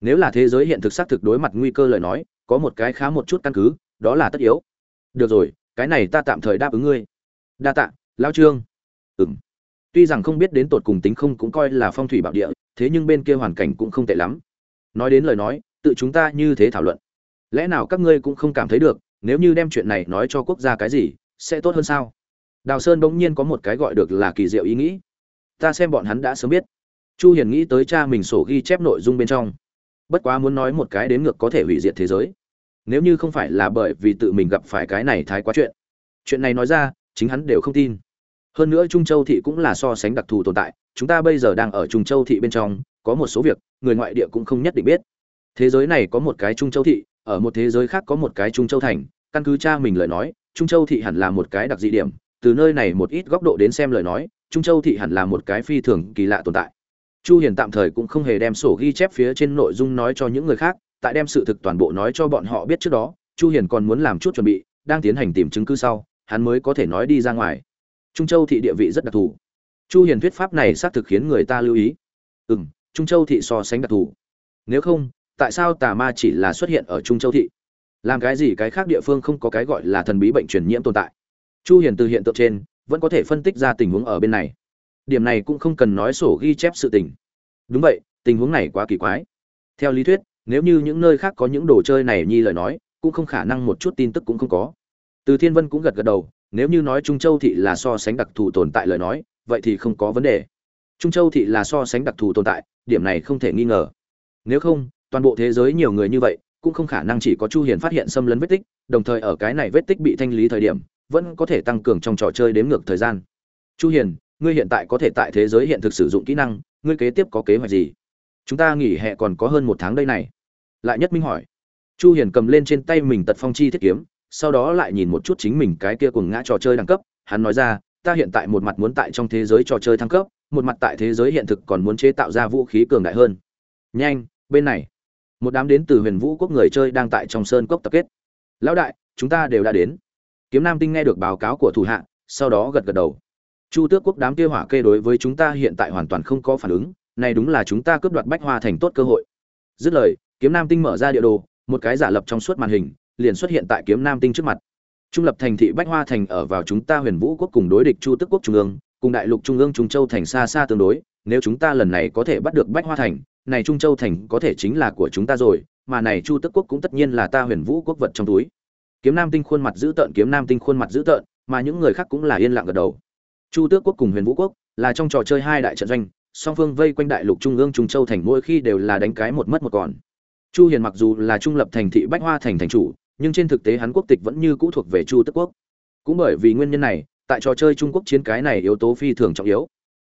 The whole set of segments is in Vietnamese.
nếu là thế giới hiện thực xác thực đối mặt nguy cơ lời nói, có một cái khá một chút căn cứ, đó là tất yếu. Được rồi, cái này ta tạm thời đáp ứng ngươi. Đa tạ lao trương. Ừng tuy rằng không biết đến tột cùng tính không cũng coi là phong thủy bảo địa, thế nhưng bên kia hoàn cảnh cũng không tệ lắm. Nói đến lời nói, tự chúng ta như thế thảo luận. Lẽ nào các ngươi cũng không cảm thấy được, nếu như đem chuyện này nói cho quốc gia cái gì, sẽ tốt hơn sao? Đào sơn bỗng nhiên có một cái gọi được là kỳ diệu ý nghĩ. Ta xem bọn hắn đã sớm biết. Chu hiền nghĩ tới cha mình sổ ghi chép nội dung bên trong bất quá muốn nói một cái đến ngược có thể hủy diệt thế giới. Nếu như không phải là bởi vì tự mình gặp phải cái này thái quá chuyện. Chuyện này nói ra, chính hắn đều không tin. Hơn nữa trung châu thị cũng là so sánh đặc thù tồn tại, chúng ta bây giờ đang ở trung châu thị bên trong, có một số việc, người ngoại địa cũng không nhất định biết. Thế giới này có một cái trung châu thị, ở một thế giới khác có một cái trung châu thành, căn cứ cha mình lời nói, trung châu thị hẳn là một cái đặc dị điểm, từ nơi này một ít góc độ đến xem lời nói, trung châu thị hẳn là một cái phi thường kỳ lạ tồn tại chu hiền tạm thời cũng không hề đem sổ ghi chép phía trên nội dung nói cho những người khác, tại đem sự thực toàn bộ nói cho bọn họ biết trước đó, chu hiền còn muốn làm chút chuẩn bị, đang tiến hành tìm chứng cứ sau, hắn mới có thể nói đi ra ngoài. Trung châu thị địa vị rất đặc thù. Chu hiền thuyết pháp này xác thực khiến người ta lưu ý. Ừm, trung châu thị so sánh đặc thù. Nếu không, tại sao tà ma chỉ là xuất hiện ở trung châu thị? Làm cái gì cái khác địa phương không có cái gọi là thần bí bệnh truyền nhiễm tồn tại? Chu hiền từ hiện tượng trên, vẫn có thể phân tích ra tình huống ở bên này điểm này cũng không cần nói sổ ghi chép sự tình. Đúng vậy, tình huống này quá kỳ quái. Theo lý thuyết, nếu như những nơi khác có những đồ chơi này nhi lời nói, cũng không khả năng một chút tin tức cũng không có. Từ thiên vân cũng gật gật đầu, nếu như nói trung châu thị là so sánh đặc thù tồn tại lời nói, vậy thì không có vấn đề. Trung châu thị là so sánh đặc thù tồn tại, điểm này không thể nghi ngờ. Nếu không, toàn bộ thế giới nhiều người như vậy, cũng không khả năng chỉ có chu hiền phát hiện xâm lấn vết tích, đồng thời ở cái này vết tích bị thanh lý thời điểm, vẫn có thể tăng cường trong trò chơi đếm ngược thời gian. Chu hiền ngươi hiện tại có thể tại thế giới hiện thực sử dụng kỹ năng, ngươi kế tiếp có kế hoạch gì? Chúng ta nghỉ hè còn có hơn một tháng đây này. Lại nhất minh hỏi. Chu hiền cầm lên trên tay mình tật phong chi thiết kiếm, sau đó lại nhìn một chút chính mình cái kia cùng ngã trò chơi đẳng cấp. Hắn nói ra, ta hiện tại một mặt muốn tại trong thế giới trò chơi thăng cấp, một mặt tại thế giới hiện thực còn muốn chế tạo ra vũ khí cường đại hơn. Nhanh, bên này. Một đám đến từ huyền vũ quốc người chơi đang tại trong sơn cốc tập kết. Lão đại, chúng ta đều đã đến. Kiếm nam tinh nghe được báo cáo của thủ hạ, sau đó gật gật đầu chu tước quốc đám kia hỏa kê đối với chúng ta hiện tại hoàn toàn không có phản ứng, này đúng là chúng ta cướp đoạt bách hoa thành tốt cơ hội. Dứt lời, kiếm nam tinh mở ra địa đồ, một cái giả lập trong suốt màn hình, liền xuất hiện tại kiếm nam tinh trước mặt. Trung lập thành thị bách hoa thành ở vào chúng ta huyền vũ quốc cùng đối địch chu tước quốc trung ương, cùng đại lục trung ương trung châu thành xa xa tương đối, nếu chúng ta lần này có thể bắt được bách hoa thành, này trung châu thành có thể chính là của chúng ta rồi, mà này chu tước quốc cũng tất nhiên là ta huyền vũ quốc vật trong túi. Kiếm nam tinh khuôn mặt giữ tợn, kiếm nam tinh khuôn mặt giữ tợn, mà những người khác cũng là yên lặng gật đầu chu tước quốc cùng huyền vũ quốc là trong trò chơi hai đại trận doanh, song phương vây quanh đại lục trung ương, trung châu thành mỗi khi đều là đánh cái một mất một còn. Chu hiền mặc dù là trung lập thành thị bách hoa thành thành chủ, nhưng trên thực tế hắn quốc tịch vẫn như cũ thuộc về chu tước quốc. Cũng bởi vì nguyên nhân này, tại trò chơi trung quốc chiến cái này yếu tố phi thường trọng yếu.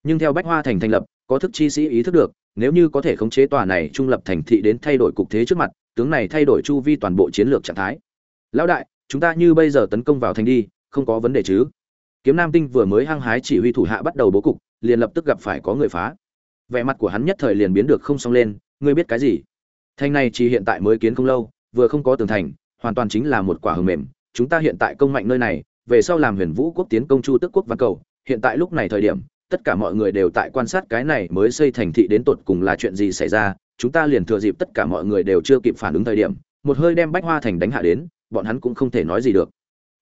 Nhưng theo bách hoa thành thành lập, có thức chi sĩ ý thức được, nếu như có thể khống chế tòa này trung lập thành thị đến thay đổi cục thế trước mặt, tướng này thay đổi chu vi toàn bộ chiến lược trạng thái. Lão đại, chúng ta như bây giờ tấn công vào thành đi, không có vấn đề chứ? Kiếm nam tinh vừa mới hăng hái chỉ huy thủ hạ bắt đầu bố cục, liền lập tức gặp phải có người phá. Vẻ mặt của hắn nhất thời liền biến được không xong lên, ngươi biết cái gì? Thành này chỉ hiện tại mới kiến không lâu, vừa không có tường thành, hoàn toàn chính là một quả hầm mềm. Chúng ta hiện tại công mạnh nơi này, về sau làm huyền vũ quốc tiến công chu tức quốc văn cầu. Hiện tại lúc này thời điểm, tất cả mọi người đều tại quan sát cái này mới xây thành thị đến tột cùng là chuyện gì xảy ra. Chúng ta liền thừa dịp tất cả mọi người đều chưa kịp phản ứng thời điểm, một hơi đem bách hoa thành đánh hạ đến, bọn hắn cũng không thể nói gì được.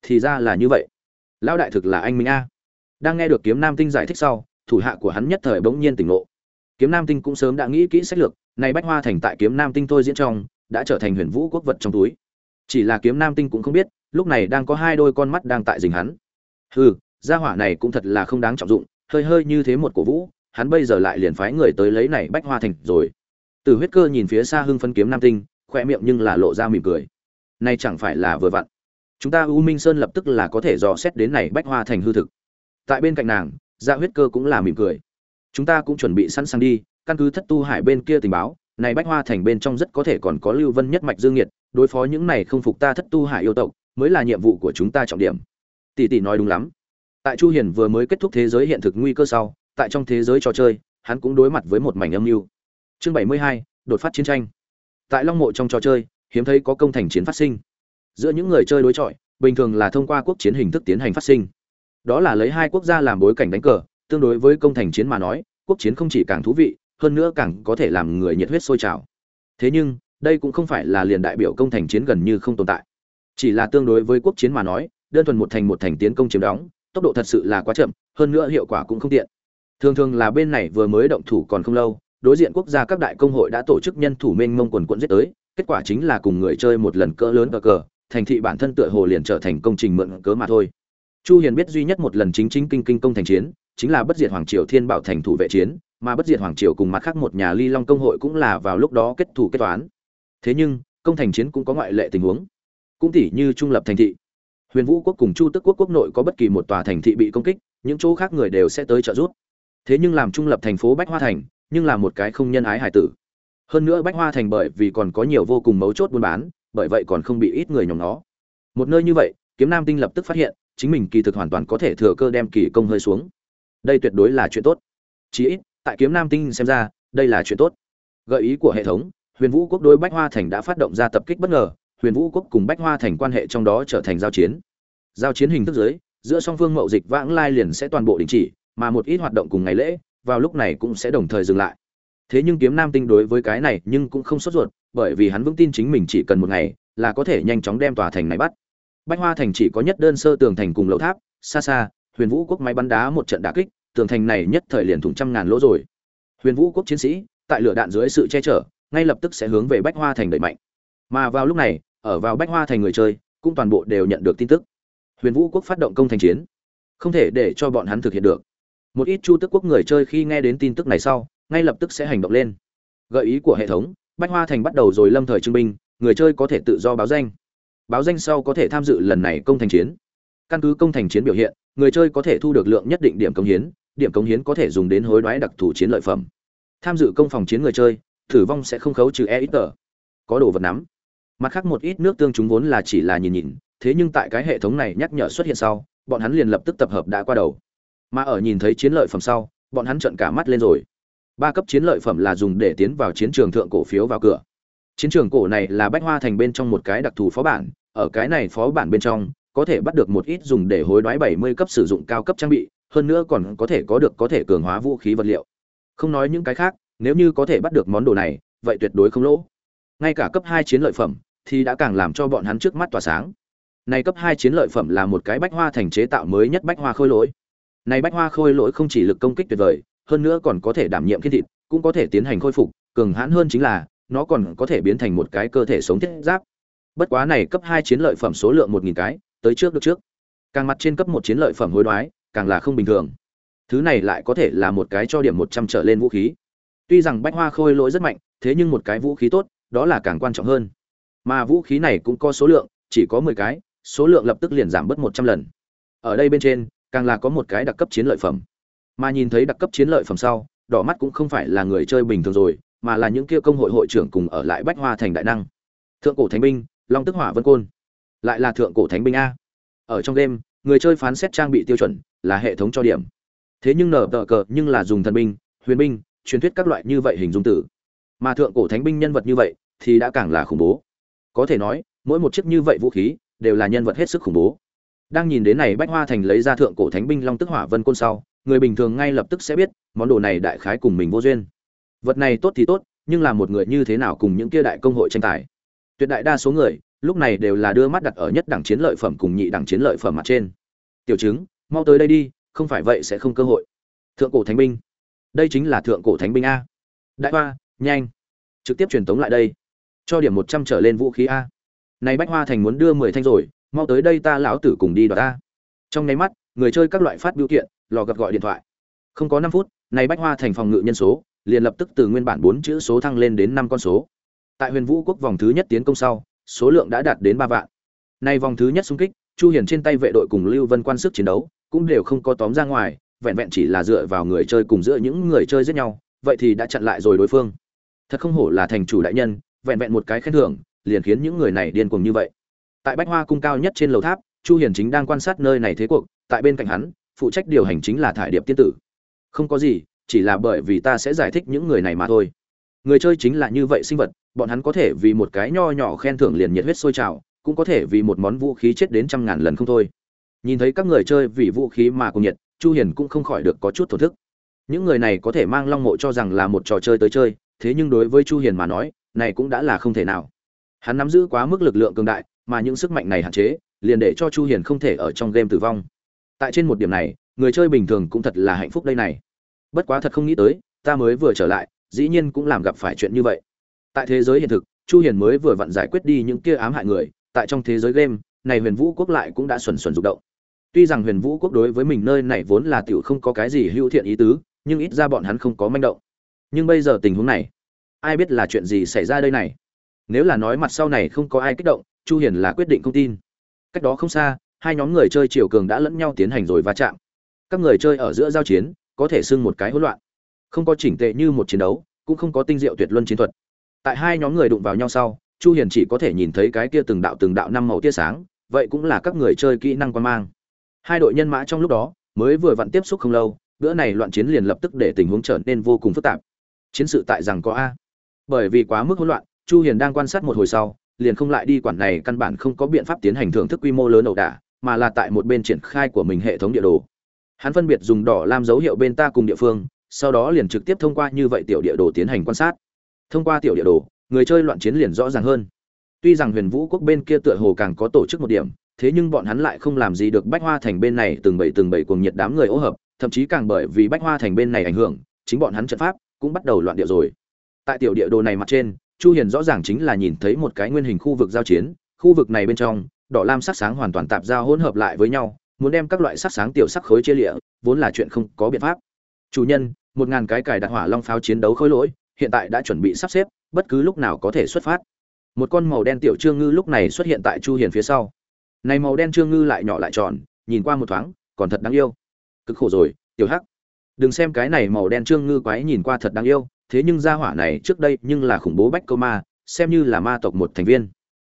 Thì ra là như vậy lão đại thực là anh minh a. Đang nghe được kiếm nam tinh giải thích sau, thủ hạ của hắn nhất thời bỗng nhiên tỉnh ngộ. Kiếm nam tinh cũng sớm đã nghĩ kỹ sách lược này bách hoa thành tại kiếm nam tinh thôi diễn trong, đã trở thành huyền vũ quốc vật trong túi. Chỉ là kiếm nam tinh cũng không biết, lúc này đang có hai đôi con mắt đang tại dình hắn. Hừ, gia hỏa này cũng thật là không đáng trọng dụng, hơi hơi như thế một cổ vũ, hắn bây giờ lại liền phái người tới lấy này bách hoa thành rồi. Từ huyết cơ nhìn phía xa hưng phân kiếm nam tinh, khoe miệng nhưng là lộ ra mỉm cười. Nay chẳng phải là vừa vặn chúng ta u minh sơn lập tức là có thể dò xét đến này bách hoa thành hư thực. Tại bên cạnh nàng dạ huyết cơ cũng là mỉm cười. Chúng ta cũng chuẩn bị sẵn sàng đi căn cứ thất tu hải bên kia tình báo này bách hoa thành bên trong rất có thể còn có lưu vân nhất mạch dương nhiệt đối phó những này không phục ta thất tu hải yêu tộc mới là nhiệm vụ của chúng ta trọng điểm. Tỷ tỷ nói đúng lắm. Tại chu hiền vừa mới kết thúc thế giới hiện thực nguy cơ sau tại trong thế giới trò chơi hắn cũng đối mặt với một mảnh âm mưu. Chương 72, đột phát chiến tranh. Tại long mộ trong trò chơi hiếm thấy có công thành chiến phát sinh giữa những người chơi đối chọi, bình thường là thông qua quốc chiến hình thức tiến hành phát sinh. Đó là lấy hai quốc gia làm bối cảnh đánh cờ, tương đối với công thành chiến mà nói, quốc chiến không chỉ càng thú vị, hơn nữa càng có thể làm người nhiệt huyết sôi trào. Thế nhưng, đây cũng không phải là liền đại biểu công thành chiến gần như không tồn tại. Chỉ là tương đối với quốc chiến mà nói, đơn thuần một thành một thành tiến công chiếm đóng, tốc độ thật sự là quá chậm, hơn nữa hiệu quả cũng không tiện. Thường thường là bên này vừa mới động thủ còn không lâu, đối diện quốc gia các đại công hội đã tổ chức nhân thủ mênh mông quần quận giết tới, kết quả chính là cùng người chơi một lần cỡ lớn cờ cờ thành thị bản thân tựa hồ liền trở thành công trình mượn cớ mà thôi. Chu hiền biết duy nhất một lần chính chính kinh kinh công thành chiến, chính là bất diệt hoàng triều thiên bảo thành thủ vệ chiến, mà bất diệt hoàng triều cùng mặt khác một nhà ly long công hội cũng là vào lúc đó kết thủ kết toán. Thế nhưng, công thành chiến cũng có ngoại lệ tình huống. Cũng tỉ như trung lập thành thị. Huyền vũ quốc cùng chu tức quốc quốc nội có bất kỳ một tòa thành thị bị công kích, những chỗ khác người đều sẽ tới trợ giúp. Thế nhưng làm trung lập thành phố bách hoa thành, nhưng là một cái không nhân ái hải tử. Hơn nữa bách hoa thành bởi vì còn có nhiều vô cùng mấu chốt buôn bán bởi vậy còn không bị ít người nhóm nó. Một nơi như vậy, kiếm nam tinh lập tức phát hiện, chính mình kỳ thực hoàn toàn có thể thừa cơ đem kỳ công hơi xuống. Đây tuyệt đối là chuyện tốt. Chí ít, tại kiếm nam tinh xem ra, đây là chuyện tốt. Gợi ý của hệ thống, huyền vũ quốc đối bách hoa thành đã phát động ra tập kích bất ngờ, huyền vũ quốc cùng bách hoa thành quan hệ trong đó trở thành giao chiến. Giao chiến hình thức giới giữa song phương mậu dịch vãng lai liền sẽ toàn bộ đình chỉ, mà một ít hoạt động cùng ngày lễ, vào lúc này cũng sẽ đồng thời dừng lại. Thế nhưng kiếm nam tinh đối với cái này nhưng cũng không sốt ruột bởi vì hắn vững tin chính mình chỉ cần một ngày, là có thể nhanh chóng đem tòa thành này bắt. Bách hoa thành chỉ có nhất đơn sơ tường thành cùng lầu tháp, xa xa, huyền vũ quốc máy bắn đá một trận đả kích, tường thành này nhất thời liền thủng trăm ngàn lỗ rồi. Huyền vũ quốc chiến sĩ, tại lửa đạn dưới sự che chở, ngay lập tức sẽ hướng về bách hoa thành đẩy mạnh. Mà vào lúc này, ở vào bách hoa thành người chơi, cũng toàn bộ đều nhận được tin tức. Huyền vũ quốc phát động công thành chiến, không thể để cho bọn hắn thực hiện được. Một ít chu tức quốc người chơi khi nghe đến tin tức này sau, ngay lập tức sẽ hành động lên. Gợi ý của hệ thống bách hoa thành bắt đầu rồi lâm thời trưng binh, người chơi có thể tự do báo danh. Báo danh sau có thể tham dự lần này công thành chiến. Căn cứ công thành chiến biểu hiện, người chơi có thể thu được lượng nhất định điểm công hiến, điểm công hiến có thể dùng đến hối đoái đặc thù chiến lợi phẩm. Tham dự công phòng chiến người chơi, tử vong sẽ không khấu trừ e ít tờ. Có đồ vật nắm. Mặt khác một ít nước tương chúng vốn là chỉ là nhìn nhìn, thế nhưng tại cái hệ thống này nhắc nhở xuất hiện sau, bọn hắn liền lập tức tập hợp đã qua đầu. Mà ở nhìn thấy chiến lợi phẩm sau, bọn hắn trợn cả mắt lên rồi ba cấp chiến lợi phẩm là dùng để tiến vào chiến trường thượng cổ phiếu vào cửa. Chiến trường cổ này là bách hoa thành bên trong một cái đặc thù phó bản, ở cái này phó bản bên trong, có thể bắt được một ít dùng để hối đoái 70 cấp sử dụng cao cấp trang bị, hơn nữa còn có thể có được có thể cường hóa vũ khí vật liệu. Không nói những cái khác, nếu như có thể bắt được món đồ này, vậy tuyệt đối không lỗ. Ngay cả cấp hai chiến lợi phẩm thì đã càng làm cho bọn hắn trước mắt tỏa sáng. Này cấp hai chiến lợi phẩm là một cái bách hoa thành chế tạo mới nhất bách hoa khôi lỗi. Này bách hoa khôi lỗi không chỉ lực công kích tuyệt vời hơn nữa còn có thể đảm nhiệm kiên thịt, cũng có thể tiến hành khôi phục, cường hãn hơn chính là, nó còn có thể biến thành một cái cơ thể sống thiết giáp. Bất quá này cấp hai chiến lợi phẩm số lượng một nghìn cái, tới trước được trước. Càng mặt trên cấp một chiến lợi phẩm hối đoái, càng là không bình thường. Thứ này lại có thể là một cái cho điểm một trăm trở lên vũ khí. Tuy rằng bách hoa khôi lỗi rất mạnh, thế nhưng một cái vũ khí tốt, đó là càng quan trọng hơn. Mà vũ khí này cũng có số lượng, chỉ có mười cái, số lượng lập tức liền giảm bớt một trăm lần. Ở đây bên trên, càng là có một cái đặc cấp chiến lợi phẩm mà nhìn thấy đặc cấp chiến lợi phẩm sau, đỏ mắt cũng không phải là người chơi bình thường rồi, mà là những kia công hội hội trưởng cùng ở lại bách hoa thành đại năng. Thượng cổ thánh binh, long tức hỏa vân côn. Lại là thượng cổ thánh binh a. Ở trong game người chơi phán xét trang bị tiêu chuẩn là hệ thống cho điểm. Thế nhưng nở tờ cờ nhưng là dùng thần binh, huyền binh, truyền thuyết các loại như vậy hình dung tử. Mà thượng cổ thánh binh nhân vật như vậy thì đã càng là khủng bố. Có thể nói, mỗi một chiếc như vậy vũ khí đều là nhân vật hết sức khủng bố. Đang nhìn đến này bách hoa thành lấy ra thượng cổ thánh binh long tức hỏa vân côn sau người bình thường ngay lập tức sẽ biết, món đồ này đại khái cùng mình vô duyên. Vật này tốt thì tốt, nhưng là một người như thế nào cùng những kia đại công hội tranh tài? Tuyệt đại đa số người, lúc này đều là đưa mắt đặt ở nhất đẳng chiến lợi phẩm cùng nhị đẳng chiến lợi phẩm mặt trên. Tiểu chứng mau tới đây đi, không phải vậy sẽ không cơ hội. Thượng cổ thánh binh. Đây chính là thượng cổ thánh binh a. Đại hoa, nhanh. Trực tiếp truyền tống lại đây. Cho điểm một trăm trở lên vũ khí a. Này bách hoa thành muốn đưa mười thanh rồi, mau tới đây ta lão tử cùng đi đoạt ta trong nháy mắt, người chơi các loại phát biểu kiện lò gặp gọi điện thoại. Không có năm phút, nay bách hoa thành phòng ngự nhân số liền lập tức từ nguyên bản bốn chữ số thăng lên đến năm con số. Tại huyền vũ quốc vòng thứ nhất tiến công sau, số lượng đã đạt đến ba vạn. Nay vòng thứ nhất xung kích, chu hiền trên tay vệ đội cùng lưu vân quan sức chiến đấu cũng đều không có tóm ra ngoài, vẹn vẹn chỉ là dựa vào người chơi cùng giữa những người chơi giết nhau, vậy thì đã chặn lại rồi đối phương. Thật không hổ là thành chủ đại nhân, vẹn vẹn một cái khen thưởng, liền khiến những người này điên cuồng như vậy. Tại bách hoa cung cao nhất trên lầu tháp, chu hiền chính đang quan sát nơi này thế cuộc, tại bên cạnh hắn phụ trách điều hành chính là thải điệp tiên tử. Không có gì, chỉ là bởi vì ta sẽ giải thích những người này mà thôi. Người chơi chính là như vậy sinh vật, bọn hắn có thể vì một cái nho nhỏ khen thưởng liền nhiệt huyết sôi trào, cũng có thể vì một món vũ khí chết đến trăm ngàn lần không thôi. Nhìn thấy các người chơi vì vũ khí mà cùng nhiệt, chu hiền cũng không khỏi được có chút thổ thức. Những người này có thể mang long mộ cho rằng là một trò chơi tới chơi, thế nhưng đối với chu hiền mà nói, này cũng đã là không thể nào. Hắn nắm giữ quá mức lực lượng cường đại, mà những sức mạnh này hạn chế, liền để cho chu hiền không thể ở trong game tử vong tại trên một điểm này, người chơi bình thường cũng thật là hạnh phúc đây này. Bất quá thật không nghĩ tới, ta mới vừa trở lại, dĩ nhiên cũng làm gặp phải chuyện như vậy. Tại thế giới hiện thực, chu hiền mới vừa vặn giải quyết đi những kia ám hại người, tại trong thế giới game, này huyền vũ quốc lại cũng đã xuẩn xuẩn rụng động. Tuy rằng huyền vũ quốc đối với mình nơi này vốn là tiểu không có cái gì hữu thiện ý tứ, nhưng ít ra bọn hắn không có manh động. Nhưng bây giờ tình huống này, ai biết là chuyện gì xảy ra đây này? Nếu là nói mặt sau này không có ai kích động, chu hiền là quyết định không tin. Cách đó không xa hai nhóm người chơi triều cường đã lẫn nhau tiến hành rồi va chạm. Các người chơi ở giữa giao chiến, có thể xưng một cái hỗn loạn. Không có chỉnh tệ như một chiến đấu, cũng không có tinh diệu tuyệt luân chiến thuật. Tại hai nhóm người đụng vào nhau sau, chu hiền chỉ có thể nhìn thấy cái kia từng đạo từng đạo năm màu tia sáng, vậy cũng là các người chơi kỹ năng quan mang. Hai đội nhân mã trong lúc đó, mới vừa vặn tiếp xúc không lâu, bữa này loạn chiến liền lập tức để tình huống trở nên vô cùng phức tạp. Chiến sự tại rằng có a. Bởi vì quá mức hỗn loạn, chu hiền đang quan sát một hồi sau, liền không lại đi quản này căn bản không có biện pháp tiến hành thưởng thức quy mô lớn ẩu đả mà là tại một bên triển khai của mình hệ thống địa đồ. Hắn phân biệt dùng đỏ làm dấu hiệu bên ta cùng địa phương, sau đó liền trực tiếp thông qua như vậy tiểu địa đồ tiến hành quan sát. Thông qua tiểu địa đồ, người chơi loạn chiến liền rõ ràng hơn. Tuy rằng huyền vũ quốc bên kia tựa hồ càng có tổ chức một điểm, thế nhưng bọn hắn lại không làm gì được bách hoa thành bên này từng bảy từng bảy cuồng nhiệt đám người ô hợp, thậm chí càng bởi vì bách hoa thành bên này ảnh hưởng, chính bọn hắn trận pháp cũng bắt đầu loạn địa rồi. Tại tiểu địa đồ này mặt trên, chu hiền rõ ràng chính là nhìn thấy một cái nguyên hình khu vực giao chiến, khu vực này bên trong đỏ lam sắc sáng hoàn toàn tạp ra hỗn hợp lại với nhau, muốn đem các loại sắc sáng tiểu sắc khối chia lịa, vốn là chuyện không có biện pháp. Chủ nhân, một ngàn cái cài đặt hỏa long pháo chiến đấu khối lỗi, hiện tại đã chuẩn bị sắp xếp, bất cứ lúc nào có thể xuất phát. Một con màu đen tiểu trương ngư lúc này xuất hiện tại chu hiền phía sau. Này màu đen trương ngư lại nhỏ lại tròn, nhìn qua một thoáng, còn thật đáng yêu. Cực khổ rồi, tiểu hắc. Đừng xem cái này màu đen trương ngư quái nhìn qua thật đáng yêu, thế nhưng gia hỏa này trước đây nhưng là khủng bố bách câu ma, xem như là ma tộc một thành viên.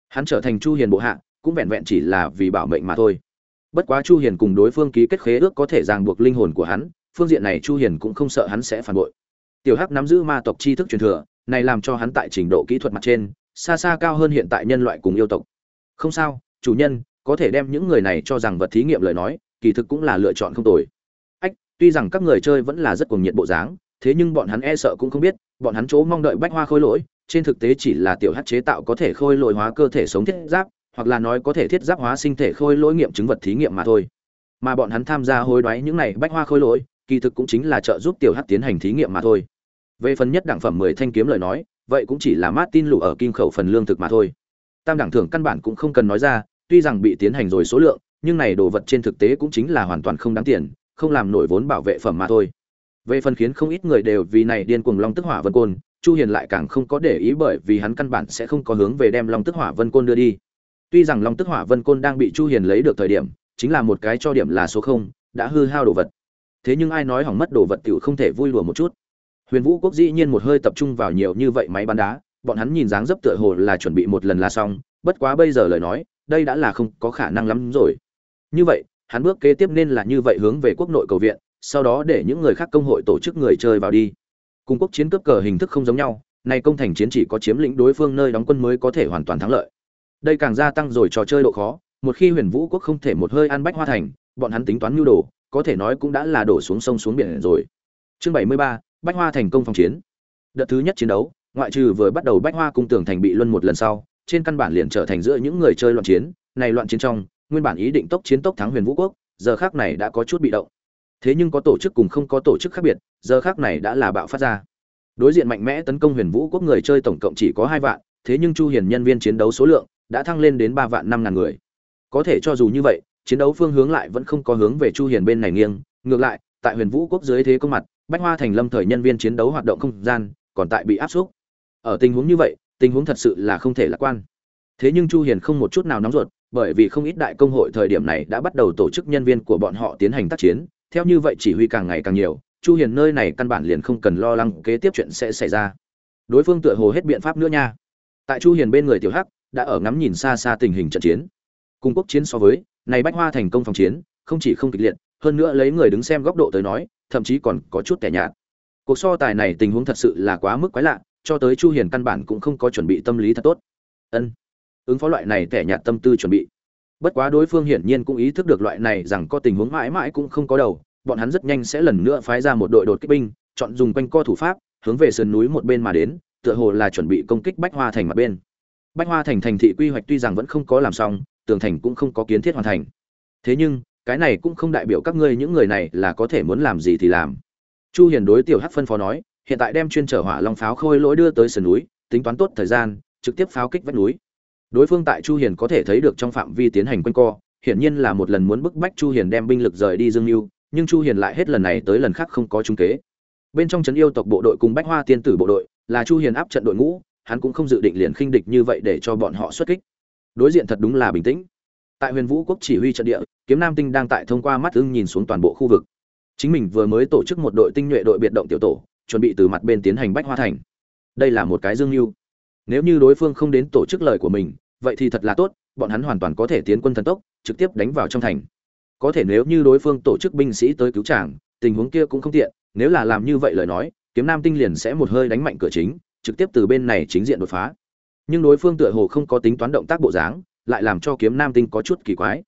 Hắn trở thành chu hiền bộ hạ cũng vẹn vẹn chỉ là vì bảo mệnh mà thôi. Bất quá chu hiền cùng đối phương ký kết khế ước có thể ràng buộc linh hồn của hắn, phương diện này chu hiền cũng không sợ hắn sẽ phản bội. Tiểu hắc nắm giữ ma tộc tri thức truyền thừa, này làm cho hắn tại trình độ kỹ thuật mặt trên, xa xa cao hơn hiện tại nhân loại cùng yêu tộc. Không sao, chủ nhân, có thể đem những người này cho rằng vật thí nghiệm lời nói, kỳ thực cũng là lựa chọn không tồi. Ách, tuy rằng các người chơi vẫn là rất cuồng nhiệt bộ dáng, thế nhưng bọn hắn e sợ cũng không biết, bọn hắn chỗ mong đợi bách hoa khôi lỗi, trên thực tế chỉ là tiểu hắc chế tạo có thể khôi lỗi hóa cơ thể sống thiết giáp hoặc là nói có thể thiết giáp hóa sinh thể khôi lỗi nghiệm chứng vật thí nghiệm mà thôi mà bọn hắn tham gia hối đoái những này bách hoa khôi lỗi kỳ thực cũng chính là trợ giúp tiểu hắc tiến hành thí nghiệm mà thôi về phần nhất đẳng phẩm mười thanh kiếm lời nói vậy cũng chỉ là Martin lụ ở kim khẩu phần lương thực mà thôi. Tam đẳng thưởng căn bản cũng không cần nói ra, tuy rằng bị tiến hành rồi số lượng, nhưng này đồ vật trên thực tế cũng chính là hoàn toàn không đáng tiền, không làm nổi vốn bảo vệ phẩm mà thôi. Về phần khiến không ít người đều vì này điên cuồng long tức hỏa vân côn, Chu Hiền lại càng không có để ý bởi vì hắn căn bản sẽ không có hướng về đem long tức hỏa vân côn đưa đi. Tuy rằng long tức hỏa vân côn đang bị Chu Hiền lấy được thời điểm, chính là một cái cho điểm là số 0, đã hư hao đồ vật. Thế nhưng ai nói hỏng mất đồ vật tiểu không thể vui đùa một chút. Huyền Vũ quốc dĩ nhiên một hơi tập trung vào nhiều như vậy máy bắn đá, bọn hắn nhìn dáng dấp tựa hồ là chuẩn bị một lần là xong, bất quá bây giờ lời nói, đây đã là không có khả năng lắm rồi. Như vậy, hắn bước kế tiếp nên là như vậy hướng về quốc nội cầu viện, sau đó để những người khác công hội tổ chức người chơi vào đi. Cùng quốc chiến cấp cờ hình thức không giống nhau, này công thành chiến chỉ có chiếm lĩnh đối phương nơi đóng quân mới có thể hoàn toàn thắng lợi. Đây càng gia tăng rồi trò chơi độ khó, một khi Huyền Vũ quốc không thể một hơi ăn bách hoa thành, bọn hắn tính toán nhu đồ, có thể nói cũng đã là đổ xuống sông xuống biển rồi. Chương 73, bách hoa thành công phòng chiến. Đợt thứ nhất chiến đấu ngoại trừ vừa bắt đầu bách hoa cung tường thành bị luân một lần sau trên căn bản liền trở thành giữa những người chơi loạn chiến này loạn chiến trong nguyên bản ý định tốc chiến tốc thắng huyền vũ quốc giờ khác này đã có chút bị động. Thế nhưng có tổ chức cùng không có tổ chức khác biệt giờ khác này đã là bạo phát ra. Đối diện mạnh mẽ tấn công huyền vũ quốc người chơi tổng cộng chỉ có hai vạn thế nhưng chu hiền nhân viên chiến đấu số lượng đã thăng lên đến ba vạn năm ngàn người. Có thể cho dù như vậy, chiến đấu phương hướng lại vẫn không có hướng về chu hiền bên này nghiêng, ngược lại, tại huyền vũ quốc dưới thế công mặt, bách hoa thành lâm thời nhân viên chiến đấu hoạt động không gian, còn tại bị áp suất ở tình huống như vậy, tình huống thật sự là không thể lạc quan. Thế nhưng chu hiền không một chút nào nóng ruột, bởi vì không ít đại công hội thời điểm này đã bắt đầu tổ chức nhân viên của bọn họ tiến hành tác chiến, theo như vậy chỉ huy càng ngày càng nhiều, chu hiền nơi này căn bản liền không cần lo lắng kế tiếp chuyện sẽ xảy ra. Đối phương tựa hồ hết biện pháp nữa nha. Tại chu hiền bên người tiểu hắc đã ở ngắm nhìn xa xa tình hình trận chiến. Cùng quốc chiến so với, này bách hoa thành công phòng chiến, không chỉ không kịch liệt, hơn nữa lấy người đứng xem góc độ tới nói, thậm chí còn có chút tẻ nhạt. Cuộc so tài này tình huống thật sự là quá mức quái lạ, cho tới chu hiền căn bản cũng không có chuẩn bị tâm lý thật tốt. Ân, ứng phó loại này tẻ nhạt tâm tư chuẩn bị. Bất quá đối phương hiển nhiên cũng ý thức được loại này rằng có tình huống mãi mãi cũng không có đầu, bọn hắn rất nhanh sẽ lần nữa phái ra một đội đột kích binh, chọn dùng quanh co thủ pháp, hướng về sườn núi một bên mà đến, tựa hồ là chuẩn bị công kích bách hoa thành mặt bên bách hoa thành thành thị quy hoạch tuy rằng vẫn không có làm xong, tường thành cũng không có kiến thiết hoàn thành. Thế nhưng, cái này cũng không đại biểu các ngươi những người này là có thể muốn làm gì thì làm. Chu hiền đối tiểu hắc phân phó nói, hiện tại đem chuyên trở hỏa long pháo khôi lỗi đưa tới sườn núi, tính toán tốt thời gian, trực tiếp pháo kích vách núi. Đối phương tại chu hiền có thể thấy được trong phạm vi tiến hành quanh co, hiển nhiên là một lần muốn bức bách chu hiền đem binh lực rời đi dương lưu nhưng chu hiền lại hết lần này tới lần khác không có trung kế. Bên trong trấn yêu tộc bộ đội cùng bách hoa tiên tử bộ đội là chu hiền áp trận đội ngũ hắn cũng không dự định liền khinh địch như vậy để cho bọn họ xuất kích. Đối diện thật đúng là bình tĩnh. Tại huyền vũ quốc chỉ huy trận địa, kiếm nam tinh đang tại thông qua mắt ưng nhìn xuống toàn bộ khu vực. Chính mình vừa mới tổ chức một đội tinh nhuệ đội biệt động tiểu tổ, chuẩn bị từ mặt bên tiến hành bách hoa thành. Đây là một cái dương mưu. Nếu như đối phương không đến tổ chức lời của mình, vậy thì thật là tốt, bọn hắn hoàn toàn có thể tiến quân thần tốc, trực tiếp đánh vào trong thành. Có thể nếu như đối phương tổ chức binh sĩ tới cứu tràng tình huống kia cũng không tiện, nếu là làm như vậy lời nói, kiếm nam tinh liền sẽ một hơi đánh mạnh cửa chính trực tiếp từ bên này chính diện đột phá. Nhưng đối phương tựa hồ không có tính toán động tác bộ dáng, lại làm cho kiếm nam tinh có chút kỳ quái.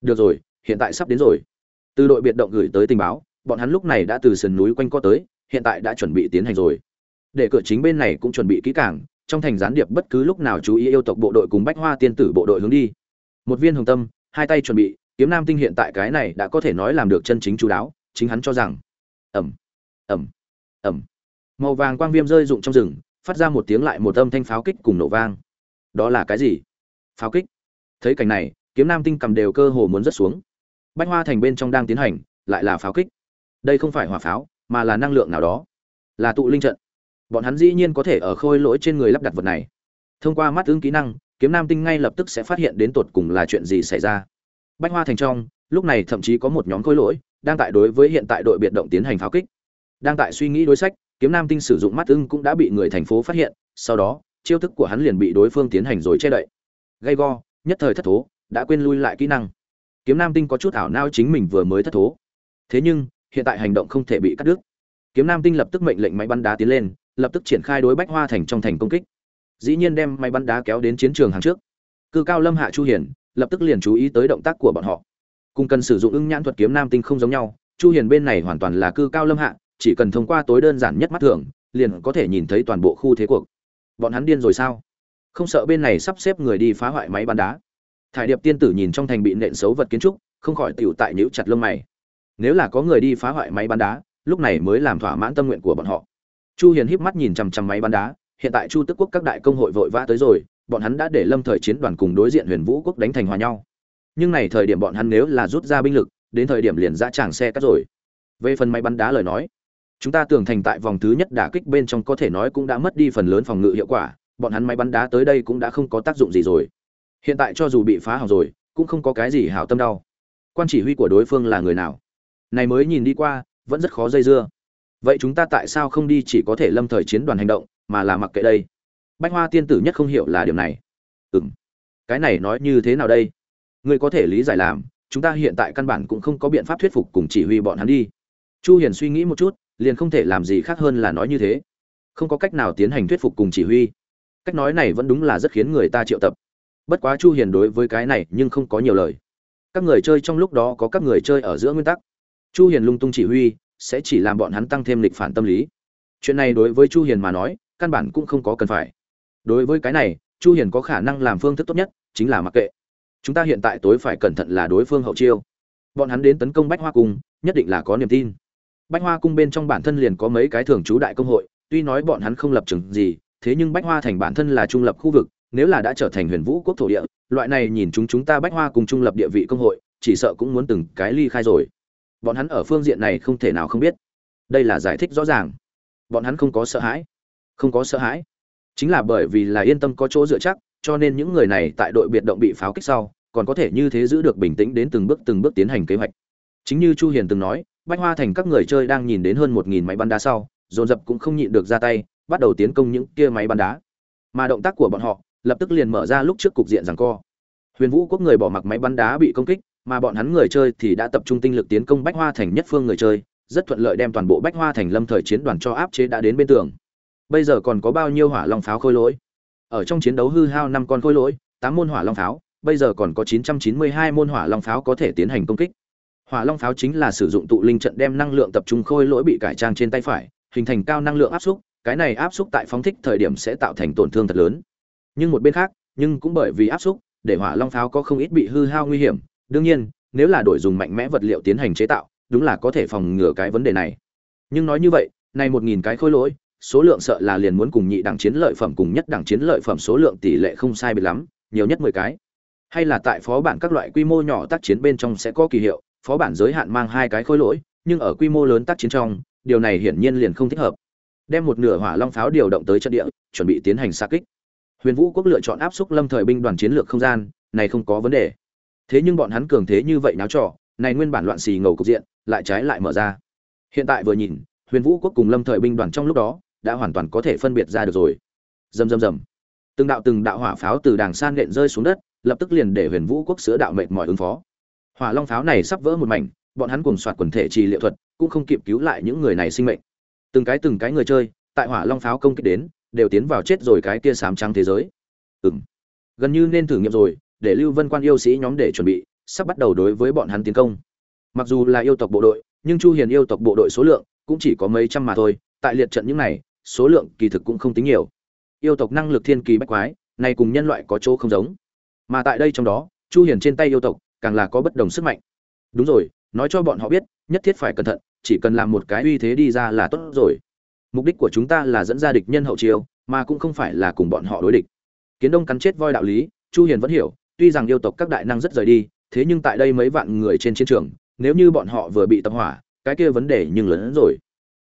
Được rồi, hiện tại sắp đến rồi. Từ đội biệt động gửi tới tình báo, bọn hắn lúc này đã từ sườn núi quanh co tới, hiện tại đã chuẩn bị tiến hành rồi. Để cửa chính bên này cũng chuẩn bị kỹ càng, trong thành gián điệp bất cứ lúc nào chú ý yêu tộc bộ đội cùng bách hoa tiên tử bộ đội hướng đi. Một viên hồng tâm, hai tay chuẩn bị, kiếm nam tinh hiện tại cái này đã có thể nói làm được chân chính chú đáo, chính hắn cho rằng. Ẩm ẩm ẩm. Màu vàng quang viêm rơi rụng trong rừng phát ra một tiếng lại một âm thanh pháo kích cùng nổ vang. Đó là cái gì? Pháo kích? Thấy cảnh này, kiếm nam tinh cầm đều cơ hồ muốn rớt xuống. Bách hoa thành bên trong đang tiến hành, lại là pháo kích. Đây không phải hỏa pháo, mà là năng lượng nào đó. Là tụ linh trận. Bọn hắn dĩ nhiên có thể ở khôi lỗi trên người lắp đặt vật này. Thông qua mắt ứng kỹ năng, kiếm nam tinh ngay lập tức sẽ phát hiện đến tột cùng là chuyện gì xảy ra. Bách hoa thành trong, lúc này thậm chí có một nhóm khôi lỗi, đang tại đối với hiện tại đội biệt động tiến hành pháo kích. Đang tại suy nghĩ đối sách kiếm nam tinh sử dụng mắt ưng cũng đã bị người thành phố phát hiện, sau đó, chiêu thức của hắn liền bị đối phương tiến hành rồi che đậy. Gay go, nhất thời thất thố, đã quên lui lại kỹ năng. Kiếm nam tinh có chút ảo nao chính mình vừa mới thất thố. Thế nhưng, hiện tại hành động không thể bị cắt đứt. Kiếm nam tinh lập tức mệnh lệnh máy bắn đá tiến lên, lập tức triển khai đối bách hoa thành trong thành công kích. Dĩ nhiên đem máy bắn đá kéo đến chiến trường hàng trước. Cư cao lâm hạ chu hiển, lập tức liền chú ý tới động tác của bọn họ. Cùng cần sử dụng ưng nhãn thuật kiếm nam tinh không giống nhau, chu hiền bên này hoàn toàn là cư cao lâm hạ chỉ cần thông qua tối đơn giản nhất mắt thường, liền có thể nhìn thấy toàn bộ khu thế cuộc. Bọn hắn điên rồi sao? Không sợ bên này sắp xếp người đi phá hoại máy bắn đá? Thải điệp tiên tử nhìn trong thành bị nện xấu vật kiến trúc, không khỏi tiểu tại nhíu chặt lông mày. Nếu là có người đi phá hoại máy bắn đá, lúc này mới làm thỏa mãn tâm nguyện của bọn họ. Chu hiền híp mắt nhìn chằm chằm máy bắn đá, hiện tại chu tức quốc các đại công hội vội vã tới rồi, bọn hắn đã để lâm thời chiến đoàn cùng đối diện huyền vũ quốc đánh thành hòa nhau. Nhưng này thời điểm bọn hắn nếu là rút ra binh lực, đến thời điểm liền ra tràng xe cắt rồi. Về phần máy bắn đá lời nói chúng ta tưởng thành tại vòng thứ nhất đả kích bên trong có thể nói cũng đã mất đi phần lớn phòng ngự hiệu quả, bọn hắn máy bắn đá tới đây cũng đã không có tác dụng gì rồi. Hiện tại cho dù bị phá hỏng rồi, cũng không có cái gì hảo tâm đau. Quan chỉ huy của đối phương là người nào? Này mới nhìn đi qua, vẫn rất khó dây dưa. Vậy chúng ta tại sao không đi chỉ có thể lâm thời chiến đoàn hành động, mà là mặc kệ đây? Bách hoa tiên tử nhất không hiểu là điều này. Ừ m cái này nói như thế nào đây? Ngươi có thể lý giải làm, chúng ta hiện tại căn bản cũng không có biện pháp thuyết phục cùng chỉ huy bọn hắn đi. Chu hiền suy nghĩ một chút liền không thể làm gì khác hơn là nói như thế. Không có cách nào tiến hành thuyết phục cùng chỉ huy. Cách nói này vẫn đúng là rất khiến người ta triệu tập. Bất quá chu hiền đối với cái này nhưng không có nhiều lời. Các người chơi trong lúc đó có các người chơi ở giữa nguyên tắc. Chu hiền lung tung chỉ huy, sẽ chỉ làm bọn hắn tăng thêm lịch phản tâm lý. Chuyện này đối với chu hiền mà nói, căn bản cũng không có cần phải. Đối với cái này, chu hiền có khả năng làm phương thức tốt nhất chính là mặc kệ. Chúng ta hiện tại tối phải cẩn thận là đối phương hậu chiêu. Bọn hắn đến tấn công bách hoa cung, nhất định là có niềm tin bách hoa cung bên trong bản thân liền có mấy cái thường trú đại công hội, tuy nói bọn hắn không lập trường gì, thế nhưng bách hoa thành bản thân là trung lập khu vực, nếu là đã trở thành huyền vũ quốc thổ địa, loại này nhìn chúng chúng ta bách hoa cùng trung lập địa vị công hội, chỉ sợ cũng muốn từng cái ly khai rồi. Bọn hắn ở phương diện này không thể nào không biết. Đây là giải thích rõ ràng. Bọn hắn không có sợ hãi. Không có sợ hãi. Chính là bởi vì là yên tâm có chỗ dựa chắc, cho nên những người này tại đội biệt động bị pháo kích sau, còn có thể như thế giữ được bình tĩnh đến từng bước từng bước tiến hành kế hoạch. Chính như chu hiền từng nói bách hoa thành các người chơi đang nhìn đến hơn một nghìn máy bắn đá sau, dồn dập cũng không nhịn được ra tay, bắt đầu tiến công những kia máy bắn đá. Mà động tác của bọn họ, lập tức liền mở ra lúc trước cục diện rằng co. Huyền vũ quốc người bỏ mặc máy bắn đá bị công kích, mà bọn hắn người chơi thì đã tập trung tinh lực tiến công bách hoa thành nhất phương người chơi, rất thuận lợi đem toàn bộ bách hoa thành lâm thời chiến đoàn cho áp chế đã đến bên tường. Bây giờ còn có bao nhiêu hỏa long pháo khôi lỗi? Ở trong chiến đấu hư hao năm con khôi lỗi, tám môn hỏa long pháo, bây giờ còn có 992 môn hỏa long pháo có thể tiến hành công kích hỏa long pháo chính là sử dụng tụ linh trận đem năng lượng tập trung khôi lỗi bị cải trang trên tay phải, hình thành cao năng lượng áp xúc, cái này áp xúc tại phóng thích thời điểm sẽ tạo thành tổn thương thật lớn. Nhưng một bên khác, nhưng cũng bởi vì áp xúc, để hỏa long pháo có không ít bị hư hao nguy hiểm. Đương nhiên, nếu là đổi dùng mạnh mẽ vật liệu tiến hành chế tạo, đúng là có thể phòng ngừa cái vấn đề này. Nhưng nói như vậy, này một nghìn cái khôi lỗi, số lượng sợ là liền muốn cùng nhị đẳng chiến lợi phẩm cùng nhất đẳng chiến lợi phẩm số lượng tỷ lệ không sai biệt lắm, nhiều nhất mười cái. Hay là tại phó bản các loại quy mô nhỏ tác chiến bên trong sẽ có kỳ hiệu phó bản giới hạn mang hai cái khối lỗi nhưng ở quy mô lớn tác chiến trong điều này hiển nhiên liền không thích hợp. Đem một nửa hỏa long pháo điều động tới trận địa chuẩn bị tiến hành xa kích. Huyền vũ quốc lựa chọn áp xúc lâm thời binh đoàn chiến lược không gian này không có vấn đề. Thế nhưng bọn hắn cường thế như vậy náo trò này nguyên bản loạn xì ngầu cục diện lại trái lại mở ra. Hiện tại vừa nhìn huyền vũ quốc cùng lâm thời binh đoàn trong lúc đó đã hoàn toàn có thể phân biệt ra được rồi. Dầm dầm dầm, từng đạo từng đạo hỏa pháo từ đàng san nện rơi xuống đất lập tức liền để huyền vũ quốc sữa đạo mệt mỏi ứng phó hỏa long pháo này sắp vỡ một mảnh, bọn hắn cùng soạt quần thể trì liệu thuật, cũng không kịp cứu lại những người này sinh mệnh. Từng cái từng cái người chơi, tại hỏa long pháo công kích đến, đều tiến vào chết rồi cái kia sám trắng thế giới. Ừng gần như nên thử nghiệm rồi, để lưu vân quan yêu sĩ nhóm để chuẩn bị, sắp bắt đầu đối với bọn hắn tiến công. Mặc dù là yêu tộc bộ đội, nhưng chu hiền yêu tộc bộ đội số lượng cũng chỉ có mấy trăm mà thôi, tại liệt trận những này, số lượng kỳ thực cũng không tính nhiều. Yêu tộc năng lực thiên kỳ bách quái, này cùng nhân loại có chỗ không giống. Mà tại đây trong đó, chu hiền trên tay yêu tộc càng là có bất đồng sức mạnh. Đúng rồi, nói cho bọn họ biết, nhất thiết phải cẩn thận, chỉ cần làm một cái uy thế đi ra là tốt rồi. Mục đích của chúng ta là dẫn ra địch nhân hậu chiêu, mà cũng không phải là cùng bọn họ đối địch. Kiến đông cắn chết voi đạo lý, chu hiền vẫn hiểu, tuy rằng yêu tộc các đại năng rất rời đi, thế nhưng tại đây mấy vạn người trên chiến trường, nếu như bọn họ vừa bị tập hỏa, cái kia vấn đề nhưng lớn hơn rồi.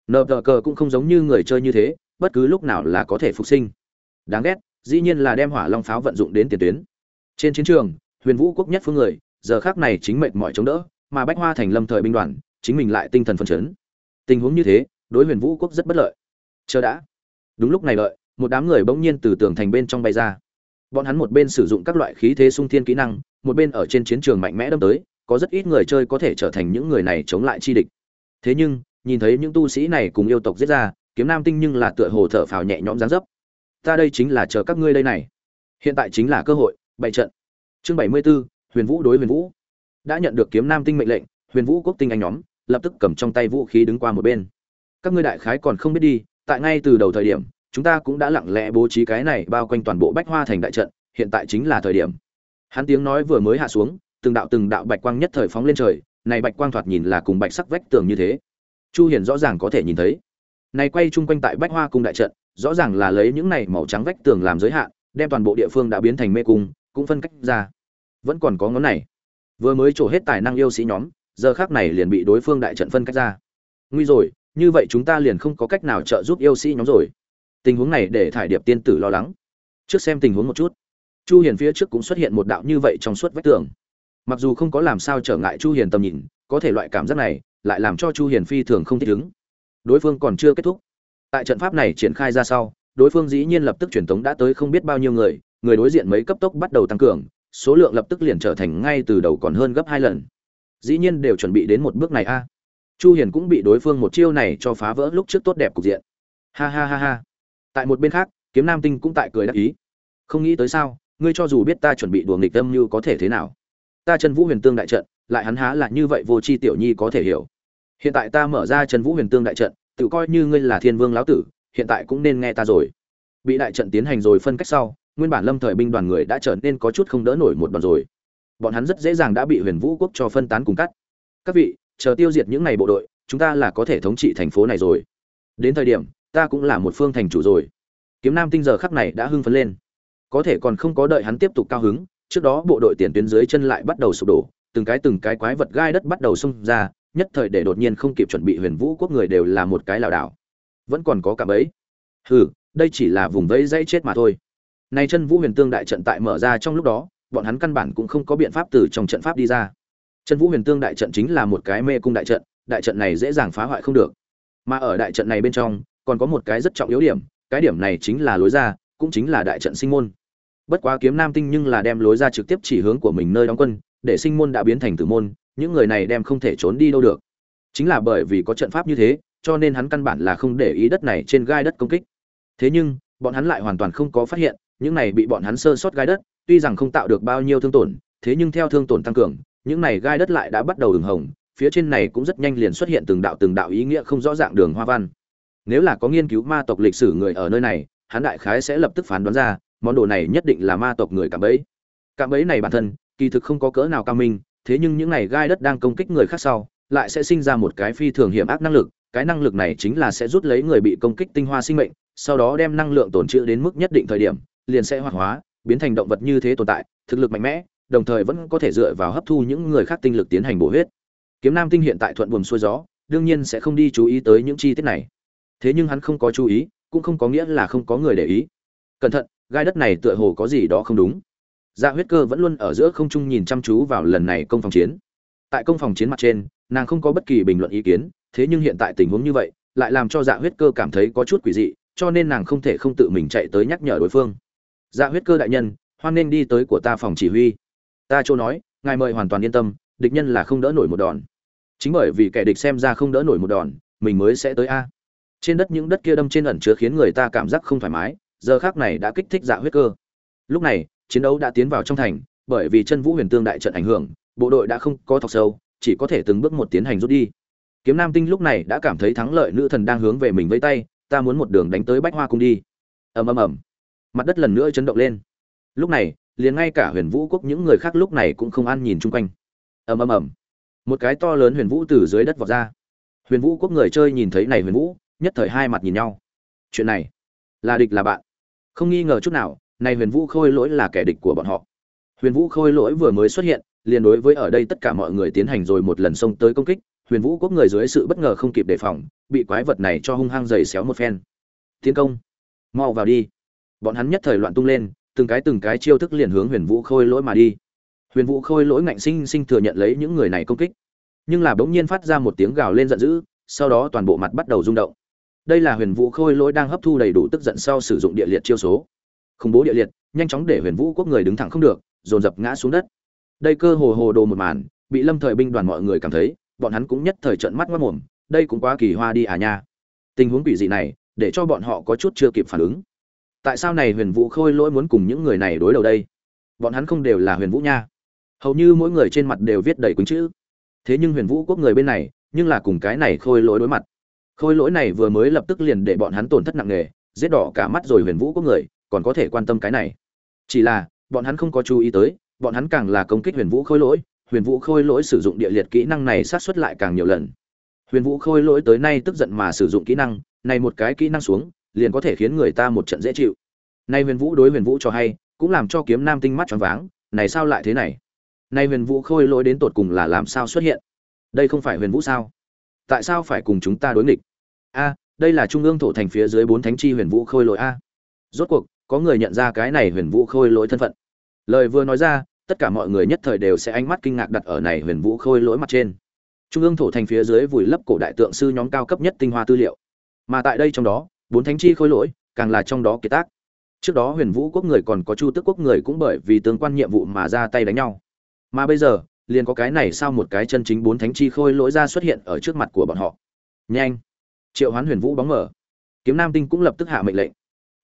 Nợ tờ cờ cũng không giống như người chơi như thế, bất cứ lúc nào là có thể phục sinh. Đáng ghét, dĩ nhiên là đem hỏa long pháo vận dụng đến tiền tuyến. Trên chiến trường, huyền vũ quốc nhất phương người giờ khác này chính mệnh mọi chống đỡ mà bách hoa thành lâm thời binh đoàn chính mình lại tinh thần phấn chấn. Tình huống như thế đối huyền vũ quốc rất bất lợi. Chờ đã. Đúng lúc này lợi một đám người bỗng nhiên từ tường thành bên trong bay ra. Bọn hắn một bên sử dụng các loại khí thế sung thiên kỹ năng một bên ở trên chiến trường mạnh mẽ đâm tới có rất ít người chơi có thể trở thành những người này chống lại chi địch. Thế nhưng nhìn thấy những tu sĩ này cùng yêu tộc giết ra kiếm nam tinh nhưng là tựa hồ thở phào nhẹ nhõm dáng dấp. Ta đây chính là chờ các ngươi đây này. Hiện tại chính là cơ hội bày trận. Chương bảy mươi 74, huyền vũ đối huyền vũ. Đã nhận được kiếm nam tinh mệnh lệnh, huyền vũ quốc tinh anh nhóm lập tức cầm trong tay vũ khí đứng qua một bên. Các ngươi đại khái còn không biết đi, tại ngay từ đầu thời điểm, chúng ta cũng đã lặng lẽ bố trí cái này bao quanh toàn bộ bách hoa thành đại trận, hiện tại chính là thời điểm. Hắn tiếng nói vừa mới hạ xuống, từng đạo từng đạo bạch quang nhất thời phóng lên trời, này bạch quang thoạt nhìn là cùng bạch sắc vách tường như thế. Chu hiền rõ ràng có thể nhìn thấy. Này quay chung quanh tại bách hoa cung đại trận, rõ ràng là lấy những này màu trắng vách tường làm giới hạn, đem toàn bộ địa phương đã biến thành mê cung, cũng phân cách ra vẫn còn có ngón này. Vừa mới trổ hết tài năng yêu sĩ nhóm, giờ khác này liền bị đối phương đại trận phân cách ra. Nguy rồi, như vậy chúng ta liền không có cách nào trợ giúp yêu sĩ nhóm rồi. Tình huống này để thải điệp tiên tử lo lắng. Trước xem tình huống một chút. Chu hiền phía trước cũng xuất hiện một đạo như vậy trong suốt vách tường. Mặc dù không có làm sao trở ngại chu hiền tầm nhìn, có thể loại cảm giác này lại làm cho chu hiền phi thường không thích ứng. Đối phương còn chưa kết thúc. Tại trận pháp này triển khai ra sau, đối phương dĩ nhiên lập tức truyền tống đã tới không biết bao nhiêu người người đối diện mấy cấp tốc bắt đầu tăng cường số lượng lập tức liền trở thành ngay từ đầu còn hơn gấp hai lần. Dĩ nhiên đều chuẩn bị đến một bước này a. Chu hiền cũng bị đối phương một chiêu này cho phá vỡ lúc trước tốt đẹp cục diện. Ha ha ha ha. Tại một bên khác, kiếm nam tinh cũng tại cười đắc ý. Không nghĩ tới sao, ngươi cho dù biết ta chuẩn bị đùa nghịch tâm như có thể thế nào. Ta chân vũ huyền tương đại trận, lại hắn há là như vậy vô chi tiểu nhi có thể hiểu. Hiện tại ta mở ra chân vũ huyền tương đại trận, tự coi như ngươi là thiên vương lão tử, hiện tại cũng nên nghe ta rồi. Bị đại trận tiến hành rồi phân cách sau nguyên bản lâm thời binh đoàn người đã trở nên có chút không đỡ nổi một đòn rồi. Bọn hắn rất dễ dàng đã bị huyền vũ quốc cho phân tán cùng cắt. Các vị, chờ tiêu diệt những này bộ đội, chúng ta là có thể thống trị thành phố này rồi. Đến thời điểm, ta cũng là một phương thành chủ rồi. Kiếm nam tinh giờ khắc này đã hưng phấn lên. Có thể còn không có đợi hắn tiếp tục cao hứng, trước đó bộ đội tiền tuyến dưới chân lại bắt đầu sụp đổ, từng cái từng cái quái vật gai đất bắt đầu xông ra, nhất thời để đột nhiên không kịp chuẩn bị huyền vũ quốc người đều là một cái lảo đảo. Vẫn còn có cả bấy hừ, đây chỉ là vùng vẫy dãy chết mà thôi nay chân vũ huyền tương đại trận tại mở ra trong lúc đó, bọn hắn căn bản cũng không có biện pháp từ trong trận pháp đi ra. Chân vũ huyền tương đại trận chính là một cái mê cung đại trận đại trận này dễ dàng phá hoại không được. Mà ở đại trận này bên trong, còn có một cái rất trọng yếu điểm, cái điểm này chính là lối ra, cũng chính là đại trận sinh môn. Bất quá kiếm nam tinh nhưng là đem lối ra trực tiếp chỉ hướng của mình nơi đóng quân, để sinh môn đã biến thành tử môn, những người này đem không thể trốn đi đâu được. Chính là bởi vì có trận pháp như thế, cho nên hắn căn bản là không để ý đất này trên gai đất công kích. Thế nhưng, bọn hắn lại hoàn toàn không có phát hiện những này bị bọn hắn sơ sót gai đất, tuy rằng không tạo được bao nhiêu thương tổn, thế nhưng theo thương tổn tăng cường, những này gai đất lại đã bắt đầu ửng hồng, phía trên này cũng rất nhanh liền xuất hiện từng đạo từng đạo ý nghĩa không rõ ràng đường hoa văn. Nếu là có nghiên cứu ma tộc lịch sử người ở nơi này, hắn đại khái sẽ lập tức phán đoán ra, món đồ này nhất định là ma tộc người cạm bẫy. Cạm bẫy này bản thân, kỳ thực không có cỡ nào cao minh, thế nhưng những này gai đất đang công kích người khác sau, lại sẽ sinh ra một cái phi thường hiểm ác năng lực, cái năng lực này chính là sẽ rút lấy người bị công kích tinh hoa sinh mệnh, sau đó đem năng lượng tồn trữ đến mức nhất định thời điểm liền sẽ hoạt hóa, biến thành động vật như thế tồn tại, thực lực mạnh mẽ, đồng thời vẫn có thể dựa vào hấp thu những người khác tinh lực tiến hành bổ huyết. Kiếm nam tinh hiện tại thuận buồm xuôi gió, đương nhiên sẽ không đi chú ý tới những chi tiết này. Thế nhưng hắn không có chú ý, cũng không có nghĩa là không có người để ý. Cẩn thận, gai đất này tựa hồ có gì đó không đúng. Dạ huyết cơ vẫn luôn ở giữa không trung nhìn chăm chú vào lần này công phòng chiến. Tại công phòng chiến mặt trên, nàng không có bất kỳ bình luận ý kiến, thế nhưng hiện tại tình huống như vậy, lại làm cho dạ huyết cơ cảm thấy có chút quỷ dị, cho nên nàng không thể không tự mình chạy tới nhắc nhở đối phương dạ huyết cơ đại nhân, hoan nên đi tới của ta phòng chỉ huy. Ta chỗ nói, ngài mời hoàn toàn yên tâm, địch nhân là không đỡ nổi một đòn. Chính bởi vì kẻ địch xem ra không đỡ nổi một đòn, mình mới sẽ tới a. Trên đất những đất kia đâm trên ẩn chứa khiến người ta cảm giác không thoải mái, giờ khác này đã kích thích dạ huyết cơ. Lúc này, chiến đấu đã tiến vào trong thành, bởi vì chân vũ huyền tương đại trận ảnh hưởng, bộ đội đã không có thọc sâu, chỉ có thể từng bước một tiến hành rút đi. Kiếm nam tinh lúc này đã cảm thấy thắng lợi nữ thần đang hướng về mình với tay, ta muốn một đường đánh tới bách hoa cung đi. Ầm ầm ầm mặt đất lần nữa chấn động lên. Lúc này, liền ngay cả huyền vũ quốc những người khác lúc này cũng không an nhìn chung quanh. Ầm ầm ầm. Một cái to lớn huyền vũ từ dưới đất vọt ra. Huyền vũ quốc người chơi nhìn thấy này huyền vũ, nhất thời hai mặt nhìn nhau. Chuyện này, là địch là bạn. Không nghi ngờ chút nào, này huyền vũ khôi lỗi là kẻ địch của bọn họ. Huyền vũ khôi lỗi vừa mới xuất hiện, liền đối với ở đây tất cả mọi người tiến hành rồi một lần xông tới công kích. Huyền vũ quốc người dưới sự bất ngờ không kịp đề phòng, bị quái vật này cho hung hăng giày xéo một phen. Tiến công. Mau vào đi bọn hắn nhất thời loạn tung lên, từng cái từng cái chiêu thức liền hướng huyền vũ khôi lỗi mà đi. Huyền vũ khôi lỗi ngạnh sinh sinh thừa nhận lấy những người này công kích, nhưng là bỗng nhiên phát ra một tiếng gào lên giận dữ, sau đó toàn bộ mặt bắt đầu rung động. Đây là huyền vũ khôi lỗi đang hấp thu đầy đủ tức giận sau sử dụng địa liệt chiêu số. Khủng bố địa liệt, nhanh chóng để huyền vũ quốc người đứng thẳng không được, dồn dập ngã xuống đất. Đây cơ hồ hồ đồ một màn, bị lâm thời binh đoàn mọi người cảm thấy, bọn hắn cũng nhất thời trận mắt mất mồm, đây cũng quá kỳ hoa đi à nha. Tình huống quỷ dị này, để cho bọn họ có chút chưa kịp phản ứng tại sao này huyền vũ khôi lỗi muốn cùng những người này đối đầu đây? Bọn hắn không đều là huyền vũ nha. Hầu như mỗi người trên mặt đều viết đầy quýnh chữ. Thế nhưng huyền vũ quốc người bên này, nhưng là cùng cái này khôi lỗi đối mặt. Khôi lỗi này vừa mới lập tức liền để bọn hắn tổn thất nặng nề, giết đỏ cả mắt rồi huyền vũ quốc người, còn có thể quan tâm cái này. Chỉ là, bọn hắn không có chú ý tới, bọn hắn càng là công kích huyền vũ khôi lỗi, huyền vũ khôi lỗi sử dụng địa liệt kỹ năng này sát xuất lại càng nhiều lần. Huyền vũ khôi lỗi tới nay tức giận mà sử dụng kỹ năng, này một cái kỹ năng xuống liền có thể khiến người ta một trận dễ chịu. Nay huyền vũ đối huyền vũ cho hay, cũng làm cho kiếm nam tinh mắt choáng váng, này sao lại thế này? Nay huyền vũ khôi lỗi đến tột cùng là làm sao xuất hiện? Đây không phải huyền vũ sao? Tại sao phải cùng chúng ta đối nghịch? A, đây là trung ương thổ thành phía dưới bốn thánh chi huyền vũ khôi lỗi a. Rốt cuộc, có người nhận ra cái này huyền vũ khôi lỗi thân phận. Lời vừa nói ra, tất cả mọi người nhất thời đều sẽ ánh mắt kinh ngạc đặt ở này huyền vũ khôi lỗi mặt trên. Trung ương thổ thành phía dưới vùi lấp cổ đại tượng sư nhóm cao cấp nhất tinh hoa tư liệu. Mà tại đây trong đó bốn thánh chi khôi lỗi, càng là trong đó kiệt tác. Trước đó huyền vũ quốc người còn có chu tước quốc người cũng bởi vì tương quan nhiệm vụ mà ra tay đánh nhau. Mà bây giờ, liền có cái này sao một cái chân chính bốn thánh chi khôi lỗi ra xuất hiện ở trước mặt của bọn họ. Nhanh! Triệu hoán huyền vũ bóng mở. Kiếm nam tinh cũng lập tức hạ mệnh lệnh.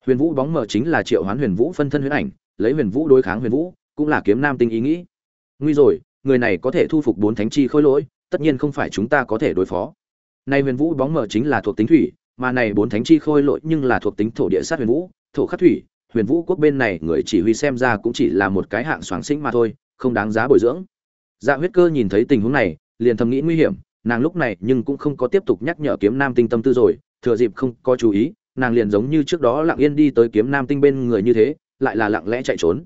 Huyền vũ bóng mở chính là triệu hoán huyền vũ phân thân huyền ảnh, lấy huyền vũ đối kháng huyền vũ, cũng là kiếm nam tinh ý nghĩ. Nguy rồi, người này có thể thu phục bốn thánh chi khôi lỗi, tất nhiên không phải chúng ta có thể đối phó. Nay huyền vũ bóng mở chính là thuộc tính thủy mà này bốn thánh chi khôi lỗi nhưng là thuộc tính thổ địa sát huyền vũ, thổ khắc thủy, huyền vũ quốc bên này người chỉ huy xem ra cũng chỉ là một cái hạng soáng sinh mà thôi, không đáng giá bồi dưỡng. Dạ huyết cơ nhìn thấy tình huống này, liền thầm nghĩ nguy hiểm, nàng lúc này nhưng cũng không có tiếp tục nhắc nhở kiếm nam tinh tâm tư rồi, thừa dịp không có chú ý, nàng liền giống như trước đó lặng yên đi tới kiếm nam tinh bên người như thế, lại là lặng lẽ chạy trốn.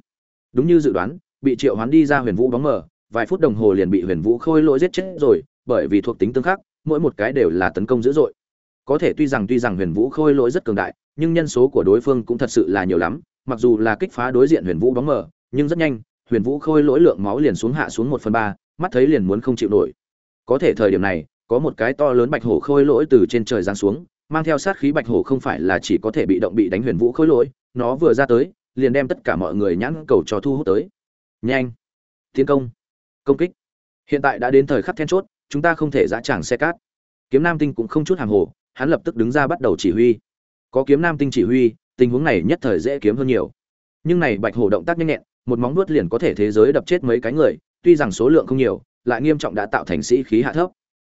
Đúng như dự đoán, bị triệu hoán đi ra huyền vũ bóng mờ, vài phút đồng hồ liền bị huyền vũ khôi lỗi giết chết rồi, bởi vì thuộc tính tương khắc, mỗi một cái đều là tấn công dữ dội có thể tuy rằng tuy rằng huyền vũ khôi lỗi rất cường đại, nhưng nhân số của đối phương cũng thật sự là nhiều lắm. Mặc dù là kích phá đối diện huyền vũ bóng mờ, nhưng rất nhanh, huyền vũ khôi lỗi lượng máu liền xuống hạ xuống một phần ba, mắt thấy liền muốn không chịu nổi. Có thể thời điểm này, có một cái to lớn bạch hổ khôi lỗi từ trên trời giáng xuống, mang theo sát khí bạch hổ không phải là chỉ có thể bị động bị đánh huyền vũ khôi lỗi, nó vừa ra tới, liền đem tất cả mọi người nhãn cầu cho thu hút tới. Nhanh! Tiến công! Công kích! Hiện tại đã đến thời khắc then chốt, chúng ta không thể dã tràng xe cát. Kiếm nam tinh cũng không chút hàng hồ hắn lập tức đứng ra bắt đầu chỉ huy. Có kiếm nam tinh chỉ huy, tình huống này nhất thời dễ kiếm hơn nhiều. Nhưng này bạch hổ động tác nhanh nhẹn, một móng vuốt liền có thể thế giới đập chết mấy cái người, tuy rằng số lượng không nhiều, lại nghiêm trọng đã tạo thành sĩ khí hạ thấp.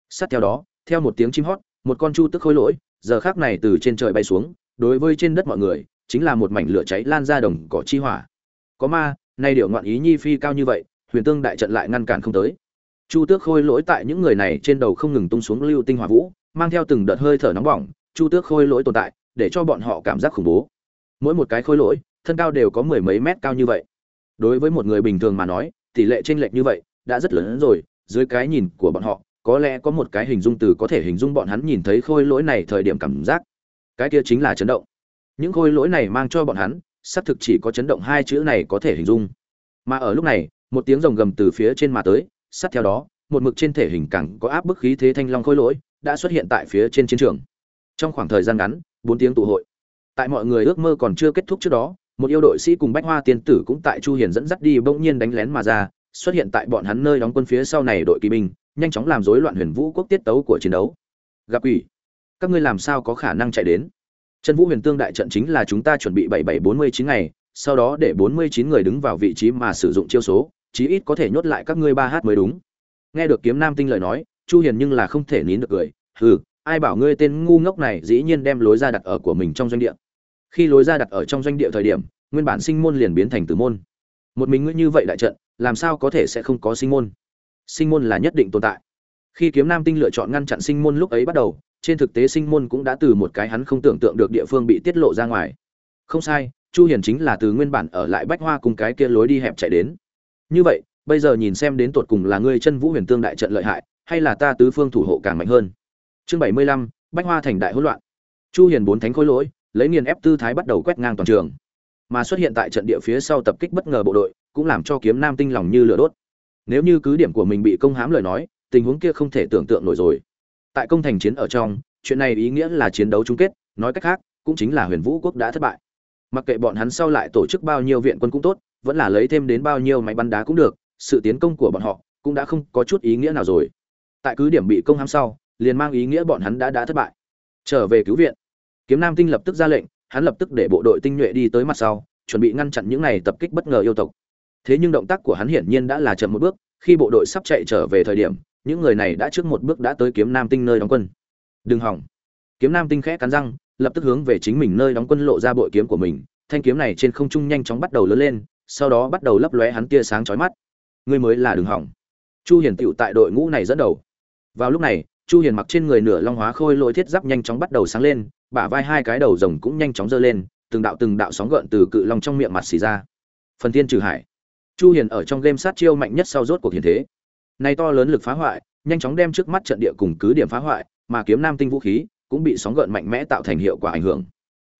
Sát theo đó, theo một tiếng chim hót, một con chu tức khôi lỗi, giờ khác này từ trên trời bay xuống, đối với trên đất mọi người, chính là một mảnh lửa cháy lan ra đồng cỏ chi hỏa. Có ma, nay điệu ngoạn ý nhi phi cao như vậy, huyền tương đại trận lại ngăn cản không tới. Chu tước khôi lỗi tại những người này trên đầu không ngừng tung xuống lưu tinh hỏa vũ mang theo từng đợt hơi thở nóng bỏng, chu tước khôi lỗi tồn tại, để cho bọn họ cảm giác khủng bố. Mỗi một cái khôi lỗi, thân cao đều có mười mấy mét cao như vậy. Đối với một người bình thường mà nói, tỷ lệ chênh lệch như vậy đã rất lớn rồi, dưới cái nhìn của bọn họ, có lẽ có một cái hình dung từ có thể hình dung bọn hắn nhìn thấy khôi lỗi này thời điểm cảm giác. Cái kia chính là chấn động. Những khôi lỗi này mang cho bọn hắn, xác thực chỉ có chấn động hai chữ này có thể hình dung. Mà ở lúc này, một tiếng rồng gầm từ phía trên mà tới, sát theo đó, một mực trên thể hình càng có áp bức khí thế thanh long khôi lỗi đã xuất hiện tại phía trên chiến trường. Trong khoảng thời gian ngắn, bốn tiếng tụ hội. Tại mọi người ước mơ còn chưa kết thúc trước đó, một yêu đội sĩ cùng bách hoa tiên tử cũng tại chu hiền dẫn dắt đi bỗng nhiên đánh lén mà ra, xuất hiện tại bọn hắn nơi đóng quân phía sau này đội kỳ binh, nhanh chóng làm rối loạn huyền vũ quốc tiết tấu của chiến đấu. Gặp quỷ. Các ngươi làm sao có khả năng chạy đến? Chân vũ huyền tương đại trận chính là chúng ta chuẩn bị bảy bảy bốn mươi chín ngày, sau đó để bốn mươi chín người đứng vào vị trí mà sử dụng chiêu số, chí ít có thể nhốt lại các ngươi ba h mới đúng. Nghe được kiếm nam tinh lời nói chu hiền nhưng là không thể nín được cười. Hừ, ai bảo ngươi tên ngu ngốc này dĩ nhiên đem lối ra đặt ở của mình trong doanh địa. Khi lối ra đặt ở trong doanh địa thời điểm, nguyên bản sinh môn liền biến thành tử môn. Một mình ngươi như vậy đại trận, làm sao có thể sẽ không có sinh môn? Sinh môn là nhất định tồn tại. Khi kiếm nam tinh lựa chọn ngăn chặn sinh môn lúc ấy bắt đầu, trên thực tế sinh môn cũng đã từ một cái hắn không tưởng tượng được địa phương bị tiết lộ ra ngoài. Không sai, chu hiền chính là từ nguyên bản ở lại bách hoa cùng cái kia lối đi hẹp chạy đến. Như vậy, bây giờ nhìn xem đến tột cùng là ngươi chân vũ huyền tương đại trận lợi hại hay là ta tứ phương thủ hộ càng mạnh hơn? Chương 75, bách hoa thành đại hỗn loạn. Chu hiền bốn thánh khối lỗi lấy nghiền ép tư thái bắt đầu quét ngang toàn trường. Mà xuất hiện tại trận địa phía sau tập kích bất ngờ bộ đội cũng làm cho kiếm nam tinh lòng như lửa đốt. Nếu như cứ điểm của mình bị công hãm lời nói tình huống kia không thể tưởng tượng nổi rồi. Tại công thành chiến ở trong chuyện này ý nghĩa là chiến đấu chung kết nói cách khác cũng chính là huyền vũ quốc đã thất bại. Mặc kệ bọn hắn sau lại tổ chức bao nhiêu viện quân cũng tốt vẫn là lấy thêm đến bao nhiêu máy bắn đá cũng được sự tiến công của bọn họ cũng đã không có chút ý nghĩa nào rồi tại cứ điểm bị công hãm sau, liền mang ý nghĩa bọn hắn đã đã thất bại. Trở về cứu viện. Kiếm nam tinh lập tức ra lệnh, hắn lập tức để bộ đội tinh nhuệ đi tới mặt sau, chuẩn bị ngăn chặn những này tập kích bất ngờ yêu tộc. Thế nhưng động tác của hắn hiển nhiên đã là chậm một bước, khi bộ đội sắp chạy trở về thời điểm, những người này đã trước một bước đã tới kiếm nam tinh nơi đóng quân. Đừng hỏng. Kiếm nam tinh khẽ cắn răng, lập tức hướng về chính mình nơi đóng quân lộ ra bội kiếm của mình, thanh kiếm này trên không trung nhanh chóng bắt đầu lớn lên, sau đó bắt đầu lấp lóe hắn tia sáng chói mắt. Ngươi mới là đường hỏng. Chu hiển tựu tại đội ngũ này dẫn đầu vào lúc này, chu hiền mặc trên người nửa long hóa khôi lỗi thiết giáp nhanh chóng bắt đầu sáng lên, bả vai hai cái đầu rồng cũng nhanh chóng dơ lên, từng đạo từng đạo sóng gợn từ cự long trong miệng mặt xì ra. Phần thiên trừ hải. Chu hiền ở trong game sát chiêu mạnh nhất sau rốt cuộc hiện thế. Nay to lớn lực phá hoại, nhanh chóng đem trước mắt trận địa cùng cứ điểm phá hoại, mà kiếm nam tinh vũ khí cũng bị sóng gợn mạnh mẽ tạo thành hiệu quả ảnh hưởng.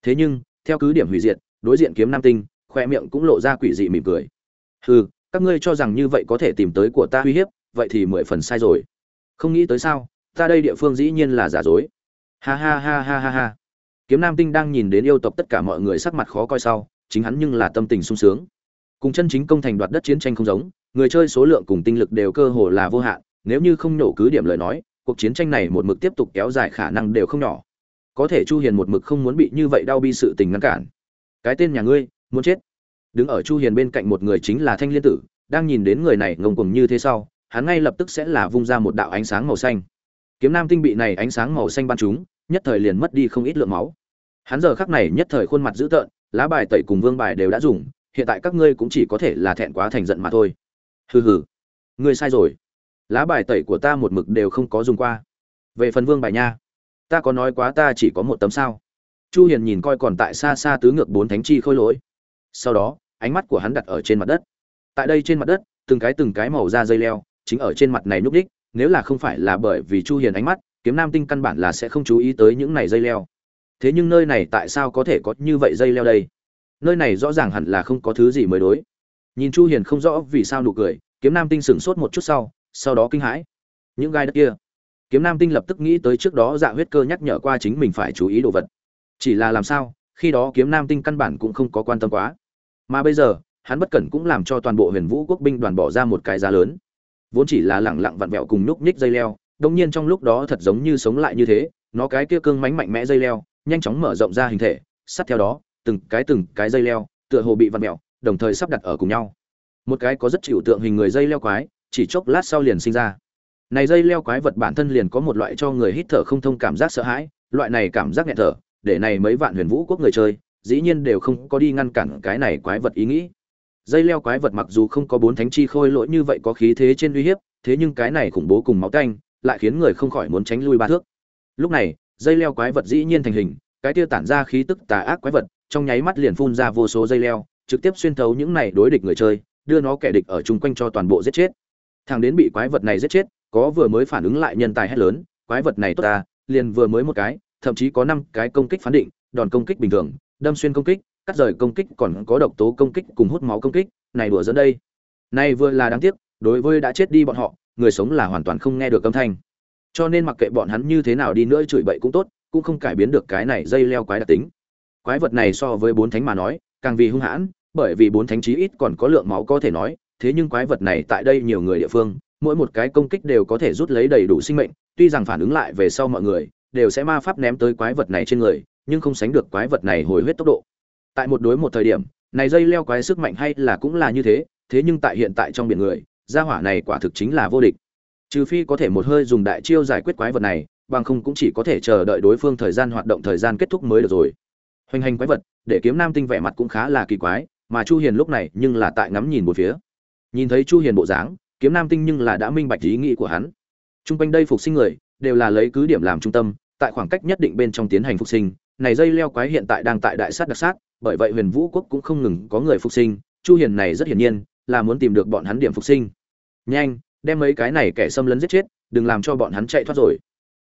Thế nhưng, theo cứ điểm hủy diệt, đối diện kiếm nam tinh, khoe miệng cũng lộ ra quỷ dị mỉm cười. Hừ, các ngươi cho rằng như vậy có thể tìm tới của ta uy hiếp, vậy thì mười phần sai rồi không nghĩ tới sao, ta đây địa phương dĩ nhiên là giả dối. Ha ha ha ha ha ha. Kiếm nam tinh đang nhìn đến yêu tộc tất cả mọi người sắc mặt khó coi sau, chính hắn nhưng là tâm tình sung sướng. Cùng chân chính công thành đoạt đất chiến tranh không giống, người chơi số lượng cùng tinh lực đều cơ hồ là vô hạn, nếu như không nổ cứ điểm lời nói, cuộc chiến tranh này một mực tiếp tục kéo dài khả năng đều không nhỏ. Có thể chu hiền một mực không muốn bị như vậy đau bi sự tình ngăn cản. Cái tên nhà ngươi, muốn chết. Đứng ở chu hiền bên cạnh một người chính là thanh liên tử, đang nhìn đến người này ngông cuồng như thế sau hắn ngay lập tức sẽ là vung ra một đạo ánh sáng màu xanh. Kiếm nam tinh bị này ánh sáng màu xanh ban chúng nhất thời liền mất đi không ít lượng máu. Hắn giờ khắc này nhất thời khuôn mặt dữ tợn, lá bài tẩy cùng vương bài đều đã dùng, hiện tại các ngươi cũng chỉ có thể là thẹn quá thành giận mà thôi. Hừ hừ, ngươi sai rồi. Lá bài tẩy của ta một mực đều không có dùng qua. Về phần vương bài nha, ta có nói quá ta chỉ có một tấm sao. Chu hiền nhìn coi còn tại xa xa tứ ngược bốn thánh chi khôi lỗi. Sau đó, ánh mắt của hắn đặt ở trên mặt đất. Tại đây trên mặt đất, từng cái từng cái màu da dây leo chính ở trên mặt này nhúc đích nếu là không phải là bởi vì chu hiền ánh mắt, kiếm nam tinh căn bản là sẽ không chú ý tới những này dây leo. Thế nhưng nơi này tại sao có thể có như vậy dây leo đây? Nơi này rõ ràng hẳn là không có thứ gì mới đối. Nhìn chu hiền không rõ vì sao nụ cười, kiếm nam tinh sửng sốt một chút sau sau đó kinh hãi. Những gai đất kia. Kiếm nam tinh lập tức nghĩ tới trước đó dạ huyết cơ nhắc nhở qua chính mình phải chú ý đồ vật. Chỉ là làm sao, khi đó kiếm nam tinh căn bản cũng không có quan tâm quá. Mà bây giờ, hắn bất cẩn cũng làm cho toàn bộ huyền vũ quốc binh đoàn bỏ ra một cái giá lớn vốn chỉ là lẳng lặng vặn vẹo cùng núc ních dây leo đông nhiên trong lúc đó thật giống như sống lại như thế, nó cái kia cương mánh mạnh mẽ dây leo, nhanh chóng mở rộng ra hình thể, sát theo đó, từng cái từng cái dây leo, tựa hồ bị vặn vẹo, đồng thời sắp đặt ở cùng nhau. Một cái có rất chịu tượng hình người dây leo quái, chỉ chốc lát sau liền sinh ra. Này dây leo quái vật bản thân liền có một loại cho người hít thở không thông cảm giác sợ hãi, loại này cảm giác nghẹt thở, để này mấy vạn huyền vũ quốc người chơi, dĩ nhiên đều không có đi ngăn cản cái này quái vật ý nghĩ dây leo quái vật mặc dù không có bốn thánh chi khôi lỗi như vậy có khí thế trên uy hiếp, thế nhưng cái này khủng bố cùng máu tanh lại khiến người không khỏi muốn tránh lui ba thước. Lúc này, dây leo quái vật dĩ nhiên thành hình, cái tiêu tản ra khí tức tà ác quái vật, trong nháy mắt liền phun ra vô số dây leo, trực tiếp xuyên thấu những này đối địch người chơi, đưa nó kẻ địch ở chung quanh cho toàn bộ giết chết. Thằng đến bị quái vật này giết chết, có vừa mới phản ứng lại nhân tài hét lớn, quái vật này tốt ta, liền vừa mới một cái, thậm chí có năm cái công kích phán định, đòn công kích bình thường, đâm xuyên công kích cắt rời công kích còn có độc tố công kích cùng hút máu công kích, này đùa dẫn đây. Này vừa là đáng tiếc, đối với đã chết đi bọn họ, người sống là hoàn toàn không nghe được âm thanh. Cho nên mặc kệ bọn hắn như thế nào đi nữa chửi bậy cũng tốt, cũng không cải biến được cái này dây leo quái đặc tính. Quái vật này so với bốn thánh mà nói, càng vì hung hãn, bởi vì bốn thánh chí ít còn có lượng máu có thể nói, thế nhưng quái vật này tại đây nhiều người địa phương, mỗi một cái công kích đều có thể rút lấy đầy đủ sinh mệnh, tuy rằng phản ứng lại về sau mọi người, đều sẽ ma pháp ném tới quái vật này trên người, nhưng không sánh được quái vật này hồi huyết tốc độ tại một đối một thời điểm, này dây leo quái sức mạnh hay là cũng là như thế thế nhưng tại hiện tại trong biển người, gia hỏa này quả thực chính là vô địch. Trừ phi có thể một hơi dùng đại chiêu giải quyết quái vật này, bằng không cũng chỉ có thể chờ đợi đối phương thời gian hoạt động thời gian kết thúc mới được rồi. Hoành hành quái vật, để kiếm nam tinh vẻ mặt cũng khá là kỳ quái, mà chu hiền lúc này nhưng là tại ngắm nhìn một phía. Nhìn thấy chu hiền bộ dáng, kiếm nam tinh nhưng là đã minh bạch ý nghĩ của hắn. Trung quanh đây phục sinh người, đều là lấy cứ điểm làm trung tâm, tại khoảng cách nhất định bên trong tiến hành phục sinh này dây leo quái hiện tại đang tại đại sát đặc sát, bởi vậy huyền vũ quốc cũng không ngừng có người phục sinh, chu hiền này rất hiển nhiên, là muốn tìm được bọn hắn điểm phục sinh. Nhanh, đem mấy cái này kẻ xâm lấn giết chết, đừng làm cho bọn hắn chạy thoát rồi.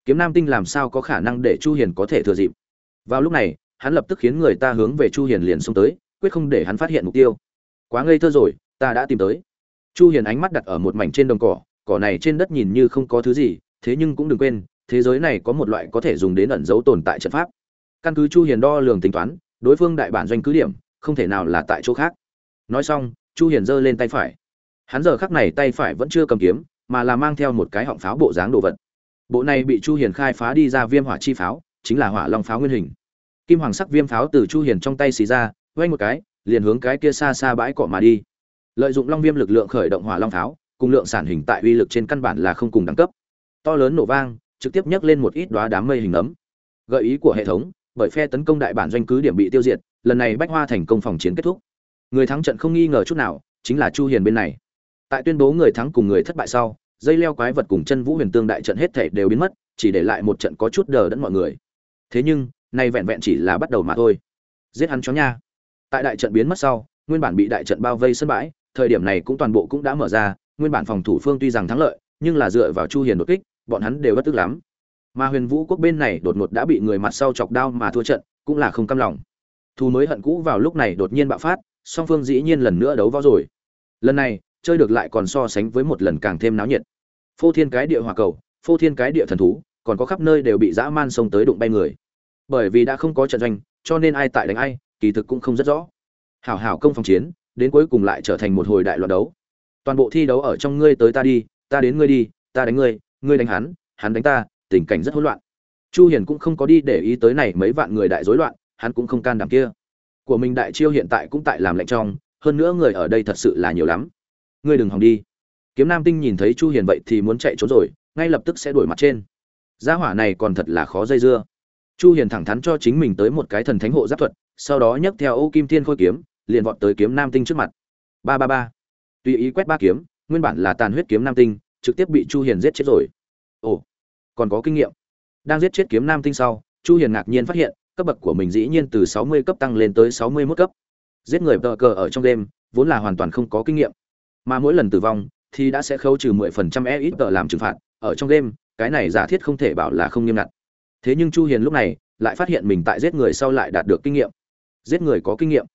Kiếm nam tinh làm sao có khả năng để chu hiền có thể thừa dịp? Vào lúc này, hắn lập tức khiến người ta hướng về chu hiền liền xông tới, quyết không để hắn phát hiện mục tiêu. Quá ngây thơ rồi, ta đã tìm tới. Chu hiền ánh mắt đặt ở một mảnh trên đồng cỏ cỏ này trên đất nhìn như không có thứ gì, thế nhưng cũng đừng quên, thế giới này có một loại có thể dùng đến ẩn dấu tồn tại trận pháp căn cứ chu hiền đo lường tính toán, đối phương đại bản doanh cứ điểm, không thể nào là tại chỗ khác. Nói xong, chu hiền giơ lên tay phải. Hắn giờ khắc này tay phải vẫn chưa cầm kiếm, mà là mang theo một cái họng pháo bộ dáng đồ vật. Bộ này bị chu hiền khai phá đi ra viêm hỏa chi pháo, chính là hỏa long pháo nguyên hình. Kim hoàng sắc viêm pháo từ chu hiền trong tay xì ra quay một cái, liền hướng cái kia xa xa bãi cỏ mà đi. Lợi dụng long viêm lực lượng khởi động hỏa long pháo, cùng lượng sản hình tại uy lực trên căn bản là không cùng đẳng cấp. To lớn nổ vang, trực tiếp nhấc lên một ít đóa đám mây hình ấm. Gợi ý của hệ thống bởi phe tấn công đại bản doanh cứ điểm bị tiêu diệt, lần này bách hoa thành công phòng chiến kết thúc. Người thắng trận không nghi ngờ chút nào, chính là chu hiền bên này. Tại tuyên bố người thắng cùng người thất bại sau, dây leo quái vật cùng chân vũ huyền tương đại trận hết thảy đều biến mất, chỉ để lại một trận có chút đờ đẫn mọi người. Thế nhưng, nay vẹn vẹn chỉ là bắt đầu mà thôi. Giết hắn chó nha. Tại đại trận biến mất sau, nguyên bản bị đại trận bao vây sân bãi, thời điểm này cũng toàn bộ cũng đã mở ra, nguyên bản phòng thủ phương tuy rằng thắng lợi, nhưng là dựa vào chu hiền đột kích, bọn hắn đều bất tức lắm mà huyền vũ quốc bên này đột ngột đã bị người mặt sau chọc đao mà thua trận, cũng là không cam lòng. Thù mới hận cũ vào lúc này đột nhiên bạo phát, song phương dĩ nhiên lần nữa đấu võ rồi. Lần này, chơi được lại còn so sánh với một lần càng thêm náo nhiệt. Phô thiên cái địa hòa cầu, phô thiên cái địa thần thú, còn có khắp nơi đều bị dã man xông tới đụng bay người. Bởi vì đã không có trận doanh, cho nên ai tại đánh ai, kỳ thực cũng không rất rõ. Hảo hảo công phòng chiến, đến cuối cùng lại trở thành một hồi đại loạt đấu. Toàn bộ thi đấu ở trong ngươi tới ta đi, ta đến ngươi đi, ta đánh ngươi ngươi đánh hắn hắn đánh ta tình cảnh rất hỗn loạn. Chu hiền cũng không có đi để ý tới này mấy vạn người đại rối loạn, hắn cũng không can đảm kia. Của mình đại chiêu hiện tại cũng tại làm lệnh trong, hơn nữa người ở đây thật sự là nhiều lắm. Ngươi đừng hòng đi. Kiếm nam tinh nhìn thấy chu hiền vậy thì muốn chạy trốn rồi, ngay lập tức sẽ đuổi mặt trên. Gia hỏa này còn thật là khó dây dưa. Chu hiền thẳng thắn cho chính mình tới một cái thần thánh hộ giáp thuật, sau đó nhấc theo ô kim thiên khôi kiếm, liền vọt tới kiếm nam tinh trước mặt. Ba ba ba. Tùy ý quét ba kiếm, nguyên bản là tàn huyết kiếm nam tinh, trực tiếp bị chu hiền giết chết rồi còn có kinh nghiệm. Đang giết chết kiếm nam tinh sau, chu hiền ngạc nhiên phát hiện, cấp bậc của mình dĩ nhiên từ 60 cấp tăng lên tới 61 cấp. Giết người tờ cờ ở trong đêm, vốn là hoàn toàn không có kinh nghiệm. Mà mỗi lần tử vong, thì đã sẽ khấu trừ 10% e ít tờ làm trừng phạt. Ở trong đêm, cái này giả thiết không thể bảo là không nghiêm ngặt. Thế nhưng chu hiền lúc này lại phát hiện mình tại giết người sau lại đạt được kinh nghiệm. Giết người có kinh nghiệm.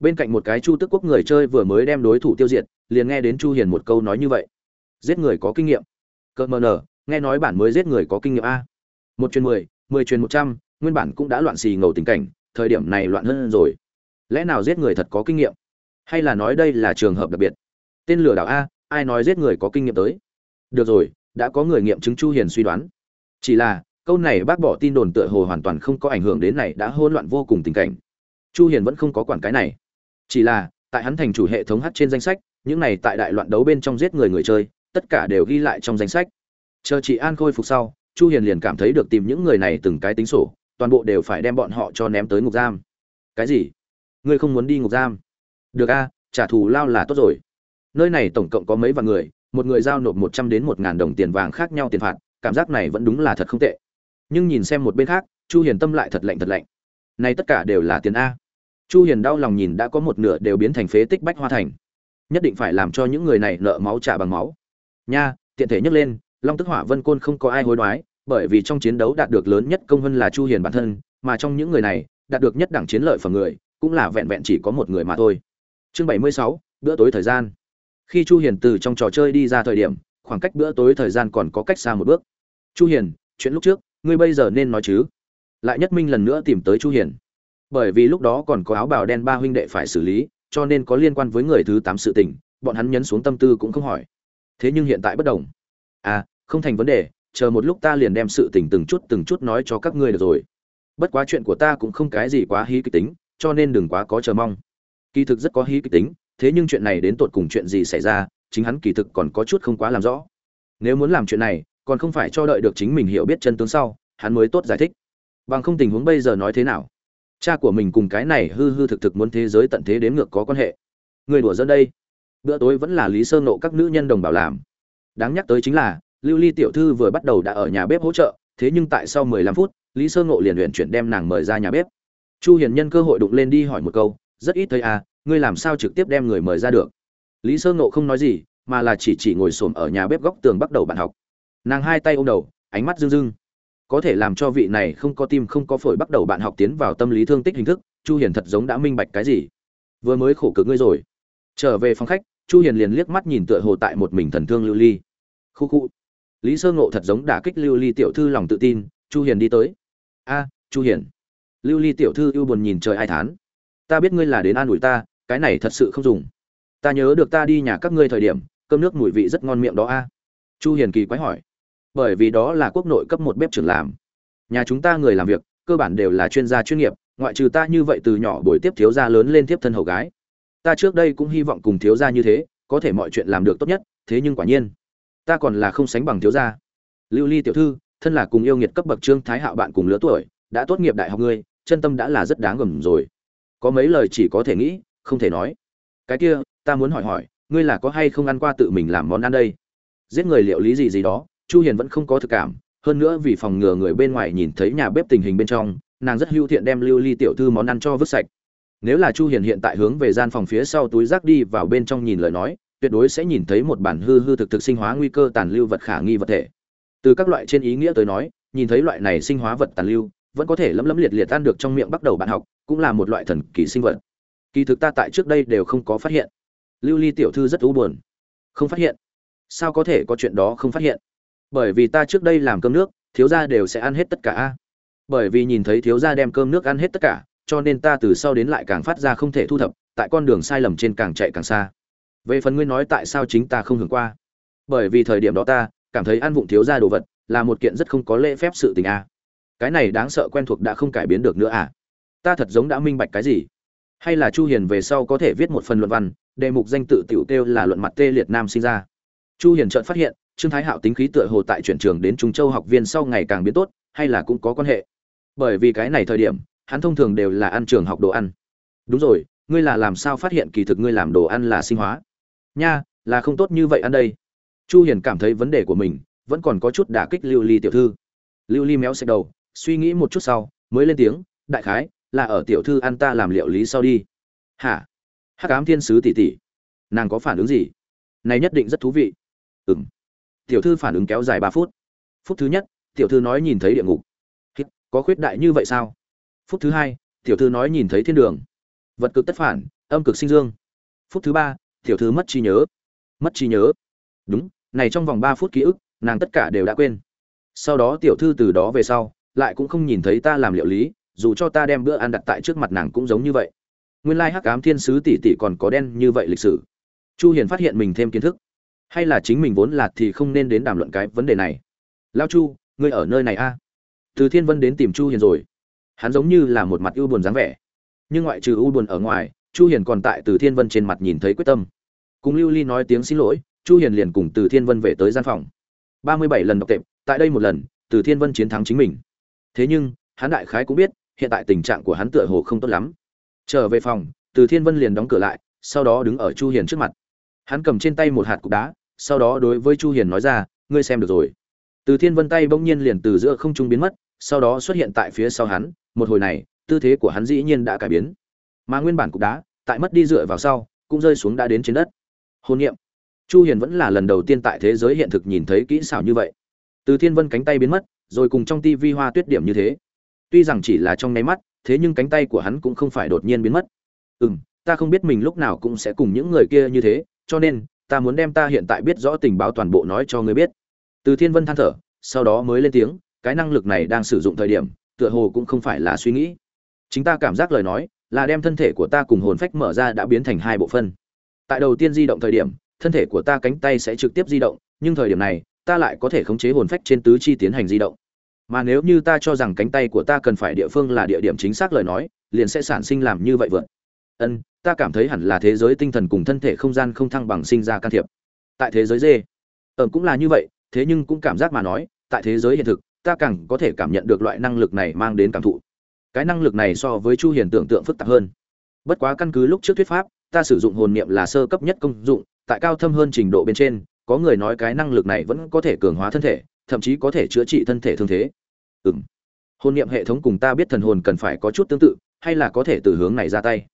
Bên cạnh một cái chu tức quốc người chơi vừa mới đem đối thủ tiêu diệt, liền nghe đến chu hiền một câu nói như vậy. Giết người có kinh nghiệm. Cơ mờ nở nghe nói bản mới giết người có kinh nghiệm a. Một truyền mười mười truyền một trăm, nguyên bản cũng đã loạn xì ngầu tình cảnh, thời điểm này loạn hơn rồi. Lẽ nào giết người thật có kinh nghiệm? Hay là nói đây là trường hợp đặc biệt? Tên lừa đảo a, ai nói giết người có kinh nghiệm tới? Được rồi, đã có người nghiệm chứng chu hiền suy đoán. Chỉ là, câu này bác bỏ tin đồn tựa hồ hoàn toàn không có ảnh hưởng đến này đã hỗn loạn vô cùng tình cảnh. Chu hiền vẫn không có quản cái này. Chỉ là, tại hắn thành chủ hệ thống hát trên danh sách, những này tại đại loạn đấu bên trong giết người người chơi, tất cả đều ghi lại trong danh sách chờ chị an khôi phục sau, chu hiền liền cảm thấy được tìm những người này từng cái tính sổ, toàn bộ đều phải đem bọn họ cho ném tới ngục giam. Cái gì? Ngươi không muốn đi ngục giam? Được a, trả thù lao là tốt rồi. Nơi này tổng cộng có mấy vạn người, một người giao nộp một trăm đến một ngàn đồng tiền vàng khác nhau tiền phạt, cảm giác này vẫn đúng là thật không tệ. Nhưng nhìn xem một bên khác, chu hiền tâm lại thật lạnh thật lạnh. Này tất cả đều là tiền a. Chu hiền đau lòng nhìn đã có một nửa đều biến thành phế tích bách hoa thành. Nhất định phải làm cho những người này nợ máu trả bằng máu. Nha, tiện thể nhấc lên long tức hỏa vân côn không có ai hối đoái bởi vì trong chiến đấu đạt được lớn nhất công hơn là chu hiền bản thân mà trong những người này đạt được nhất đẳng chiến lợi phẩm người cũng là vẹn vẹn chỉ có một người mà thôi. Chương 76, bữa tối thời gian. Khi chu hiền từ trong trò chơi đi ra thời điểm khoảng cách bữa tối thời gian còn có cách xa một bước. Chu hiền chuyện lúc trước ngươi bây giờ nên nói chứ? Lại nhất minh lần nữa tìm tới chu hiền. Bởi vì lúc đó còn có áo bào đen ba huynh đệ phải xử lý cho nên có liên quan với người thứ tám sự tình bọn hắn nhấn xuống tâm tư cũng không hỏi. Thế nhưng hiện tại bất đồng à không thành vấn đề, chờ một lúc ta liền đem sự tình từng chút từng chút nói cho các ngươi được rồi. Bất quá chuyện của ta cũng không cái gì quá hí kịch tính, cho nên đừng quá có chờ mong. Kỳ thực rất có hí kịch tính, thế nhưng chuyện này đến tột cùng chuyện gì xảy ra, chính hắn kỳ thực còn có chút không quá làm rõ. Nếu muốn làm chuyện này, còn không phải cho đợi được chính mình hiểu biết chân tướng sau, hắn mới tốt giải thích. Bằng không tình huống bây giờ nói thế nào? Cha của mình cùng cái này hư hư thực thực muốn thế giới tận thế đến ngược có quan hệ. Người đùa dân đây. Bữa tối vẫn là lý sơ nộ các nữ nhân đồng bảo làm đáng nhắc tới chính là, lưu ly tiểu thư vừa bắt đầu đã ở nhà bếp hỗ trợ, thế nhưng tại sau 15 phút, lý sơ ngộ liền luyện chuyển đem nàng mời ra nhà bếp. Chu hiền nhân cơ hội đụng lên đi hỏi một câu, rất ít thấy à ngươi làm sao trực tiếp đem người mời ra được? Lý sơ ngộ không nói gì, mà là chỉ chỉ ngồi xổm ở nhà bếp góc tường bắt đầu bạn học. Nàng hai tay ôm đầu, ánh mắt rưng rưng. Có thể làm cho vị này không có tim không có phổi bắt đầu bạn học tiến vào tâm lý thương tích hình thức, chu hiền thật giống đã minh bạch cái gì? Vừa mới khổ cực ngươi rồi. Trở về phòng khách, chu hiền liền liếc mắt nhìn tựa hồ tại một mình thần thương lưu ly khu khu. Lý sơ ngộ thật giống đả kích lưu ly tiểu thư lòng tự tin, chu hiền đi tới. A, chu hiền. Lưu ly tiểu thư ưu buồn nhìn trời ai thán. Ta biết ngươi là đến an ủi ta, cái này thật sự không dùng. Ta nhớ được ta đi nhà các ngươi thời điểm, cơm nước mùi vị rất ngon miệng đó a. Chu hiền kỳ quái hỏi. Bởi vì đó là quốc nội cấp một bếp trưởng làm. Nhà chúng ta người làm việc, cơ bản đều là chuyên gia chuyên nghiệp, ngoại trừ ta như vậy từ nhỏ buổi tiếp thiếu gia lớn lên tiếp thân hầu gái. Ta trước đây cũng hy vọng cùng thiếu gia như thế, có thể mọi chuyện làm được tốt nhất, thế nhưng quả nhiên ta còn là không sánh bằng thiếu gia. Lưu ly tiểu thư, thân là cùng yêu nghiệt cấp bậc trương thái hạo bạn cùng lứa tuổi, đã tốt nghiệp đại học ngươi, chân tâm đã là rất đáng gầm rồi. Có mấy lời chỉ có thể nghĩ, không thể nói. Cái kia, ta muốn hỏi hỏi, ngươi là có hay không ăn qua tự mình làm món ăn đây? Giết người liệu lý gì gì đó, chu hiền vẫn không có thực cảm, hơn nữa vì phòng ngừa người bên ngoài nhìn thấy nhà bếp tình hình bên trong, nàng rất hưu thiện đem lưu ly tiểu thư món ăn cho vứt sạch. Nếu là chu hiền hiện tại hướng về gian phòng phía sau túi rác đi vào bên trong nhìn lời nói tuyệt đối sẽ nhìn thấy một bản hư hư thực thực sinh hóa nguy cơ tàn lưu vật khả nghi vật thể. Từ các loại trên ý nghĩa tới nói, nhìn thấy loại này sinh hóa vật tàn lưu, vẫn có thể lấm lấm liệt liệt tan được trong miệng bắt đầu bạn học, cũng là một loại thần kỳ sinh vật. Kỳ thực ta tại trước đây đều không có phát hiện. Lưu ly tiểu thư rất u buồn. Không phát hiện? Sao có thể có chuyện đó không phát hiện? Bởi vì ta trước đây làm cơm nước, thiếu gia đều sẽ ăn hết tất cả bởi vì nhìn thấy thiếu gia đem cơm nước ăn hết tất cả, cho nên ta từ sau đến lại càng phát ra không thể thu thập, tại con đường sai lầm trên càng chạy càng xa về phần ngươi nói tại sao chính ta không hưởng qua? Bởi vì thời điểm đó ta cảm thấy ăn vụng thiếu gia đồ vật là một kiện rất không có lễ phép sự tình a. Cái này đáng sợ quen thuộc đã không cải biến được nữa à? Ta thật giống đã minh bạch cái gì? Hay là chu hiền về sau có thể viết một phần luận văn, đề mục danh tự tiểu tiêu là luận mặt tê liệt nam sinh ra. Chu hiền chợt phát hiện, trương thái hạo tính khí tựa hồ tại chuyển trường đến trung châu học viên sau ngày càng biến tốt, hay là cũng có quan hệ. Bởi vì cái này thời điểm, hắn thông thường đều là ăn trường học đồ ăn. Đúng rồi, ngươi là làm sao phát hiện kỳ thực ngươi làm đồ ăn là sinh hóa? Nha, là không tốt như vậy ăn đây. Chu hiền cảm thấy vấn đề của mình vẫn còn có chút đả kích lưu ly tiểu thư. Lưu ly méo xẹt đầu, suy nghĩ một chút sau, mới lên tiếng, đại khái là ở tiểu thư ăn ta làm liệu lý sau đi. Hả? Hắc ám thiên sứ tỷ tỷ nàng có phản ứng gì? Này nhất định rất thú vị. Ừm. Tiểu thư phản ứng kéo dài ba phút. Phút thứ nhất, tiểu thư nói nhìn thấy địa ngục. Có khuyết đại như vậy sao? Phút thứ hai, tiểu thư nói nhìn thấy thiên đường. Vật cực tất phản, âm cực sinh dương. Phút thứ ba tiểu thư mất trí nhớ. Mất trí nhớ? Đúng, này trong vòng ba phút ký ức, nàng tất cả đều đã quên. Sau đó tiểu thư từ đó về sau, lại cũng không nhìn thấy ta làm liệu lý, dù cho ta đem bữa ăn đặt tại trước mặt nàng cũng giống như vậy. Nguyên lai hắc ám thiên sứ tỷ tỷ còn có đen như vậy lịch sử. Chu hiền phát hiện mình thêm kiến thức. Hay là chính mình vốn là thì không nên đến đàm luận cái vấn đề này. Lao chu, ngươi ở nơi này a? Từ thiên vân đến tìm chu hiền rồi. Hắn giống như là một mặt ưu buồn dáng vẻ. Nhưng ngoại trừ ưu buồn ở ngoài, chu hiền còn tại từ thiên vân trên mặt nhìn thấy quyết tâm cùng lưu ly nói tiếng xin lỗi, chu hiền liền cùng từ thiên vân về tới gian phòng. 37 lần đọc tệp, tại đây một lần, từ thiên vân chiến thắng chính mình. Thế nhưng, hắn đại khái cũng biết, hiện tại tình trạng của hắn tựa hồ không tốt lắm. Trở về phòng, từ thiên vân liền đóng cửa lại, sau đó đứng ở chu hiền trước mặt. Hắn cầm trên tay một hạt cục đá, sau đó đối với chu hiền nói ra, ngươi xem được rồi. Từ thiên vân tay bỗng nhiên liền từ giữa không trung biến mất, sau đó xuất hiện tại phía sau hắn, một hồi này, tư thế của hắn dĩ nhiên đã cải biến. Mà nguyên bản cục đá, tại mất đi dựa vào sau, cũng rơi xuống đã đến trên đất hôn niệm. Chu hiền vẫn là lần đầu tiên tại thế giới hiện thực nhìn thấy kỹ xảo như vậy. Từ thiên vân cánh tay biến mất, rồi cùng trong tivi hoa tuyết điểm như thế. Tuy rằng chỉ là trong nháy mắt, thế nhưng cánh tay của hắn cũng không phải đột nhiên biến mất. Ừm, ta không biết mình lúc nào cũng sẽ cùng những người kia như thế, cho nên, ta muốn đem ta hiện tại biết rõ tình báo toàn bộ nói cho ngươi biết. Từ thiên vân than thở, sau đó mới lên tiếng, cái năng lực này đang sử dụng thời điểm, tựa hồ cũng không phải là suy nghĩ. Chính ta cảm giác lời nói, là đem thân thể của ta cùng hồn phách mở ra đã biến thành hai bộ phân tại đầu tiên di động thời điểm, thân thể của ta cánh tay sẽ trực tiếp di động, nhưng thời điểm này, ta lại có thể khống chế hồn phách trên tứ chi tiến hành di động. Mà nếu như ta cho rằng cánh tay của ta cần phải địa phương là địa điểm chính xác lời nói, liền sẽ sản sinh làm như vậy vượt. Ân, ta cảm thấy hẳn là thế giới tinh thần cùng thân thể không gian không thăng bằng sinh ra can thiệp. Tại thế giới dê ẩm ờ, cũng là như vậy, thế nhưng cũng cảm giác mà nói, tại thế giới hiện thực, ta càng có thể cảm nhận được loại năng lực này mang đến cảm thụ. Cái năng lực này so với chu hiền tưởng tượng phức tạp hơn. Bất quá căn cứ lúc trước thuyết pháp ta sử dụng hồn niệm là sơ cấp nhất công dụng, tại cao thâm hơn trình độ bên trên, có người nói cái năng lực này vẫn có thể cường hóa thân thể, thậm chí có thể chữa trị thân thể thương thế. Ừm. Hồn niệm hệ thống cùng ta biết thần hồn cần phải có chút tương tự, hay là có thể từ hướng này ra tay?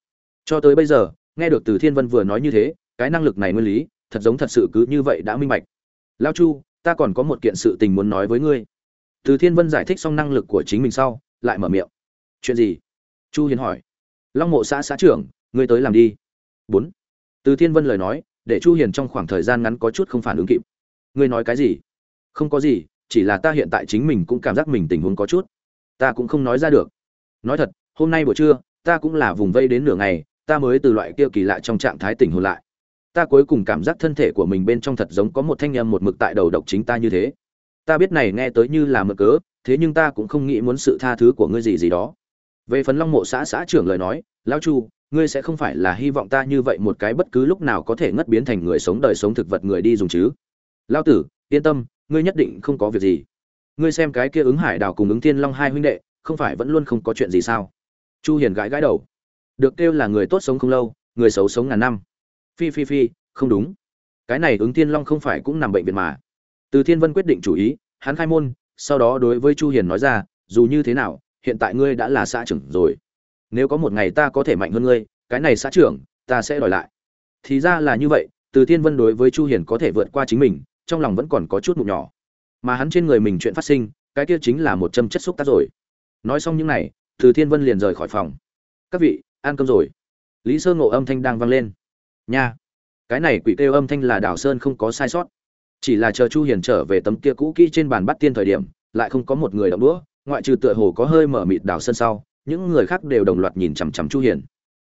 Cho tới bây giờ, nghe được từ thiên vân vừa nói như thế, cái năng lực này nguyên lý, thật giống thật sự cứ như vậy đã minh bạch. Lao chu, ta còn có một kiện sự tình muốn nói với ngươi. Từ thiên vân giải thích xong năng lực của chính mình sau, lại mở miệng. Chuyện gì? Chu hiền hỏi. Long mộ xã xã trưởng, ngươi tới làm đi bốn. Từ thiên vân lời nói, để chu hiền trong khoảng thời gian ngắn có chút không phản ứng kịp. Ngươi nói cái gì? Không có gì, chỉ là ta hiện tại chính mình cũng cảm giác mình tình huống có chút. Ta cũng không nói ra được. Nói thật, hôm nay buổi trưa, ta cũng là vùng vây đến nửa ngày, ta mới từ loại kia kỳ lạ trong trạng thái tỉnh hồn lại. Ta cuối cùng cảm giác thân thể của mình bên trong thật giống có một thanh âm một mực tại đầu độc chính ta như thế. Ta biết này nghe tới như là mực cớ, thế nhưng ta cũng không nghĩ muốn sự tha thứ của ngươi gì gì đó. Về phần long mộ xã xã trưởng lời nói, lão chu ngươi sẽ không phải là hy vọng ta như vậy một cái bất cứ lúc nào có thể ngất biến thành người sống đời sống thực vật người đi dùng chứ. Lao tử, yên tâm, ngươi nhất định không có việc gì. Ngươi xem cái kia ứng hải đào cùng ứng thiên long hai huynh đệ, không phải vẫn luôn không có chuyện gì sao? Chu hiền gãi gãi đầu. Được kêu là người tốt sống không lâu, người xấu sống ngàn năm. Phi phi phi, không đúng. Cái này ứng thiên long không phải cũng nằm bệnh viện mà. Từ thiên vân quyết định chủ ý, hắn khai môn, sau đó đối với chu hiền nói ra, dù như thế nào, hiện tại ngươi đã là xã trưởng rồi nếu có một ngày ta có thể mạnh hơn ngươi, cái này xã trưởng, ta sẽ đòi lại. Thì ra là như vậy, từ thiên vân đối với chu hiền có thể vượt qua chính mình, trong lòng vẫn còn có chút mụn nhỏ. Mà hắn trên người mình chuyện phát sinh, cái kia chính là một châm chất xúc tác rồi. Nói xong những này, từ thiên vân liền rời khỏi phòng. Các vị, ăn cơm rồi. Lý sơ ngộ âm thanh đang vang lên. Nha, cái này quỷ kêu âm thanh là đào sơn không có sai sót. Chỉ là chờ chu hiền trở về tấm kia cũ kỹ trên bàn bắt tiên thời điểm, lại không có một người động đũa, ngoại trừ tựa hồ có hơi mở mịt đào sơn sau những người khác đều đồng loạt nhìn chằm chằm chu hiền.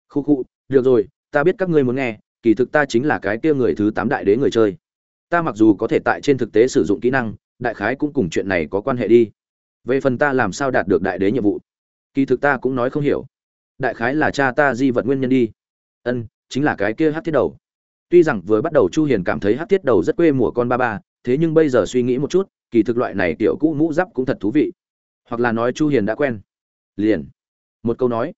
Khu khu, được rồi, ta biết các ngươi muốn nghe, kỳ thực ta chính là cái kia người thứ tám đại đế người chơi. Ta mặc dù có thể tại trên thực tế sử dụng kỹ năng, đại khái cũng cùng chuyện này có quan hệ đi. Về phần ta làm sao đạt được đại đế nhiệm vụ? Kỳ thực ta cũng nói không hiểu. Đại khái là cha ta di vật nguyên nhân đi. Ân, chính là cái kia hát thiết đầu. Tuy rằng vừa bắt đầu chu hiền cảm thấy hát thiết đầu rất quê mùa con ba ba, thế nhưng bây giờ suy nghĩ một chút, kỳ thực loại này tiểu cũ mũ giáp cũng thật thú vị. Hoặc là nói chu hiền đã quen. Liền một câu nói.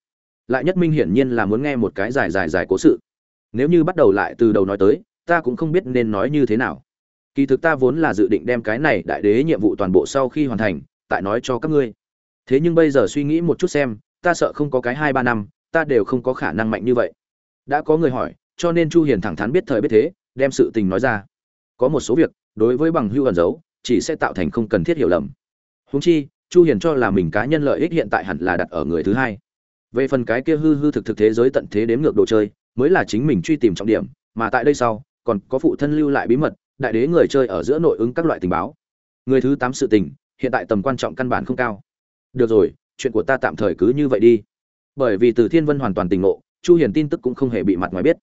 Lại nhất minh hiển nhiên là muốn nghe một cái dài dài dài cố sự. Nếu như bắt đầu lại từ đầu nói tới, ta cũng không biết nên nói như thế nào. Kỳ thực ta vốn là dự định đem cái này đại đế nhiệm vụ toàn bộ sau khi hoàn thành, tại nói cho các ngươi. Thế nhưng bây giờ suy nghĩ một chút xem, ta sợ không có cái hai ba năm, ta đều không có khả năng mạnh như vậy. Đã có người hỏi, cho nên chu hiền thẳng thắn biết thời biết thế, đem sự tình nói ra. Có một số việc, đối với bằng hưu ẩn giấu, chỉ sẽ tạo thành không cần thiết hiểu lầm. Huống chi chu hiền cho là mình cá nhân lợi ích hiện tại hẳn là đặt ở người thứ hai. Về phần cái kia hư hư thực thực thế giới tận thế đếm ngược đồ chơi, mới là chính mình truy tìm trọng điểm, mà tại đây sau, còn có phụ thân lưu lại bí mật, đại đế người chơi ở giữa nội ứng các loại tình báo. Người thứ tám sự tình, hiện tại tầm quan trọng căn bản không cao. Được rồi, chuyện của ta tạm thời cứ như vậy đi. Bởi vì từ thiên vân hoàn toàn tình ngộ, chu hiền tin tức cũng không hề bị mặt ngoài biết.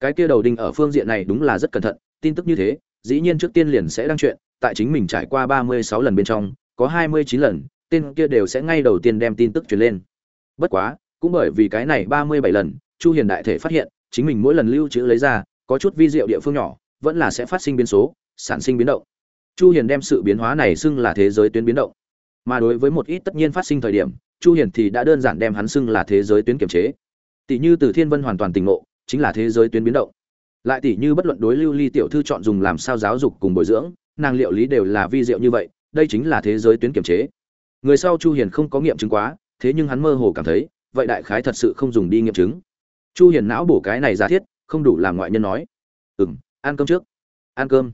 Cái kia đầu đinh ở phương diện này đúng là rất cẩn thận, tin tức như thế, dĩ nhiên trước tiên liền sẽ đăng chuyện, tại chính mình trải qua 36 lần bên trong có 29 lần, tên kia đều sẽ ngay đầu tiên đem tin tức truyền lên. Bất quá, cũng bởi vì cái này 37 lần, chu hiền đại thể phát hiện, chính mình mỗi lần lưu trữ lấy ra, có chút vi diệu địa phương nhỏ, vẫn là sẽ phát sinh biến số, sản sinh biến động. Chu hiền đem sự biến hóa này xưng là thế giới tuyến biến động. Mà đối với một ít tất nhiên phát sinh thời điểm, chu hiền thì đã đơn giản đem hắn xưng là thế giới tuyến kiểm chế. Tỷ như từ thiên vân hoàn toàn tỉnh ngộ, chính là thế giới tuyến biến động. Lại tỷ như bất luận đối lưu ly tiểu thư chọn dùng làm sao giáo dục cùng bồi dưỡng, nàng liệu lý đều là vi diệu như vậy đây chính là thế giới tuyến kiểm chế. Người sau chu hiền không có nghiệm chứng quá, thế nhưng hắn mơ hồ cảm thấy, vậy đại khái thật sự không dùng đi nghiệm chứng. Chu hiền não bổ cái này giả thiết, không đủ làm ngoại nhân nói. Ừm, ăn cơm trước. Ăn cơm.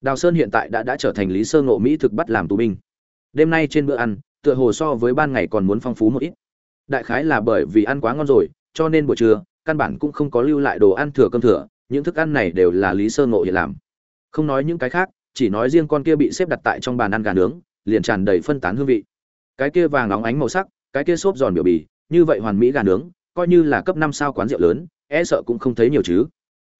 Đào sơn hiện tại đã đã trở thành lý sơ ngộ mỹ thực bắt làm tù binh. Đêm nay trên bữa ăn, tựa hồ so với ban ngày còn muốn phong phú một ít. Đại khái là bởi vì ăn quá ngon rồi, cho nên buổi trưa, căn bản cũng không có lưu lại đồ ăn thừa cơm thừa, những thức ăn này đều là lý sơ ngộ hiện làm. Không nói những cái khác chỉ nói riêng con kia bị xếp đặt tại trong bàn ăn gà nướng, liền tràn đầy phân tán hương vị. Cái kia vàng óng ánh màu sắc, cái kia xốp giòn biểu bì, như vậy hoàn mỹ gà nướng, coi như là cấp năm sao quán rượu lớn e sợ cũng không thấy nhiều chứ.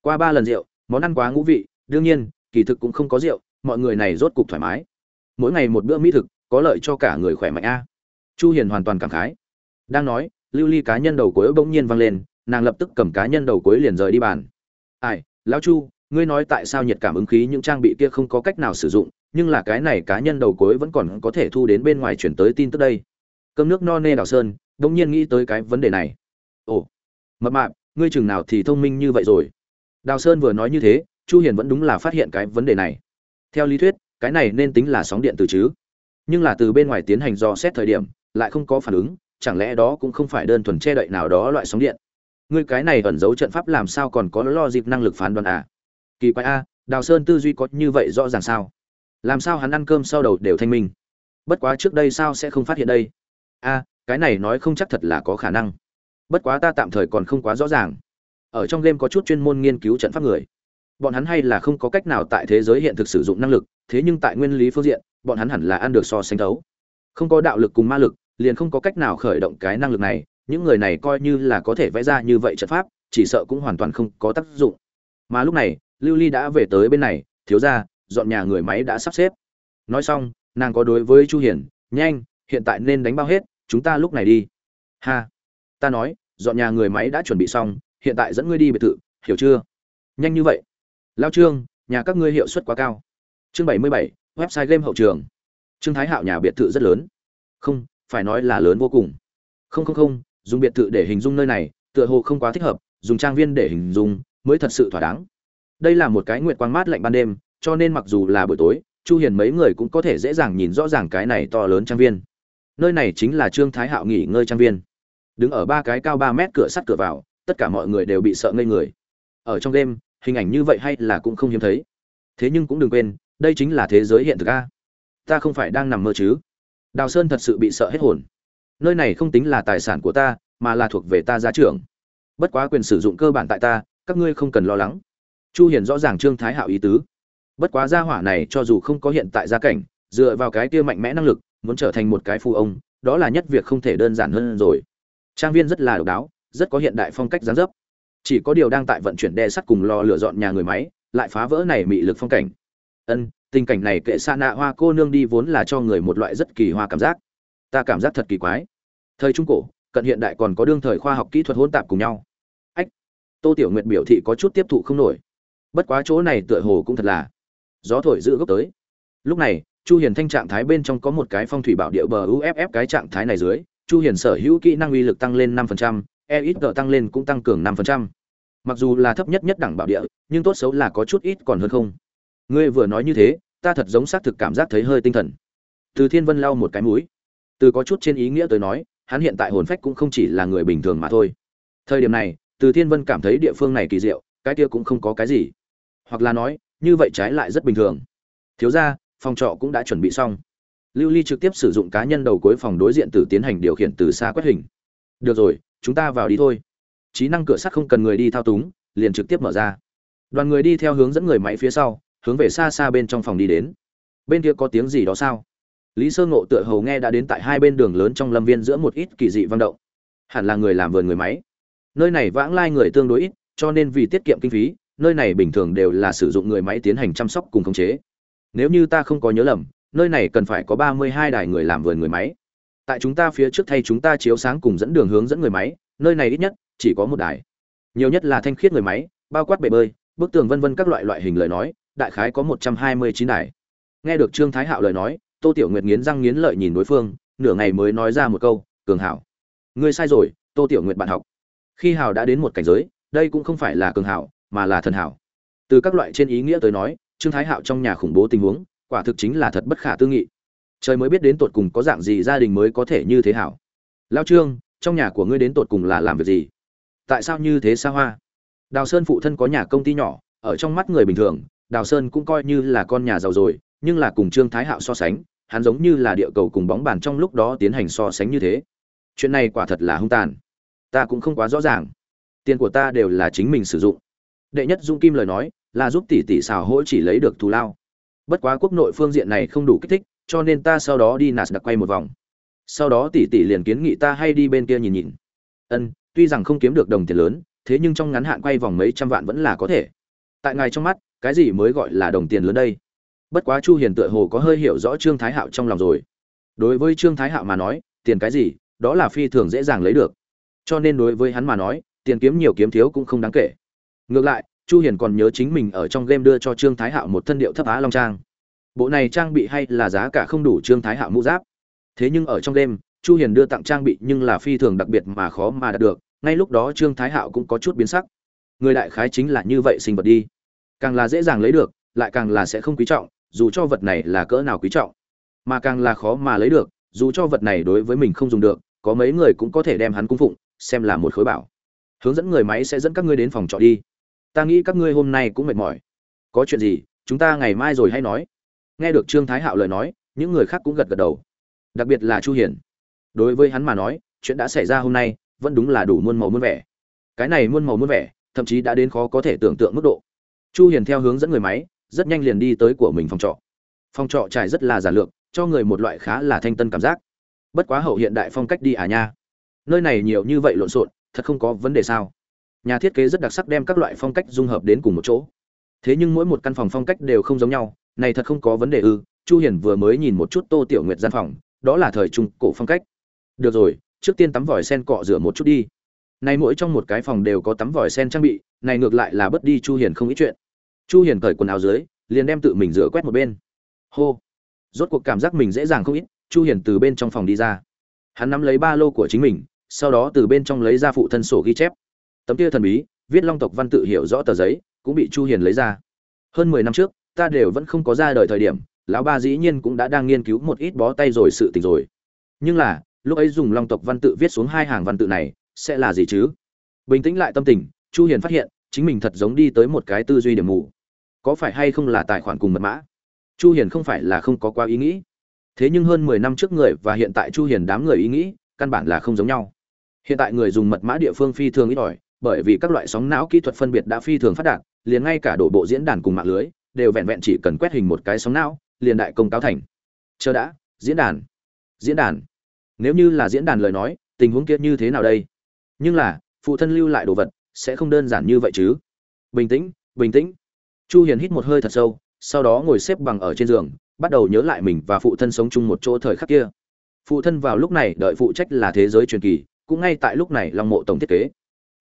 Qua ba lần rượu, món ăn quá ngũ vị, đương nhiên, kỳ thực cũng không có rượu, mọi người này rốt cục thoải mái. Mỗi ngày một bữa mỹ thực, có lợi cho cả người khỏe mạnh a. Chu hiền hoàn toàn cảm khái. Đang nói, lưu ly cá nhân đầu cuối bỗng nhiên vang lên, nàng lập tức cầm cá nhân đầu cuối liền rời đi bàn. Ai, lão chu ngươi nói tại sao nhiệt cảm ứng khí những trang bị kia không có cách nào sử dụng, nhưng là cái này cá nhân đầu cuối vẫn còn có thể thu đến bên ngoài chuyển tới tin tức đây. Cơm nước no nê đào sơn đông nhiên nghĩ tới cái vấn đề này. Ồ, mập mạp, ngươi chừng nào thì thông minh như vậy rồi? Đào sơn vừa nói như thế, chu hiền vẫn đúng là phát hiện cái vấn đề này. Theo lý thuyết, cái này nên tính là sóng điện từ chứ. Nhưng là từ bên ngoài tiến hành dò xét thời điểm, lại không có phản ứng, chẳng lẽ đó cũng không phải đơn thuần che đậy nào đó loại sóng điện? Ngươi cái này ẩn giấu trận pháp làm sao còn có lo dịp năng lực phán đoán à? Kỳ quái a, đào sơn tư duy có như vậy rõ ràng sao? Làm sao hắn ăn cơm sau đầu đều thanh minh? Bất quá trước đây sao sẽ không phát hiện đây? A, cái này nói không chắc thật là có khả năng. Bất quá ta tạm thời còn không quá rõ ràng. Ở trong game có chút chuyên môn nghiên cứu trận pháp người. Bọn hắn hay là không có cách nào tại thế giới hiện thực sử dụng năng lực, thế nhưng tại nguyên lý phương diện, bọn hắn hẳn là ăn được so sánh thấu. Không có đạo lực cùng ma lực, liền không có cách nào khởi động cái năng lực này, những người này coi như là có thể vẽ ra như vậy trận pháp, chỉ sợ cũng hoàn toàn không có tác dụng. Mà lúc này lưu ly đã về tới bên này, thiếu ra dọn nhà người máy đã sắp xếp. Nói xong, nàng có đối với chu hiển nhanh, hiện tại nên đánh bao hết, chúng ta lúc này đi. Ha, ta nói, dọn nhà người máy đã chuẩn bị xong, hiện tại dẫn ngươi đi biệt thự, hiểu chưa? Nhanh như vậy. Lao trương, nhà các ngươi hiệu suất quá cao. Chương bảy mươi bảy, website game hậu trường. Trương thái hạo nhà biệt thự rất lớn. Không, phải nói là lớn vô cùng. Không không không, dùng biệt thự để hình dung nơi này, tựa hồ không quá thích hợp, dùng trang viên để hình dung, mới thật sự thỏa đáng đây là một cái nguyệt quang mát lạnh ban đêm, cho nên mặc dù là buổi tối, chu hiền mấy người cũng có thể dễ dàng nhìn rõ ràng cái này to lớn trang viên. Nơi này chính là trương thái hạo nghỉ ngơi trang viên. Đứng ở ba cái cao 3 mét cửa sắt cửa vào, tất cả mọi người đều bị sợ ngây người. Ở trong đêm, hình ảnh như vậy hay là cũng không hiếm thấy. Thế nhưng cũng đừng quên, đây chính là thế giới hiện thực a. Ta không phải đang nằm mơ chứ. Đào sơn thật sự bị sợ hết hồn. Nơi này không tính là tài sản của ta, mà là thuộc về ta gia trưởng. Bất quá quyền sử dụng cơ bản tại ta, các ngươi không cần lo lắng chu hiền rõ ràng trương thái hạo ý tứ. Bất quá gia hỏa này cho dù không có hiện tại gia cảnh, dựa vào cái kia mạnh mẽ năng lực, muốn trở thành một cái phu ông, đó là nhất việc không thể đơn giản hơn rồi. Trang viên rất là độc đáo, rất có hiện đại phong cách dáng dấp. Chỉ có điều đang tại vận chuyển đe sắt cùng lò lửa dọn nhà người máy, lại phá vỡ này mị lực phong cảnh. Ân, tình cảnh này kệ xa nạ hoa cô nương đi vốn là cho người một loại rất kỳ hoa cảm giác. Ta cảm giác thật kỳ quái. Thời trung cổ, cận hiện đại còn có đương thời khoa học kỹ thuật hỗn tạp cùng nhau. Ách, tô tiểu nguyệt biểu thị có chút tiếp thụ không nổi bất quá chỗ này tựa hồ cũng thật là gió thổi giữ gốc tới. Lúc này chu hiền thanh trạng thái bên trong có một cái phong thủy bảo địa bờ uff cái trạng thái này dưới chu hiền sở hữu kỹ năng uy lực tăng lên 5%, e ít tăng lên cũng tăng cường 5%. mặc dù là thấp nhất nhất đẳng bảo địa nhưng tốt xấu là có chút ít còn hơn không. Ngươi vừa nói như thế ta thật giống xác thực cảm giác thấy hơi tinh thần. Từ thiên vân lau một cái mũi. Từ có chút trên ý nghĩa tới nói hắn hiện tại hồn phách cũng không chỉ là người bình thường mà thôi. Thời điểm này từ thiên vân cảm thấy địa phương này kỳ diệu cái kia cũng không có cái gì hoặc là nói, như vậy trái lại rất bình thường. Thiếu ra phòng trọ cũng đã chuẩn bị xong. Lưu ly trực tiếp sử dụng cá nhân đầu cuối phòng đối diện từ tiến hành điều khiển từ xa quét hình. Được rồi, chúng ta vào đi thôi. Trí năng cửa sắt không cần người đi thao túng, liền trực tiếp mở ra. Đoàn người đi theo hướng dẫn người máy phía sau, hướng về xa xa bên trong phòng đi đến. Bên kia có tiếng gì đó sao? Lý sơ ngộ tựa hầu nghe đã đến tại hai bên đường lớn trong lâm viên giữa một ít kỳ dị văn động. Hẳn là người làm vườn người máy. Nơi này vãng lai người tương đối ít, cho nên vì tiết kiệm kinh phí nơi này bình thường đều là sử dụng người máy tiến hành chăm sóc cùng khống chế. Nếu như ta không có nhớ lầm, nơi này cần phải có ba mươi hai đài người làm vườn người máy. Tại chúng ta phía trước thay chúng ta chiếu sáng cùng dẫn đường hướng dẫn người máy, nơi này ít nhất chỉ có một đài. Nhiều nhất là thanh khiết người máy, bao quát bể bơi, bức tường vân vân các loại loại hình lời nói, đại khái có một trăm hai mươi chín đài. Nghe được trương thái hạo lời nói, tô tiểu nguyệt nghiến răng nghiến lợi nhìn đối phương, nửa ngày mới nói ra một câu, cường hảo ngươi sai rồi, tô tiểu nguyệt bạn học. Khi hảo đã đến một cảnh giới, đây cũng không phải là cường hảo mà là thần hảo. Từ các loại trên ý nghĩa tới nói, trương thái hạo trong nhà khủng bố tình huống, quả thực chính là thật bất khả tư nghị. Trời mới biết đến tột cùng có dạng gì gia đình mới có thể như thế hảo. Lao trương, trong nhà của ngươi đến tột cùng là làm việc gì? Tại sao như thế xa hoa? Đào sơn phụ thân có nhà công ty nhỏ, ở trong mắt người bình thường, đào sơn cũng coi như là con nhà giàu rồi, nhưng là cùng trương thái hạo so sánh, hắn giống như là địa cầu cùng bóng bàn trong lúc đó tiến hành so sánh như thế. Chuyện này quả thật là hung tàn. Ta cũng không quá rõ ràng. Tiền của ta đều là chính mình sử dụng đệ nhất dung kim lời nói là giúp tỷ tỷ xào hỗ chỉ lấy được thù lao. Bất quá quốc nội phương diện này không đủ kích thích, cho nên ta sau đó đi nạt đặc quay một vòng. Sau đó tỷ tỷ liền kiến nghị ta hay đi bên kia nhìn nhìn. Ân, tuy rằng không kiếm được đồng tiền lớn, thế nhưng trong ngắn hạn quay vòng mấy trăm vạn vẫn là có thể. Tại ngài trong mắt, cái gì mới gọi là đồng tiền lớn đây? Bất quá chu hiền tựa hồ có hơi hiểu rõ trương thái hạo trong lòng rồi. Đối với trương thái hạo mà nói, tiền cái gì, đó là phi thường dễ dàng lấy được. Cho nên đối với hắn mà nói, tiền kiếm nhiều kiếm thiếu cũng không đáng kể ngược lại, chu hiền còn nhớ chính mình ở trong game đưa cho trương thái hạo một thân điệu thấp á long trang. Bộ này trang bị hay là giá cả không đủ trương thái hạo mũ giáp. Thế nhưng ở trong game, chu hiền đưa tặng trang bị nhưng là phi thường đặc biệt mà khó mà đạt được, ngay lúc đó trương thái hạo cũng có chút biến sắc. Người đại khái chính là như vậy sinh vật đi. Càng là dễ dàng lấy được, lại càng là sẽ không quý trọng, dù cho vật này là cỡ nào quý trọng. Mà càng là khó mà lấy được, dù cho vật này đối với mình không dùng được, có mấy người cũng có thể đem hắn cung phụng, xem là một khối bảo. Hướng dẫn người máy sẽ dẫn các ngươi đến phòng trọ đi ta nghĩ các ngươi hôm nay cũng mệt mỏi. Có chuyện gì chúng ta ngày mai rồi hay nói. Nghe được trương thái hạo lời nói những người khác cũng gật gật đầu. Đặc biệt là chu hiền, đối với hắn mà nói chuyện đã xảy ra hôm nay vẫn đúng là đủ muôn màu muôn vẻ. Cái này muôn màu muôn vẻ thậm chí đã đến khó có thể tưởng tượng mức độ. Chu hiền theo hướng dẫn người máy rất nhanh liền đi tới của mình phòng trọ. Phòng trọ trải rất là giản lược cho người một loại khá là thanh tân cảm giác. Bất quá hậu hiện đại phong cách đi à nha. Nơi này nhiều như vậy lộn xộn thật không có vấn đề sao? Nhà thiết kế rất đặc sắc đem các loại phong cách dung hợp đến cùng một chỗ. Thế nhưng mỗi một căn phòng phong cách đều không giống nhau, này thật không có vấn đề ư, chu hiền vừa mới nhìn một chút tô tiểu nguyệt gian phòng, đó là thời trung cổ phong cách. Được rồi, trước tiên tắm vòi sen cọ rửa một chút đi. Này mỗi trong một cái phòng đều có tắm vòi sen trang bị, này ngược lại là bất đi chu hiền không ít chuyện. Chu hiền cởi quần áo dưới, liền đem tự mình rửa quét một bên. Hô. Rốt cuộc cảm giác mình dễ dàng không ít, chu hiền từ bên trong phòng đi ra. Hắn nắm lấy ba lô của chính mình, sau đó từ bên trong lấy ra phụ thân sổ ghi chép tấm kia thần bí, viết long tộc văn tự hiểu rõ tờ giấy, cũng bị chu hiền lấy ra. Hơn 10 năm trước, ta đều vẫn không có ra đời thời điểm, lão ba dĩ nhiên cũng đã đang nghiên cứu một ít bó tay rồi sự tình rồi. Nhưng là, lúc ấy dùng long tộc văn tự viết xuống hai hàng văn tự này, sẽ là gì chứ? Bình tĩnh lại tâm tình, chu hiền phát hiện, chính mình thật giống đi tới một cái tư duy điểm mù. Có phải hay không là tài khoản cùng mật mã? Chu hiền không phải là không có qua ý nghĩ. Thế nhưng hơn 10 năm trước người và hiện tại chu hiền đám người ý nghĩ, căn bản là không giống nhau. Hiện tại người dùng mật mã địa phương phi thường ít ỏi bởi vì các loại sóng não kỹ thuật phân biệt đã phi thường phát đạt, liền ngay cả đổ bộ diễn đàn cùng mạng lưới đều vẹn vẹn chỉ cần quét hình một cái sóng não, liền đại công cáo thành. Chờ đã, diễn đàn diễn đàn. Nếu như là diễn đàn lời nói, tình huống kia như thế nào đây? Nhưng là, phụ thân lưu lại đồ vật sẽ không đơn giản như vậy chứ. Bình tĩnh bình tĩnh. Chu hiền hít một hơi thật sâu, sau đó ngồi xếp bằng ở trên giường, bắt đầu nhớ lại mình và phụ thân sống chung một chỗ thời khắc kia. Phụ thân vào lúc này đợi phụ trách là thế giới truyền kỳ, cũng ngay tại lúc này long mộ tổng thiết kế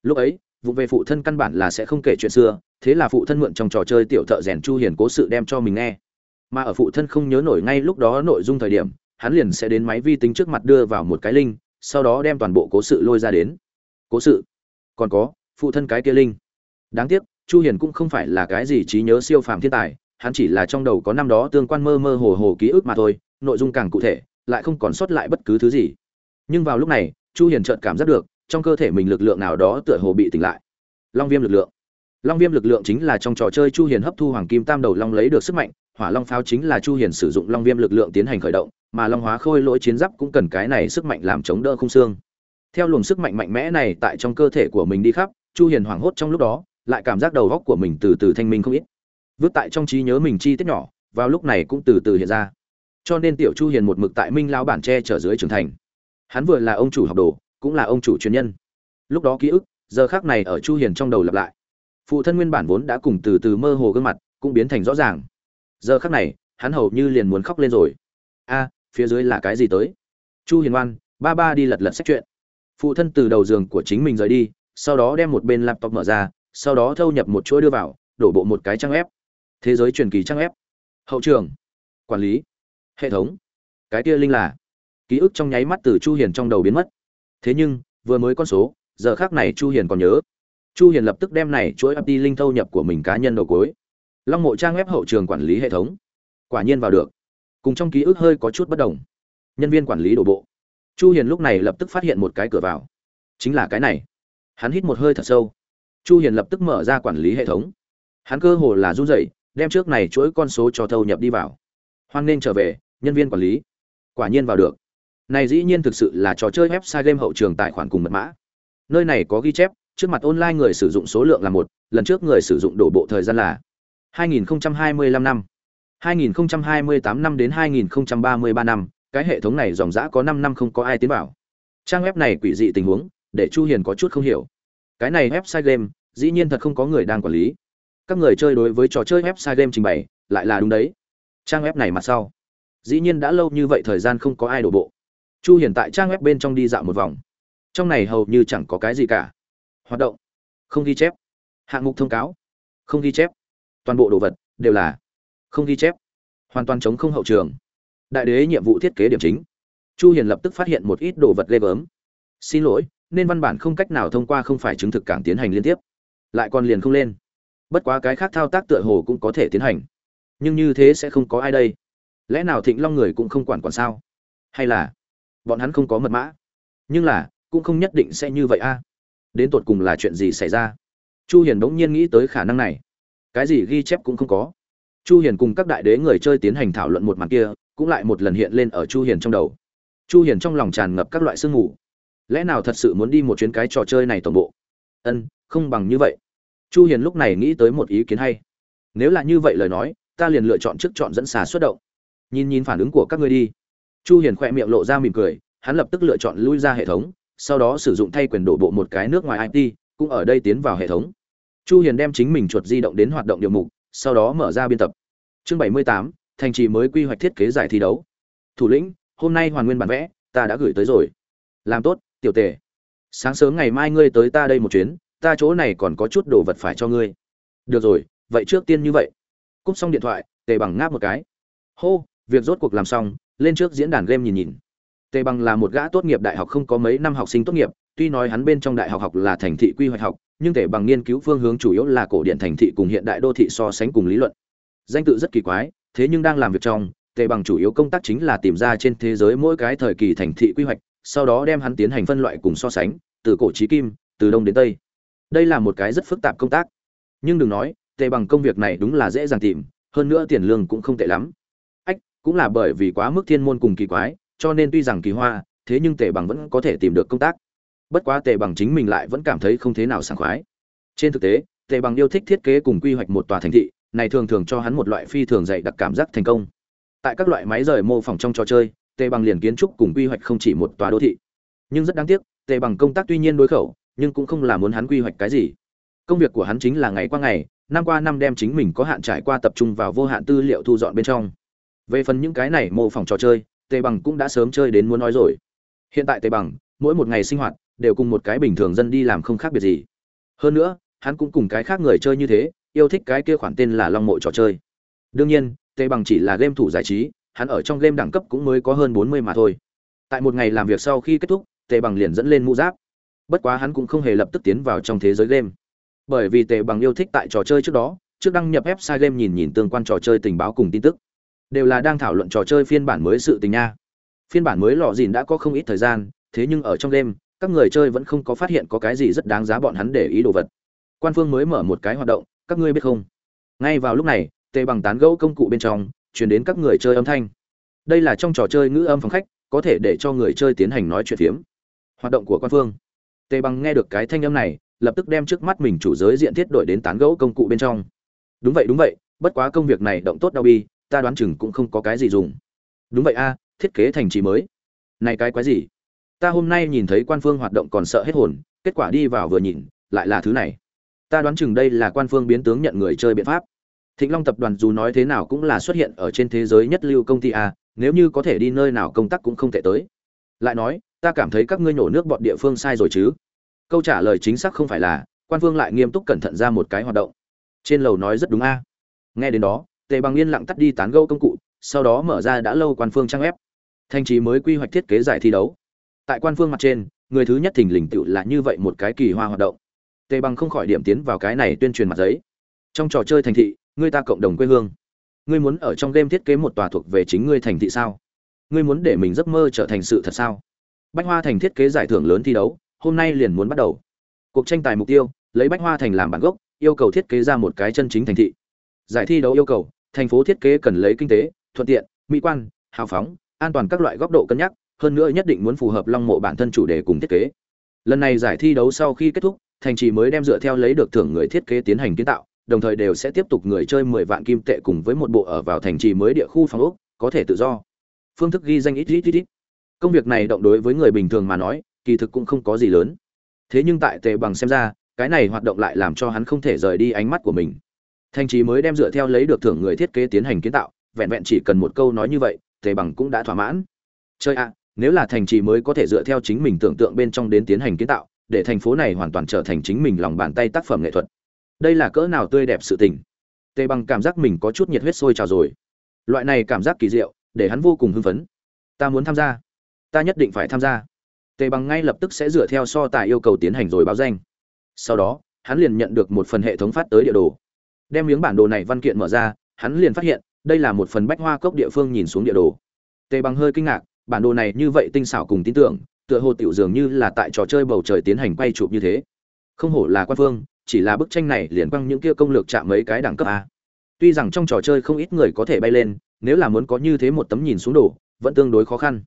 lúc ấy, vụ về phụ thân căn bản là sẽ không kể chuyện xưa, thế là phụ thân mượn trong trò chơi tiểu thợ rèn chu hiền cố sự đem cho mình nghe. Mà ở phụ thân không nhớ nổi ngay lúc đó nội dung thời điểm, hắn liền sẽ đến máy vi tính trước mặt đưa vào một cái linh sau đó đem toàn bộ cố sự lôi ra đến. Cố sự? Còn có, phụ thân cái kia linh đáng tiếc, chu hiền cũng không phải là cái gì trí nhớ siêu phàm thiên tài, hắn chỉ là trong đầu có năm đó tương quan mơ mơ hồ hồ ký ức mà thôi, nội dung càng cụ thể, lại không còn sót lại bất cứ thứ gì. Nhưng vào lúc này, chu hiền chợt cảm giác được trong cơ thể mình lực lượng nào đó tựa hồ bị tỉnh lại. Long viêm lực lượng. Long viêm lực lượng chính là trong trò chơi chu hiền hấp thu hoàng kim tam đầu long lấy được sức mạnh, hỏa long pháo chính là chu hiền sử dụng long viêm lực lượng tiến hành khởi động, mà long hóa khôi lỗi chiến giáp cũng cần cái này sức mạnh làm chống đỡ khung xương. Theo luồng sức mạnh mạnh mẽ này tại trong cơ thể của mình đi khắp, chu hiền hoảng hốt trong lúc đó, lại cảm giác đầu óc của mình từ từ thanh minh không ít. Vứt tại trong trí nhớ mình chi tiết nhỏ, vào lúc này cũng từ từ hiện ra. Cho nên tiểu chu hiền một mực tại minh lao bản che trở dưới trưởng thành. Hắn vừa là ông chủ học đồ cũng là ông chủ truyền nhân. Lúc đó ký ức, giờ khác này ở chu hiền trong đầu lặp lại. Phụ thân nguyên bản vốn đã cùng từ từ mơ hồ gương mặt, cũng biến thành rõ ràng. Giờ khác này, hắn hầu như liền muốn khóc lên rồi. A, phía dưới là cái gì tới? Chu hiền ngoan ba ba đi lật lật sách chuyện. Phụ thân từ đầu giường của chính mình rời đi, sau đó đem một bên laptop mở ra, sau đó thâu nhập một chuỗi đưa vào, đổ bộ một cái trang ép thế giới truyền kỳ trang ép hậu trường, quản lý, hệ thống. Cái kia linh là, ký ức trong nháy mắt từ chu hiền trong đầu biến mất thế nhưng, vừa mới con số, giờ khác này chu hiền còn nhớ. Chu hiền lập tức đem này chuỗi ấp đi linh thâu nhập của mình cá nhân đầu cuối long mộ trang web hậu trường quản lý hệ thống. Quả nhiên vào được. Cùng trong ký ức hơi có chút bất đồng. Nhân viên quản lý đổ bộ. Chu hiền lúc này lập tức phát hiện một cái cửa vào. Chính là cái này. Hắn hít một hơi thật sâu. Chu hiền lập tức mở ra quản lý hệ thống. Hắn cơ hồ là run rẩy, đem trước này chuỗi con số cho thâu nhập đi vào. Hoan nên trở về, nhân viên quản lý. Quả nhiên vào được này dĩ nhiên thực sự là trò chơi website game hậu trường tài khoản cùng mật mã. Nơi này có ghi chép, trước mặt online người sử dụng số lượng là một, lần trước người sử dụng đổ bộ thời gian là 2025 năm. 2028 năm đến 2033 năm, cái hệ thống này dòng dã có 5 năm không có ai tiến vào. Trang web này quỷ dị tình huống, để chu hiền có chút không hiểu. Cái này website game, dĩ nhiên thật không có người đang quản lý. Các người chơi đối với trò chơi website game trình bày, lại là đúng đấy. Trang web này mặt sau. Dĩ nhiên đã lâu như vậy thời gian không có ai đổ bộ chu hiền tại trang web bên trong đi dạo một vòng. Trong này hầu như chẳng có cái gì cả. Hoạt động. Không ghi chép. Hạng mục thông cáo. Không ghi chép. Toàn bộ đồ vật, đều là không ghi chép. Hoàn toàn chống không hậu trường. Đại đế nhiệm vụ thiết kế điểm chính. Chu hiền lập tức phát hiện một ít đồ vật lê gớm. Xin lỗi, nên văn bản không cách nào thông qua không phải chứng thực cảng tiến hành liên tiếp. Lại còn liền không lên. Bất quá cái khác thao tác tựa hồ cũng có thể tiến hành. Nhưng như thế sẽ không có ai đây. Lẽ nào thịnh long người cũng không quản quản sao? Hay là bọn hắn không có mật mã. Nhưng là, cũng không nhất định sẽ như vậy a. Đến tột cùng là chuyện gì xảy ra? Chu hiền đống nhiên nghĩ tới khả năng này. Cái gì ghi chép cũng không có. Chu hiền cùng các đại đế người chơi tiến hành thảo luận một màn kia, cũng lại một lần hiện lên ở chu hiền trong đầu. Chu hiền trong lòng tràn ngập các loại sương mù. Lẽ nào thật sự muốn đi một chuyến cái trò chơi này toàn bộ? Ân, không bằng như vậy. Chu hiền lúc này nghĩ tới một ý kiến hay. Nếu là như vậy lời nói, ta liền lựa chọn trước chọn dẫn xà xuất động. Nhìn nhìn phản ứng của các ngươi đi chu hiền khỏe miệng lộ ra mỉm cười hắn lập tức lựa chọn lui ra hệ thống sau đó sử dụng thay quyền đổ bộ một cái nước ngoài it cũng ở đây tiến vào hệ thống. Chu hiền đem chính mình chuột di động đến hoạt động điều mục sau đó mở ra biên tập. Chương 78, thành trì mới quy hoạch thiết kế giải thi đấu. Thủ lĩnh hôm nay hoàn nguyên bản vẽ ta đã gửi tới rồi. Làm tốt tiểu tề. Sáng sớm ngày mai ngươi tới ta đây một chuyến ta chỗ này còn có chút đồ vật phải cho ngươi. Được rồi vậy trước tiên như vậy. Cúp xong điện thoại tề bằng ngáp một cái. Hô việc rốt cuộc làm xong lên trước diễn đàn game nhìn nhìn. Tề bằng là một gã tốt nghiệp đại học không có mấy năm học sinh tốt nghiệp, tuy nói hắn bên trong đại học học là thành thị quy hoạch học, nhưng tề bằng nghiên cứu phương hướng chủ yếu là cổ điện thành thị cùng hiện đại đô thị so sánh cùng lý luận. Danh tự rất kỳ quái, thế nhưng đang làm việc trong, tề bằng chủ yếu công tác chính là tìm ra trên thế giới mỗi cái thời kỳ thành thị quy hoạch, sau đó đem hắn tiến hành phân loại cùng so sánh, từ cổ chí kim, từ đông đến tây. Đây là một cái rất phức tạp công tác. Nhưng đừng nói, tề bằng công việc này đúng là dễ dàng tìm, hơn nữa tiền lương cũng không tệ lắm cũng là bởi vì quá mức thiên môn cùng kỳ quái, cho nên tuy rằng kỳ hoa, thế nhưng tề bằng vẫn có thể tìm được công tác. Bất quá tề bằng chính mình lại vẫn cảm thấy không thế nào sảng khoái. Trên thực tế, tề bằng yêu thích thiết kế cùng quy hoạch một tòa thành thị, này thường thường cho hắn một loại phi thường dạy đặc cảm giác thành công. Tại các loại máy rời mô phỏng trong trò chơi, tề bằng liền kiến trúc cùng quy hoạch không chỉ một tòa đô thị. Nhưng rất đáng tiếc, tề bằng công tác tuy nhiên đối khẩu, nhưng cũng không là muốn hắn quy hoạch cái gì. Công việc của hắn chính là ngày qua ngày, năm qua năm đem chính mình có hạn trải qua tập trung vào vô hạn tư liệu thu dọn bên trong về phần những cái này mô phỏng trò chơi, tề bằng cũng đã sớm chơi đến muốn nói rồi. Hiện tại tề bằng, mỗi một ngày sinh hoạt, đều cùng một cái bình thường dân đi làm không khác biệt gì. Hơn nữa, hắn cũng cùng cái khác người chơi như thế, yêu thích cái kia khoản tên là long mộ trò chơi. Đương nhiên, tề bằng chỉ là game thủ giải trí, hắn ở trong game đẳng cấp cũng mới có hơn bốn mươi mà thôi. Tại một ngày làm việc sau khi kết thúc, tề bằng liền dẫn lên mũ giáp. Bất quá hắn cũng không hề lập tức tiến vào trong thế giới game. Bởi vì tề bằng yêu thích tại trò chơi trước đó, trước đăng nhập website game nhìn nhìn tương quan trò chơi tình báo cùng tin tức đều là đang thảo luận trò chơi phiên bản mới sự tình nha. Phiên bản mới lọ dìn đã có không ít thời gian, thế nhưng ở trong game, các người chơi vẫn không có phát hiện có cái gì rất đáng giá bọn hắn để ý đồ vật. Quan phương mới mở một cái hoạt động, các ngươi biết không? Ngay vào lúc này tề bằng tán gẫu công cụ bên trong chuyển đến các người chơi âm thanh. Đây là trong trò chơi ngữ âm phòng khách, có thể để cho người chơi tiến hành nói chuyện phiếm. Hoạt động của quan phương. Tề bằng nghe được cái thanh âm này, lập tức đem trước mắt mình chủ giới diện thiết đổi đến tán gẫu công cụ bên trong. Đúng vậy đúng vậy, bất quá công việc này động tốt đau bi ta đoán chừng cũng không có cái gì dùng. Đúng vậy a à, thiết kế thành trì mới. Này cái quái gì? Ta hôm nay nhìn thấy quan phương hoạt động còn sợ hết hồn, kết quả đi vào vừa nhìn, lại là thứ này. Ta đoán chừng đây là quan phương biến tướng nhận người chơi biện pháp. Thịnh long tập đoàn dù nói thế nào cũng là xuất hiện ở trên thế giới nhất lưu công ty a, nếu như có thể đi nơi nào công tác cũng không thể tới. Lại nói, ta cảm thấy các ngươi nhổ nước bọn địa phương sai rồi chứ. Câu trả lời chính xác không phải là, quan phương lại nghiêm túc cẩn thận ra một cái hoạt động. Trên lầu nói rất đúng a. Nghe đến đó tề bằng yên lặng tắt đi tán gẫu công cụ, sau đó mở ra đã lâu quan phương trang web. Thành trì mới quy hoạch thiết kế giải thi đấu. Tại quan phương mặt trên, người thứ nhất thình lình tựu là như vậy một cái kỳ hoa hoạt động. Tề bằng không khỏi điểm tiến vào cái này tuyên truyền mặt giấy. Trong trò chơi thành thị, người ta cộng đồng quê hương. Ngươi muốn ở trong game thiết kế một tòa thuộc về chính ngươi thành thị sao? Ngươi muốn để mình giấc mơ trở thành sự thật sao? Bách hoa thành thiết kế giải thưởng lớn thi đấu, hôm nay liền muốn bắt đầu. Cuộc tranh tài mục tiêu, lấy bách hoa thành làm bản gốc, yêu cầu thiết kế ra một cái chân chính thành thị giải thi đấu yêu cầu thành phố thiết kế cần lấy kinh tế thuận tiện mỹ quan hào phóng an toàn các loại góc độ cân nhắc hơn nữa nhất định muốn phù hợp long mộ bản thân chủ đề cùng thiết kế lần này giải thi đấu sau khi kết thúc thành trì mới đem dựa theo lấy được thưởng người thiết kế tiến hành kiến tạo đồng thời đều sẽ tiếp tục người chơi 10 vạn kim tệ cùng với một bộ ở vào thành trì mới địa khu phòng ốc, có thể tự do. Phương thức ghi danh ít ít ít ít. Công việc này động đối với người bình thường mà nói, kỳ thực cũng không có gì lớn. Thế nhưng tại Tề Bằng xem ra, cái này hoạt động lại làm cho hắn không thể rời đi ánh mắt của mình. Thành trì mới đem dựa theo lấy được thưởng người thiết kế tiến hành kiến tạo, vẹn vẹn chỉ cần một câu nói như vậy, Tề Bằng cũng đã thỏa mãn. Chơi ạ, nếu là thành trì mới có thể dựa theo chính mình tưởng tượng bên trong đến tiến hành kiến tạo, để thành phố này hoàn toàn trở thành chính mình lòng bàn tay tác phẩm nghệ thuật. Đây là cỡ nào tươi đẹp sự tình. Tề bằng cảm giác mình có chút nhiệt huyết sôi trào rồi. Loại này cảm giác kỳ diệu để hắn vô cùng hưng phấn. Ta muốn tham gia. Ta nhất định phải tham gia. Tề bằng ngay lập tức sẽ dựa theo so tài yêu cầu tiến hành rồi báo danh. Sau đó hắn liền nhận được một phần hệ thống phát tới địa đồ đem miếng bản đồ này văn kiện mở ra, hắn liền phát hiện, đây là một phần bách hoa cốc địa phương nhìn xuống địa đồ. Tề bằng hơi kinh ngạc, bản đồ này như vậy tinh xảo cùng tin tưởng, tựa hồ tiểu dường như là tại trò chơi bầu trời tiến hành quay chụp như thế. Không hổ là quan phương, chỉ là bức tranh này liền quăng những kia công lược chạm mấy cái đẳng cấp a. Tuy rằng trong trò chơi không ít người có thể bay lên, nếu là muốn có như thế một tấm nhìn xuống đồ, vẫn tương đối khó khăn.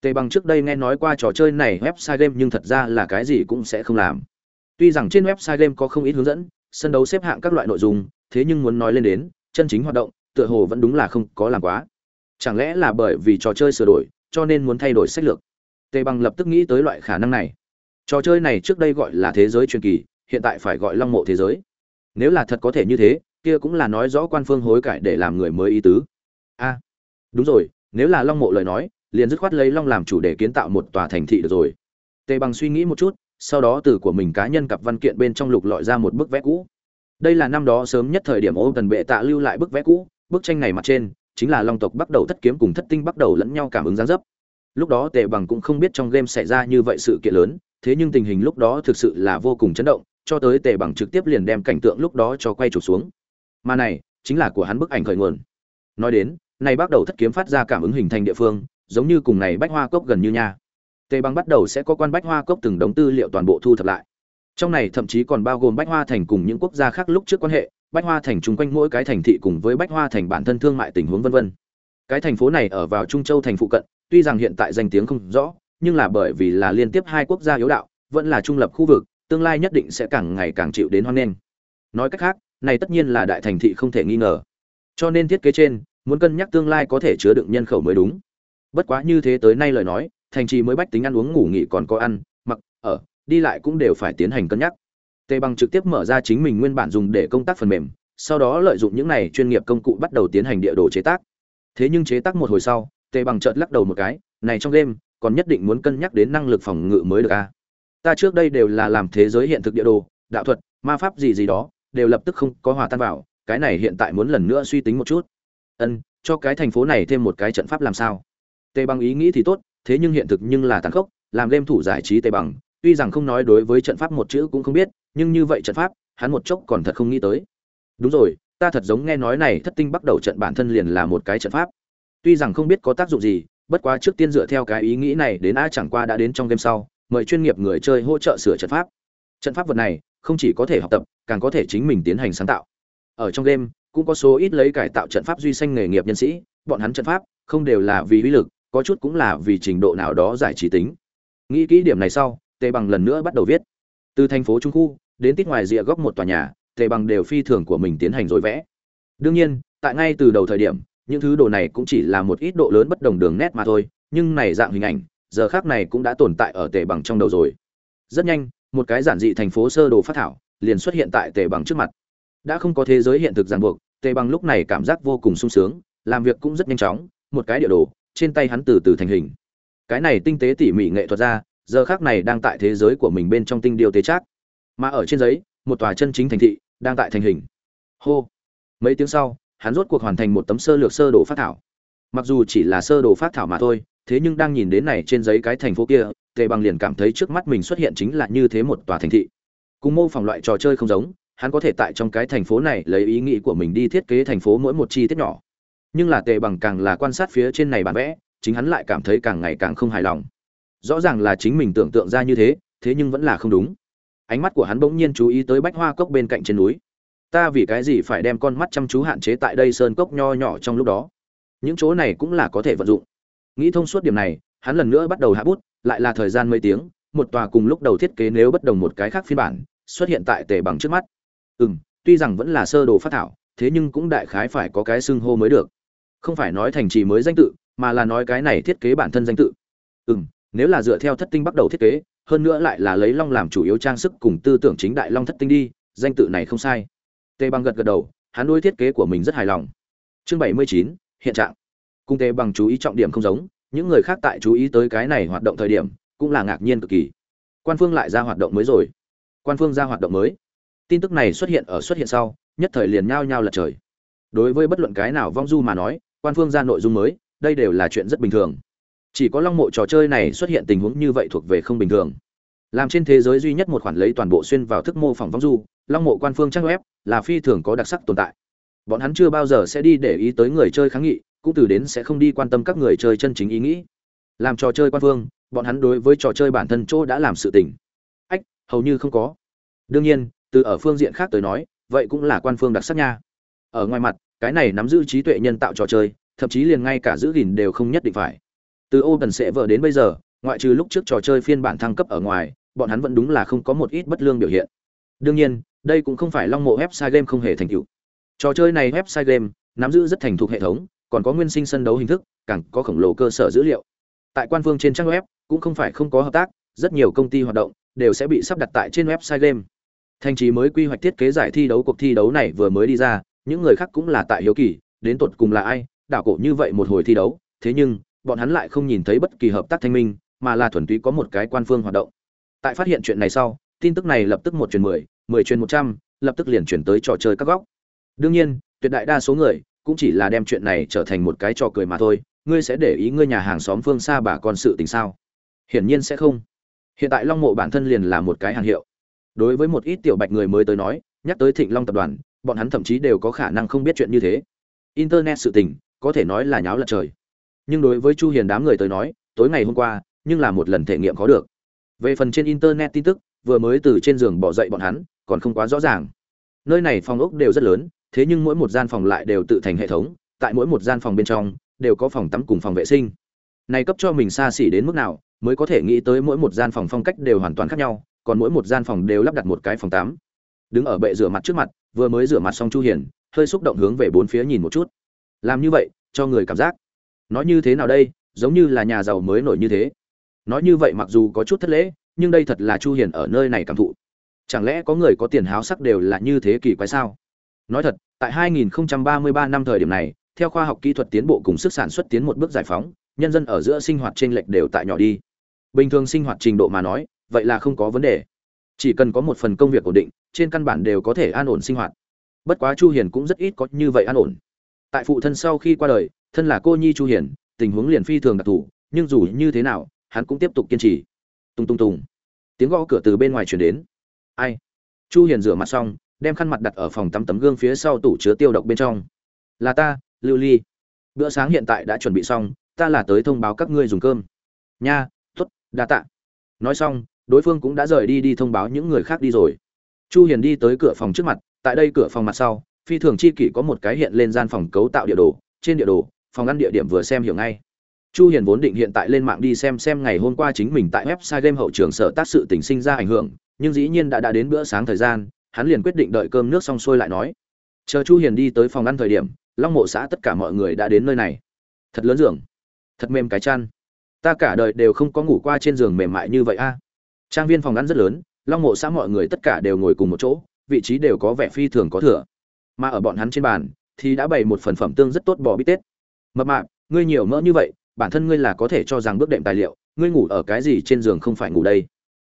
Tề bằng trước đây nghe nói qua trò chơi này website game nhưng thật ra là cái gì cũng sẽ không làm. Tuy rằng trên website game có không ít hướng dẫn, sân đấu xếp hạng các loại nội dung thế nhưng muốn nói lên đến, chân chính hoạt động, tựa hồ vẫn đúng là không có làm quá. Chẳng lẽ là bởi vì trò chơi sửa đổi, cho nên muốn thay đổi sách lược? Tề bằng lập tức nghĩ tới loại khả năng này. Trò chơi này trước đây gọi là thế giới truyền kỳ, hiện tại phải gọi long mộ thế giới. Nếu là thật có thể như thế, kia cũng là nói rõ quan phương hối cải để làm người mới ý tứ. A, đúng rồi, nếu là long mộ lời nói, liền dứt khoát lấy long làm chủ để kiến tạo một tòa thành thị được rồi. Tề bằng suy nghĩ một chút, sau đó từ của mình cá nhân cặp văn kiện bên trong lục lọi ra một bức vẽ cũ đây là năm đó sớm nhất thời điểm ô tần bệ tạ lưu lại bức vẽ cũ, bức tranh này mặt trên chính là long tộc bắt đầu thất kiếm cùng thất tinh bắt đầu lẫn nhau cảm ứng gián dấp. Lúc đó tề bằng cũng không biết trong game xảy ra như vậy sự kiện lớn, thế nhưng tình hình lúc đó thực sự là vô cùng chấn động, cho tới tề bằng trực tiếp liền đem cảnh tượng lúc đó cho quay chụp xuống. Mà này chính là của hắn bức ảnh khởi nguồn. Nói đến, này bắt đầu thất kiếm phát ra cảm ứng hình thành địa phương, giống như cùng này bách hoa cốc gần như nha. Tề bằng bắt đầu sẽ có quan bách hoa cốc từng đống tư liệu toàn bộ thu thập lại trong này thậm chí còn bao gồm bách hoa thành cùng những quốc gia khác lúc trước quan hệ, bách hoa thành chung quanh mỗi cái thành thị cùng với bách hoa thành bản thân thương mại tình huống vân vân. Cái thành phố này ở vào trung châu thành phụ cận, tuy rằng hiện tại danh tiếng không rõ, nhưng là bởi vì là liên tiếp hai quốc gia yếu đạo, vẫn là trung lập khu vực, tương lai nhất định sẽ càng ngày càng chịu đến hoan nghênh. Nói cách khác, này tất nhiên là đại thành thị không thể nghi ngờ. Cho nên thiết kế trên, muốn cân nhắc tương lai có thể chứa đựng nhân khẩu mới đúng. Bất quá như thế tới nay lời nói, thành trì mới bách tính ăn uống ngủ nghỉ còn có ăn, mặc, ở đi lại cũng đều phải tiến hành cân nhắc. Tề bằng trực tiếp mở ra chính mình nguyên bản dùng để công tác phần mềm, sau đó lợi dụng những này chuyên nghiệp công cụ bắt đầu tiến hành địa đồ chế tác. Thế nhưng chế tác một hồi sau, tề bằng chợt lắc đầu một cái, này trong game, còn nhất định muốn cân nhắc đến năng lực phòng ngự mới được a. Ta trước đây đều là làm thế giới hiện thực địa đồ, đạo thuật, ma pháp gì gì đó, đều lập tức không có hòa tan vào, cái này hiện tại muốn lần nữa suy tính một chút. Ân, cho cái thành phố này thêm một cái trận pháp làm sao? Tề bằng ý nghĩ thì tốt, thế nhưng hiện thực nhưng là tàn khốc, làm game thủ giải trí tề bằng tuy rằng không nói đối với trận pháp một chữ cũng không biết, nhưng như vậy trận pháp, hắn một chốc còn thật không nghĩ tới. Đúng rồi, ta thật giống nghe nói này thất tinh bắt đầu trận bản thân liền là một cái trận pháp. Tuy rằng không biết có tác dụng gì, bất quá trước tiên dựa theo cái ý nghĩ này đến a chẳng qua đã đến trong game sau, mời chuyên nghiệp người chơi hỗ trợ sửa trận pháp. Trận pháp vật này, không chỉ có thể học tập, càng có thể chính mình tiến hành sáng tạo. Ở trong game, cũng có số ít lấy cải tạo trận pháp duy sanh nghề nghiệp nhân sĩ, bọn hắn trận pháp không đều là vì uy lực, có chút cũng là vì trình độ nào đó giải trí tính. Nghĩ kỹ điểm này sau tề bằng lần nữa bắt đầu viết. Từ thành phố trung khu, đến tít ngoài rìa góc một tòa nhà, tề bằng đều phi thường của mình tiến hành rồi vẽ. Đương nhiên, tại ngay từ đầu thời điểm, những thứ đồ này cũng chỉ là một ít độ lớn bất đồng đường nét mà thôi, nhưng này dạng hình ảnh, giờ khác này cũng đã tồn tại ở tề bằng trong đầu rồi. Rất nhanh, một cái giản dị thành phố sơ đồ phát thảo liền xuất hiện tại tề bằng trước mặt. Đã không có thế giới hiện thực ràng buộc, tề bằng lúc này cảm giác vô cùng sung sướng, làm việc cũng rất nhanh chóng, một cái địa đồ, trên tay hắn từ từ thành hình. Cái này tinh tế tỉ mỉ nghệ thuật ra giờ khác này đang tại thế giới của mình bên trong tinh điều tế trác. Mà ở trên giấy, một tòa chân chính thành thị đang tại thành hình. Hô. Mấy tiếng sau, hắn rốt cuộc hoàn thành một tấm sơ lược sơ đồ phát thảo. Mặc dù chỉ là sơ đồ phát thảo mà thôi, thế nhưng đang nhìn đến này trên giấy cái thành phố kia, tề bằng liền cảm thấy trước mắt mình xuất hiện chính là như thế một tòa thành thị. Cùng mô phỏng loại trò chơi không giống, hắn có thể tại trong cái thành phố này lấy ý nghĩ của mình đi thiết kế thành phố mỗi một chi tiết nhỏ. Nhưng là tề bằng càng là quan sát phía trên này bản vẽ, chính hắn lại cảm thấy càng ngày càng không hài lòng rõ ràng là chính mình tưởng tượng ra như thế thế nhưng vẫn là không đúng. Ánh mắt của hắn bỗng nhiên chú ý tới bách hoa cốc bên cạnh trên núi. Ta vì cái gì phải đem con mắt chăm chú hạn chế tại đây sơn cốc nho nhỏ trong lúc đó? Những chỗ này cũng là có thể vận dụng. Nghĩ thông suốt điểm này, hắn lần nữa bắt đầu hạ bút, lại là thời gian mấy tiếng, một tòa cùng lúc đầu thiết kế nếu bất đồng một cái khác phiên bản, xuất hiện tại tề bằng trước mắt. Ừ m tuy rằng vẫn là sơ đồ phát thảo, thế nhưng cũng đại khái phải có cái xưng hô mới được. Không phải nói thành trì mới danh tự, mà là nói cái này thiết kế bản thân danh tự. Ừ m nếu là dựa theo thất tinh bắt đầu thiết kế, hơn nữa lại là lấy long làm chủ yếu trang sức cùng tư tưởng chính đại long thất tinh đi, danh tự này không sai. Tề bằng gật gật đầu, hắn nuôi thiết kế của mình rất hài lòng. Chương bảy mươi chín, hiện trạng. Cung tề bằng chú ý trọng điểm không giống, những người khác tại chú ý tới cái này hoạt động thời điểm, cũng là ngạc nhiên cực kỳ. Quan phương lại ra hoạt động mới rồi. Quan phương ra hoạt động mới. Tin tức này xuất hiện ở xuất hiện sau, nhất thời liền nhao nhao lật trời. Đối với bất luận cái nào vong du mà nói, quan phương ra nội dung mới, đây đều là chuyện rất bình thường chỉ có long mộ trò chơi này xuất hiện tình huống như vậy thuộc về không bình thường. Làm trên thế giới duy nhất một khoản lấy toàn bộ xuyên vào thức mô phỏng vong du, long mộ quan phương trang web là phi thường có đặc sắc tồn tại. Bọn hắn chưa bao giờ sẽ đi để ý tới người chơi kháng nghị, cũng từ đến sẽ không đi quan tâm các người chơi chân chính ý nghĩ. Làm trò chơi quan phương, bọn hắn đối với trò chơi bản thân chỗ đã làm sự tình. Ách, hầu như không có. Đương nhiên, từ ở phương diện khác tới nói, vậy cũng là quan phương đặc sắc nha. Ở ngoài mặt, cái này nắm giữ trí tuệ nhân tạo trò chơi, thậm chí liền ngay cả giữ gìn đều không nhất định phải từ ô tần sẽ vợ đến bây giờ, ngoại trừ lúc trước trò chơi phiên bản thăng cấp ở ngoài, bọn hắn vẫn đúng là không có một ít bất lương biểu hiện. Đương nhiên, đây cũng không phải long mộ website game không hề thành tựu. Trò chơi này website game, nắm giữ rất thành thục hệ thống, còn có nguyên sinh sân đấu hình thức, càng có khổng lồ cơ sở dữ liệu. Tại quan phương trên trang web, cũng không phải không có hợp tác, rất nhiều công ty hoạt động đều sẽ bị sắp đặt tại trên website game. Thành trí mới quy hoạch thiết kế giải thi đấu cuộc thi đấu này vừa mới đi ra, những người khác cũng là tại hiếu kỳ, đến tột cùng là ai, đảo cổ như vậy một hồi thi đấu, thế nhưng bọn hắn lại không nhìn thấy bất kỳ hợp tác thanh minh, mà là thuần túy có một cái quan phương hoạt động. Tại phát hiện chuyện này sau, tin tức này lập tức một truyền mười mười truyền một trăm, lập tức liền chuyển tới trò chơi các góc. Đương nhiên, tuyệt đại đa số người cũng chỉ là đem chuyện này trở thành một cái trò cười mà thôi, ngươi sẽ để ý ngươi nhà hàng xóm phương xa bà con sự tình sao? Hiển nhiên sẽ không. Hiện tại long mộ bản thân liền là một cái hàng hiệu. Đối với một ít tiểu bạch người mới tới nói, nhắc tới thịnh long tập đoàn, bọn hắn thậm chí đều có khả năng không biết chuyện như thế. Internet sự tình, có thể nói là nháo lật trời nhưng đối với chu hiền đám người tới nói, tối ngày hôm qua, nhưng là một lần thể nghiệm khó được. Về phần trên internet tin tức, vừa mới từ trên giường bỏ dậy bọn hắn, còn không quá rõ ràng. Nơi này phòng ốc đều rất lớn, thế nhưng mỗi một gian phòng lại đều tự thành hệ thống, tại mỗi một gian phòng bên trong, đều có phòng tắm cùng phòng vệ sinh. Này cấp cho mình xa xỉ đến mức nào, mới có thể nghĩ tới mỗi một gian phòng phong cách đều hoàn toàn khác nhau, còn mỗi một gian phòng đều lắp đặt một cái phòng tắm. Đứng ở bệ rửa mặt trước mặt, vừa mới rửa mặt xong chu hiền, hơi xúc động hướng về bốn phía nhìn một chút. Làm như vậy, cho người cảm giác nói như thế nào đây, giống như là nhà giàu mới nổi như thế. Nói như vậy mặc dù có chút thất lễ, nhưng đây thật là chu hiền ở nơi này cảm thụ. Chẳng lẽ có người có tiền háo sắc đều là như thế kỳ quái sao? Nói thật, tại 2033 năm thời điểm này, theo khoa học kỹ thuật tiến bộ cùng sức sản xuất tiến một bước giải phóng, nhân dân ở giữa sinh hoạt trên lệch đều tại nhỏ đi. Bình thường sinh hoạt trình độ mà nói, vậy là không có vấn đề. Chỉ cần có một phần công việc ổn định, trên căn bản đều có thể an ổn sinh hoạt. Bất quá chu hiền cũng rất ít có như vậy an ổn. Tại phụ thân sau khi qua đời thân là cô nhi chu hiền, tình huống liền phi thường đặc thù, nhưng dù như thế nào, hắn cũng tiếp tục kiên trì. Tung tung tung. Tiếng gõ cửa từ bên ngoài truyền đến. Ai? Chu hiền rửa mặt xong, đem khăn mặt đặt ở phòng tắm tấm gương phía sau tủ chứa tiêu độc bên trong. Là ta, lưu ly. Bữa sáng hiện tại đã chuẩn bị xong, ta là tới thông báo các ngươi dùng cơm. Nha, tốt, đa tạ. Nói xong, đối phương cũng đã rời đi đi thông báo những người khác đi rồi. Chu hiền đi tới cửa phòng trước mặt, tại đây cửa phòng mặt sau, phi thường chi kỷ có một cái hiện lên gian phòng cấu tạo địa đồ, trên địa đồ phòng ăn địa điểm vừa xem hiểu ngay. Chu hiền vốn định hiện tại lên mạng đi xem xem ngày hôm qua chính mình tại website game hậu trường sở tác sự tình sinh ra ảnh hưởng, nhưng dĩ nhiên đã đã đến bữa sáng thời gian, hắn liền quyết định đợi cơm nước xong xuôi lại nói. Chờ chu hiền đi tới phòng ăn thời điểm, long mộ xã tất cả mọi người đã đến nơi này. Thật lớn giường, thật mềm cái chăn. Ta cả đời đều không có ngủ qua trên giường mềm mại như vậy a. Trang viên phòng ăn rất lớn, long mộ xã mọi người tất cả đều ngồi cùng một chỗ, vị trí đều có vẻ phi thường có thừa. Mà ở bọn hắn trên bàn, thì đã bày một phần phẩm tương rất tốt bò bít tết mập mạp, ngươi nhiều mỡ như vậy, bản thân ngươi là có thể cho rằng bước đệm tài liệu, ngươi ngủ ở cái gì trên giường không phải ngủ đây?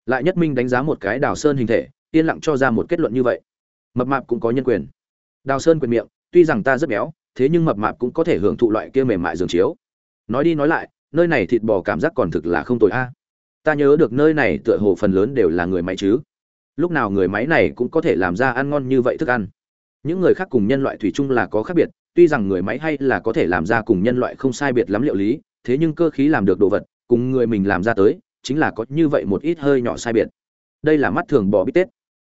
Lại nhất minh đánh giá một cái đào sơn hình thể, yên lặng cho ra một kết luận như vậy. Mập mạp cũng có nhân quyền. Đào sơn quyền miệng, tuy rằng ta rất béo, thế nhưng mập mạp cũng có thể hưởng thụ loại kia mềm mại giường chiếu. Nói đi nói lại, nơi này thịt bò cảm giác còn thực là không tồi a. Ta nhớ được nơi này tựa hồ phần lớn đều là người máy chứ. Lúc nào người máy này cũng có thể làm ra ăn ngon như vậy thức ăn. Những người khác cùng nhân loại thủy chung là có khác biệt tuy rằng người máy hay là có thể làm ra cùng nhân loại không sai biệt lắm liệu lý, thế nhưng cơ khí làm được đồ vật, cùng người mình làm ra tới, chính là có như vậy một ít hơi nhỏ sai biệt. Đây là mắt thường bỏ bít tết.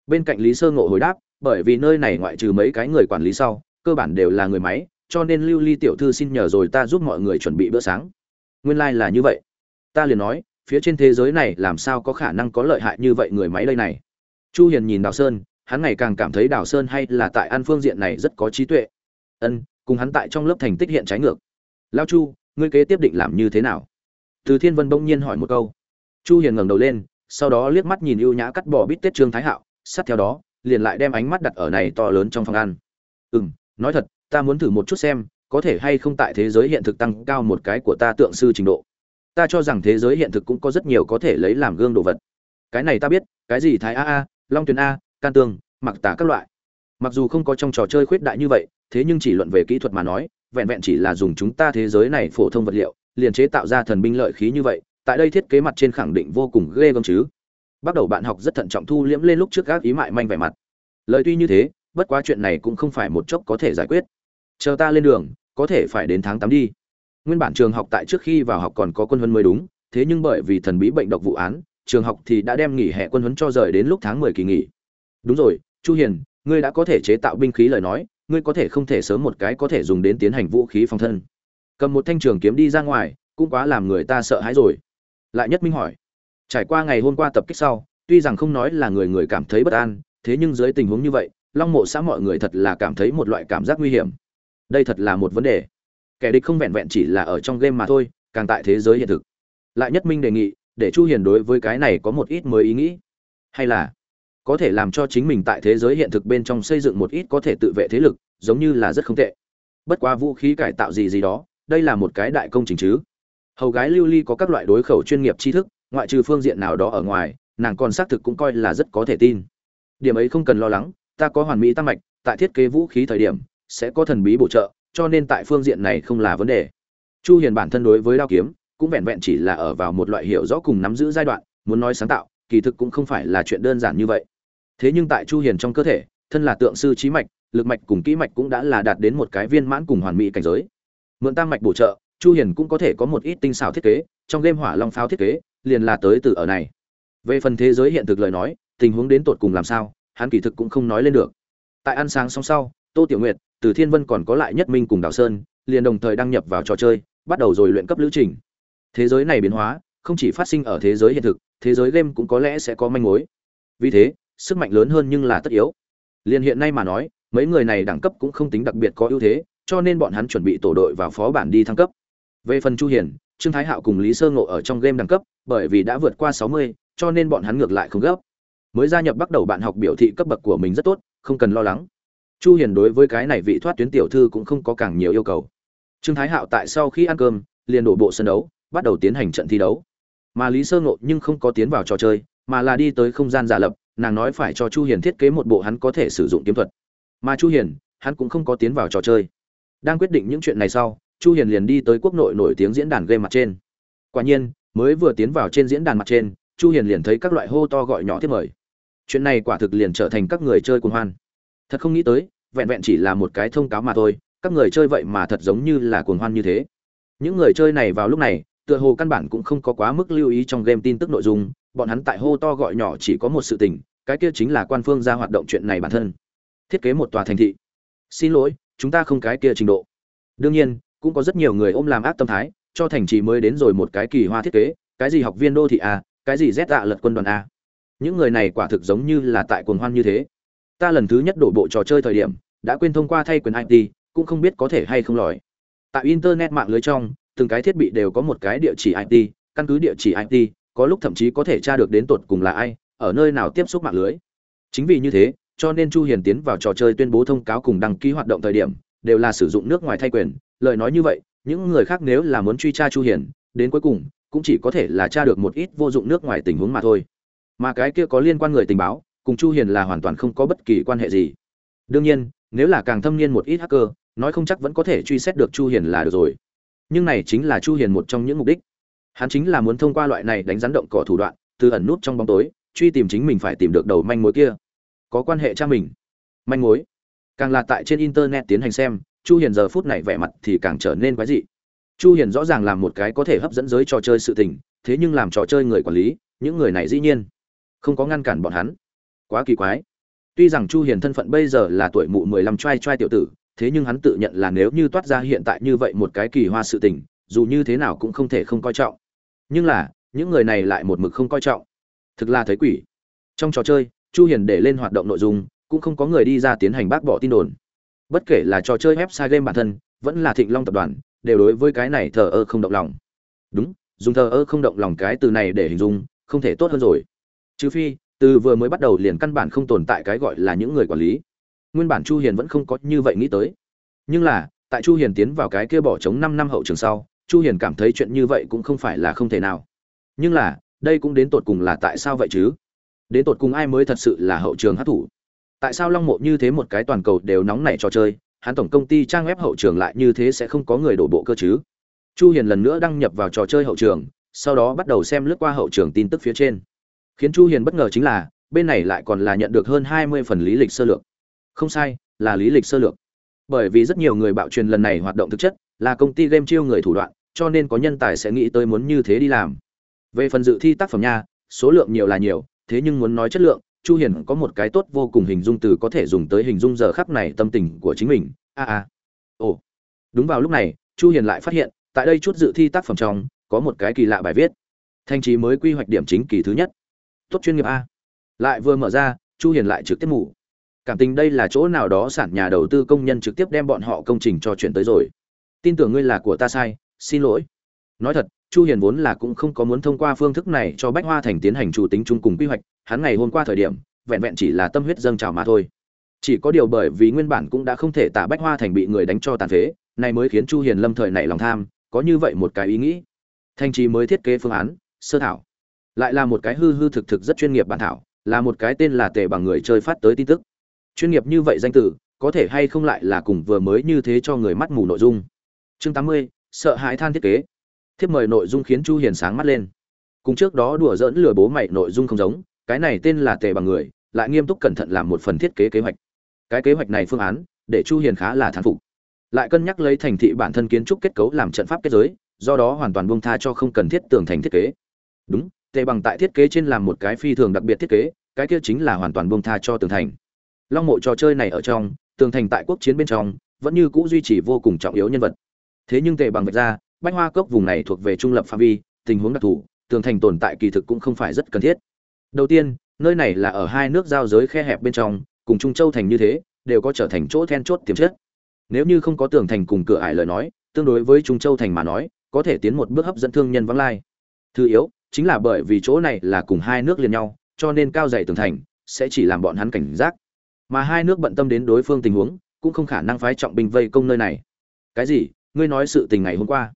Bên cạnh lý sơ ngộ hồi đáp, bởi vì nơi này ngoại trừ mấy cái người quản lý sau, cơ bản đều là người máy, cho nên lưu ly tiểu thư xin nhờ rồi ta giúp mọi người chuẩn bị bữa sáng. Nguyên lai、like、là như vậy. Ta liền nói, phía trên thế giới này làm sao có khả năng có lợi hại như vậy người máy đây này? Chu hiền nhìn đào sơn, hắn ngày càng cảm thấy đào sơn hay là tại an phương diện này rất có trí tuệ. Ân cùng hắn tại trong lớp thành tích hiện trái ngược. Lao chu, ngươi kế tiếp định làm như thế nào? Từ thiên vân bỗng nhiên hỏi một câu. Chu hiền ngẩng đầu lên, sau đó liếc mắt nhìn ưu nhã cắt bỏ bít tết trương thái hạo, sát theo đó, liền lại đem ánh mắt đặt ở này to lớn trong phòng ăn. Ừm, nói thật, ta muốn thử một chút xem, có thể hay không tại thế giới hiện thực tăng cao một cái của ta tượng sư trình độ. Ta cho rằng thế giới hiện thực cũng có rất nhiều có thể lấy làm gương đồ vật. Cái này ta biết, cái gì thái a a, long tuyền a, can tương mặc tả các loại. Mặc dù không có trong trò chơi khuyết đại như vậy thế nhưng chỉ luận về kỹ thuật mà nói, vẹn vẹn chỉ là dùng chúng ta thế giới này phổ thông vật liệu, liền chế tạo ra thần binh lợi khí như vậy, tại đây thiết kế mặt trên khẳng định vô cùng ghê gớm chứ. Bắt đầu bạn học rất thận trọng thu liễm lên lúc trước các ý mại manh vẻ mặt. Lời tuy như thế, bất quá chuyện này cũng không phải một chốc có thể giải quyết. Chờ ta lên đường, có thể phải đến tháng tám đi. Nguyên bản trường học tại trước khi vào học còn có quân huấn mới đúng, thế nhưng bởi vì thần bí bệnh độc vụ án, trường học thì đã đem nghỉ hè quân huấn cho rời đến lúc tháng mười kỳ nghỉ. Đúng rồi, chu hiền, ngươi đã có thể chế tạo binh khí lời nói ngươi có thể không thể sớm một cái có thể dùng đến tiến hành vũ khí phòng thân. Cầm một thanh trường kiếm đi ra ngoài, cũng quá làm người ta sợ hãi rồi. Lại nhất minh hỏi, trải qua ngày hôm qua tập kích sau, tuy rằng không nói là người người cảm thấy bất an, thế nhưng dưới tình huống như vậy, long mộ xã mọi người thật là cảm thấy một loại cảm giác nguy hiểm. Đây thật là một vấn đề. Kẻ địch không vẹn vẹn chỉ là ở trong game mà thôi, càng tại thế giới hiện thực. Lại nhất minh đề nghị, để chu hiền đối với cái này có một ít mới ý nghĩ. Hay là có thể làm cho chính mình tại thế giới hiện thực bên trong xây dựng một ít có thể tự vệ thế lực, giống như là rất không tệ. Bất quá vũ khí cải tạo gì gì đó, đây là một cái đại công trình chứ. Hầu gái lưu ly có các loại đối khẩu chuyên nghiệp tri thức, ngoại trừ phương diện nào đó ở ngoài, nàng còn xác thực cũng coi là rất có thể tin. Điểm ấy không cần lo lắng, ta có hoàn mỹ tăng mạch, tại thiết kế vũ khí thời điểm, sẽ có thần bí bổ trợ, cho nên tại phương diện này không là vấn đề. Chu hiền bản thân đối với đao kiếm, cũng vẹn vẹn chỉ là ở vào một loại hiểu rõ cùng nắm giữ giai đoạn, muốn nói sáng tạo kỳ thực cũng không phải là chuyện đơn giản như vậy. Thế nhưng tại chu hiền trong cơ thể, thân là tượng sư trí mạch, lực mạch cùng kỹ mạch cũng đã là đạt đến một cái viên mãn cùng hoàn mỹ cảnh giới. Mượn tam mạch bổ trợ, chu hiền cũng có thể có một ít tinh xảo thiết kế, trong game hỏa long pháo thiết kế, liền là tới từ ở này. Về phần thế giới hiện thực lời nói, tình huống đến tột cùng làm sao, hắn kỳ thực cũng không nói lên được. Tại ăn sáng xong sau, tô tiểu nguyệt, từ thiên vân còn có lại nhất minh cùng đào sơn, liền đồng thời đăng nhập vào trò chơi, bắt đầu rồi luyện cấp lữ trình. Thế giới này biến hóa, không chỉ phát sinh ở thế giới hiện thực thế giới game cũng có lẽ sẽ có manh mối. Vì thế, sức mạnh lớn hơn nhưng là tất yếu. Liền hiện nay mà nói, mấy người này đẳng cấp cũng không tính đặc biệt có ưu thế, cho nên bọn hắn chuẩn bị tổ đội vào phó bản đi thăng cấp. Về phần chu hiển, trương thái hạo cùng lý sơ ngộ ở trong game đẳng cấp, bởi vì đã vượt qua sáu mươi, cho nên bọn hắn ngược lại không gấp. Mới gia nhập bắt đầu bạn học biểu thị cấp bậc của mình rất tốt, không cần lo lắng. Chu hiền đối với cái này vị thoát tuyến tiểu thư cũng không có càng nhiều yêu cầu. Trương thái hạo tại sau khi ăn cơm, liền đổ bộ sân đấu, bắt đầu tiến hành trận thi đấu mà lý sơ ngộ nhưng không có tiến vào trò chơi, mà là đi tới không gian giả lập, nàng nói phải cho chu hiền thiết kế một bộ hắn có thể sử dụng kiếm thuật. Mà chu hiền, hắn cũng không có tiến vào trò chơi. Đang quyết định những chuyện này sau, chu hiền liền đi tới quốc nội nổi tiếng diễn đàn game mặt trên. Quả nhiên, mới vừa tiến vào trên diễn đàn mặt trên, chu hiền liền thấy các loại hô to gọi nhỏ tiếp mời. Chuyện này quả thực liền trở thành các người chơi cuồng hoan. Thật không nghĩ tới, vẹn vẹn chỉ là một cái thông cáo mà thôi, các người chơi vậy mà thật giống như là cuồng hoan như thế. Những người chơi này vào lúc này tựa hồ căn bản cũng không có quá mức lưu ý trong game tin tức nội dung, bọn hắn tại hô to gọi nhỏ chỉ có một sự tình, cái kia chính là quan phương ra hoạt động chuyện này bản thân. Thiết kế một tòa thành thị. Xin lỗi, chúng ta không cái kia trình độ. Đương nhiên, cũng có rất nhiều người ôm làm ác tâm thái, cho thành trì mới đến rồi một cái kỳ hoa thiết kế, cái gì học viên đô thị a, cái gì rét dạ lật quân đoàn a. Những người này quả thực giống như là tại cuồng hoan như thế. Ta lần thứ nhất đổ bộ trò chơi thời điểm, đã quên thông qua thay quyền it cũng không biết có thể hay không lòi. Tại internet mạng lưới trong từng cái thiết bị đều có một cái địa chỉ IP, căn cứ địa chỉ IP, có lúc thậm chí có thể tra được đến tột cùng là ai ở nơi nào tiếp xúc mạng lưới. Chính vì như thế cho nên chu hiền tiến vào trò chơi tuyên bố thông cáo cùng đăng ký hoạt động thời điểm đều là sử dụng nước ngoài thay quyền. Lời nói như vậy những người khác nếu là muốn truy tra chu hiền đến cuối cùng cũng chỉ có thể là tra được một ít vô dụng nước ngoài tình huống mà thôi. Mà cái kia có liên quan người tình báo cùng chu hiền là hoàn toàn không có bất kỳ quan hệ gì. Đương nhiên nếu là càng thâm niên một ít hacker nói không chắc vẫn có thể truy xét được chu hiền là được rồi nhưng này chính là chu hiền một trong những mục đích. Hắn chính là muốn thông qua loại này đánh rắn động cỏ thủ đoạn, từ ẩn nút trong bóng tối, truy tìm chính mình phải tìm được đầu manh mối kia. Có quan hệ cha mình. Manh mối. Càng là tại trên internet tiến hành xem, chu hiền giờ phút này vẻ mặt thì càng trở nên quái dị. Chu hiền rõ ràng làm một cái có thể hấp dẫn giới trò chơi sự tình, thế nhưng làm trò chơi người quản lý, những người này dĩ nhiên không có ngăn cản bọn hắn. Quá kỳ quái. Tuy rằng chu hiền thân phận bây giờ là tuổi mụ 15 trai trai tiểu tử thế nhưng hắn tự nhận là nếu như toát ra hiện tại như vậy một cái kỳ hoa sự tình, dù như thế nào cũng không thể không coi trọng. Nhưng là, những người này lại một mực không coi trọng. Thực là thấy quỷ. Trong trò chơi, chu hiền để lên hoạt động nội dung, cũng không có người đi ra tiến hành bác bỏ tin đồn. Bất kể là trò chơi website game bản thân, vẫn là thịnh long tập đoàn, đều đối với cái này thờ ơ không động lòng. Đúng, dùng thờ ơ không động lòng cái từ này để hình dung, không thể tốt hơn rồi. Trừ phi, từ vừa mới bắt đầu liền căn bản không tồn tại cái gọi là những người quản lý nguyên bản chu hiền vẫn không có như vậy nghĩ tới. Nhưng là, tại chu hiền tiến vào cái kia bỏ trống 5 năm hậu trường sau, chu hiền cảm thấy chuyện như vậy cũng không phải là không thể nào. Nhưng là, đây cũng đến tột cùng là tại sao vậy chứ? Đến tột cùng ai mới thật sự là hậu trường hát thủ? Tại sao long mộ như thế một cái toàn cầu đều nóng nảy trò chơi, hắn tổng công ty trang web hậu trường lại như thế sẽ không có người đổ bộ cơ chứ? Chu hiền lần nữa đăng nhập vào trò chơi hậu trường, sau đó bắt đầu xem lướt qua hậu trường tin tức phía trên. Khiến chu hiền bất ngờ chính là, bên này lại còn là nhận được hơn 20 phần lý lịch sơ lược không sai, là lý lịch sơ lược. Bởi vì rất nhiều người bạo truyền lần này hoạt động thực chất là công ty game chiêu người thủ đoạn, cho nên có nhân tài sẽ nghĩ tới muốn như thế đi làm. Về phần dự thi tác phẩm nha, số lượng nhiều là nhiều, thế nhưng muốn nói chất lượng, chu hiền có một cái tốt vô cùng hình dung từ có thể dùng tới hình dung giờ khắc này tâm tình của chính mình. A a ồ. Đúng vào lúc này, chu hiền lại phát hiện, tại đây chút dự thi tác phẩm trong, có một cái kỳ lạ bài viết. Thanh trí mới quy hoạch điểm chính kỳ thứ nhất. Tốt chuyên nghiệp a. Lại vừa mở ra, chu hiền lại trực tiếp ngủ cảm tình đây là chỗ nào đó sản nhà đầu tư công nhân trực tiếp đem bọn họ công trình cho chuyển tới rồi. Tin tưởng ngươi là của ta sai, xin lỗi. Nói thật, chu hiền vốn là cũng không có muốn thông qua phương thức này cho bách hoa thành tiến hành chủ tính chung cùng quy hoạch, hắn ngày hôm qua thời điểm, vẹn vẹn chỉ là tâm huyết dâng trào mà thôi. Chỉ có điều bởi vì nguyên bản cũng đã không thể tả bách hoa thành bị người đánh cho tàn phế này mới khiến chu hiền lâm thời nảy lòng tham, có như vậy một cái ý nghĩ. Thanh trì mới thiết kế phương án, sơ thảo. Lại là một cái hư hư thực thực rất chuyên nghiệp bản thảo, là một cái tên là tề bằng người chơi phát tới tin tức chuyên nghiệp như vậy danh từ có thể hay không lại là cùng vừa mới như thế cho người mắt mù nội dung. Chương 80, sợ hãi than thiết kế. Thiếp mời nội dung khiến chu hiền sáng mắt lên. Cùng trước đó đùa dỡn lừa bố mày nội dung không giống cái này tên là tề bằng người lại nghiêm túc cẩn thận làm một phần thiết kế kế hoạch. Cái kế hoạch này phương án để chu hiền khá là thán phục. Lại cân nhắc lấy thành thị bản thân kiến trúc kết cấu làm trận pháp kết giới do đó hoàn toàn buông tha cho không cần thiết tường thành thiết kế. Đúng tề bằng tại thiết kế trên làm một cái phi thường đặc biệt thiết kế cái kia chính là hoàn toàn buông tha cho tường thành long mộ trò chơi này ở trong, tường thành tại quốc chiến bên trong, vẫn như cũ duy trì vô cùng trọng yếu nhân vật. Thế nhưng tề bằng vạch ra, bách hoa cốc vùng này thuộc về trung lập phạm vi, tình huống đặc thù, tường thành tồn tại kỳ thực cũng không phải rất cần thiết. Đầu tiên, nơi này là ở hai nước giao giới khe hẹp bên trong, cùng trung châu thành như thế, đều có trở thành chỗ then chốt tiềm chất. Nếu như không có tường thành cùng cửa ải lời nói, tương đối với trung châu thành mà nói, có thể tiến một bước hấp dẫn thương nhân vắng lai. Thứ yếu, chính là bởi vì chỗ này là cùng hai nước liền nhau, cho nên cao dày tường thành, sẽ chỉ làm bọn hắn cảnh giác mà hai nước bận tâm đến đối phương tình huống, cũng không khả năng phái trọng binh vây công nơi này. Cái gì? Ngươi nói sự tình ngày hôm qua.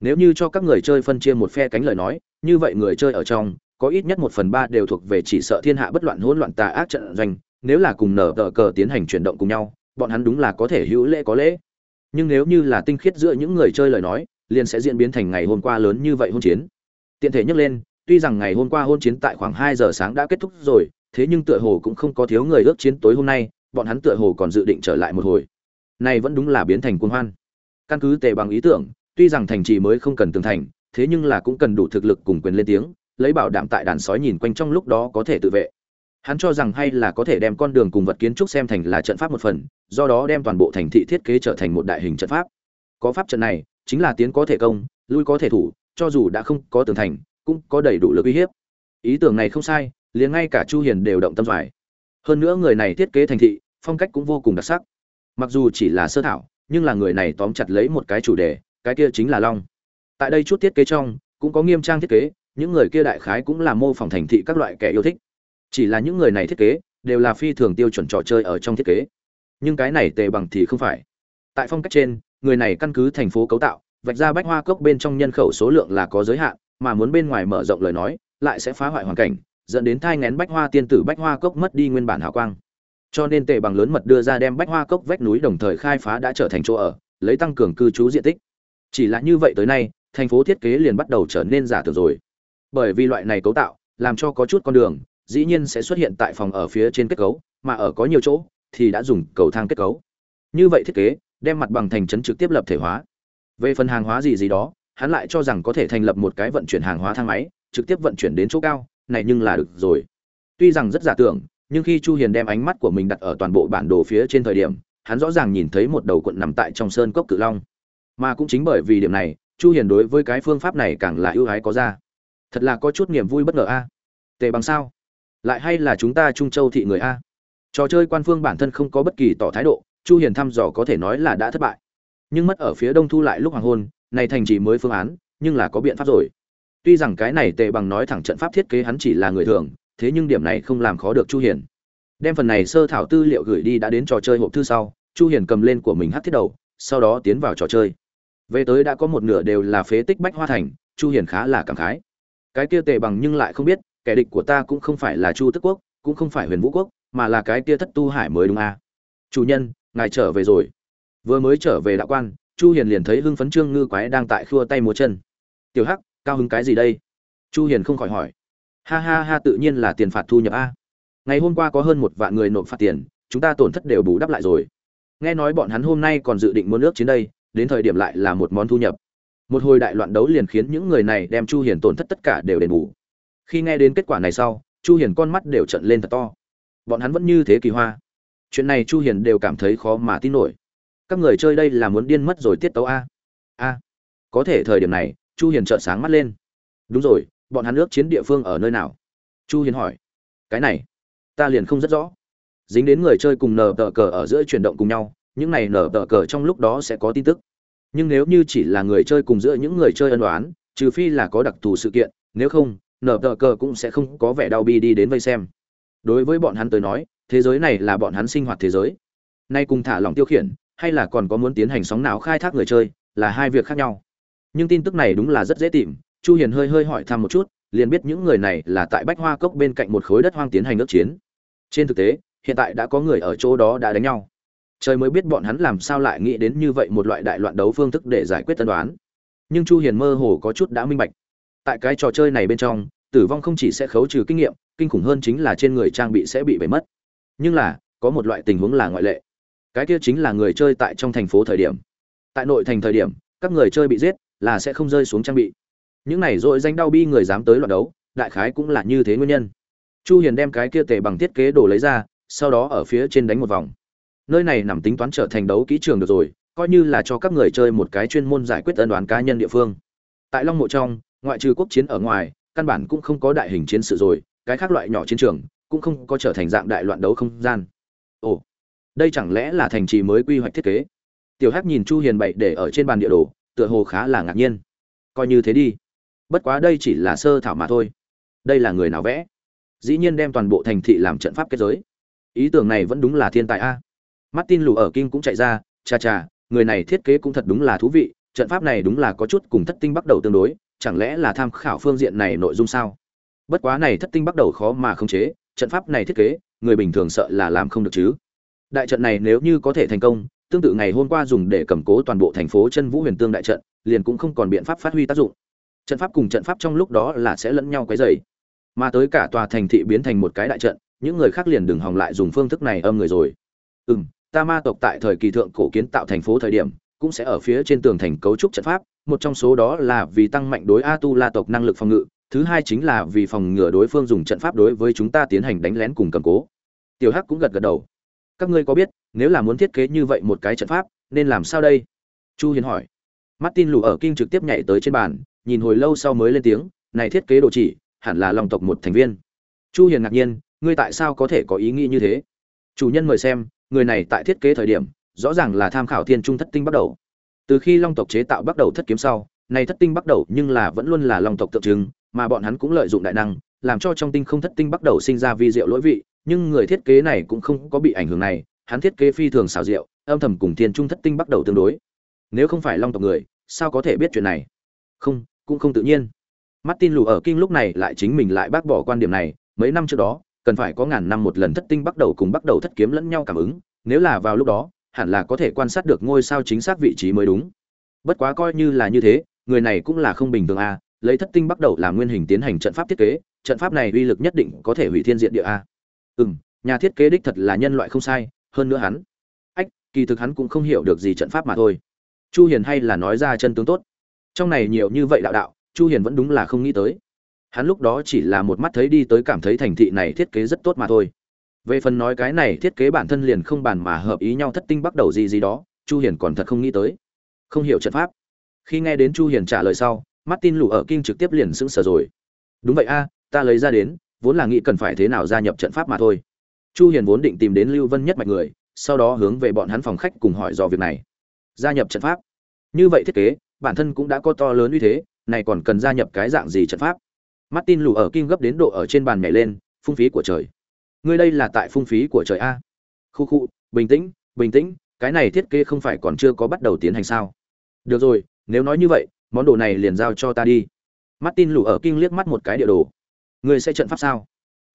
Nếu như cho các người chơi phân chia một phe cánh lời nói, như vậy người chơi ở trong, có ít nhất một phần ba đều thuộc về chỉ sợ thiên hạ bất loạn hỗn loạn tà ác trận doanh, nếu là cùng nở tờ cờ tiến hành chuyển động cùng nhau, bọn hắn đúng là có thể hữu lễ có lễ. Nhưng nếu như là tinh khiết giữa những người chơi lời nói, liền sẽ diễn biến thành ngày hôm qua lớn như vậy hôn chiến. Tiện thể nhắc lên, tuy rằng ngày hôm qua hôn chiến tại khoảng hai giờ sáng đã kết thúc rồi thế nhưng tựa hồ cũng không có thiếu người ước chiến tối hôm nay, bọn hắn tựa hồ còn dự định trở lại một hồi. Này vẫn đúng là biến thành quân hoan. Căn cứ tề bằng ý tưởng, tuy rằng thành trì mới không cần tường thành, thế nhưng là cũng cần đủ thực lực cùng quyền lên tiếng, lấy bảo đảm tại đàn sói nhìn quanh trong lúc đó có thể tự vệ. Hắn cho rằng hay là có thể đem con đường cùng vật kiến trúc xem thành là trận pháp một phần, do đó đem toàn bộ thành thị thiết kế trở thành một đại hình trận pháp. Có pháp trận này, chính là tiến có thể công, lui có thể thủ, cho dù đã không có tường thành, cũng có đầy đủ lực uy hiếp. Ý tưởng này không sai liền ngay cả chu hiền đều động tâm doài hơn nữa người này thiết kế thành thị, phong cách cũng vô cùng đặc sắc. Mặc dù chỉ là sơ thảo, nhưng là người này tóm chặt lấy một cái chủ đề, cái kia chính là long. Tại đây chút thiết kế trong, cũng có nghiêm trang thiết kế, những người kia đại khái cũng là mô phỏng thành thị các loại kẻ yêu thích. Chỉ là những người này thiết kế, đều là phi thường tiêu chuẩn trò chơi ở trong thiết kế. Nhưng cái này tề bằng thì không phải. Tại phong cách trên, người này căn cứ thành phố cấu tạo, vạch ra bách hoa cốc bên trong nhân khẩu số lượng là có giới hạn, mà muốn bên ngoài mở rộng lời nói, lại sẽ phá hoại hoàn cảnh dẫn đến thai ngén bách hoa tiên tử bách hoa cốc mất đi nguyên bản hào quang. Cho nên tề bằng lớn mật đưa ra đem bách hoa cốc vách núi đồng thời khai phá đã trở thành chỗ ở, lấy tăng cường cư trú diện tích. Chỉ là như vậy tới nay, thành phố thiết kế liền bắt đầu trở nên giả tưởng rồi. Bởi vì loại này cấu tạo, làm cho có chút con đường, dĩ nhiên sẽ xuất hiện tại phòng ở phía trên kết cấu, mà ở có nhiều chỗ, thì đã dùng cầu thang kết cấu. Như vậy thiết kế, đem mặt bằng thành trấn trực tiếp lập thể hóa. Về phần hàng hóa gì gì đó, hắn lại cho rằng có thể thành lập một cái vận chuyển hàng hóa thang máy, trực tiếp vận chuyển đến chỗ cao này nhưng là được rồi. Tuy rằng rất giả tưởng, nhưng khi chu hiền đem ánh mắt của mình đặt ở toàn bộ bản đồ phía trên thời điểm, hắn rõ ràng nhìn thấy một đầu quận nằm tại trong sơn cốc cự long. Mà cũng chính bởi vì điểm này, chu hiền đối với cái phương pháp này càng là ưu ái có ra. Thật là có chút niềm vui bất ngờ a. Tệ bằng sao? Lại hay là chúng ta trung châu thị người a? Trò chơi quan phương bản thân không có bất kỳ tỏ thái độ, chu hiền thăm dò có thể nói là đã thất bại. Nhưng mất ở phía đông thu lại lúc hoàng hôn, này thành chỉ mới phương án, nhưng là có biện pháp rồi tuy rằng cái này tệ bằng nói thẳng trận pháp thiết kế hắn chỉ là người thường, thế nhưng điểm này không làm khó được chu hiền. Đem phần này sơ thảo tư liệu gửi đi đã đến trò chơi hộp thư sau, chu hiền cầm lên của mình hắt thiết đầu, sau đó tiến vào trò chơi. Về tới đã có một nửa đều là phế tích bách hoa thành, chu hiền khá là cảm khái. Cái kia tệ bằng nhưng lại không biết, kẻ địch của ta cũng không phải là chu tức quốc, cũng không phải huyền vũ quốc, mà là cái kia thất tu hải mới đúng à. chủ nhân, ngài trở về rồi. Vừa mới trở về đạo quan, chu hiền liền thấy hưng phấn trương ngư quái đang tại khua tay múa chân. Tiểu hắc cao hứng cái gì đây? Chu hiền không khỏi hỏi. Ha ha ha, tự nhiên là tiền phạt thu nhập a. Ngày hôm qua có hơn một vạn người nộp phạt tiền, chúng ta tổn thất đều bù đắp lại rồi. Nghe nói bọn hắn hôm nay còn dự định mua nước chiến đây, đến thời điểm lại là một món thu nhập. Một hồi đại loạn đấu liền khiến những người này đem chu hiền tổn thất tất cả đều đền bù. Khi nghe đến kết quả này sau, chu hiền con mắt đều trợn lên thật to. Bọn hắn vẫn như thế kỳ hoa. Chuyện này chu hiền đều cảm thấy khó mà tin nổi. Các người chơi đây là muốn điên mất rồi tiết tấu a. A. Có thể thời điểm này chu hiền trợn sáng mắt lên. Đúng rồi, bọn hắn nước chiến địa phương ở nơi nào? Chu hiền hỏi. Cái này, ta liền không rất rõ. Dính đến người chơi cùng nở tờ cờ ở giữa chuyển động cùng nhau, những này nở tờ cờ trong lúc đó sẽ có tin tức. Nhưng nếu như chỉ là người chơi cùng giữa những người chơi ân đoán trừ phi là có đặc thù sự kiện, nếu không nở tờ cờ cũng sẽ không có vẻ đau bi đi đến vây xem. Đối với bọn hắn tới nói, thế giới này là bọn hắn sinh hoạt thế giới. Nay cùng thả lỏng tiêu khiển, hay là còn có muốn tiến hành sóng não khai thác người chơi, là hai việc khác nhau nhưng tin tức này đúng là rất dễ tìm. Chu hiền hơi hơi hỏi thăm một chút, liền biết những người này là tại bách hoa cốc bên cạnh một khối đất hoang tiến hành ước chiến. Trên thực tế, hiện tại đã có người ở chỗ đó đã đánh nhau. Trời mới biết bọn hắn làm sao lại nghĩ đến như vậy một loại đại loạn đấu phương thức để giải quyết tân đoán. Nhưng chu hiền mơ hồ có chút đã minh bạch. Tại cái trò chơi này bên trong, tử vong không chỉ sẽ khấu trừ kinh nghiệm, kinh khủng hơn chính là trên người trang bị sẽ bị bể mất. Nhưng là, có một loại tình huống là ngoại lệ. Cái kia chính là người chơi tại trong thành phố thời điểm. Tại nội thành thời điểm, các người chơi bị giết là sẽ không rơi xuống trang bị. Những này rồi danh đau bi người dám tới loạn đấu, đại khái cũng là như thế nguyên nhân. Chu hiền đem cái kia tề bằng thiết kế đồ lấy ra, sau đó ở phía trên đánh một vòng. Nơi này nằm tính toán trở thành đấu kỹ trường được rồi, coi như là cho các người chơi một cái chuyên môn giải quyết ân đoán cá nhân địa phương. Tại long mộ trong, ngoại trừ quốc chiến ở ngoài, căn bản cũng không có đại hình chiến sự rồi, cái khác loại nhỏ chiến trường cũng không có trở thành dạng đại loạn đấu không gian. Ồ, đây chẳng lẽ là thành trì mới quy hoạch thiết kế? Tiểu hắc nhìn chu hiền bậy để ở trên bàn địa đồ tựa hồ khá là ngạc nhiên. Coi như thế đi. Bất quá đây chỉ là sơ thảo mà thôi. Đây là người nào vẽ? Dĩ nhiên đem toàn bộ thành thị làm trận pháp kết giới. Ý tưởng này vẫn đúng là thiên tài a. Martin lù ở kim cũng chạy ra cha cha người này thiết kế cũng thật đúng là thú vị, trận pháp này đúng là có chút cùng thất tinh bắt đầu tương đối, chẳng lẽ là tham khảo phương diện này nội dung sao? Bất quá này thất tinh bắt đầu khó mà khống chế, trận pháp này thiết kế, người bình thường sợ là làm không được chứ. Đại trận này nếu như có thể thành công tương tự ngày hôm qua dùng để cầm cố toàn bộ thành phố chân vũ huyền tương đại trận, liền cũng không còn biện pháp phát huy tác dụng. Trận pháp cùng trận pháp trong lúc đó là sẽ lẫn nhau quấy dày mà tới cả tòa thành thị biến thành một cái đại trận, những người khác liền đừng hòng lại dùng phương thức này âm người rồi. Ừ m ta ma tộc tại thời kỳ thượng cổ kiến tạo thành phố thời điểm, cũng sẽ ở phía trên tường thành cấu trúc trận pháp, một trong số đó là vì tăng mạnh đối a tu la tộc năng lực phòng ngự, thứ hai chính là vì phòng ngừa đối phương dùng trận pháp đối với chúng ta tiến hành đánh lén cùng cầm cố. Tiểu hắc cũng gật gật đầu các ngươi có biết, nếu là muốn thiết kế như vậy một cái trận pháp, nên làm sao đây? Chu hiền hỏi. Martin lù ở kinh trực tiếp nhảy tới trên bàn, nhìn hồi lâu sau mới lên tiếng, này thiết kế đồ chỉ, hẳn là long tộc một thành viên. Chu hiền ngạc nhiên, ngươi tại sao có thể có ý nghĩ như thế? Chủ nhân mời xem, người này tại thiết kế thời điểm, rõ ràng là tham khảo thiên trung thất tinh bắt đầu. Từ khi long tộc chế tạo bắt đầu thất kiếm sau, này thất tinh bắt đầu nhưng là vẫn luôn là long tộc tượng trưng, mà bọn hắn cũng lợi dụng đại năng, làm cho trong tinh không thất tinh bắt đầu sinh ra vi diệu lỗi vị nhưng người thiết kế này cũng không có bị ảnh hưởng này, hắn thiết kế phi thường xảo diệu, âm thầm cùng thiên trung thất tinh bắt đầu tương đối. Nếu không phải long tộc người, sao có thể biết chuyện này? Không, cũng không tự nhiên. Martin lù ở kinh lúc này lại chính mình lại bác bỏ quan điểm này, mấy năm trước đó, cần phải có ngàn năm một lần thất tinh bắt đầu cùng bắt đầu thất kiếm lẫn nhau cảm ứng, nếu là vào lúc đó, hẳn là có thể quan sát được ngôi sao chính xác vị trí mới đúng. Bất quá coi như là như thế, người này cũng là không bình thường a, lấy thất tinh bắt đầu làm nguyên hình tiến hành trận pháp thiết kế, trận pháp này uy lực nhất định có thể hủy thiên diện địa a ừ m nhà thiết kế đích thật là nhân loại không sai, hơn nữa hắn. Ách, kỳ thực hắn cũng không hiểu được gì trận pháp mà thôi. Chu hiền hay là nói ra chân tướng tốt. Trong này nhiều như vậy đạo đạo, chu hiền vẫn đúng là không nghĩ tới. Hắn lúc đó chỉ là một mắt thấy đi tới cảm thấy thành thị này thiết kế rất tốt mà thôi. Về phần nói cái này thiết kế bản thân liền không bàn mà hợp ý nhau thất tinh bắt đầu gì gì đó, chu hiền còn thật không nghĩ tới. Không hiểu trận pháp. Khi nghe đến chu hiền trả lời sau, martin lù ở kinh trực tiếp liền sững sờ rồi. Đúng vậy a, ta lấy ra đến vốn là nghĩ cần phải thế nào gia nhập trận pháp mà thôi. Chu hiền vốn định tìm đến lưu vân nhất mạch người, sau đó hướng về bọn hắn phòng khách cùng hỏi dò việc này. Gia nhập trận pháp? Như vậy thiết kế, bản thân cũng đã có to lớn uy thế, này còn cần gia nhập cái dạng gì trận pháp? Martin lù ở kim gấp đến độ ở trên bàn nhảy lên, phung phí của trời. Ngươi đây là tại phung phí của trời a? Khu khu, bình tĩnh bình tĩnh, cái này thiết kế không phải còn chưa có bắt đầu tiến hành sao? Được rồi, nếu nói như vậy, món đồ này liền giao cho ta đi. Martin lù ở kinh liếc mắt một cái địa đồ ngươi sẽ trận pháp sao?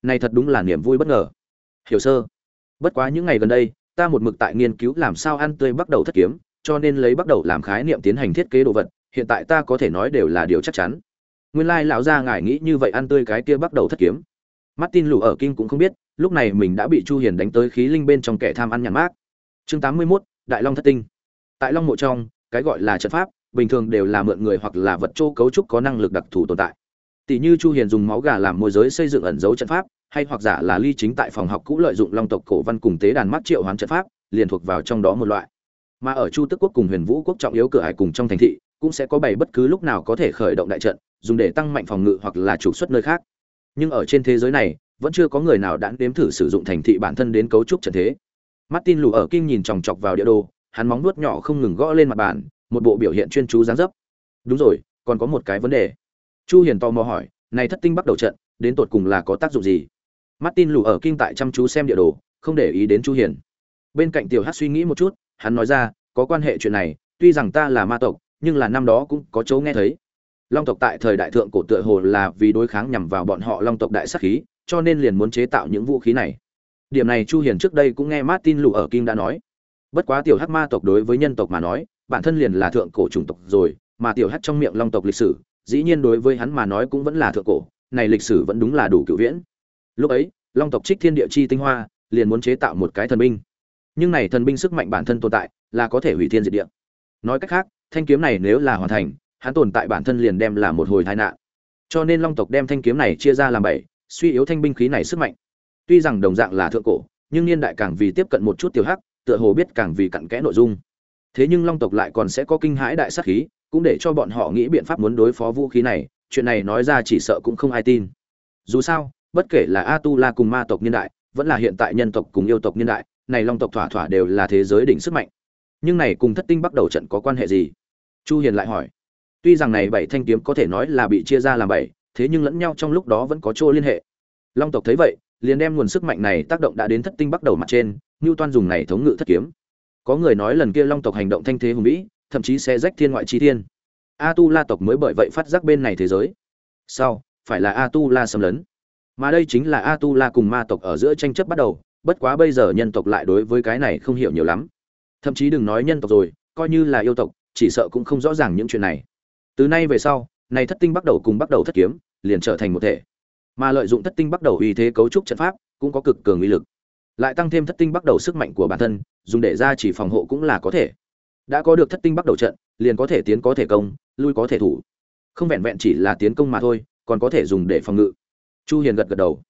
Này thật đúng là niềm vui bất ngờ. Hiểu sơ. Bất quá những ngày gần đây ta một mực tại nghiên cứu làm sao ăn tươi bắt đầu thất kiếm cho nên lấy bắt đầu làm khái niệm tiến hành thiết kế đồ vật hiện tại ta có thể nói đều là điều chắc chắn. Nguyên lai lão gia ngài nghĩ như vậy ăn tươi cái kia bắt đầu thất kiếm. Martin lù ở kinh cũng không biết lúc này mình đã bị chu hiền đánh tới khí linh bên trong kẻ tham ăn nhàn mát chương 81, đại long thất tinh. Tại long mộ trong cái gọi là trận pháp bình thường đều là mượn người hoặc là vật châu cấu trúc có năng lực đặc thù tồn tại tỷ như chu hiền dùng máu gà làm môi giới xây dựng ẩn dấu trận pháp, hay hoặc giả là ly chính tại phòng học cũ lợi dụng long tộc cổ văn cùng tế đàn mắt triệu hoán trận pháp, liền thuộc vào trong đó một loại. Mà ở chu tức quốc cùng huyền vũ quốc trọng yếu cửa hải cùng trong thành thị, cũng sẽ có bày bất cứ lúc nào có thể khởi động đại trận, dùng để tăng mạnh phòng ngự hoặc là trục xuất nơi khác. Nhưng ở trên thế giới này, vẫn chưa có người nào đã nếm thử sử dụng thành thị bản thân đến cấu trúc trận thế. Martin lù ở kinh nhìn chòng chọc vào địa đồ, hắn móng nuốt nhỏ không ngừng gõ lên mặt bàn, một bộ biểu hiện chuyên chú dáng dấp. Đúng rồi, còn có một cái vấn đề chu hiền tò mò hỏi, này thất tinh bắt đầu trận, đến tột cùng là có tác dụng gì? Martin lù ở kinh tại chăm chú xem địa đồ, không để ý đến chu hiền. Bên cạnh tiểu hát suy nghĩ một chút, hắn nói ra, có quan hệ chuyện này, tuy rằng ta là ma tộc, nhưng là năm đó cũng có chỗ nghe thấy. Long tộc tại thời đại thượng cổ tựa hồ là vì đối kháng nhằm vào bọn họ long tộc đại sát khí, cho nên liền muốn chế tạo những vũ khí này. Điểm này chu hiền trước đây cũng nghe martin lù ở kinh đã nói. Bất quá tiểu hắc ma tộc đối với nhân tộc mà nói, bản thân liền là thượng cổ chủng tộc rồi, mà tiểu hắc trong miệng long tộc lịch sử dĩ nhiên đối với hắn mà nói cũng vẫn là thượng cổ, này lịch sử vẫn đúng là đủ cựu viễn. Lúc ấy, long tộc trích thiên địa chi tinh hoa liền muốn chế tạo một cái thần binh. Nhưng này thần binh sức mạnh bản thân tồn tại là có thể hủy thiên diệt địa. Nói cách khác, thanh kiếm này nếu là hoàn thành, hắn tồn tại bản thân liền đem là một hồi tai nạn. Cho nên long tộc đem thanh kiếm này chia ra làm bảy, suy yếu thanh binh khí này sức mạnh. Tuy rằng đồng dạng là thượng cổ, nhưng niên đại càng vì tiếp cận một chút tiểu hắc, tựa hồ biết càng vì cặn kẽ nội dung. Thế nhưng long tộc lại còn sẽ có kinh hãi đại sát khí cũng để cho bọn họ nghĩ biện pháp muốn đối phó vũ khí này, chuyện này nói ra chỉ sợ cũng không ai tin. Dù sao, bất kể là a tu la cùng ma tộc niên đại, vẫn là hiện tại nhân tộc cùng yêu tộc niên đại, này long tộc thỏa thỏa đều là thế giới đỉnh sức mạnh. Nhưng này cùng thất tinh bắt đầu trận có quan hệ gì? Chu hiền lại hỏi. Tuy rằng này bảy thanh kiếm có thể nói là bị chia ra làm bảy, thế nhưng lẫn nhau trong lúc đó vẫn có chỗ liên hệ. Long tộc thấy vậy, liền đem nguồn sức mạnh này tác động đã đến thất tinh bắt đầu mặt trên như toan dùng này thống ngự thất kiếm. Có người nói lần kia long tộc hành động thanh thế hùng vĩ thậm chí sẽ rách thiên ngoại chi thiên. A tu la tộc mới bởi vậy phát giác bên này thế giới. Sau, phải là a tu la xâm lấn. Mà đây chính là a tu la cùng ma tộc ở giữa tranh chấp bắt đầu, bất quá bây giờ nhân tộc lại đối với cái này không hiểu nhiều lắm. Thậm chí đừng nói nhân tộc rồi, coi như là yêu tộc, chỉ sợ cũng không rõ ràng những chuyện này. Từ nay về sau, này thất tinh bắt đầu cùng bắt đầu thất kiếm, liền trở thành một thể. Mà lợi dụng thất tinh bắt đầu uy thế cấu trúc trận pháp, cũng có cực cường uy lực. Lại tăng thêm thất tinh bắt đầu sức mạnh của bản thân, dùng để ra chỉ phòng hộ cũng là có thể đã có được thất tinh bắt đầu trận, liền có thể tiến có thể công, lui có thể thủ. Không vẹn vẹn chỉ là tiến công mà thôi, còn có thể dùng để phòng ngự. Chu hiền gật gật đầu.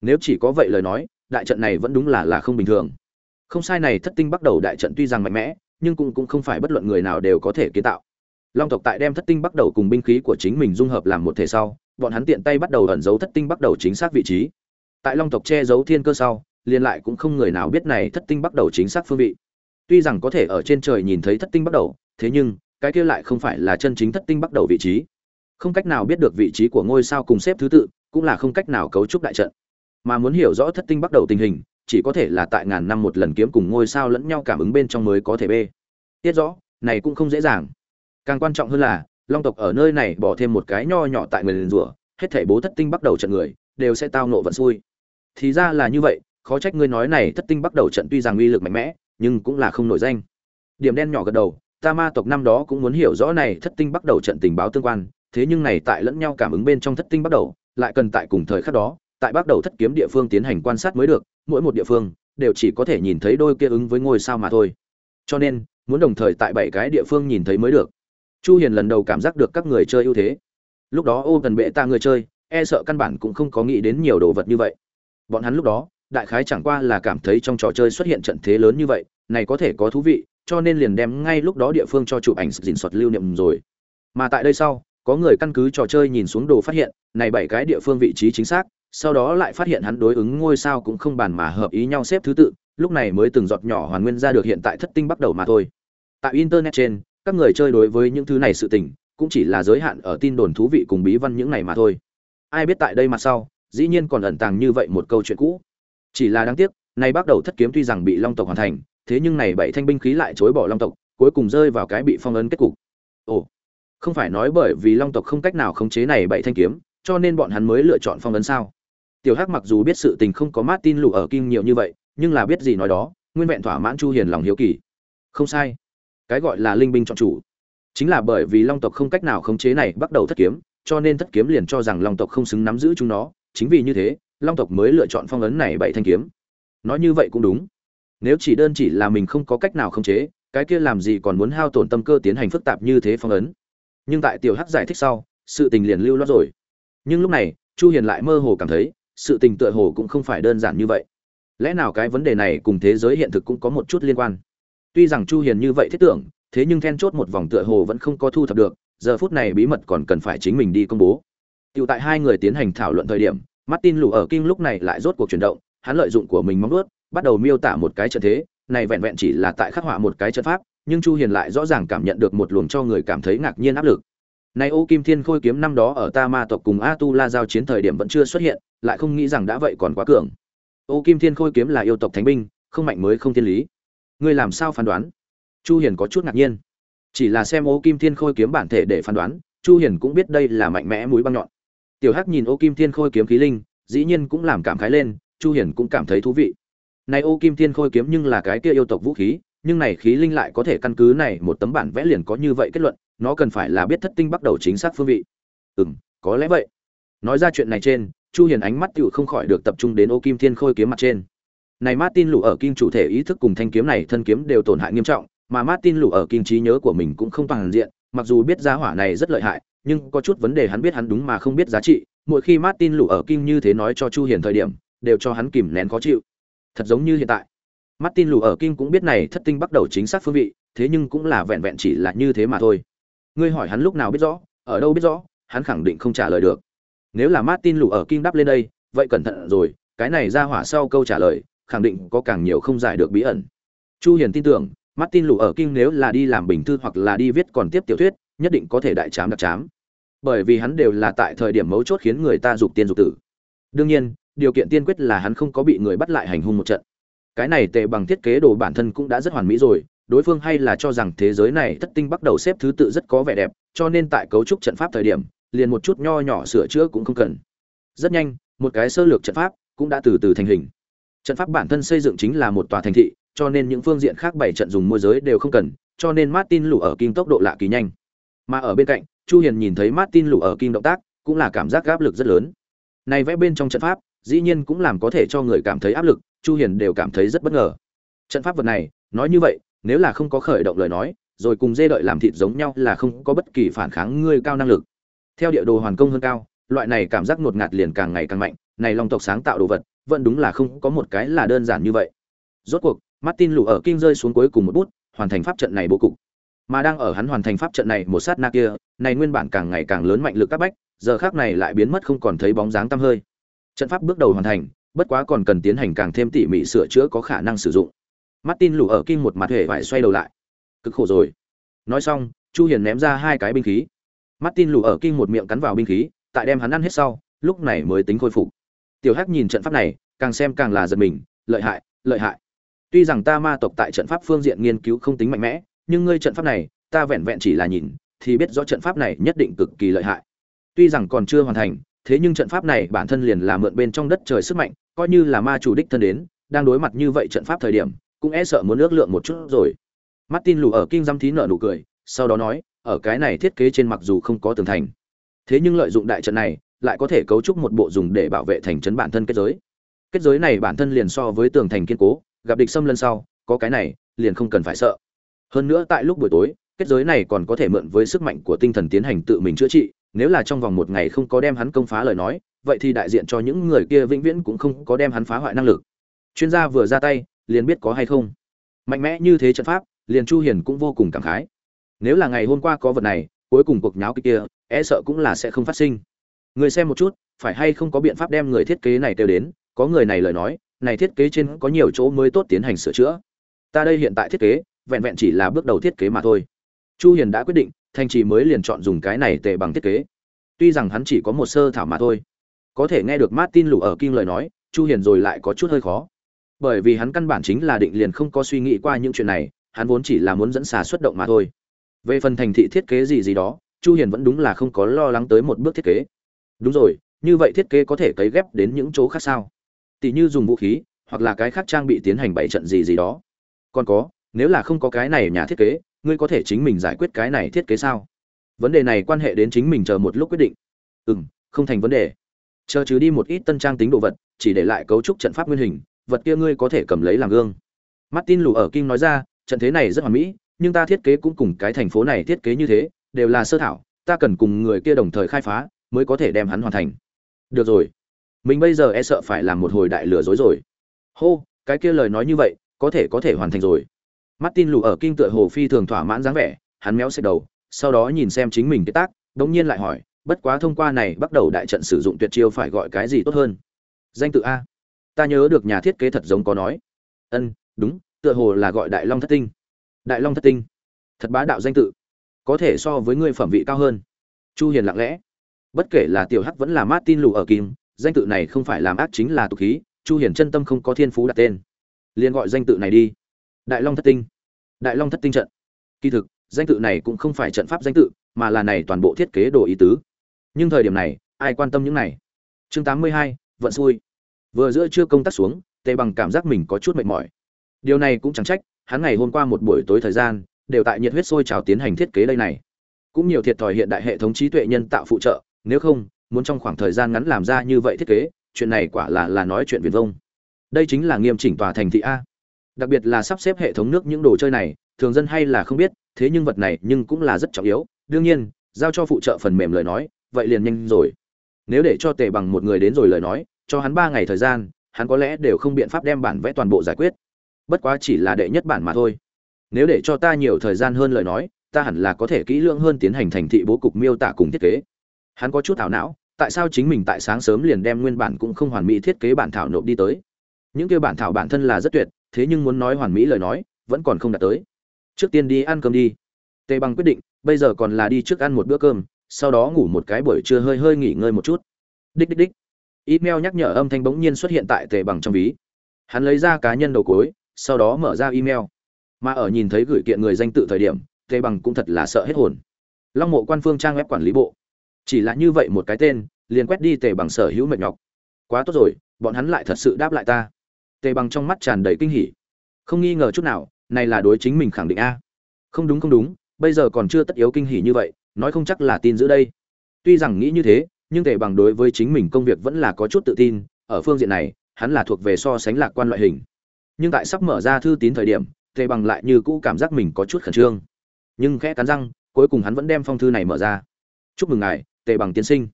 Nếu chỉ có vậy lời nói, đại trận này vẫn đúng là là không bình thường. Không sai này thất tinh bắt đầu đại trận tuy rằng mạnh mẽ, nhưng cũng cũng không phải bất luận người nào đều có thể kiến tạo. Long tộc tại đem thất tinh bắt đầu cùng binh khí của chính mình dung hợp làm một thể sau, bọn hắn tiện tay bắt đầu ẩn giấu thất tinh bắt đầu chính xác vị trí. Tại long tộc che giấu thiên cơ sau, liền lại cũng không người nào biết này thất tinh bắt đầu chính xác phương vị tuy rằng có thể ở trên trời nhìn thấy thất tinh bắt đầu, thế nhưng, cái kia lại không phải là chân chính thất tinh bắt đầu vị trí. Không cách nào biết được vị trí của ngôi sao cùng xếp thứ tự, cũng là không cách nào cấu trúc đại trận. Mà muốn hiểu rõ thất tinh bắt đầu tình hình, chỉ có thể là tại ngàn năm một lần kiếm cùng ngôi sao lẫn nhau cảm ứng bên trong mới có thể bê. Tiết rõ, này cũng không dễ dàng. Càng quan trọng hơn là, long tộc ở nơi này bỏ thêm một cái nho nhỏ tại người liền rủa, hết thảy bố thất tinh bắt đầu trận người, đều sẽ tao nộ vận xui. Thì ra là như vậy, khó trách ngươi nói này thất tinh bắt đầu trận tuy rằng uy lực mạnh mẽ nhưng cũng là không nổi danh. Điểm đen nhỏ gật đầu, ta ma tộc năm đó cũng muốn hiểu rõ này thất tinh bắt đầu trận tình báo tương quan, thế nhưng này tại lẫn nhau cảm ứng bên trong thất tinh bắt đầu, lại cần tại cùng thời khắc đó, tại bắt đầu thất kiếm địa phương tiến hành quan sát mới được, mỗi một địa phương đều chỉ có thể nhìn thấy đôi kia ứng với ngôi sao mà thôi. Cho nên, muốn đồng thời tại bảy cái địa phương nhìn thấy mới được. Chu hiền lần đầu cảm giác được các người chơi ưu thế. Lúc đó ô cần bệ ta người chơi e sợ căn bản cũng không có nghĩ đến nhiều đồ vật như vậy. Bọn hắn lúc đó đại khái chẳng qua là cảm thấy trong trò chơi xuất hiện trận thế lớn như vậy, này có thể có thú vị, cho nên liền đem ngay lúc đó địa phương cho chụp ảnh dình soạt lưu niệm rồi. Mà tại đây sau, có người căn cứ trò chơi nhìn xuống đồ phát hiện, này bảy cái địa phương vị trí chính xác, sau đó lại phát hiện hắn đối ứng ngôi sao cũng không bàn mà hợp ý nhau xếp thứ tự, lúc này mới từng giọt nhỏ hoàn nguyên ra được hiện tại thất tinh bắt đầu mà thôi. Tại internet trên, các người chơi đối với những thứ này sự tình, cũng chỉ là giới hạn ở tin đồn thú vị cùng bí văn những này mà thôi. Ai biết tại đây mặt sau, dĩ nhiên còn ẩn tàng như vậy một câu chuyện cũ chỉ là đáng tiếc, nay bắt đầu thất kiếm tuy rằng bị long tộc hoàn thành, thế nhưng này bảy thanh binh khí lại chối bỏ long tộc, cuối cùng rơi vào cái bị phong ấn kết cục. Ồ, không phải nói bởi vì long tộc không cách nào khống chế này bảy thanh kiếm, cho nên bọn hắn mới lựa chọn phong ấn sao? Tiểu hắc mặc dù biết sự tình không có martin lụ ở kim nhiều như vậy, nhưng là biết gì nói đó, nguyên vẹn thỏa mãn chu hiền lòng hiếu kỳ. Không sai. Cái gọi là linh binh chọn chủ. Chính là bởi vì long tộc không cách nào khống chế này bắt đầu thất kiếm, cho nên thất kiếm liền cho rằng long tộc không xứng nắm giữ chúng nó, chính vì như thế long tộc mới lựa chọn phong ấn này bảy thanh kiếm. Nói như vậy cũng đúng. Nếu chỉ đơn chỉ là mình không có cách nào khống chế cái kia làm gì còn muốn hao tổn tâm cơ tiến hành phức tạp như thế phong ấn? Nhưng tại tiểu hắc giải thích sau sự tình liền lưu loát rồi. Nhưng lúc này chu hiền lại mơ hồ cảm thấy sự tình tựa hồ cũng không phải đơn giản như vậy. Lẽ nào cái vấn đề này cùng thế giới hiện thực cũng có một chút liên quan? Tuy rằng chu hiền như vậy thiết tưởng thế nhưng then chốt một vòng tựa hồ vẫn không có thu thập được giờ phút này bí mật còn cần phải chính mình đi công bố. Tiểu tại hai người tiến hành thảo luận thời điểm, Martin lù ở kinh lúc này lại rốt cuộc chuyển động, hắn lợi dụng của mình móng đuốt, bắt đầu miêu tả một cái trận thế, này vẹn vẹn chỉ là tại khắc họa một cái trận pháp, nhưng Chu Hiền lại rõ ràng cảm nhận được một luồng cho người cảm thấy ngạc nhiên áp lực. Này Ô Kim Thiên Khôi kiếm năm đó ở Ta Ma tộc cùng A Tu La giao chiến thời điểm vẫn chưa xuất hiện, lại không nghĩ rằng đã vậy còn quá cường. Ô Kim Thiên Khôi kiếm là yêu tộc thánh binh, không mạnh mới không thiên lý. Ngươi làm sao phán đoán? Chu Hiền có chút ngạc nhiên. Chỉ là xem Ô Kim Thiên Khôi kiếm bản thể để phán đoán, Chu Hiền cũng biết đây là mạnh mẽ mũi băng nhọn. Tiểu Hắc nhìn Ô Kim Thiên Khôi kiếm khí linh, dĩ nhiên cũng làm cảm khái lên, Chu Hiền cũng cảm thấy thú vị. Này Ô Kim Thiên Khôi kiếm nhưng là cái kia yêu tộc vũ khí, nhưng này khí linh lại có thể căn cứ này một tấm bản vẽ liền có như vậy kết luận, nó cần phải là biết thất tinh bắt đầu chính xác phương vị. Ừm, có lẽ vậy. Nói ra chuyện này trên, Chu Hiền ánh mắt tựu không khỏi được tập trung đến Ô Kim Thiên Khôi kiếm mặt trên. Này Martin lũ ở kim chủ thể ý thức cùng thanh kiếm này thân kiếm đều tổn hại nghiêm trọng, mà Martin lũ ở kim trí nhớ của mình cũng không toàn diện, mặc dù biết giá hỏa này rất lợi hại, nhưng có chút vấn đề hắn biết hắn đúng mà không biết giá trị, mỗi khi Martin lũ ở kim như thế nói cho Chu Hiền thời điểm, đều cho hắn kìm nén khó chịu. Thật giống như hiện tại. Martin lũ ở kim cũng biết này thất tinh bắt đầu chính xác phương vị, thế nhưng cũng là vẹn vẹn chỉ là như thế mà thôi. Ngươi hỏi hắn lúc nào biết rõ, ở đâu biết rõ, hắn khẳng định không trả lời được. Nếu là Martin lũ ở kim đáp lên đây, vậy cẩn thận rồi, cái này ra hỏa sau câu trả lời, khẳng định có càng nhiều không giải được bí ẩn. Chu Hiền tin tưởng, Martin lũ ở kim nếu là đi làm bình thư hoặc là đi viết còn tiếp tiểu thuyết, nhất định có thể đại chám đặc chám bởi vì hắn đều là tại thời điểm mấu chốt khiến người ta dục tiên dục tử. Đương nhiên, điều kiện tiên quyết là hắn không có bị người bắt lại hành hung một trận. Cái này tệ bằng thiết kế đồ bản thân cũng đã rất hoàn mỹ rồi, đối phương hay là cho rằng thế giới này thất tinh bắt đầu xếp thứ tự rất có vẻ đẹp, cho nên tại cấu trúc trận pháp thời điểm, liền một chút nho nhỏ sửa chữa cũng không cần. Rất nhanh, một cái sơ lược trận pháp cũng đã từ từ thành hình. Trận pháp bản thân xây dựng chính là một tòa thành thị, cho nên những phương diện khác bảy trận dùng môi giới đều không cần, cho nên martin lũ ở kinh tốc độ lạ kỳ nhanh. Mà ở bên cạnh chu hiền nhìn thấy martin lụ ở kinh động tác, cũng là cảm giác áp lực rất lớn. Này vẽ bên trong trận pháp, dĩ nhiên cũng làm có thể cho người cảm thấy áp lực, chu hiền đều cảm thấy rất bất ngờ. Trận pháp vật này, nói như vậy, nếu là không có khởi động lời nói, rồi cùng dê đợi làm thịt giống nhau là không có bất kỳ phản kháng ngươi cao năng lực. Theo địa đồ hoàn công hơn cao, loại này cảm giác ngột ngạt liền càng ngày càng mạnh, này long tộc sáng tạo đồ vật, vẫn đúng là không có một cái là đơn giản như vậy. Rốt cuộc, martin lụ ở kinh rơi xuống cuối cùng một bút, hoàn thành pháp trận này bố cục mà đang ở hắn hoàn thành pháp trận này một sát na kia, này nguyên bản càng ngày càng lớn mạnh lực các bách, giờ khác này lại biến mất không còn thấy bóng dáng tăm hơi. Trận pháp bước đầu hoàn thành, bất quá còn cần tiến hành càng thêm tỉ mỉ sửa chữa có khả năng sử dụng. Martin lủ ở kinh một mặt hề vải xoay đầu lại. Cực khổ rồi. Nói xong, chu hiền ném ra hai cái binh khí. Martin lủ ở kinh một miệng cắn vào binh khí, tại đem hắn ăn hết sau, lúc này mới tính khôi phục. Tiểu hắc nhìn trận pháp này, càng xem càng là giật mình, lợi hại lợi hại. Tuy rằng ta ma tộc tại trận pháp phương diện nghiên cứu không tính mạnh mẽ nhưng ngươi trận pháp này, ta vẹn vẹn chỉ là nhìn, thì biết rõ trận pháp này nhất định cực kỳ lợi hại. Tuy rằng còn chưa hoàn thành, thế nhưng trận pháp này bản thân liền là mượn bên trong đất trời sức mạnh, coi như là ma chủ đích thân đến, đang đối mặt như vậy trận pháp thời điểm, cũng e sợ muốn ước lượng một chút rồi. Martin lù ở kinh giám thí nợ nụ cười, sau đó nói, ở cái này thiết kế trên mặc dù không có tường thành, thế nhưng lợi dụng đại trận này, lại có thể cấu trúc một bộ dùng để bảo vệ thành trấn bản thân kết giới. Kết giới này bản thân liền so với tường thành kiên cố, gặp địch xâm lân sau, có cái này, liền không cần phải sợ hơn nữa tại lúc buổi tối, kết giới này còn có thể mượn với sức mạnh của tinh thần tiến hành tự mình chữa trị, nếu là trong vòng một ngày không có đem hắn công phá lời nói, vậy thì đại diện cho những người kia vĩnh viễn cũng không có đem hắn phá hoại năng lực. Chuyên gia vừa ra tay, liền biết có hay không. Mạnh mẽ như thế trận pháp, liền chu hiền cũng vô cùng cảm khái. Nếu là ngày hôm qua có vật này, cuối cùng cuộc nháo kia e sợ cũng là sẽ không phát sinh. Người xem một chút, phải hay không có biện pháp đem người thiết kế này tiêu đến, có người này lời nói, này thiết kế trên có nhiều chỗ mới tốt tiến hành sửa chữa. Ta đây hiện tại thiết kế vẹn vẹn chỉ là bước đầu thiết kế mà thôi. Chu hiền đã quyết định, thành trì mới liền chọn dùng cái này tệ bằng thiết kế. Tuy rằng hắn chỉ có một sơ thảo mà thôi. Có thể nghe được martin lù ở kinh lời nói, chu hiền rồi lại có chút hơi khó. Bởi vì hắn căn bản chính là định liền không có suy nghĩ qua những chuyện này, hắn vốn chỉ là muốn dẫn xà xuất động mà thôi. Về phần thành thị thiết kế gì gì đó, chu hiền vẫn đúng là không có lo lắng tới một bước thiết kế. Đúng rồi, như vậy thiết kế có thể cấy ghép đến những chỗ khác sao? Tỷ như dùng vũ khí, hoặc là cái khác trang bị tiến hành bảy trận gì gì đó. Còn có nếu là không có cái này nhà thiết kế, ngươi có thể chính mình giải quyết cái này thiết kế sao? Vấn đề này quan hệ đến chính mình chờ một lúc quyết định. Ừ m không thành vấn đề. Chờ chứ đi một ít tân trang tính đồ vật, chỉ để lại cấu trúc trận pháp nguyên hình, vật kia ngươi có thể cầm lấy làm gương. Martin lù ở kim nói ra, trận thế này rất hoàn mỹ, nhưng ta thiết kế cũng cùng cái thành phố này thiết kế như thế, đều là sơ thảo, ta cần cùng người kia đồng thời khai phá, mới có thể đem hắn hoàn thành. Được rồi. Mình bây giờ e sợ phải làm một hồi đại lừa dối rồi. Hô, cái kia lời nói như vậy, có thể có thể hoàn thành rồi martin lù ở kinh tựa hồ phi thường thỏa mãn dáng vẻ, hắn méo xẹt đầu, sau đó nhìn xem chính mình cái tác, đống nhiên lại hỏi, bất quá thông qua này bắt đầu đại trận sử dụng tuyệt chiêu phải gọi cái gì tốt hơn? Danh tự a. Ta nhớ được nhà thiết kế thật giống có nói. Ân, đúng, tựa hồ là gọi đại long thất tinh. Đại long thất tinh. Thật bá đạo danh tự. Có thể so với ngươi phẩm vị cao hơn. Chu hiền lặng lẽ. Bất kể là tiểu hắc vẫn là martin lù ở kim danh tự này không phải làm ác chính là tục khí, chu hiền chân tâm không có thiên phú đặt tên. Liền gọi danh tự này đi đại long thất tinh. Đại long thất tinh trận. Kỳ thực danh tự này cũng không phải trận pháp danh tự mà là này toàn bộ thiết kế đồ ý tứ. Nhưng thời điểm này ai quan tâm những này? Chương 82, vận xui. Vừa giữa trưa công tác xuống tề bằng cảm giác mình có chút mệt mỏi. Điều này cũng chẳng trách hắn ngày hôm qua một buổi tối thời gian đều tại nhiệt huyết sôi trào tiến hành thiết kế đây này. Cũng nhiều thiệt thòi hiện đại hệ thống trí tuệ nhân tạo phụ trợ nếu không muốn trong khoảng thời gian ngắn làm ra như vậy thiết kế chuyện này quả là là nói chuyện viền vông. Đây chính là nghiêm chỉnh tòa thành thị a đặc biệt là sắp xếp hệ thống nước những đồ chơi này, thường dân hay là không biết, thế nhưng vật này nhưng cũng là rất trọng yếu. Đương nhiên, giao cho phụ trợ phần mềm lời nói, vậy liền nhanh rồi. Nếu để cho tề bằng một người đến rồi lời nói, cho hắn ba ngày thời gian, hắn có lẽ đều không biện pháp đem bản vẽ toàn bộ giải quyết. Bất quá chỉ là đệ nhất bản mà thôi. Nếu để cho ta nhiều thời gian hơn lời nói, ta hẳn là có thể kỹ lưỡng hơn tiến hành thành thị bố cục miêu tả cùng thiết kế. Hắn có chút thảo não, tại sao chính mình tại sáng sớm liền đem nguyên bản cũng không hoàn mỹ thiết kế bản thảo nộp đi tới? Những kia bản thảo bản thân là rất tuyệt thế nhưng muốn nói hoàn mỹ lời nói, vẫn còn không đạt tới. Trước tiên đi ăn cơm đi. Tề bằng quyết định, bây giờ còn là đi trước ăn một bữa cơm, sau đó ngủ một cái buổi trưa hơi hơi nghỉ ngơi một chút. Đích đích đích. Email nhắc nhở âm thanh bỗng nhiên xuất hiện tại tề bằng trong ví. Hắn lấy ra cá nhân đầu cối, sau đó mở ra email. Mà ở nhìn thấy gửi kiện người danh tự thời điểm, tề bằng cũng thật là sợ hết hồn. Long mộ quan phương trang web quản lý bộ. Chỉ là như vậy một cái tên, liền quét đi tề bằng sở hữu mệt nhọc. Quá tốt rồi, bọn hắn lại thật sự đáp lại ta tề bằng trong mắt tràn đầy kinh hỉ. Không nghi ngờ chút nào, này là đối chính mình khẳng định a. Không đúng không đúng, bây giờ còn chưa tất yếu kinh hỉ như vậy, nói không chắc là tin giữ đây. Tuy rằng nghĩ như thế, nhưng tề bằng đối với chính mình công việc vẫn là có chút tự tin, ở phương diện này, hắn là thuộc về so sánh lạc quan loại hình. Nhưng tại sắp mở ra thư tín thời điểm, tề bằng lại như cũ cảm giác mình có chút khẩn trương. Nhưng khẽ cắn răng, cuối cùng hắn vẫn đem phong thư này mở ra. Chúc mừng ngài, tề bằng tiến sinh.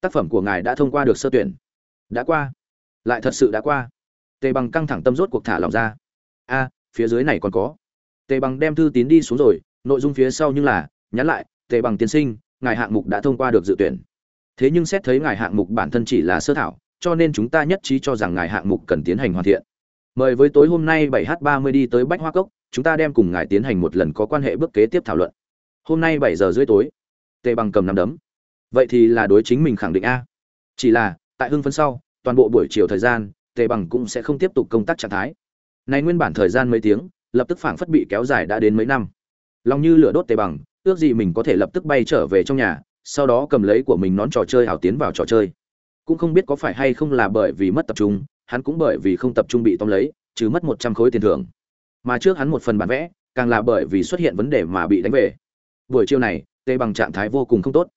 Tác phẩm của ngài đã thông qua được sơ tuyển. Đã qua. Lại thật sự đã qua tề bằng căng thẳng tâm rốt cuộc thả lòng ra. A, phía dưới này còn có. Tề bằng đem thư tín đi xuống rồi, nội dung phía sau nhưng là, nhắn lại, tề bằng tiên sinh, ngài hạng mục đã thông qua được dự tuyển. Thế nhưng xét thấy ngài hạng mục bản thân chỉ là sơ thảo, cho nên chúng ta nhất trí cho rằng ngài hạng mục cần tiến hành hoàn thiện. Mời với tối hôm nay 7 h 30 đi tới bách hoa cốc, chúng ta đem cùng ngài tiến hành một lần có quan hệ bước kế tiếp thảo luận. Hôm nay 7 giờ rưỡi tối, tề bằng cầm nắm đấm. Vậy thì là đối chính mình khẳng định a. Chỉ là, tại hưng phấn sau, toàn bộ buổi chiều thời gian tề bằng cũng sẽ không tiếp tục công tác trạng thái. Này nguyên bản thời gian mấy tiếng, lập tức phảng phất bị kéo dài đã đến mấy năm. Lòng như lửa đốt tề bằng, ước gì mình có thể lập tức bay trở về trong nhà, sau đó cầm lấy của mình nón trò chơi hảo tiến vào trò chơi. Cũng không biết có phải hay không là bởi vì mất tập trung, hắn cũng bởi vì không tập trung bị tóm lấy chứ mất một trăm khối tiền thưởng. Mà trước hắn một phần bản vẽ, càng là bởi vì xuất hiện vấn đề mà bị đánh về. Buổi chiều này tê bằng trạng thái vô cùng không tốt.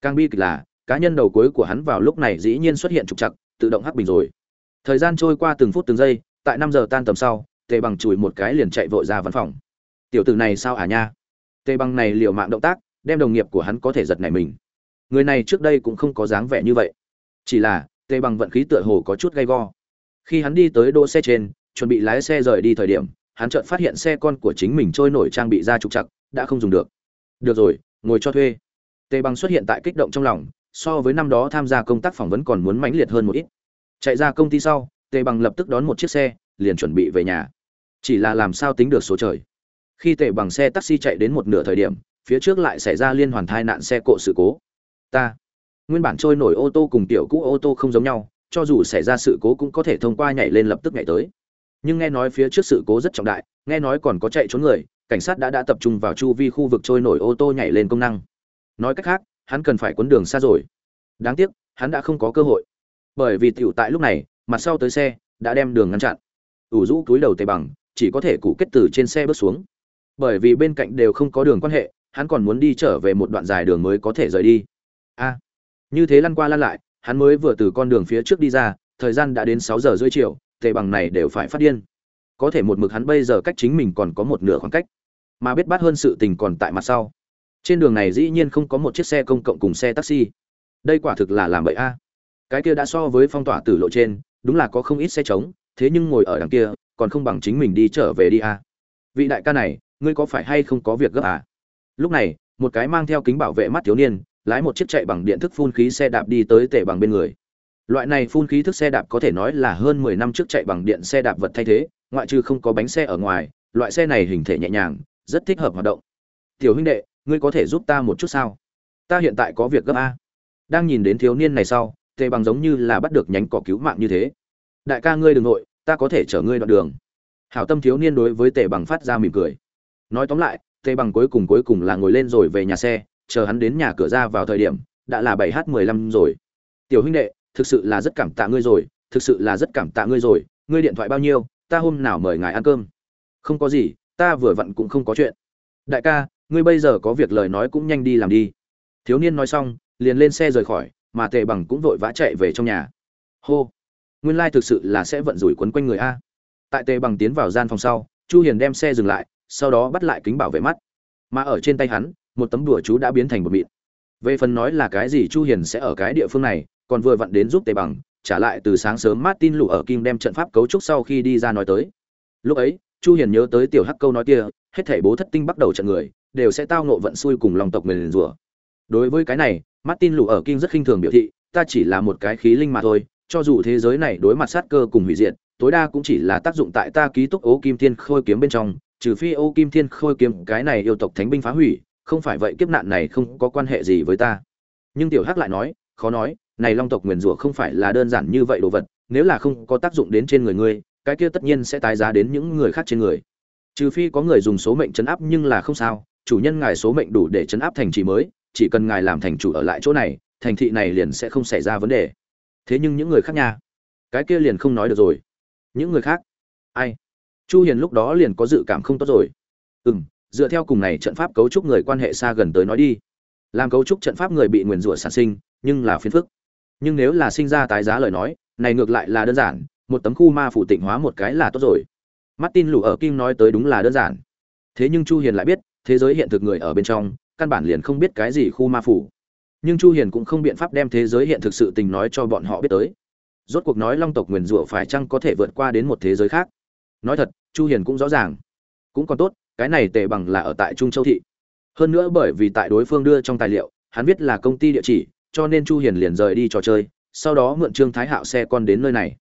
Càng bi kịch là, cá nhân đầu cuối của hắn vào lúc này dĩ nhiên xuất hiện trục chặt tự động hắc bình rồi thời gian trôi qua từng phút từng giây, tại năm giờ tan tầm sau, tề bằng chùi một cái liền chạy vội ra văn phòng. Tiểu tử này sao à nha? Tề bằng này liều mạng động tác, đem đồng nghiệp của hắn có thể giật nảy mình. Người này trước đây cũng không có dáng vẻ như vậy. Chỉ là, tề bằng vận khí tựa hồ có chút gay go. Khi hắn đi tới đỗ xe trên, chuẩn bị lái xe rời đi thời điểm, hắn chợt phát hiện xe con của chính mình trôi nổi trang bị ra trục chặt, đã không dùng được. Được rồi, ngồi cho thuê. Tề bằng xuất hiện tại kích động trong lòng, so với năm đó tham gia công tác phỏng vấn còn muốn mãnh liệt hơn một ít chạy ra công ty sau, tề bằng lập tức đón một chiếc xe, liền chuẩn bị về nhà. Chỉ là làm sao tính được số trời. Khi tề bằng xe taxi chạy đến một nửa thời điểm, phía trước lại xảy ra liên hoàn thai nạn xe cộ sự cố. Ta, nguyên bản trôi nổi ô tô cùng tiểu cũ ô tô không giống nhau, cho dù xảy ra sự cố cũng có thể thông qua nhảy lên lập tức nhảy tới. Nhưng nghe nói phía trước sự cố rất trọng đại, nghe nói còn có chạy trốn người, cảnh sát đã đã tập trung vào chu vi khu vực trôi nổi ô tô nhảy lên công năng. Nói cách khác, hắn cần phải cuốn đường xa rồi. Đáng tiếc, hắn đã không có cơ hội bởi vì tiểu tại lúc này, mặt sau tới xe, đã đem đường ngăn chặn. Ủ rũ túi đầu tề bằng, chỉ có thể cụ kết từ trên xe bước xuống. Bởi vì bên cạnh đều không có đường quan hệ, hắn còn muốn đi trở về một đoạn dài đường mới có thể rời đi. A, như thế lăn qua lăn lại, hắn mới vừa từ con đường phía trước đi ra, thời gian đã đến sáu giờ rưỡi chiều, tề bằng này đều phải phát điên. Có thể một mực hắn bây giờ cách chính mình còn có một nửa khoảng cách, mà biết bắt hơn sự tình còn tại mặt sau. Trên đường này dĩ nhiên không có một chiếc xe công cộng cùng xe taxi. Đây quả thực là làm bậy a cái kia đã so với phong tỏa tử lộ trên, đúng là có không ít xe trống, thế nhưng ngồi ở đằng kia, còn không bằng chính mình đi trở về đi a vị đại ca này, ngươi có phải hay không có việc gấp à? Lúc này, một cái mang theo kính bảo vệ mắt thiếu niên, lái một chiếc chạy bằng điện thức phun khí xe đạp đi tới tể bằng bên người. Loại này phun khí thức xe đạp có thể nói là hơn mười năm trước chạy bằng điện xe đạp vật thay thế, ngoại trừ không có bánh xe ở ngoài, loại xe này hình thể nhẹ nhàng, rất thích hợp hoạt động. Tiểu huynh đệ, ngươi có thể giúp ta một chút sao? Ta hiện tại có việc gấp a đang nhìn đến thiếu niên này sau tề bằng giống như là bắt được nhánh cỏ cứu mạng như thế. Đại ca ngươi đ ừ n g nội, ta có thể chở ngươi đoạn đường. Hảo tâm thiếu niên đối với tề bằng phát ra mỉm cười. Nói tóm lại tề bằng cuối cùng cuối cùng là ngồi lên rồi về nhà xe, chờ hắn đến nhà cửa ra vào thời điểm, đã là bảy h mười lăm rồi. Tiểu huynh đệ, thực sự là rất cảm tạ ngươi rồi, thực sự là rất cảm tạ ngươi rồi, ngươi điện thoại bao nhiêu, ta hôm nào mời ngài ăn cơm? Không có gì, ta vừa vặn cũng không có chuyện. Đại ca, ngươi bây giờ có việc lời nói cũng nhanh đi làm đi. Thiếu niên nói xong, liền lên xe rời khỏi mà tề bằng cũng vội vã chạy về trong nhà. Hô, nguyên lai thực sự là sẽ vận rủi quấn quanh người a. Tại tề bằng tiến vào gian phòng sau, chu hiền đem xe dừng lại, sau đó bắt lại kính bảo vệ mắt. Mà ở trên tay hắn, một tấm đùa chú đã biến thành một mịn. Về phần nói là cái gì chu hiền sẽ ở cái địa phương này, còn vừa vặn đến giúp tề bằng, trả lại từ sáng sớm martin lụ ở kim đem trận pháp cấu trúc sau khi đi ra nói tới. Lúc ấy, chu hiền nhớ tới tiểu hắc câu nói kia, hết thảy bố thất tinh bắt đầu trận người, đều sẽ tao ngộ vận xui cùng lòng tộc mình rủa đối với cái này, martin lụ ở kinh rất khinh thường biểu thị, ta chỉ là một cái khí linh mà thôi, cho dù thế giới này đối mặt sát cơ cùng hủy diệt, tối đa cũng chỉ là tác dụng tại ta ký túc ô kim thiên khôi kiếm bên trong, trừ phi ô kim thiên khôi kiếm, cái này yêu tộc thánh binh phá hủy, không phải vậy kiếp nạn này không có quan hệ gì với ta. Nhưng tiểu hắc lại nói, khó nói, này long tộc nguyền rủa không phải là đơn giản như vậy đồ vật, nếu là không có tác dụng đến trên người ngươi, cái kia tất nhiên sẽ tái giá đến những người khác trên người. Trừ phi có người dùng số mệnh chấn áp nhưng là không sao, chủ nhân ngài số mệnh đủ để chấn áp thành trì mới chỉ cần ngài làm thành chủ ở lại chỗ này, thành thị này liền sẽ không xảy ra vấn đề. Thế nhưng những người khác nha. Cái kia liền không nói được rồi. Những người khác? Ai? Chu hiền lúc đó liền có dự cảm không tốt rồi. Ừm, dựa theo cùng này trận pháp cấu trúc người quan hệ xa gần tới nói đi. Làm cấu trúc trận pháp người bị nguyền rủa sản sinh, nhưng là phiền phức. Nhưng nếu là sinh ra tái giá lời nói, này ngược lại là đơn giản, một tấm khu ma phủ tịnh hóa một cái là tốt rồi. Martin lù ở kim nói tới đúng là đơn giản. Thế nhưng chu hiền lại biết, thế giới hiện thực người ở bên trong căn bản liền không biết cái gì khu ma phủ. Nhưng chu hiền cũng không biện pháp đem thế giới hiện thực sự tình nói cho bọn họ biết tới. Rốt cuộc nói long tộc nguyền rủa phải chăng có thể vượt qua đến một thế giới khác? Nói thật, chu hiền cũng rõ ràng. Cũng còn tốt, cái này tệ bằng là ở tại trung châu thị. Hơn nữa bởi vì tại đối phương đưa trong tài liệu, hắn biết là công ty địa chỉ, cho nên chu hiền liền rời đi trò chơi, sau đó mượn trương thái hạo xe con đến nơi này.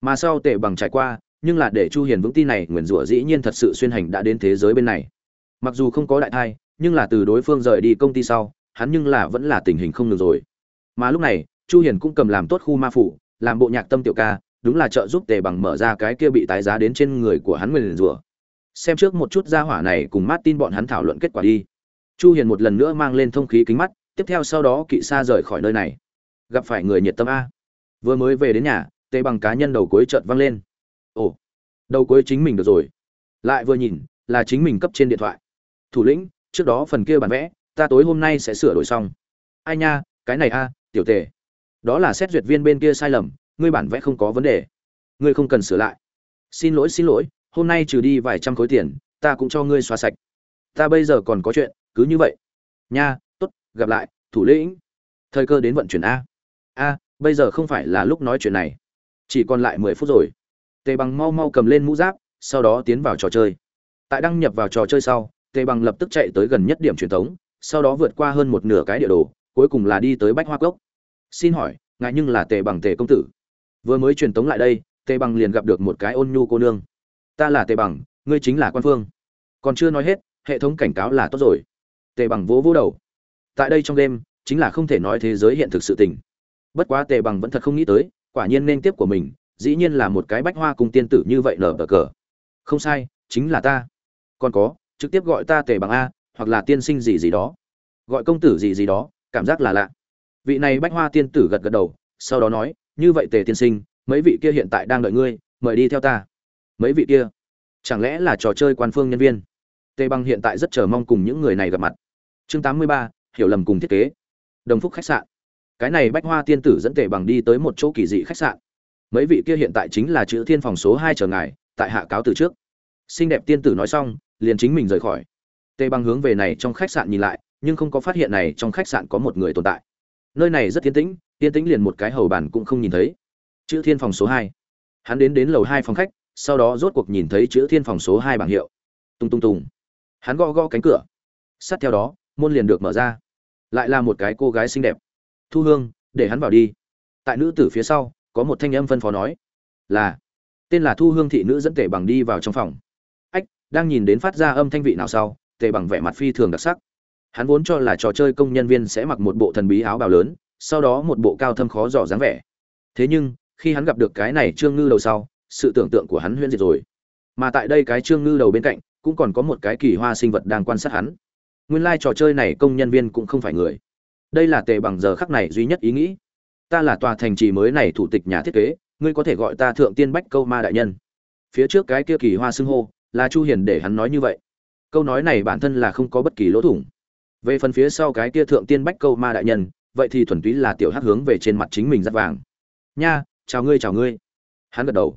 Mà sau tệ bằng trải qua, nhưng là để chu hiền vững tin này nguyền rủa dĩ nhiên thật sự xuyên hành đã đến thế giới bên này. Mặc dù không có đại thai nhưng là từ đối phương rời đi công ty sau, hắn nhưng là vẫn là tình hình không được rồi. Mà lúc này, chu hiền cũng cầm làm tốt khu ma phủ, làm bộ nhạc tâm tiểu ca, đúng là trợ giúp tề bằng mở ra cái kia bị tái giá đến trên người của hắn nguyên rủa. Xem trước một chút gia hỏa này cùng Martin bọn hắn thảo luận kết quả đi. Chu hiền một lần nữa mang lên thông khí kính mắt, tiếp theo sau đó kỵ xa rời khỏi nơi này. Gặp phải người nhiệt tâm a. Vừa mới về đến nhà, tề bằng cá nhân đầu cuối chợt vang lên. Ồ, đầu cuối chính mình được rồi. Lại vừa nhìn, là chính mình cấp trên điện thoại. Thủ lĩnh trước đó phần kia bản vẽ, ta tối hôm nay sẽ sửa đổi xong. Ai nha, cái này a, tiểu tề. Đó là xét duyệt viên bên kia sai lầm, ngươi bản vẽ không có vấn đề. Ngươi không cần sửa lại. Xin lỗi xin lỗi, hôm nay trừ đi vài trăm khối tiền, ta cũng cho ngươi xóa sạch. Ta bây giờ còn có chuyện, cứ như vậy. Nha t ố t gặp lại, thủ lĩnh. Thời cơ đến vận chuyển a. A, bây giờ không phải là lúc nói chuyện này. Chỉ còn lại mười phút rồi. Tề bằng mau mau cầm lên mũ giáp, sau đó tiến vào trò chơi. Tại đăng nhập vào trò chơi sau tề bằng lập tức chạy tới gần nhất điểm truyền thống, sau đó vượt qua hơn một nửa cái địa đồ, cuối cùng là đi tới bách hoa cốc. Xin hỏi ngại nhưng là tề bằng tề công tử? Vừa mới truyền tống lại đây, tề bằng liền gặp được một cái ôn nhu cô nương. Ta là tề bằng, ngươi chính là quan phương. Còn chưa nói hết, hệ thống cảnh cáo là tốt rồi. Tề bằng vỗ vỗ đầu. Tại đây trong đêm, chính là không thể nói thế giới hiện thực sự tình. Bất quá tề bằng vẫn thật không nghĩ tới, quả nhiên nên tiếp của mình, dĩ nhiên là một cái bách hoa cùng tiên tử như vậy nở bờ cờ. Không sai, chính là ta. Còn có trực tiếp gọi ta tề bằng a hoặc là tiên sinh gì gì đó. Gọi công tử gì gì đó cảm giác là lạ. Vị này bách hoa tiên tử gật gật đầu sau đó nói như vậy tề tiên sinh mấy vị kia hiện tại đang đợi ngươi mời đi theo ta. Mấy vị kia? Chẳng lẽ là trò chơi quan phương nhân viên? Tề bằng hiện tại rất chờ mong cùng những người này gặp mặt. Chương 83, hiểu lầm cùng thiết kế. Đồng phúc khách sạn. Cái này bách hoa tiên tử dẫn tề bằng đi tới một chỗ kỳ dị khách sạn. Mấy vị kia hiện tại chính là chữ thiên phòng số hai chờ ngài tại hạ cáo từ trước. Xinh đẹp tiên tử nói xong liền chính mình rời khỏi. Tề bằng hướng về này trong khách sạn nhìn lại, nhưng không có phát hiện này trong khách sạn có một người tồn tại. Nơi này rất tiến tĩnh tiến tĩnh liền một cái hầu bàn cũng không nhìn thấy. Chữ thiên phòng số hai. Hắn đến đến lầu hai phòng khách, sau đó rốt cuộc nhìn thấy chữ thiên phòng số hai bảng hiệu. Tung tung tùng hắn gõ gõ cánh cửa. Sát theo đó, môn liền được mở ra. Lại là một cái cô gái xinh đẹp. Thu hương, để hắn vào đi. Tại nữ tử phía sau, có một thanh âm phân phó nói. Là, tên là thu hương thị nữ dẫn tể bằng đi vào trong phòng đang nhìn đến phát ra âm thanh vị nào sau, tề bằng vẻ mặt phi thường đặc sắc. Hắn vốn cho là trò chơi công nhân viên sẽ mặc một bộ thần bí áo bào lớn, sau đó một bộ cao thâm khó dò dáng vẻ. Thế nhưng, khi hắn gặp được cái này trương ngư đầu sau, sự tưởng tượng của hắn huyễn diệt rồi. Mà tại đây cái trương ngư đầu bên cạnh, cũng còn có một cái kỳ hoa sinh vật đang quan sát hắn. Nguyên lai trò chơi này công nhân viên cũng không phải người. Đây là tề bằng giờ khắc này duy nhất ý nghĩ. Ta là tòa thành trì mới này thủ tịch nhà thiết kế, ngươi có thể gọi ta thượng tiên bách câu ma đại nhân. Phía trước cái kia kỳ hoa xưng hô là chu hiền để hắn nói như vậy. Câu nói này bản thân là không có bất kỳ lỗ thủng. Về phần phía sau cái kia thượng tiên bách câu ma đại nhân, vậy thì thuần túy là tiểu hắc hướng về trên mặt chính mình rất vàng. Nha, chào ngươi chào ngươi. Hắn gật đầu.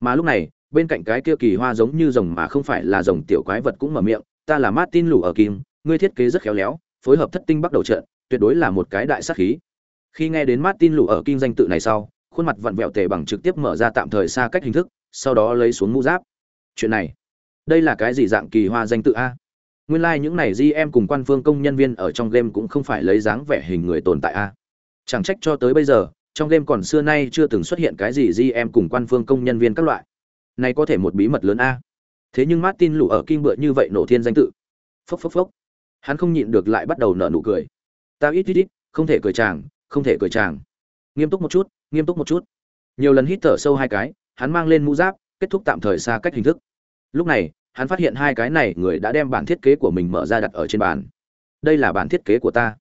Mà lúc này, bên cạnh cái kia kỳ hoa giống như rồng mà không phải là rồng tiểu quái vật cũng mở miệng, ta là martin lù ở kim, ngươi thiết kế rất khéo léo, phối hợp thất tinh bắt đầu trận tuyệt đối là một cái đại sát khí. Khi nghe đến martin lù ở kim danh tự này sau, khuôn mặt vặn vẹo tề bằng trực tiếp mở ra tạm thời xa cách hình thức, sau đó lấy xuống mũ giáp. Chuyện này đây là cái gì dạng kỳ hoa danh tự a? Nguyên lai này những này cùng quan phương công nhân viên ở trong game cũng không phải lấy dáng vẻ hình người tồn tại a. Chẳng trách cho tới bây giờ, trong game còn xưa nay chưa từng xuất hiện cái gì di em cùng quan phương công nhân viên các loại. Này có thể một bí mật lớn a. Thế nhưng martin lụ ở kim bựa như vậy nổ thiên danh tự. Phốc phốc phốc. Hắn không nhịn được lại bắt đầu nở nụ cười. Ta ít ít ít, không thể cười chàng, không thể cười chàng. Nghiêm túc một chút, nghiêm túc một chút. Nhiều lần hít thở sâu hai cái, hắn mang lên mũ giáp, kết thúc tạm thời xa cách hình thức. Lúc này hắn phát hiện hai cái này người đã đem bản thiết kế của mình mở ra đặt ở trên bàn. Đây là bản thiết kế của ta.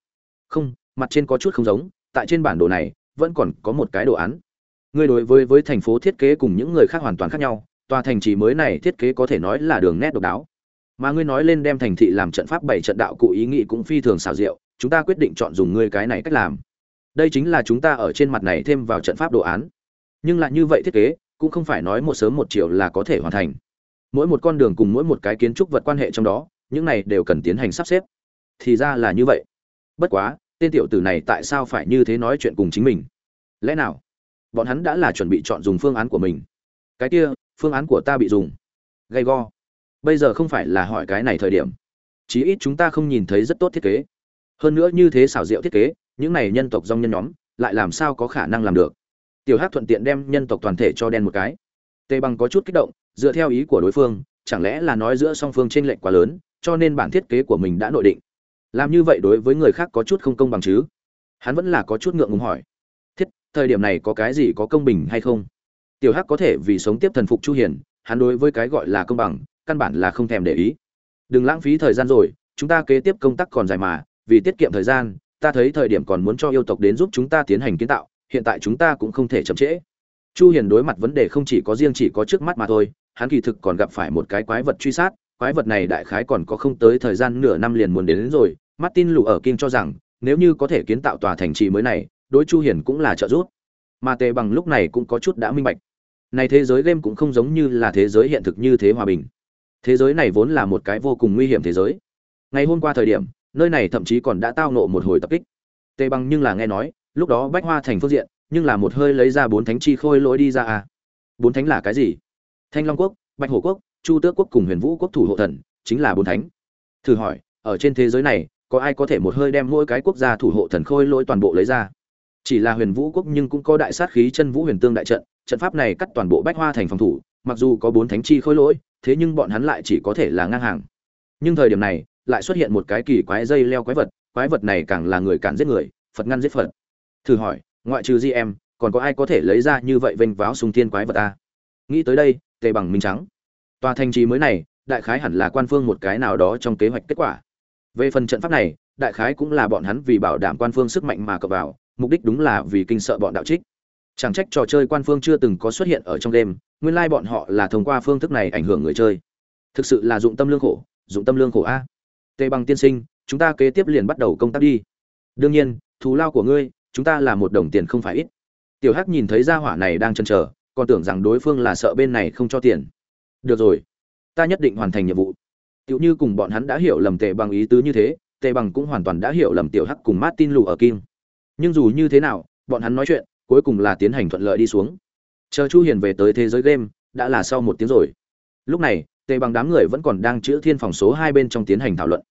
Không, mặt trên có chút không giống, tại trên bản đồ này, vẫn còn có một cái đồ án. Ngươi đối với với thành phố thiết kế cùng những người khác hoàn toàn khác nhau, tòa thành trì mới này thiết kế có thể nói là đường nét độc đáo. Mà ngươi nói lên đem thành thị làm trận pháp bảy trận đạo cụ ý nghĩ cũng phi thường xảo diệu, chúng ta quyết định chọn dùng ngươi cái này cách làm. Đây chính là chúng ta ở trên mặt này thêm vào trận pháp đồ án. Nhưng lại như vậy thiết kế, cũng không phải nói một sớm một chiều là có thể hoàn thành mỗi một con đường cùng mỗi một cái kiến trúc vật quan hệ trong đó, những này đều cần tiến hành sắp xếp. Thì ra là như vậy. Bất quá, tên tiểu tử này tại sao phải như thế nói chuyện cùng chính mình? Lẽ nào? Bọn hắn đã là chuẩn bị chọn dùng phương án của mình. Cái kia, phương án của ta bị dùng. Gay go. Bây giờ không phải là hỏi cái này thời điểm. Chí ít chúng ta không nhìn thấy rất tốt thiết kế. Hơn nữa như thế xảo diệu thiết kế, những này nhân tộc dòng nhân nhóm, lại làm sao có khả năng làm được? Tiểu hát thuận tiện đem nhân tộc toàn thể cho đen một cái. Tề bằng có chút kích động dựa theo ý của đối phương, chẳng lẽ là nói giữa song phương t r ê n lệch quá lớn, cho nên bản thiết kế của mình đã nội định? Làm như vậy đối với người khác có chút không công bằng chứ? Hắn vẫn là có chút ngượng ngùng hỏi. Thiết, thời điểm này có cái gì có công bình hay không? Tiểu hắc có thể vì sống tiếp thần phục chu hiền, hắn đối với cái gọi là công bằng, căn bản là không thèm để ý. Đừng lãng phí thời gian rồi, chúng ta kế tiếp công tác còn dài mà, vì tiết kiệm thời gian, ta thấy thời điểm còn muốn cho yêu tộc đến giúp chúng ta tiến hành kiến tạo, hiện tại chúng ta cũng không thể chậm trễ chu hiền đối mặt vấn đề không chỉ có riêng chỉ có trước mắt mà thôi hắn kỳ thực còn gặp phải một cái quái vật truy sát quái vật này đại khái còn có không tới thời gian nửa năm liền muốn đến, đến rồi. Martin lù ở kinh cho rằng nếu như có thể kiến tạo tòa thành trì mới này đối chu hiền cũng là trợ giúp. Mà tề bằng lúc này cũng có chút đã minh bạch. Này thế giới game cũng không giống như là thế giới hiện thực như thế hòa bình. Thế giới này vốn là một cái vô cùng nguy hiểm thế giới. Ngày hôm qua thời điểm nơi này thậm chí còn đã tao nộ một hồi tập kích. Tề bằng nhưng là nghe nói lúc đó bách hoa thành phương diện nhưng là một hơi lấy ra bốn thánh chi khôi lỗi đi ra à. Bốn thánh là cái gì? Thanh long quốc, bạch hổ quốc, chu tước quốc cùng huyền vũ quốc thủ hộ thần, chính là bốn thánh. Thử hỏi, ở trên thế giới này, có ai có thể một hơi đem mỗi cái quốc gia thủ hộ thần khôi lỗi toàn bộ lấy ra? Chỉ là huyền vũ quốc nhưng cũng có đại sát khí chân vũ huyền tương đại trận trận pháp này cắt toàn bộ bách hoa thành phòng thủ, mặc dù có bốn thánh chi khôi lỗi, thế nhưng bọn hắn lại chỉ có thể là ngang hàng. Nhưng thời điểm này, lại xuất hiện một cái kỳ quái dây leo quái vật quái vật này càng là người cản giết người, phật ngăn giết phật. Thử hỏi ngoại trừ di em còn có ai có thể lấy ra như vậy vênh váo sùng thiên quái vật ta nghĩ tới đây, tề bằng minh trắng. Tòa thành trì mới này, đại khái hẳn là quan phương một cái nào đó trong kế hoạch kết quả. Về phần trận pháp này, đại khái cũng là bọn hắn vì bảo đảm quan phương sức mạnh mà cập vào, mục đích đúng là vì kinh sợ bọn đạo trích. Chẳng trách trò chơi quan phương chưa từng có xuất hiện ở trong đêm, nguyên lai bọn họ là thông qua phương thức này ảnh hưởng người chơi. Thực sự là dụng tâm lương khổ, dụng tâm lương khổ a. Tề bằng tiên sinh, chúng ta kế tiếp liền bắt đầu công tác đi. Đương nhiên, thù lao của ngươi chúng ta là một đồng tiền không phải ít. Tiểu hắc nhìn thấy gia hỏa này đang chần chờ, còn tưởng rằng đối phương là sợ bên này không cho tiền. Được rồi, ta nhất định hoàn thành nhiệm vụ. Tiểu như cùng bọn hắn đã hiểu lầm tề bằng ý tứ như thế, tề bằng cũng hoàn toàn đã hiểu lầm tiểu hắc cùng martin lù ở kim nhưng dù như thế nào, bọn hắn nói chuyện, cuối cùng là tiến hành thuận lợi đi xuống. Chờ chu hiền về tới thế giới game, đã là sau một tiếng rồi. Lúc này, tề bằng đám người vẫn còn đang chữa thiên phòng số hai bên trong tiến hành thảo luận.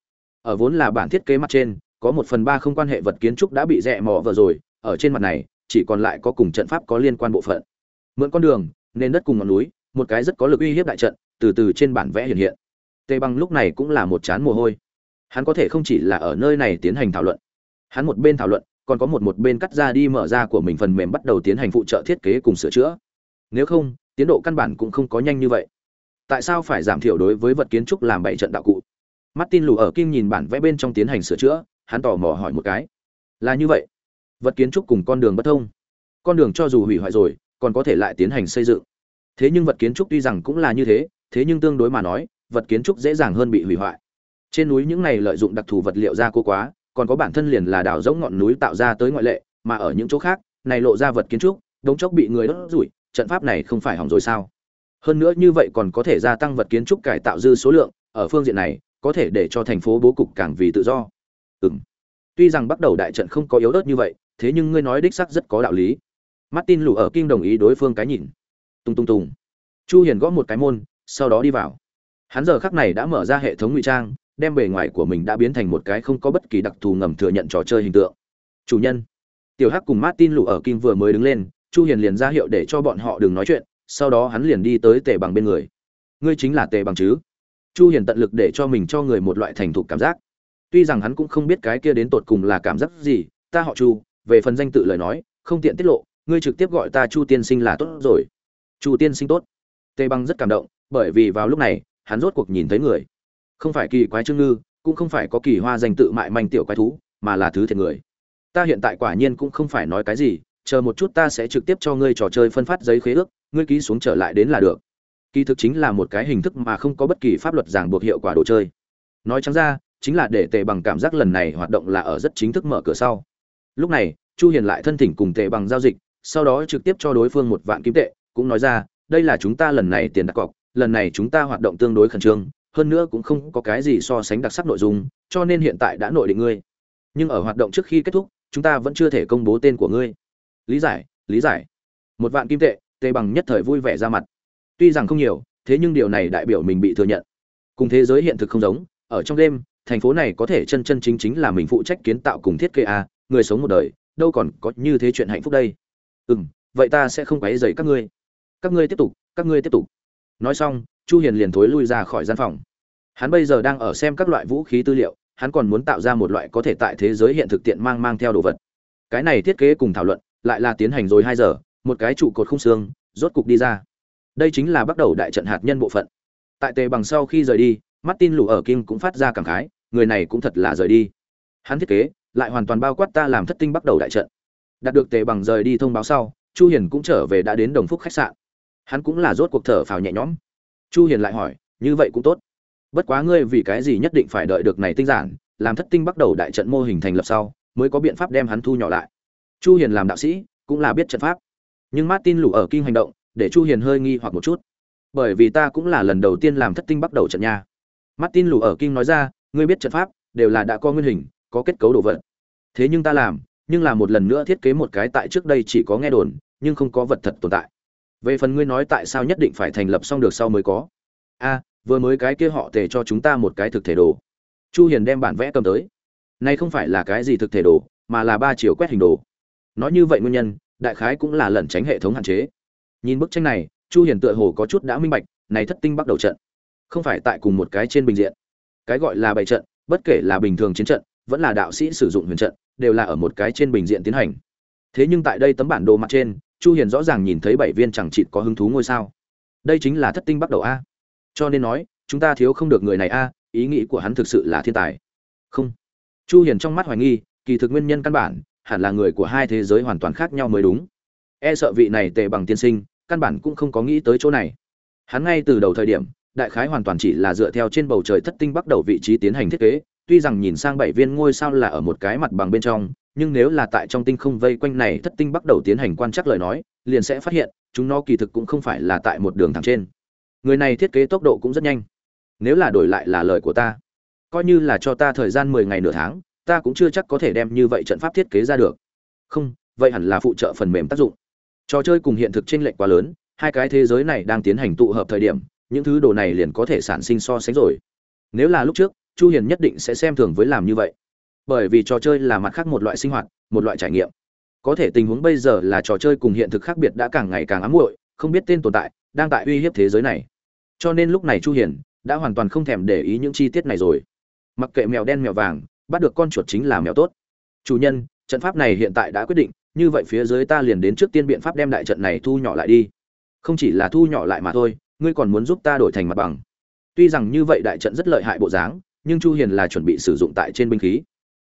Ở vốn là bản thiết kế mặt trên có một phần ba không quan hệ vật kiến trúc đã bị rẽ mò vừa rồi, ở trên mặt này, chỉ còn lại có cùng trận pháp có liên quan bộ phận. Mượn con đường nên đất cùng ngọn núi, một cái rất có lực uy hiếp đại trận, từ từ trên bản vẽ hiện hiện. Tề bằng lúc này cũng là một chán mồ hôi. Hắn có thể không chỉ là ở nơi này tiến hành thảo luận, hắn một bên thảo luận, còn có một một bên cắt ra đi mở ra của mình phần mềm bắt đầu tiến hành phụ trợ thiết kế cùng sửa chữa. Nếu không, tiến độ căn bản cũng không có nhanh như vậy. Tại sao phải giảm thiểu đối với vật kiến trúc làm bảy trận đạo cụ? Martin lù ở kim nhìn bản vẽ bên trong tiến hành sửa chữa hắn tò mò hỏi một cái. Là như vậy. Vật kiến trúc cùng con đường bất thông. Con đường cho dù hủy hoại rồi, còn có thể lại tiến hành xây dựng. Thế nhưng vật kiến trúc tuy rằng cũng là như thế thế nhưng tương đối mà nói, vật kiến trúc dễ dàng hơn bị hủy hoại. Trên núi những này lợi dụng đặc thù vật liệu ra cố quá, còn có bản thân liền là đào giống ngọn núi tạo ra tới ngoại lệ, mà ở những chỗ khác, này lộ ra vật kiến trúc, đống chốc bị người đốt rủi, trận pháp này không phải hỏng rồi sao? Hơn nữa như vậy còn có thể gia tăng vật kiến trúc cải tạo dư số lượng, ở phương diện này, có thể để cho thành phố bố cục càng vì tự do. Ừm. tuy rằng bắt đầu đại trận không có yếu ớt như vậy, thế nhưng ngươi nói đích xác rất có đạo lý. Martin lù ở kim đồng ý đối phương cái nhìn. Tung tung tung. Chu hiền gõ một cái môn, sau đó đi vào. Hắn giờ khắc này đã mở ra hệ thống ngụy trang, đem bề ngoài của mình đã biến thành một cái không có bất kỳ đặc thù ngầm thừa nhận trò chơi hình tượng. Chủ nhân. Tiểu hắc cùng martin lù ở kim vừa mới đứng lên, chu hiền liền ra hiệu để cho bọn họ đừng nói chuyện, sau đó hắn liền đi tới tề bằng bên người. Ngươi chính là tề bằng chứ? Chu hiền tận lực để cho mình cho người một loại thành thục cảm giác tuy rằng hắn cũng không biết cái kia đến tột cùng là cảm giác gì, ta họ chu, về phần danh tự lời nói, không tiện tiết lộ, ngươi trực tiếp gọi ta chu tiên sinh là tốt rồi. Chu tiên sinh tốt. Tề băng rất cảm động, bởi vì vào lúc này, hắn rốt cuộc nhìn thấy người. Không phải kỳ quái trương ngư, cũng không phải có kỳ hoa danh tự mại manh tiểu quái thú, mà là thứ thiệt người. Ta hiện tại quả nhiên cũng không phải nói cái gì, chờ một chút ta sẽ trực tiếp cho ngươi trò chơi phân phát giấy khế ước, ngươi ký xuống trở lại đến là được. Kỳ thực chính là một cái hình thức mà không có bất kỳ pháp luật ràng buộc hiệu quả đồ chơi. Nói trắng ra chính là để tề bằng cảm giác lần này hoạt động là ở rất chính thức mở cửa sau. Lúc này, chu hiền lại thân thỉnh cùng tề bằng giao dịch, sau đó trực tiếp cho đối phương một vạn kim tệ, cũng nói ra, đây là chúng ta lần này tiền đặt cọc, lần này chúng ta hoạt động tương đối khẩn trương, hơn nữa cũng không có cái gì so sánh đặc sắc nội dung, cho nên hiện tại đã nội định ngươi. Nhưng ở hoạt động trước khi kết thúc, chúng ta vẫn chưa thể công bố tên của ngươi. Lý giải lý giải. Một vạn kim tệ, tề bằng nhất thời vui vẻ ra mặt. Tuy rằng không nhiều, thế nhưng điều này đại biểu mình bị thừa nhận. Cùng thế giới hiện thực không giống, ở trong đêm thành phố này có thể chân chân chính chính là mình phụ trách kiến tạo cùng thiết kế a người sống một đời, đâu còn có như thế chuyện hạnh phúc đây. Ừ vậy ta sẽ không quấy dày các ngươi. Các ngươi tiếp tục, các ngươi tiếp tục. Nói xong, chu hiền liền thối lui ra khỏi gian phòng. Hắn bây giờ đang ở xem các loại vũ khí tư liệu, hắn còn muốn tạo ra một loại có thể tại thế giới hiện thực tiện mang mang theo đồ vật. Cái này thiết kế cùng thảo luận, lại là tiến hành rồi hai giờ, một cái trụ cột khung xương, rốt cục đi ra. Đây chính là bắt đầu đại trận hạt nhân bộ phận. Tại tề bằng sau khi rời đi, martin lù ở kim cũng phát ra cảm khái người này cũng thật là rời đi. Hắn thiết kế, lại hoàn toàn bao quát ta làm thất tinh bắt đầu đại trận. Đạt được tề bằng rời đi thông báo sau, chu hiền cũng trở về đã đến đồng phúc khách sạn. Hắn cũng là rốt cuộc thở phào nhẹ nhõm. Chu hiền lại hỏi, như vậy cũng tốt. Bất quá ngươi vì cái gì nhất định phải đợi được này tinh giản, làm thất tinh bắt đầu đại trận mô hình thành lập sau, mới có biện pháp đem hắn thu nhỏ lại? Chu hiền làm đạo sĩ, cũng là biết trận pháp. Nhưng martin lù ở kinh hành động, để chu hiền hơi nghi hoặc một chút. Bởi vì ta cũng là lần đầu tiên làm thất tinh bắt đầu trận nha. Martin lù ở kinh nói ra ngươi biết trận pháp, đều là đã có nguyên hình, có kết cấu đồ vật. Thế nhưng ta làm, nhưng là một lần nữa thiết kế một cái tại trước đây chỉ có nghe đồn, nhưng không có vật thật tồn tại. Về phần ngươi nói tại sao nhất định phải thành lập xong được sau mới có? A, vừa mới cái kia họ tề cho chúng ta một cái thực thể đồ. Chu hiền đem bản vẽ cầm tới. Này không phải là cái gì thực thể đồ, mà là ba chiều quét hình đồ. Nói như vậy nguyên nhân, đại khái cũng là lẩn tránh hệ thống hạn chế. Nhìn bức tranh này, chu hiền tựa hồ có chút đã minh bạch, này thất tinh bắt đầu trận. Không phải tại cùng một cái trên bình diện cái gọi là bảy trận, bất kể là bình thường chiến trận, vẫn là đạo sĩ sử dụng huyền trận, đều là ở một cái trên bình diện tiến hành. Thế nhưng tại đây tấm bản đồ mặt trên, chu hiền rõ ràng nhìn thấy bảy viên chẳng chịt có hứng thú ngôi sao. Đây chính là thất tinh bắt đầu a. Cho nên nói, chúng ta thiếu không được người này a, ý nghĩ của hắn thực sự là thiên tài. Không. Chu hiền trong mắt hoài nghi, kỳ thực nguyên nhân căn bản, hẳn là người của hai thế giới hoàn toàn khác nhau mới đúng. E sợ vị này tề bằng tiên sinh, căn bản cũng không có nghĩ tới chỗ này. Hắn ngay từ đầu thời điểm đại khái hoàn toàn chỉ là dựa theo trên bầu trời thất tinh bắt đầu vị trí tiến hành thiết kế, tuy rằng nhìn sang bảy viên ngôi sao là ở một cái mặt bằng bên trong, nhưng nếu là tại trong tinh không vây quanh này thất tinh bắt đầu tiến hành quan trắc lời nói, liền sẽ phát hiện, chúng nó kỳ thực cũng không phải là tại một đường thẳng trên. Người này thiết kế tốc độ cũng rất nhanh. Nếu là đổi lại là lời của ta, coi như là cho ta thời gian mười ngày nửa tháng, ta cũng chưa chắc có thể đem như vậy trận pháp thiết kế ra được. Không, vậy hẳn là phụ trợ phần mềm tác dụng. Trò chơi cùng hiện thực chênh lệch quá lớn, hai cái thế giới này đang tiến hành tụ hợp thời điểm những thứ đồ này liền có thể sản sinh so sánh rồi. Nếu là lúc trước, chu hiền nhất định sẽ xem thường với làm như vậy. Bởi vì trò chơi là mặt khác một loại sinh hoạt, một loại trải nghiệm. Có thể tình huống bây giờ là trò chơi cùng hiện thực khác biệt đã càng ngày càng ám muội, không biết tên tồn tại đang tại uy hiếp thế giới này. Cho nên lúc này chu hiền đã hoàn toàn không thèm để ý những chi tiết này rồi. Mặc kệ mèo đen mèo vàng, bắt được con chuột chính là mèo tốt. Chủ nhân, trận pháp này hiện tại đã quyết định, như vậy phía dưới ta liền đến trước tiên biện pháp đem đại trận này thu nhỏ lại đi. Không chỉ là thu nhỏ lại mà thôi ngươi còn muốn giúp ta đổi thành mặt bằng. Tuy rằng như vậy đại trận rất lợi hại bộ dáng, nhưng chu hiền là chuẩn bị sử dụng tại trên binh khí.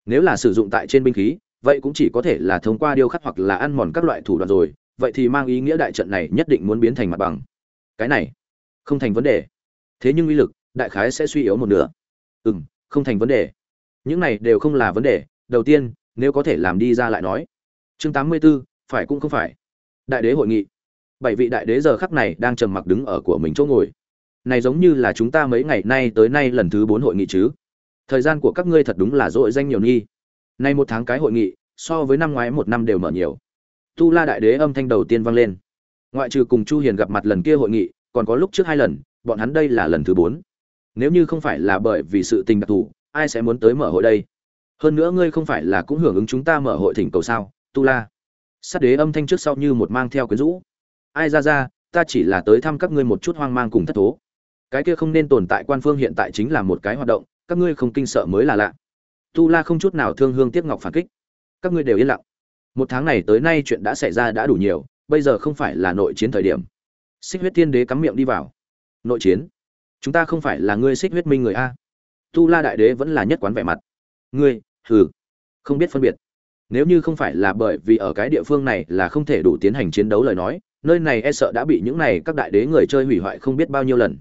Nếu là sử dụng tại trên binh khí, vậy cũng chỉ có thể là thông qua điêu khắc hoặc là ăn mòn các loại thủ đoạn rồi, vậy thì mang ý nghĩa đại trận này nhất định muốn biến thành mặt bằng. Cái này, không thành vấn đề. Thế nhưng uy lực, đại khái sẽ suy yếu một nửa. Ừ m không thành vấn đề. Những này đều không là vấn đề. Đầu tiên, nếu có thể làm đi ra lại nói. Chương tám mươi b ố phải cũng không phải. Đại đế hội nghị bảy vị đại đế giờ khắc này đang trầm mặc đứng ở của mình chỗ ngồi. Này giống như là chúng ta mấy ngày nay tới nay lần thứ bốn hội nghị chứ? Thời gian của các ngươi thật đúng là dội danh nhiều nghi. Nay một tháng cái hội nghị, so với năm ngoái một năm đều mở nhiều. Tu la đại đế âm thanh đầu tiên vang lên. Ngoại trừ cùng chu hiền gặp mặt lần kia hội nghị, còn có lúc trước hai lần, bọn hắn đây là lần thứ bốn. Nếu như không phải là bởi vì sự tình đặc thù, ai sẽ muốn tới mở hội đây? Hơn nữa ngươi không phải là cũng hưởng ứng chúng ta mở hội thỉnh cầu sao, tu la? Sát đế âm thanh trước sau như một mang theo quyến rũ ai ra ra, ta chỉ là tới thăm các ngươi một chút hoang mang cùng thất thố. Cái kia không nên tồn tại quan phương hiện tại chính là một cái hoạt động, các ngươi không kinh sợ mới là lạ. Tu la không chút nào thương hương tiếc ngọc phản kích. Các ngươi đều yên lặng. Một tháng này tới nay chuyện đã xảy ra đã đủ nhiều, bây giờ không phải là nội chiến thời điểm. Xích huyết thiên đế cắm miệng đi vào. Nội chiến? Chúng ta không phải là ngươi xích huyết minh người a. Tu la đại đế vẫn là nhất quán vẻ mặt. Ngươi, hừ, không biết phân biệt. Nếu như không phải là bởi vì ở cái địa phương này là không thể đủ tiến hành chiến đấu lời nói nơi này e sợ đã bị những này các đại đế người chơi hủy hoại không biết bao nhiêu lần.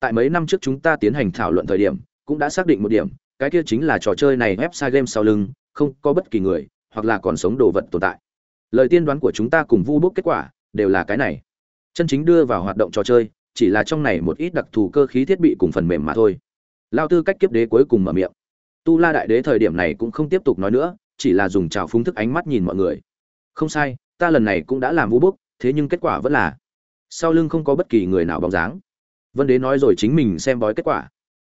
Tại mấy năm trước chúng ta tiến hành thảo luận thời điểm, cũng đã xác định một điểm, cái kia chính là trò chơi này website game sau lưng, không có bất kỳ người, hoặc là còn sống đồ vật tồn tại. Lời tiên đoán của chúng ta cùng vu bốc kết quả, đều là cái này. Chân chính đưa vào hoạt động trò chơi, chỉ là trong này một ít đặc thù cơ khí thiết bị cùng phần mềm mà thôi. Lao tư cách kiếp đế cuối cùng mở miệng. Tu la đại đế thời điểm này cũng không tiếp tục nói nữa, chỉ là dùng trào phúng thức ánh mắt nhìn mọi người. Không sai, ta lần này cũng đã làm vu bốc thế nhưng kết quả vẫn là, sau lưng không có bất kỳ người nào bóng dáng. Vân đế nói rồi chính mình xem bói kết quả.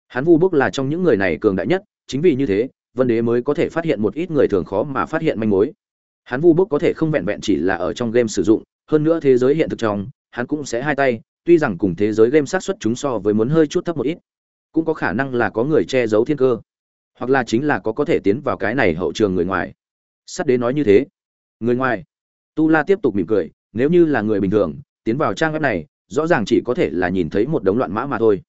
Hắn vu bốc là trong những người này cường đại nhất, chính vì như thế, vân đế mới có thể phát hiện một ít người thường khó mà phát hiện manh mối. Hắn vu bốc có thể không vẹn vẹn chỉ là ở trong game sử dụng, hơn nữa thế giới hiện thực trong, hắn cũng sẽ hai tay, tuy rằng cùng thế giới game sát xuất chúng so với muốn hơi chút thấp một ít, cũng có khả năng là có người che giấu thiên cơ, hoặc là chính là có có thể tiến vào cái này hậu trường người ngoài. Sắt đế nói như thế. Người ngoài. Tu la tiếp tục mỉm cười nếu như là người bình thường, tiến vào trang web này, rõ ràng chỉ có thể là nhìn thấy một đống loạn mã mà thôi.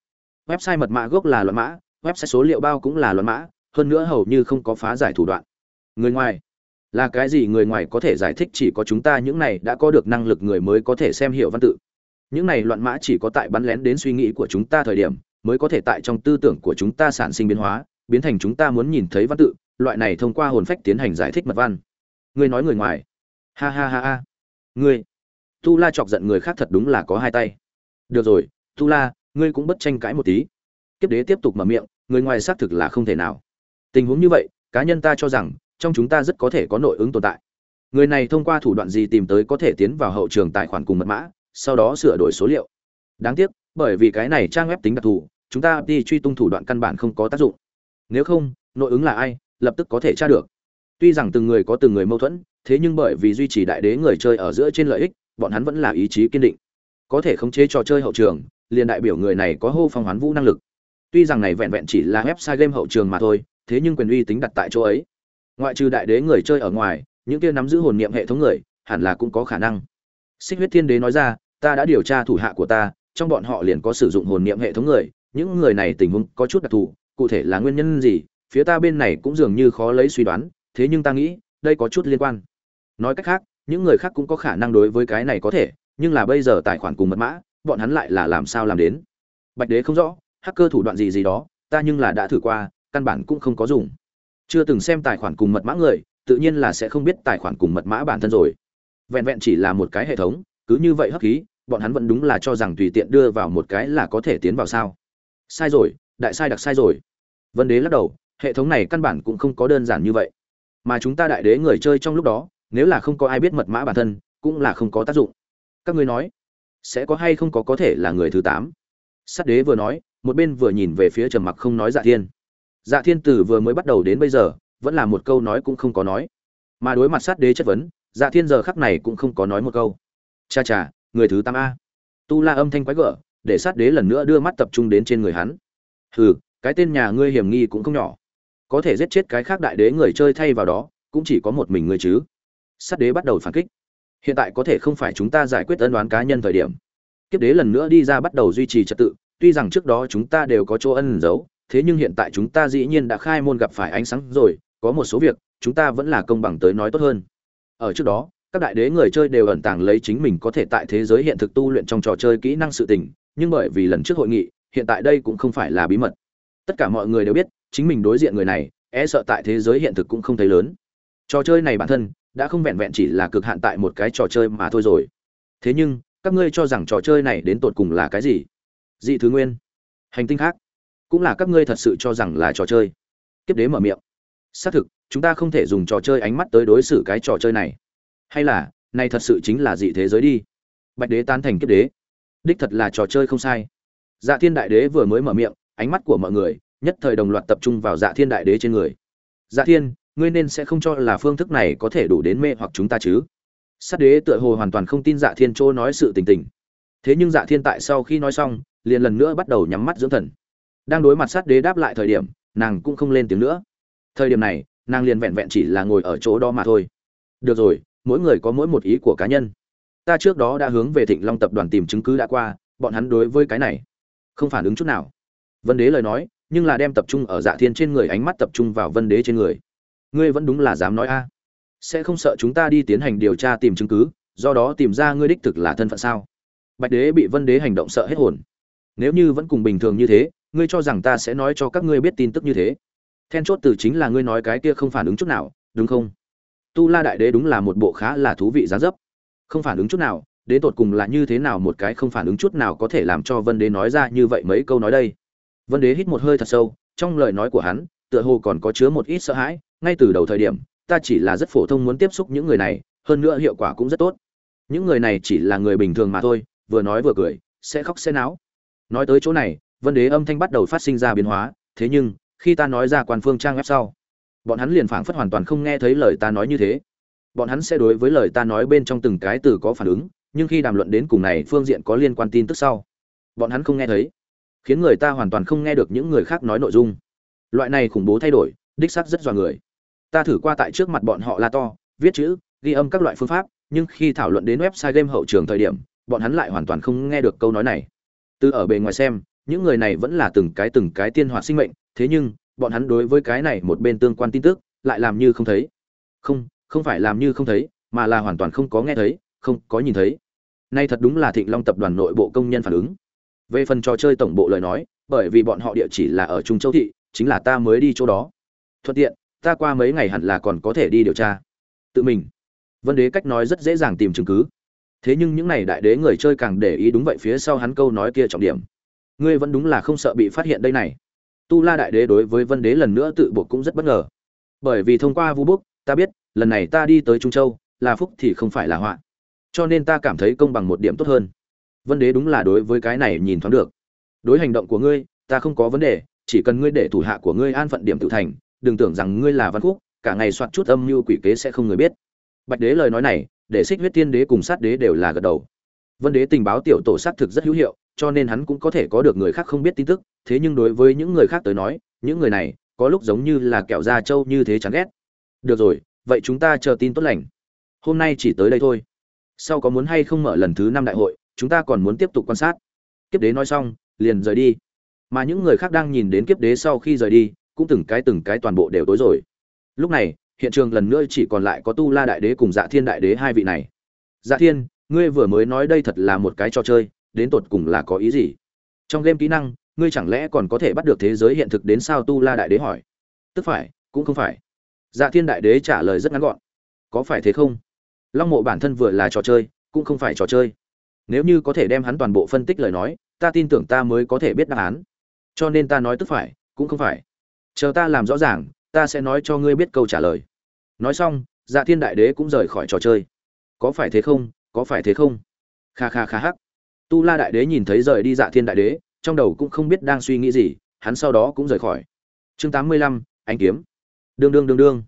Website mật mã gốc là loạn mã, website số liệu bao cũng là loạn mã, hơn nữa hầu như không có phá giải thủ đoạn. Người ngoài, là cái gì người ngoài có thể giải thích chỉ có chúng ta những này đã có được năng lực người mới có thể xem hiểu văn tự. Những này loạn mã chỉ có tại bắn lén đến suy nghĩ của chúng ta thời điểm, mới có thể tại trong tư tưởng của chúng ta sản sinh biến hóa, biến thành chúng ta muốn nhìn thấy văn tự, loại này thông qua hồn phách tiến hành giải thích mật văn. Ngươi nói người ngoài. Ha ha ha ha. Ngươi tu la chọc giận người khác thật đúng là có hai tay. Được rồi, tu la, ngươi cũng bất tranh cãi một tí. Kiếp đế tiếp tục mở miệng, người ngoài xác thực là không thể nào. Tình huống như vậy, cá nhân ta cho rằng, trong chúng ta rất có thể có nội ứng tồn tại. Người này thông qua thủ đoạn gì tìm tới có thể tiến vào hậu trường tài khoản cùng mật mã, sau đó sửa đổi số liệu. Đáng tiếc, bởi vì cái này trang web tính đặc thù, chúng ta đi truy tung thủ đoạn căn bản không có tác dụng. Nếu không, nội ứng là ai, lập tức có thể tra được. Tuy rằng từng người có từng người mâu thuẫn, thế nhưng bởi vì duy trì đại đế người chơi ở giữa trên lợi ích bọn hắn vẫn là ý chí kiên định. Có thể khống chế trò chơi hậu trường, liền đại biểu người này có hô phong hoán vũ năng lực. Tuy rằng này vẹn vẹn chỉ là website game hậu trường mà thôi, thế nhưng quyền uy tính đặt tại chỗ ấy. Ngoại trừ đại đế người chơi ở ngoài, những kia nắm giữ hồn niệm hệ thống người, hẳn là cũng có khả năng. Xích huyết thiên đế nói ra, ta đã điều tra thủ hạ của ta, trong bọn họ liền có sử dụng hồn niệm hệ thống người, những người này tình huống có chút đặc thù, cụ thể là nguyên nhân gì, phía ta bên này cũng dường như khó lấy suy đoán, thế nhưng ta nghĩ, đây có chút liên quan. Nói cách khác những người khác cũng có khả năng đối với cái này có thể, nhưng là bây giờ tài khoản cùng mật mã, bọn hắn lại là làm sao làm đến? Bạch đế không rõ, hacker thủ đoạn gì gì đó, ta nhưng là đã thử qua, căn bản cũng không có dùng. Chưa từng xem tài khoản cùng mật mã người, tự nhiên là sẽ không biết tài khoản cùng mật mã bản thân rồi. Vẹn vẹn chỉ là một cái hệ thống, cứ như vậy hấp khí, bọn hắn vẫn đúng là cho rằng tùy tiện đưa vào một cái là có thể tiến vào sao? Sai rồi, đại sai đặc sai rồi. Vân đế lắc đầu, hệ thống này căn bản cũng không có đơn giản như vậy. Mà chúng ta đại đế người chơi trong lúc đó nếu là không có ai biết mật mã bản thân, cũng là không có tác dụng. Các ngươi nói, sẽ có hay không có có thể là người thứ tám? Sát đế vừa nói, một bên vừa nhìn về phía trầm mặc không nói dạ thiên. Dạ thiên tử vừa mới bắt đầu đến bây giờ, vẫn là một câu nói cũng không có nói. Mà đối mặt sát đế chất vấn dạ thiên giờ khắc này cũng không có nói một câu. Cha cha, người thứ tám a. Tu la âm thanh quái gở, để sát đế lần nữa đưa mắt tập trung đến trên người hắn. Hừ, cái tên nhà ngươi hiểm nghi cũng không nhỏ. Có thể giết chết cái khác đại đế người chơi thay vào đó, cũng chỉ có một mình ngươi chứ sát đế bắt đầu phản kích. Hiện tại có thể không phải chúng ta giải quyết ân đoán cá nhân thời điểm. Kiếp đế lần nữa đi ra bắt đầu duy trì trật tự, tuy rằng trước đó chúng ta đều có chỗ ân giấu, thế nhưng hiện tại chúng ta dĩ nhiên đã khai môn gặp phải ánh sáng rồi, có một số việc, chúng ta vẫn là công bằng tới nói tốt hơn. Ở trước đó, các đại đế người chơi đều ẩn tàng lấy chính mình có thể tại thế giới hiện thực tu luyện trong trò chơi kỹ năng sự tình, nhưng bởi vì lần trước hội nghị, hiện tại đây cũng không phải là bí mật. Tất cả mọi người đều biết, chính mình đối diện người này e sợ tại thế giới hiện thực cũng không thấy lớn. Trò chơi này bản thân đã không vẹn vẹn chỉ là cực hạn tại một cái trò chơi mà thôi rồi. Thế nhưng, các ngươi cho rằng trò chơi này đến tột cùng là cái gì? Dị thứ nguyên. Hành tinh khác. Cũng là các ngươi thật sự cho rằng là trò chơi. Kiếp đế mở miệng. Xác thực, chúng ta không thể dùng trò chơi ánh mắt tới đối xử cái trò chơi này. Hay là, này thật sự chính là dị thế giới đi. Bạch đế tán thành kiếp đế. Đích thật là trò chơi không sai. Dạ thiên đại đế vừa mới mở miệng, ánh mắt của mọi người, nhất thời đồng loạt tập trung vào dạ thiên đại đế trên người. Dạ thiên ngươi nên sẽ không cho là phương thức này có thể đủ đến mê hoặc chúng ta chứ. Sát đế tựa hồ hoàn toàn không tin dạ thiên chỗ nói sự tình tình. Thế nhưng dạ thiên tại sau khi nói xong, liền lần nữa bắt đầu nhắm mắt dưỡng thần. Đang đối mặt sát đế đáp lại thời điểm, nàng cũng không lên tiếng nữa. Thời điểm này, nàng liền vẹn vẹn chỉ là ngồi ở chỗ đó mà thôi. Được rồi, mỗi người có mỗi một ý của cá nhân. Ta trước đó đã hướng về thịnh long tập đoàn tìm chứng cứ đã qua, bọn hắn đối với cái này không phản ứng chút nào. Vân đế lời nói, nhưng là đem tập trung ở dạ thiên trên người, ánh mắt tập trung vào vân đế trên người ngươi vẫn đúng là dám nói a. Sẽ không sợ chúng ta đi tiến hành điều tra tìm chứng cứ, do đó tìm ra ngươi đích thực là thân phận sao? Bạch đế bị vân đế hành động sợ hết hồn. Nếu như vẫn cùng bình thường như thế, ngươi cho rằng ta sẽ nói cho các ngươi biết tin tức như thế? Then chốt từ chính là ngươi nói cái kia không phản ứng chút nào, đúng không? Tu la đại đế đúng là một bộ khá là thú vị giá dấp. Không phản ứng chút nào, đến tột cùng là như thế nào một cái không phản ứng chút nào có thể làm cho vân đế nói ra như vậy mấy câu nói đây? Vân đế hít một hơi thật sâu, trong lời nói của hắn, tựa hồ còn có chứa một ít sợ hãi ngay từ đầu thời điểm, ta chỉ là rất phổ thông muốn tiếp xúc những người này, hơn nữa hiệu quả cũng rất tốt. Những người này chỉ là người bình thường mà thôi, vừa nói vừa cười, sẽ khóc sẽ náo. Nói tới chỗ này, vân đế âm thanh bắt đầu phát sinh ra biến hóa, thế nhưng, khi ta nói ra quan phương trang web sau, bọn hắn liền phảng phất hoàn toàn không nghe thấy lời ta nói như thế. Bọn hắn sẽ đối với lời ta nói bên trong từng cái từ có phản ứng, nhưng khi đàm luận đến cùng này phương diện có liên quan tin tức sau, bọn hắn không nghe thấy, khiến người ta hoàn toàn không nghe được những người khác nói nội dung. Loại này khủng bố thay đổi, đích sắc rất dọa người ta thử qua tại trước mặt bọn họ la to, viết chữ, ghi âm các loại phương pháp, nhưng khi thảo luận đến website game hậu trường thời điểm, bọn hắn lại hoàn toàn không nghe được câu nói này. Từ ở bề ngoài xem, những người này vẫn là từng cái từng cái tiên hoạt sinh mệnh, thế nhưng, bọn hắn đối với cái này một bên tương quan tin tức, lại làm như không thấy. Không không phải làm như không thấy, mà là hoàn toàn không có nghe thấy, không có nhìn thấy. Nay thật đúng là thịnh long tập đoàn nội bộ công nhân phản ứng. Về phần trò chơi tổng bộ lời nói, bởi vì bọn họ địa chỉ là ở trung châu thị, chính là ta mới đi chỗ đó. Thuận tiện ta qua mấy ngày hẳn là còn có thể đi điều tra. Tự mình. Vân đế cách nói rất dễ dàng tìm chứng cứ. Thế nhưng những n à y đại đế người chơi càng để ý đúng vậy phía sau hắn câu nói kia trọng điểm. Ngươi vẫn đúng là không sợ bị phát hiện đây này. Tu la đại đế đối với vân đế lần nữa tự buộc cũng rất bất ngờ. Bởi vì thông qua vu búc ta biết, lần này ta đi tới trung châu, là phúc thì không phải là họa. Cho nên ta cảm thấy công bằng một điểm tốt hơn. Vân đế đúng là đối với cái này nhìn thoáng được. Đối hành động của ngươi, ta không có vấn đề, chỉ cần ngươi để thủ hạ của ngươi an phận điểm tự thành đừng tưởng rằng ngươi là văn khúc, cả ngày soạt chút âm mưu quỷ kế sẽ không người biết. Bạch đế lời nói này, để xích huyết tiên đế cùng sát đế đều là gật đầu. Vân đế tình báo tiểu tổ xác thực rất hữu hiệu, cho nên hắn cũng có thể có được người khác không biết tin tức, thế nhưng đối với những người khác tới nói, những người này, có lúc giống như là kẹo da trâu như thế chán ghét. Được rồi, vậy chúng ta chờ tin tốt lành. Hôm nay chỉ tới đây thôi. Sau có muốn hay không mở lần thứ năm đại hội, chúng ta còn muốn tiếp tục quan sát. Kiếp đế nói xong, liền rời đi. Mà những người khác đang nhìn đến kiếp đế sau khi rời đi cũng từng cái từng cái toàn bộ đều tối rồi. Lúc này, hiện trường lần nữa chỉ còn lại có tu la đại đế cùng dạ thiên đại đế hai vị này. Dạ thiên, ngươi vừa mới nói đây thật là một cái trò chơi, đến tột cùng là có ý gì? Trong game kỹ năng, ngươi chẳng lẽ còn có thể bắt được thế giới hiện thực đến sao tu la đại đế hỏi? Tức phải, cũng không phải. Dạ thiên đại đế trả lời rất ngắn gọn. Có phải thế không? Long mộ bản thân vừa là trò chơi, cũng không phải trò chơi. Nếu như có thể đem hắn toàn bộ phân tích lời nói, ta tin tưởng ta mới có thể biết đáp án. Cho nên ta nói tức phải, cũng không phải chờ ta làm rõ ràng, ta sẽ nói cho ngươi biết câu trả lời. Nói xong dạ thiên đại đế cũng rời khỏi trò chơi. Có phải thế không? Có phải thế không? Kha kha kha hắc. Tu la đại đế nhìn thấy rời đi dạ thiên đại đế, trong đầu cũng không biết đang suy nghĩ gì, hắn sau đó cũng rời khỏi. Chương tám mươi lăm anh kiếm. Đương đương đương đương.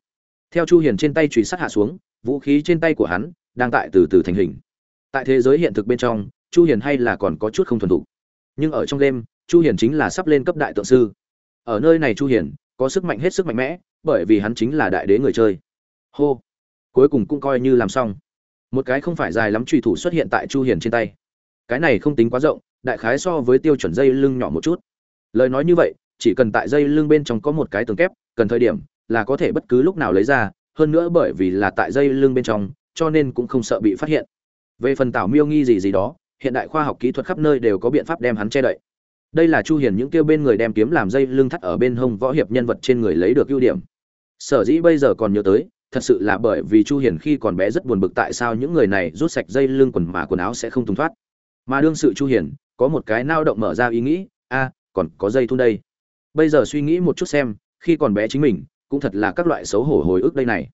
Theo chu hiền trên tay chùy sắt hạ xuống, vũ khí trên tay của hắn đang tại từ từ thành hình. Tại thế giới hiện thực bên trong, chu hiền hay là còn có chút không thuần thục. Nhưng ở trong game chu hiền chính là sắp lên cấp đại tượng sư ở nơi này chu hiền, có sức mạnh hết sức mạnh mẽ, bởi vì hắn chính là đại đế người chơi. Hô. Cuối cùng cũng coi như làm xong. Một cái không phải dài lắm truy thủ xuất hiện tại chu hiền trên tay. Cái này không tính quá rộng, đại khái so với tiêu chuẩn dây lưng nhỏ một chút. Lời nói như vậy, chỉ cần tại dây lưng bên trong có một cái tường kép, cần thời điểm, là có thể bất cứ lúc nào lấy ra, hơn nữa bởi vì là tại dây lưng bên trong, cho nên cũng không sợ bị phát hiện. Về phần tảo miêu nghi gì gì đó, hiện đại khoa học kỹ thuật khắp nơi đều có biện pháp đem hắn che đậy đây là chu hiền những kêu bên người đem kiếm làm dây lưng thắt ở bên hông võ hiệp nhân vật trên người lấy được ưu điểm. Sở dĩ bây giờ còn nhớ tới, thật sự là bởi vì chu hiền khi còn bé rất buồn bực tại sao những người này rút sạch dây lưng quần mà quần áo sẽ không thùng thoát. Mà đương sự chu hiền, có một cái nao động mở ra ý nghĩ, a, còn có dây thun đây. Bây giờ suy nghĩ một chút xem, khi còn bé chính mình, cũng thật là các loại xấu hổ hồi ức đây này.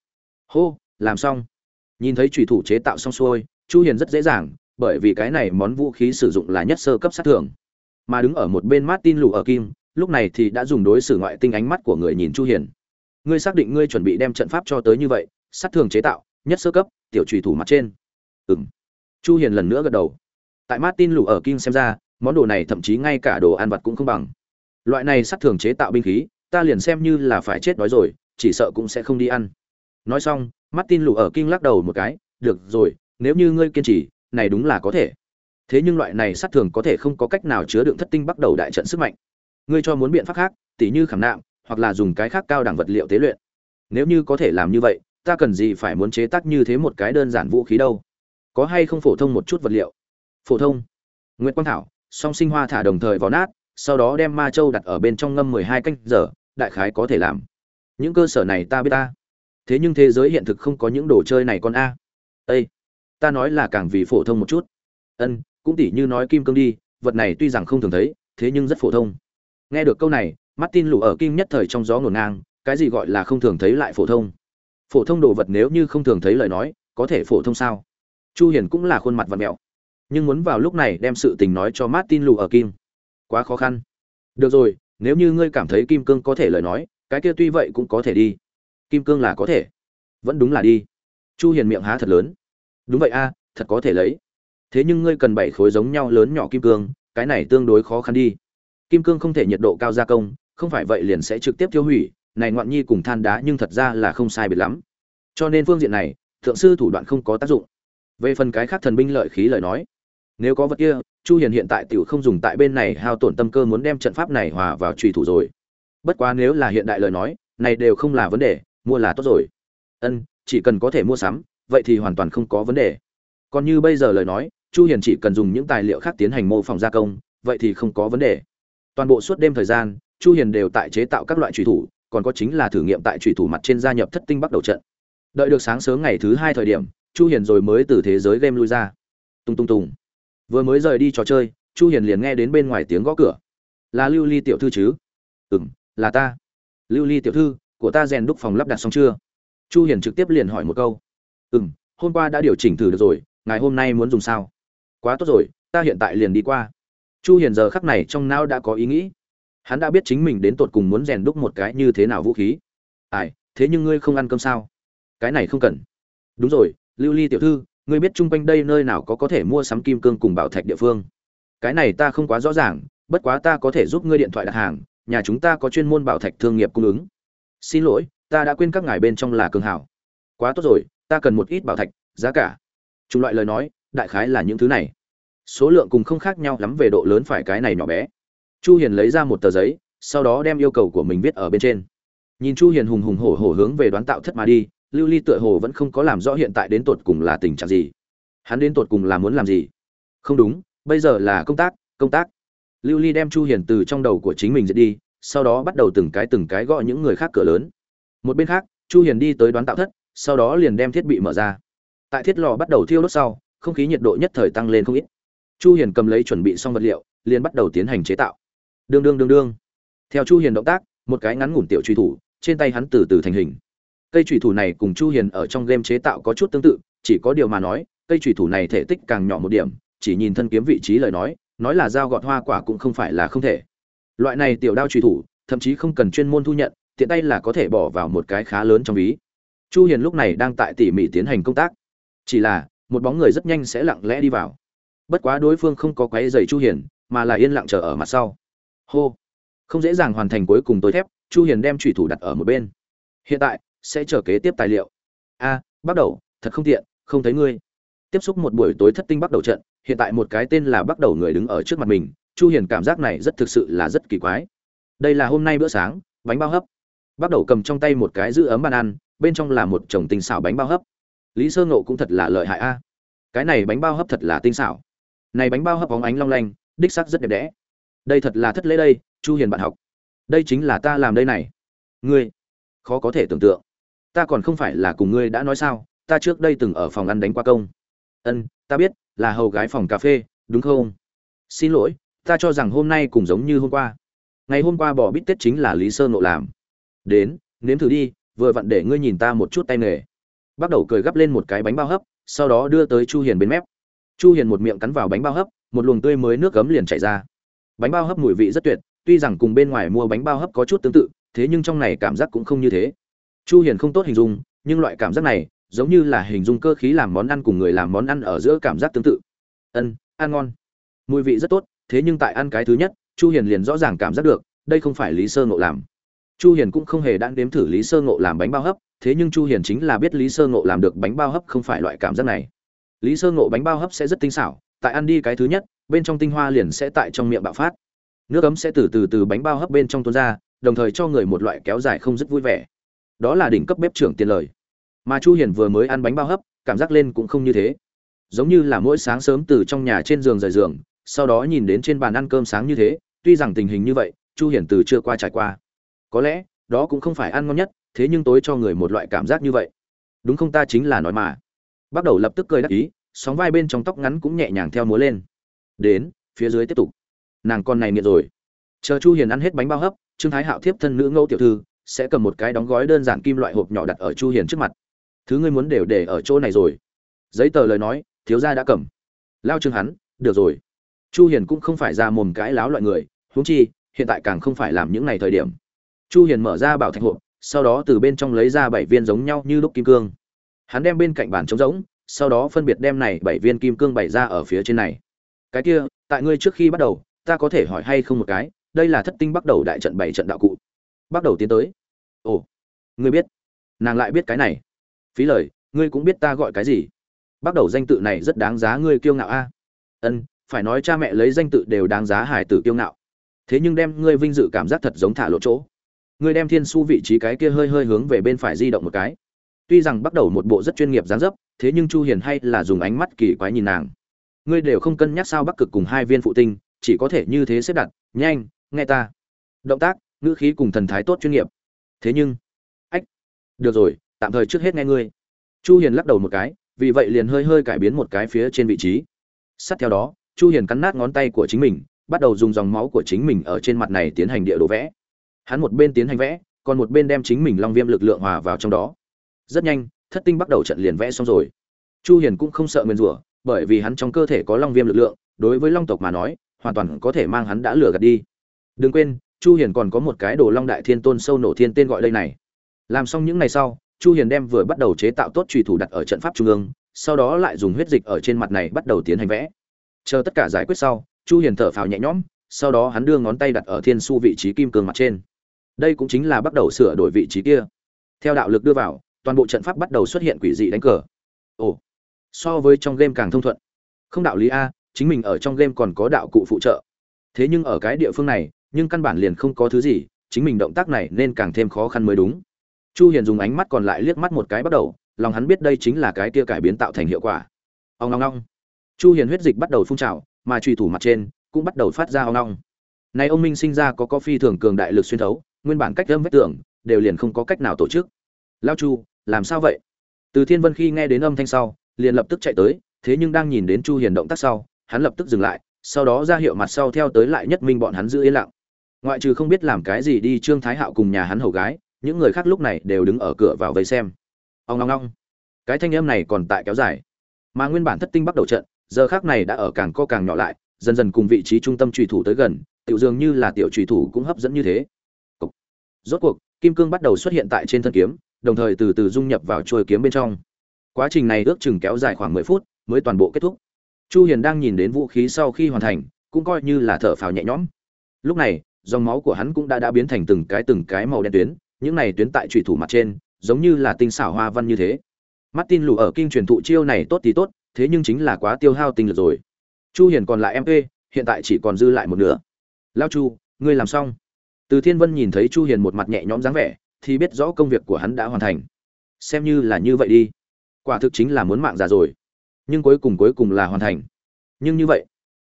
Hô, làm xong. Nhìn thấy chủy thủ chế tạo xong xuôi, chu hiền rất dễ dàng, bởi vì cái này món vũ khí sử dụng là nhất sơ cấp sát thường mà đứng ở một bên martin lù ở kim lúc này thì đã dùng đối xử ngoại tinh ánh mắt của người nhìn chu hiền. Ngươi xác định ngươi chuẩn bị đem trận pháp cho tới như vậy, sát thường chế tạo, nhất sơ cấp, tiểu chủy thủ mặt trên. Ừm. Chu hiền lần nữa gật đầu. Tại martin lù ở kim xem ra, món đồ này thậm chí ngay cả đồ ăn vặt cũng không bằng. Loại này sát thường chế tạo binh khí, ta liền xem như là phải chết đói rồi, chỉ sợ cũng sẽ không đi ăn. Nói xong, martin lù ở kim lắc đầu một cái. Được rồi, nếu như ngươi kiên trì, này đúng là có thể thế nhưng loại này sát thường có thể không có cách nào chứa đựng thất tinh bắt đầu đại trận sức mạnh. Ngươi cho muốn biện pháp khác, tỉ như khảm nạm, hoặc là dùng cái khác cao đẳng vật liệu tế luyện. Nếu như có thể làm như vậy, ta cần gì phải muốn chế tác như thế một cái đơn giản vũ khí đâu? Có hay không phổ thông một chút vật liệu? Phổ thông. Nguyễn quang thảo, song sinh hoa thả đồng thời vào nát, sau đó đem ma châu đặt ở bên trong ngâm mười hai canh giờ, đại khái có thể làm. Những cơ sở này ta biết ta. Thế nhưng thế giới hiện thực không có những đồ chơi này con a. Ây ta nói là càng vì phổ thông một chút. Ân cũng tỉ như nói kim cương đi, vật này tuy rằng không thường thấy, thế nhưng rất phổ thông. Nghe được câu này, martin lù ở kim nhất thời trong gió ngổn ngang, cái gì gọi là không thường thấy lại phổ thông? Phổ thông đồ vật nếu như không thường thấy lời nói, có thể phổ thông sao? Chu hiền cũng là khuôn mặt vật mẹo. Nhưng muốn vào lúc này đem sự tình nói cho martin lù ở kim quá khó khăn. Được rồi, nếu như ngươi cảm thấy kim cương có thể lời nói, cái kia tuy vậy cũng có thể đi. Kim cương là có thể. Vẫn đúng là đi. Chu hiền miệng há thật lớn. Đúng vậy a, thật có thể lấy thế nhưng ngươi cần bảy khối giống nhau lớn nhỏ kim cương, cái này tương đối khó khăn đi. Kim cương không thể nhiệt độ cao gia công, không phải vậy liền sẽ trực tiếp tiêu hủy, này ngoạn nhi cùng than đá nhưng thật ra là không sai biệt lắm. Cho nên phương diện này, thượng sư thủ đoạn không có tác dụng. Về phần cái khác thần binh lợi khí lời nói, nếu có vật kia, chu hiền hiện tại tiểu không dùng tại bên này hao tổn tâm cơ muốn đem trận pháp này hòa vào trùy thủ rồi. Bất quá nếu là hiện đại lời nói, này đều không là vấn đề, mua là tốt rồi. Ân, chỉ cần có thể mua sắm, vậy thì hoàn toàn không có vấn đề. Còn như bây giờ lời nói chu hiền chỉ cần dùng những tài liệu khác tiến hành mô phỏng gia công, vậy thì không có vấn đề. Toàn bộ suốt đêm thời gian, chu hiền đều tại chế tạo các loại trùy thủ, còn có chính là thử nghiệm tại trùy thủ mặt trên gia nhập thất tinh bắt đầu trận. Đợi được sáng sớm ngày thứ hai thời điểm, chu hiền rồi mới từ thế giới game lui ra. Tung tung tung. Vừa mới rời đi trò chơi, chu hiền liền nghe đến bên ngoài tiếng gõ cửa. Là lưu ly tiểu thư chứ? Ừm, là ta. Lưu ly tiểu thư, của ta rèn đúc phòng lắp đặt xong chưa? Chu hiền trực tiếp liền hỏi một câu. Ừm, hôm qua đã điều chỉnh thử được rồi, ngày hôm nay muốn dùng sao? Quá tốt rồi, ta hiện tại liền đi qua. Chu hiền giờ khắc này trong não đã có ý nghĩ. Hắn đã biết chính mình đến tột cùng muốn rèn đúc một cái như thế nào vũ khí. Ai, thế nhưng ngươi không ăn cơm sao? Cái này không cần. Đúng rồi, lưu ly tiểu thư, ngươi biết chung quanh đây nơi nào có có thể mua sắm kim cương cùng bảo thạch địa phương? Cái này ta không quá rõ ràng, bất quá ta có thể giúp ngươi điện thoại đặt hàng, nhà chúng ta có chuyên môn bảo thạch thương nghiệp cung ứng. Xin lỗi, ta đã quên các ngài bên trong là cường hảo. Quá tốt rồi, ta cần một ít bảo thạch, giá cả. Chủng loại lời nói đại khái là những thứ này. Số lượng cùng không khác nhau lắm về độ lớn phải cái này nhỏ bé. Chu hiền lấy ra một tờ giấy, sau đó đem yêu cầu của mình viết ở bên trên. Nhìn chu hiền hùng hùng hổ hổ hướng về đoán tạo thất mà đi, lưu ly tựa hồ vẫn không có làm rõ hiện tại đến tột cùng là tình trạng gì. Hắn đến tột cùng là muốn làm gì? Không đúng, bây giờ là công tác công tác. Lưu ly đem chu hiền từ trong đầu của chính mình giật đi, sau đó bắt đầu từng cái từng cái gọi những người khác cửa lớn. Một bên khác, chu hiền đi tới đoán tạo thất, sau đó liền đem thiết bị mở ra. Tại thiết lò bắt đầu thiêu đốt sau không khí nhiệt độ nhất thời tăng lên không ít. Chu hiền cầm lấy chuẩn bị xong vật liệu, liền bắt đầu tiến hành chế tạo. Đương đương đương đương. Theo chu hiền động tác, một cái ngắn ngủn tiểu truy thủ, trên tay hắn từ từ thành hình. Cây truy thủ này cùng chu hiền ở trong game chế tạo có chút tương tự, chỉ có điều mà nói, cây truy thủ này thể tích càng nhỏ một điểm, chỉ nhìn thân kiếm vị trí lời nói nói là dao gọt hoa quả cũng không phải là không thể. Loại này tiểu đao truy thủ, thậm chí không cần chuyên môn thu nhận, tiện tay là có thể bỏ vào một cái khá lớn trong ví. Chu hiền lúc này đang tại tỉ mỉ tiến hành công tác. Chỉ là một bóng người rất nhanh sẽ lặng lẽ đi vào. Bất quá đối phương không có quấy giày chu hiền, mà là yên lặng chờ ở mặt sau. Hô. Không dễ dàng hoàn thành cuối cùng tối thép, chu hiền đem chủy thủ đặt ở một bên. Hiện tại, sẽ chờ kế tiếp tài liệu. A, bắt đầu, thật không tiện, không thấy ngươi. Tiếp xúc một buổi tối thất tinh bắt đầu trận, hiện tại một cái tên là bắt đầu người đứng ở trước mặt mình, chu hiền cảm giác này rất thực sự là rất kỳ quái. Đây là hôm nay bữa sáng, bánh bao hấp. Bắt đầu cầm trong tay một cái giữ ấm bàn ăn, bên trong là một chồng tinh xảo bánh bao hấp lý sơ ngộ cũng thật là lợi hại a. Cái này bánh bao hấp thật là tinh xảo. Này bánh bao hấp bóng ánh long lanh, đích sắc rất đẹp đẽ. Đây thật là thất lễ đây, chu hiền bạn học. Đây chính là ta làm đây này. Ngươi, khó có thể tưởng tượng. Ta còn không phải là cùng ngươi đã nói sao, ta trước đây từng ở phòng ăn đánh qua công. Ân, ta biết, là hầu gái phòng cà phê, đúng không? Xin lỗi, ta cho rằng hôm nay cũng giống như hôm qua. Ngày hôm qua bỏ bít tết chính là lý sơ nộ làm. Đến, nếm thử đi, vừa vặn để ngươi nhìn ta một chút tay nghề bắt đầu cười gắp lên một cái bánh bao hấp, sau đó đưa tới chu hiền bên mép. Chu hiền một miệng cắn vào bánh bao hấp, một luồng tươi mới nước cấm liền chảy ra. Bánh bao hấp mùi vị rất tuyệt, tuy rằng cùng bên ngoài mua bánh bao hấp có chút tương tự, thế nhưng trong này cảm giác cũng không như thế. Chu hiền không tốt hình dung, nhưng loại cảm giác này, giống như là hình dung cơ khí làm món ăn cùng người làm món ăn ở giữa cảm giác tương tự. Ân, ăn ngon. Mùi vị rất tốt, thế nhưng tại ăn cái thứ nhất, chu hiền liền rõ ràng cảm giác được, đây không phải lý sơ ngộ làm. Chu hiền cũng không hề đã đếm thử lý sơ ngộ làm bánh bao hấp thế nhưng chu hiền chính là biết lý sơ ngộ làm được bánh bao hấp không phải loại cảm giác này. Lý sơ ngộ bánh bao hấp sẽ rất tinh xảo, tại ăn đi cái thứ nhất, bên trong tinh hoa liền sẽ tại trong miệng bạo phát. Nước ấm sẽ từ từ từ bánh bao hấp bên trong tuôn ra, đồng thời cho người một loại kéo dài không rất vui vẻ. Đó là đỉnh cấp bếp trưởng tiền lời. Mà chu hiền vừa mới ăn bánh bao hấp, cảm giác lên cũng không như thế. Giống như là mỗi sáng sớm từ trong nhà trên giường rời giường, sau đó nhìn đến trên bàn ăn cơm sáng như thế, tuy rằng tình hình như vậy, chu hiền từ chưa qua trải qua. Có lẽ, đó cũng không phải ăn ngon nhất thế nhưng tối cho người một loại cảm giác như vậy. Đúng không ta chính là nói mà. Bắt đầu lập tức cười đắc ý, sóng vai bên trong tóc ngắn cũng nhẹ nhàng theo múa lên. Đến, phía dưới tiếp tục. Nàng con này nghiện rồi. Chờ chu hiền ăn hết bánh bao hấp, trương thái hạo thiếp thân nữ ngẫu tiểu thư, sẽ cầm một cái đóng gói đơn giản kim loại hộp nhỏ đặt ở chu hiền trước mặt. Thứ ngươi muốn đều để ở chỗ này rồi. Giấy tờ lời nói, thiếu gia đã cầm. Lao trương hắn, được rồi. Chu hiền cũng không phải ra mồm cái láo loại người, huống chi, hiện tại càng không phải làm những này thời điểm. Chu hiền mở ra bảo thạch hộp sau đó từ bên trong lấy ra bảy viên giống nhau như lúc kim cương. Hắn đem bên cạnh bàn trống rỗng, sau đó phân biệt đem này bảy viên kim cương bày ra ở phía trên này. Cái kia, tại ngươi trước khi bắt đầu, ta có thể hỏi hay không một cái, đây là thất tinh bắt đầu đại trận bảy trận đạo cụ. Bắt đầu tiến tới. Ồ, ngươi biết. Nàng lại biết cái này. Phí lời, ngươi cũng biết ta gọi cái gì. Bắt đầu danh tự này rất đáng giá ngươi kiêu ngạo a. Ân, phải nói cha mẹ lấy danh tự đều đáng giá hải tử kiêu ngạo. Thế nhưng đem ngươi vinh dự cảm giác thật giống thả lộ chỗ. Người đem thiên su vị trí cái kia hơi hơi hướng về bên phải di động một cái. Tuy rằng bắt đầu một bộ rất chuyên nghiệp dáng dấp, thế nhưng chu hiền hay là dùng ánh mắt kỳ quái nhìn nàng. Ngươi đều không cân nhắc sao bắc cực cùng hai viên phụ tinh, chỉ có thể như thế xếp đặt, nhanh, nghe ta. Động tác, ngữ khí cùng thần thái tốt chuyên nghiệp. Thế nhưng, ách, được rồi, tạm thời trước hết nghe ngươi. Chu hiền lắc đầu một cái, vì vậy liền hơi hơi cải biến một cái phía trên vị trí. Sát theo đó, chu hiền cắn nát ngón tay của chính mình, bắt đầu dùng dòng máu của chính mình ở trên mặt này tiến hành địa đồ vẽ hắn một bên tiến hành vẽ, còn một bên đem chính mình long viêm lực lượng hòa vào trong đó. Rất nhanh, thất tinh bắt đầu trận liền vẽ xong rồi. Chu hiền cũng không sợ nguyên rủa, bởi vì hắn trong cơ thể có long viêm lực lượng, đối với long tộc mà nói, hoàn toàn có thể mang hắn đã lừa gạt đi. Đừng quên, chu hiền còn có một cái đồ long đại thiên tôn sâu nổ thiên tên gọi đây này. Làm xong những ngày sau, chu hiền đem vừa bắt đầu chế tạo tốt trùy thủ đặt ở trận pháp trung ương, sau đó lại dùng huyết dịch ở trên mặt này bắt đầu tiến hành vẽ. Chờ tất cả giải quyết sau, chu hiền thở phào nhẹ nhõm sau đó hắn đưa ngón tay đặt ở thiên su vị trí kim cương mặt trên. Đây cũng chính là bắt đầu sửa đổi vị trí kia. Theo đạo lực đưa vào toàn bộ trận pháp bắt đầu xuất hiện quỷ dị đánh cờ. Ồ so với trong game càng thông thuận. Không đạo lý a chính mình ở trong game còn có đạo cụ phụ trợ. Thế nhưng ở cái địa phương này nhưng căn bản liền không có thứ gì chính mình động tác này nên càng thêm khó khăn mới đúng. Chu hiền dùng ánh mắt còn lại liếc mắt một cái bắt đầu lòng hắn biết đây chính là cái kia cải biến tạo thành hiệu quả. Ông ong ong, chu hiền huyết dịch bắt đầu phun trào mà truy thủ mặt trên cũng bắt đầu phát ra ong ong. Này ông minh sinh ra có có phi thường cường đại lực xuyên thấu, nguyên bản cách âm vết tưởng đều liền không có cách nào tổ chức. Lao chu, làm sao vậy? Từ thiên vân khi nghe đến âm thanh sau, liền lập tức chạy tới, thế nhưng đang nhìn đến chu hiền động tác sau, hắn lập tức dừng lại, sau đó ra hiệu mặt sau theo tới lại nhất minh bọn hắn giữ yên lặng. Ngoại trừ không biết làm cái gì đi trương thái hạo cùng nhà hắn hầu gái, những người khác lúc này đều đứng ở cửa vào vây xem. Ông long long cái thanh âm này còn tại kéo dài. Mà nguyên bản thất tinh bắt đầu trận, giờ khác này đã ở càng co càng nhỏ lại dần dần cùng vị trí trung tâm truy thủ tới gần, tiểu dường như là tiểu truy thủ cũng hấp dẫn như thế. Rốt cuộc, kim cương bắt đầu xuất hiện tại trên thân kiếm, đồng thời từ từ dung nhập vào chuôi kiếm bên trong. Quá trình này ước chừng kéo dài khoảng mười phút mới toàn bộ kết thúc. Chu hiền đang nhìn đến vũ khí sau khi hoàn thành, cũng coi như là thở phào nhẹ nhõm. Lúc này, dòng máu của hắn cũng đã đã biến thành từng cái từng cái màu đen tuyến, những này tuyến tại trùy thủ mặt trên, giống như là tinh xảo hoa văn như thế. Martin lù ở kinh truyền thụ chiêu này tốt thì tốt, thế nhưng chính là quá tiêu hao tinh lực rồi chu hiền còn lại mp hiện tại chỉ còn dư lại một nửa. Lao chu, ngươi làm xong. Từ thiên vân nhìn thấy chu hiền một mặt nhẹ nhõm dáng vẻ, thì biết rõ công việc của hắn đã hoàn thành. Xem như là như vậy đi. Quả thực chính là muốn mạng già rồi. Nhưng cuối cùng cuối cùng là hoàn thành. Nhưng như vậy,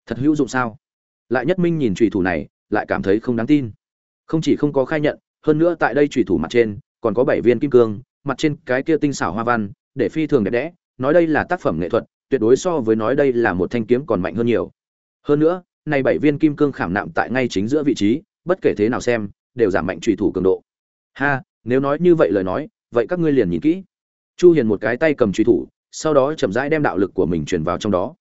thật hữu dụng sao? Lại nhất minh nhìn trùy thủ này, lại cảm thấy không đáng tin. Không chỉ không có khai nhận, hơn nữa tại đây trùy thủ mặt trên, còn có bảy viên kim cương, mặt trên cái kia tinh xảo hoa văn, để phi thường đẹp đẽ, nói đây là tác phẩm nghệ thuật tuyệt đối so với nói đây là một thanh kiếm còn mạnh hơn nhiều. Hơn nữa, này bảy viên kim cương khảm nạm tại ngay chính giữa vị trí, bất kể thế nào xem, đều giảm mạnh trùy thủ cường độ. Ha, nếu nói như vậy lời nói, vậy các ngươi liền nhìn kỹ. Chu hiền một cái tay cầm truy thủ, sau đó chậm rãi đem đạo lực của mình truyền vào trong đó.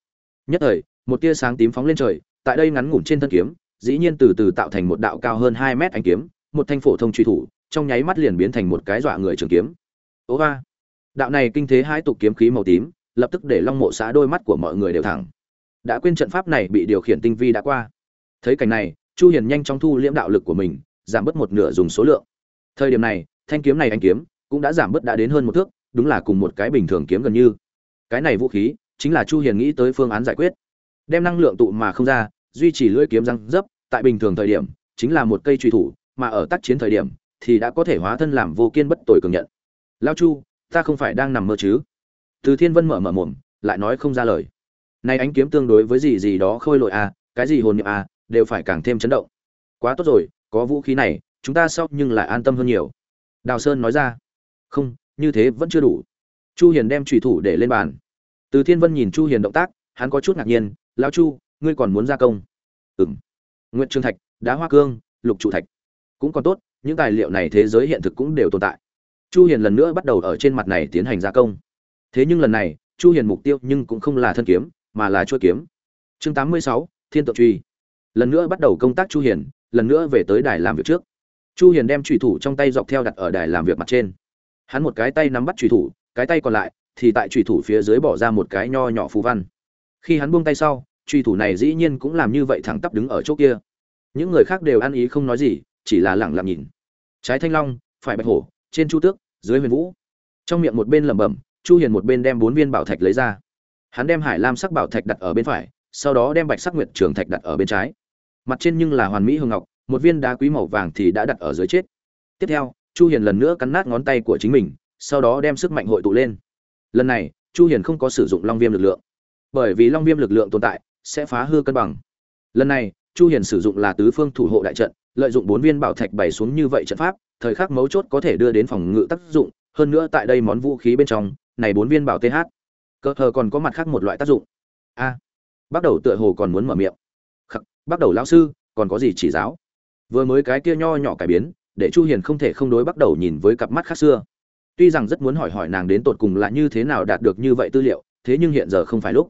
Nhất thời, một tia sáng tím phóng lên trời, tại đây ngắn ngủn trên thân kiếm, dĩ nhiên từ từ tạo thành một đạo cao hơn 2 mét ánh kiếm, một thanh phổ thông truy thủ, trong nháy mắt liền biến thành một cái dọa người trường kiếm. Ố va đạo này kinh thế hai tục kiếm khí màu tím lập tức để long mộ xã đôi mắt của mọi người đều thẳng. Đã quên trận pháp này bị điều khiển tinh vi đã qua. Thấy cảnh này, chu hiền nhanh chóng thu liễm đạo lực của mình, giảm bớt một nửa dùng số lượng. Thời điểm này, thanh kiếm này anh kiếm cũng đã giảm bớt đã đến hơn một thước, đúng là cùng một cái bình thường kiếm gần như. Cái này vũ khí chính là chu hiền nghĩ tới phương án giải quyết. Đem năng lượng tụ mà không ra, duy trì lưỡi kiếm răng dấp, tại bình thường thời điểm, chính là một cây truy thủ, mà ở tác chiến thời điểm, thì đã có thể hóa thân làm vô kiên bất tồi cường nhận. Lao chu, ta không phải đang nằm mơ chứ? Từ thiên vân mở mở mồm, lại nói không ra lời. Nay ánh kiếm tương đối với gì gì đó khôi lội à cái gì hồn niệm à đều phải càng thêm chấn động. Quá tốt rồi, có vũ khí này, chúng ta sau nhưng lại an tâm hơn nhiều. Đào sơn nói ra. Không, như thế vẫn chưa đủ. Chu hiền đem trùy thủ để lên bàn. Từ thiên vân nhìn chu hiền động tác, hắn có chút ngạc nhiên. Lão chu, ngươi còn muốn gia công? Ừm. Nguyệt trương thạch, đá hoa cương, lục trụ thạch. Cũng còn tốt, những tài liệu này thế giới hiện thực cũng đều tồn tại. Chu hiền lần nữa bắt đầu ở trên mặt này tiến hành gia công thế nhưng lần này chu hiền mục tiêu nhưng cũng không là thân kiếm mà là chuôi kiếm. Chương 86, thiên tượng truy. Lần nữa bắt đầu công tác chu hiền lần nữa về tới đài làm việc trước. Chu hiền đem chủy thủ trong tay dọc theo đặt ở đài làm việc mặt trên. Hắn một cái tay nắm bắt chủy thủ cái tay còn lại thì tại chủy thủ phía dưới bỏ ra một cái nho nhỏ phù văn. Khi hắn buông tay sau chủy thủ này dĩ nhiên cũng làm như vậy thẳng tắp đứng ở chỗ kia. Những người khác đều ăn ý không nói gì chỉ là lặng lặng nhìn. Trái thanh long phải bạch hổ trên chu tước dưới huyền vũ. Trong miệng một bên lẩm bẩm chu hiền một bên đem bốn viên bảo thạch lấy ra. Hắn đem hải lam sắc bảo thạch đặt ở bên phải, sau đó đem bạch sắc nguyệt trường thạch đặt ở bên trái. Mặt trên nhưng là hoàn mỹ hương ngọc, một viên đá quý màu vàng thì đã đặt ở dưới chết. Tiếp theo, chu hiền lần nữa cắn nát ngón tay của chính mình, sau đó đem sức mạnh hội tụ lên. Lần này, chu hiền không có sử dụng long viêm lực lượng, bởi vì long viêm lực lượng tồn tại, sẽ phá hư cân bằng. Lần này, chu hiền sử dụng là tứ phương thủ hộ đại trận, lợi dụng bốn viên bảo thạch bày xuống như vậy trận pháp, thời khắc mấu chốt có thể đưa đến phòng ngự tác dụng, hơn nữa tại đây món vũ khí bên trong này bốn viên bảo th. Cơ hờ còn có mặt khác một loại tác dụng. A. Bắt đầu tựa hồ còn muốn mở miệng. Khắc bắt đầu lão sư, còn có gì chỉ giáo? Vừa mới cái kia nho nhỏ cải biến, để chu hiền không thể không đối bắt đầu nhìn với cặp mắt khác xưa. Tuy rằng rất muốn hỏi hỏi nàng đến tột cùng là như thế nào đạt được như vậy tư liệu, thế nhưng hiện giờ không phải lúc.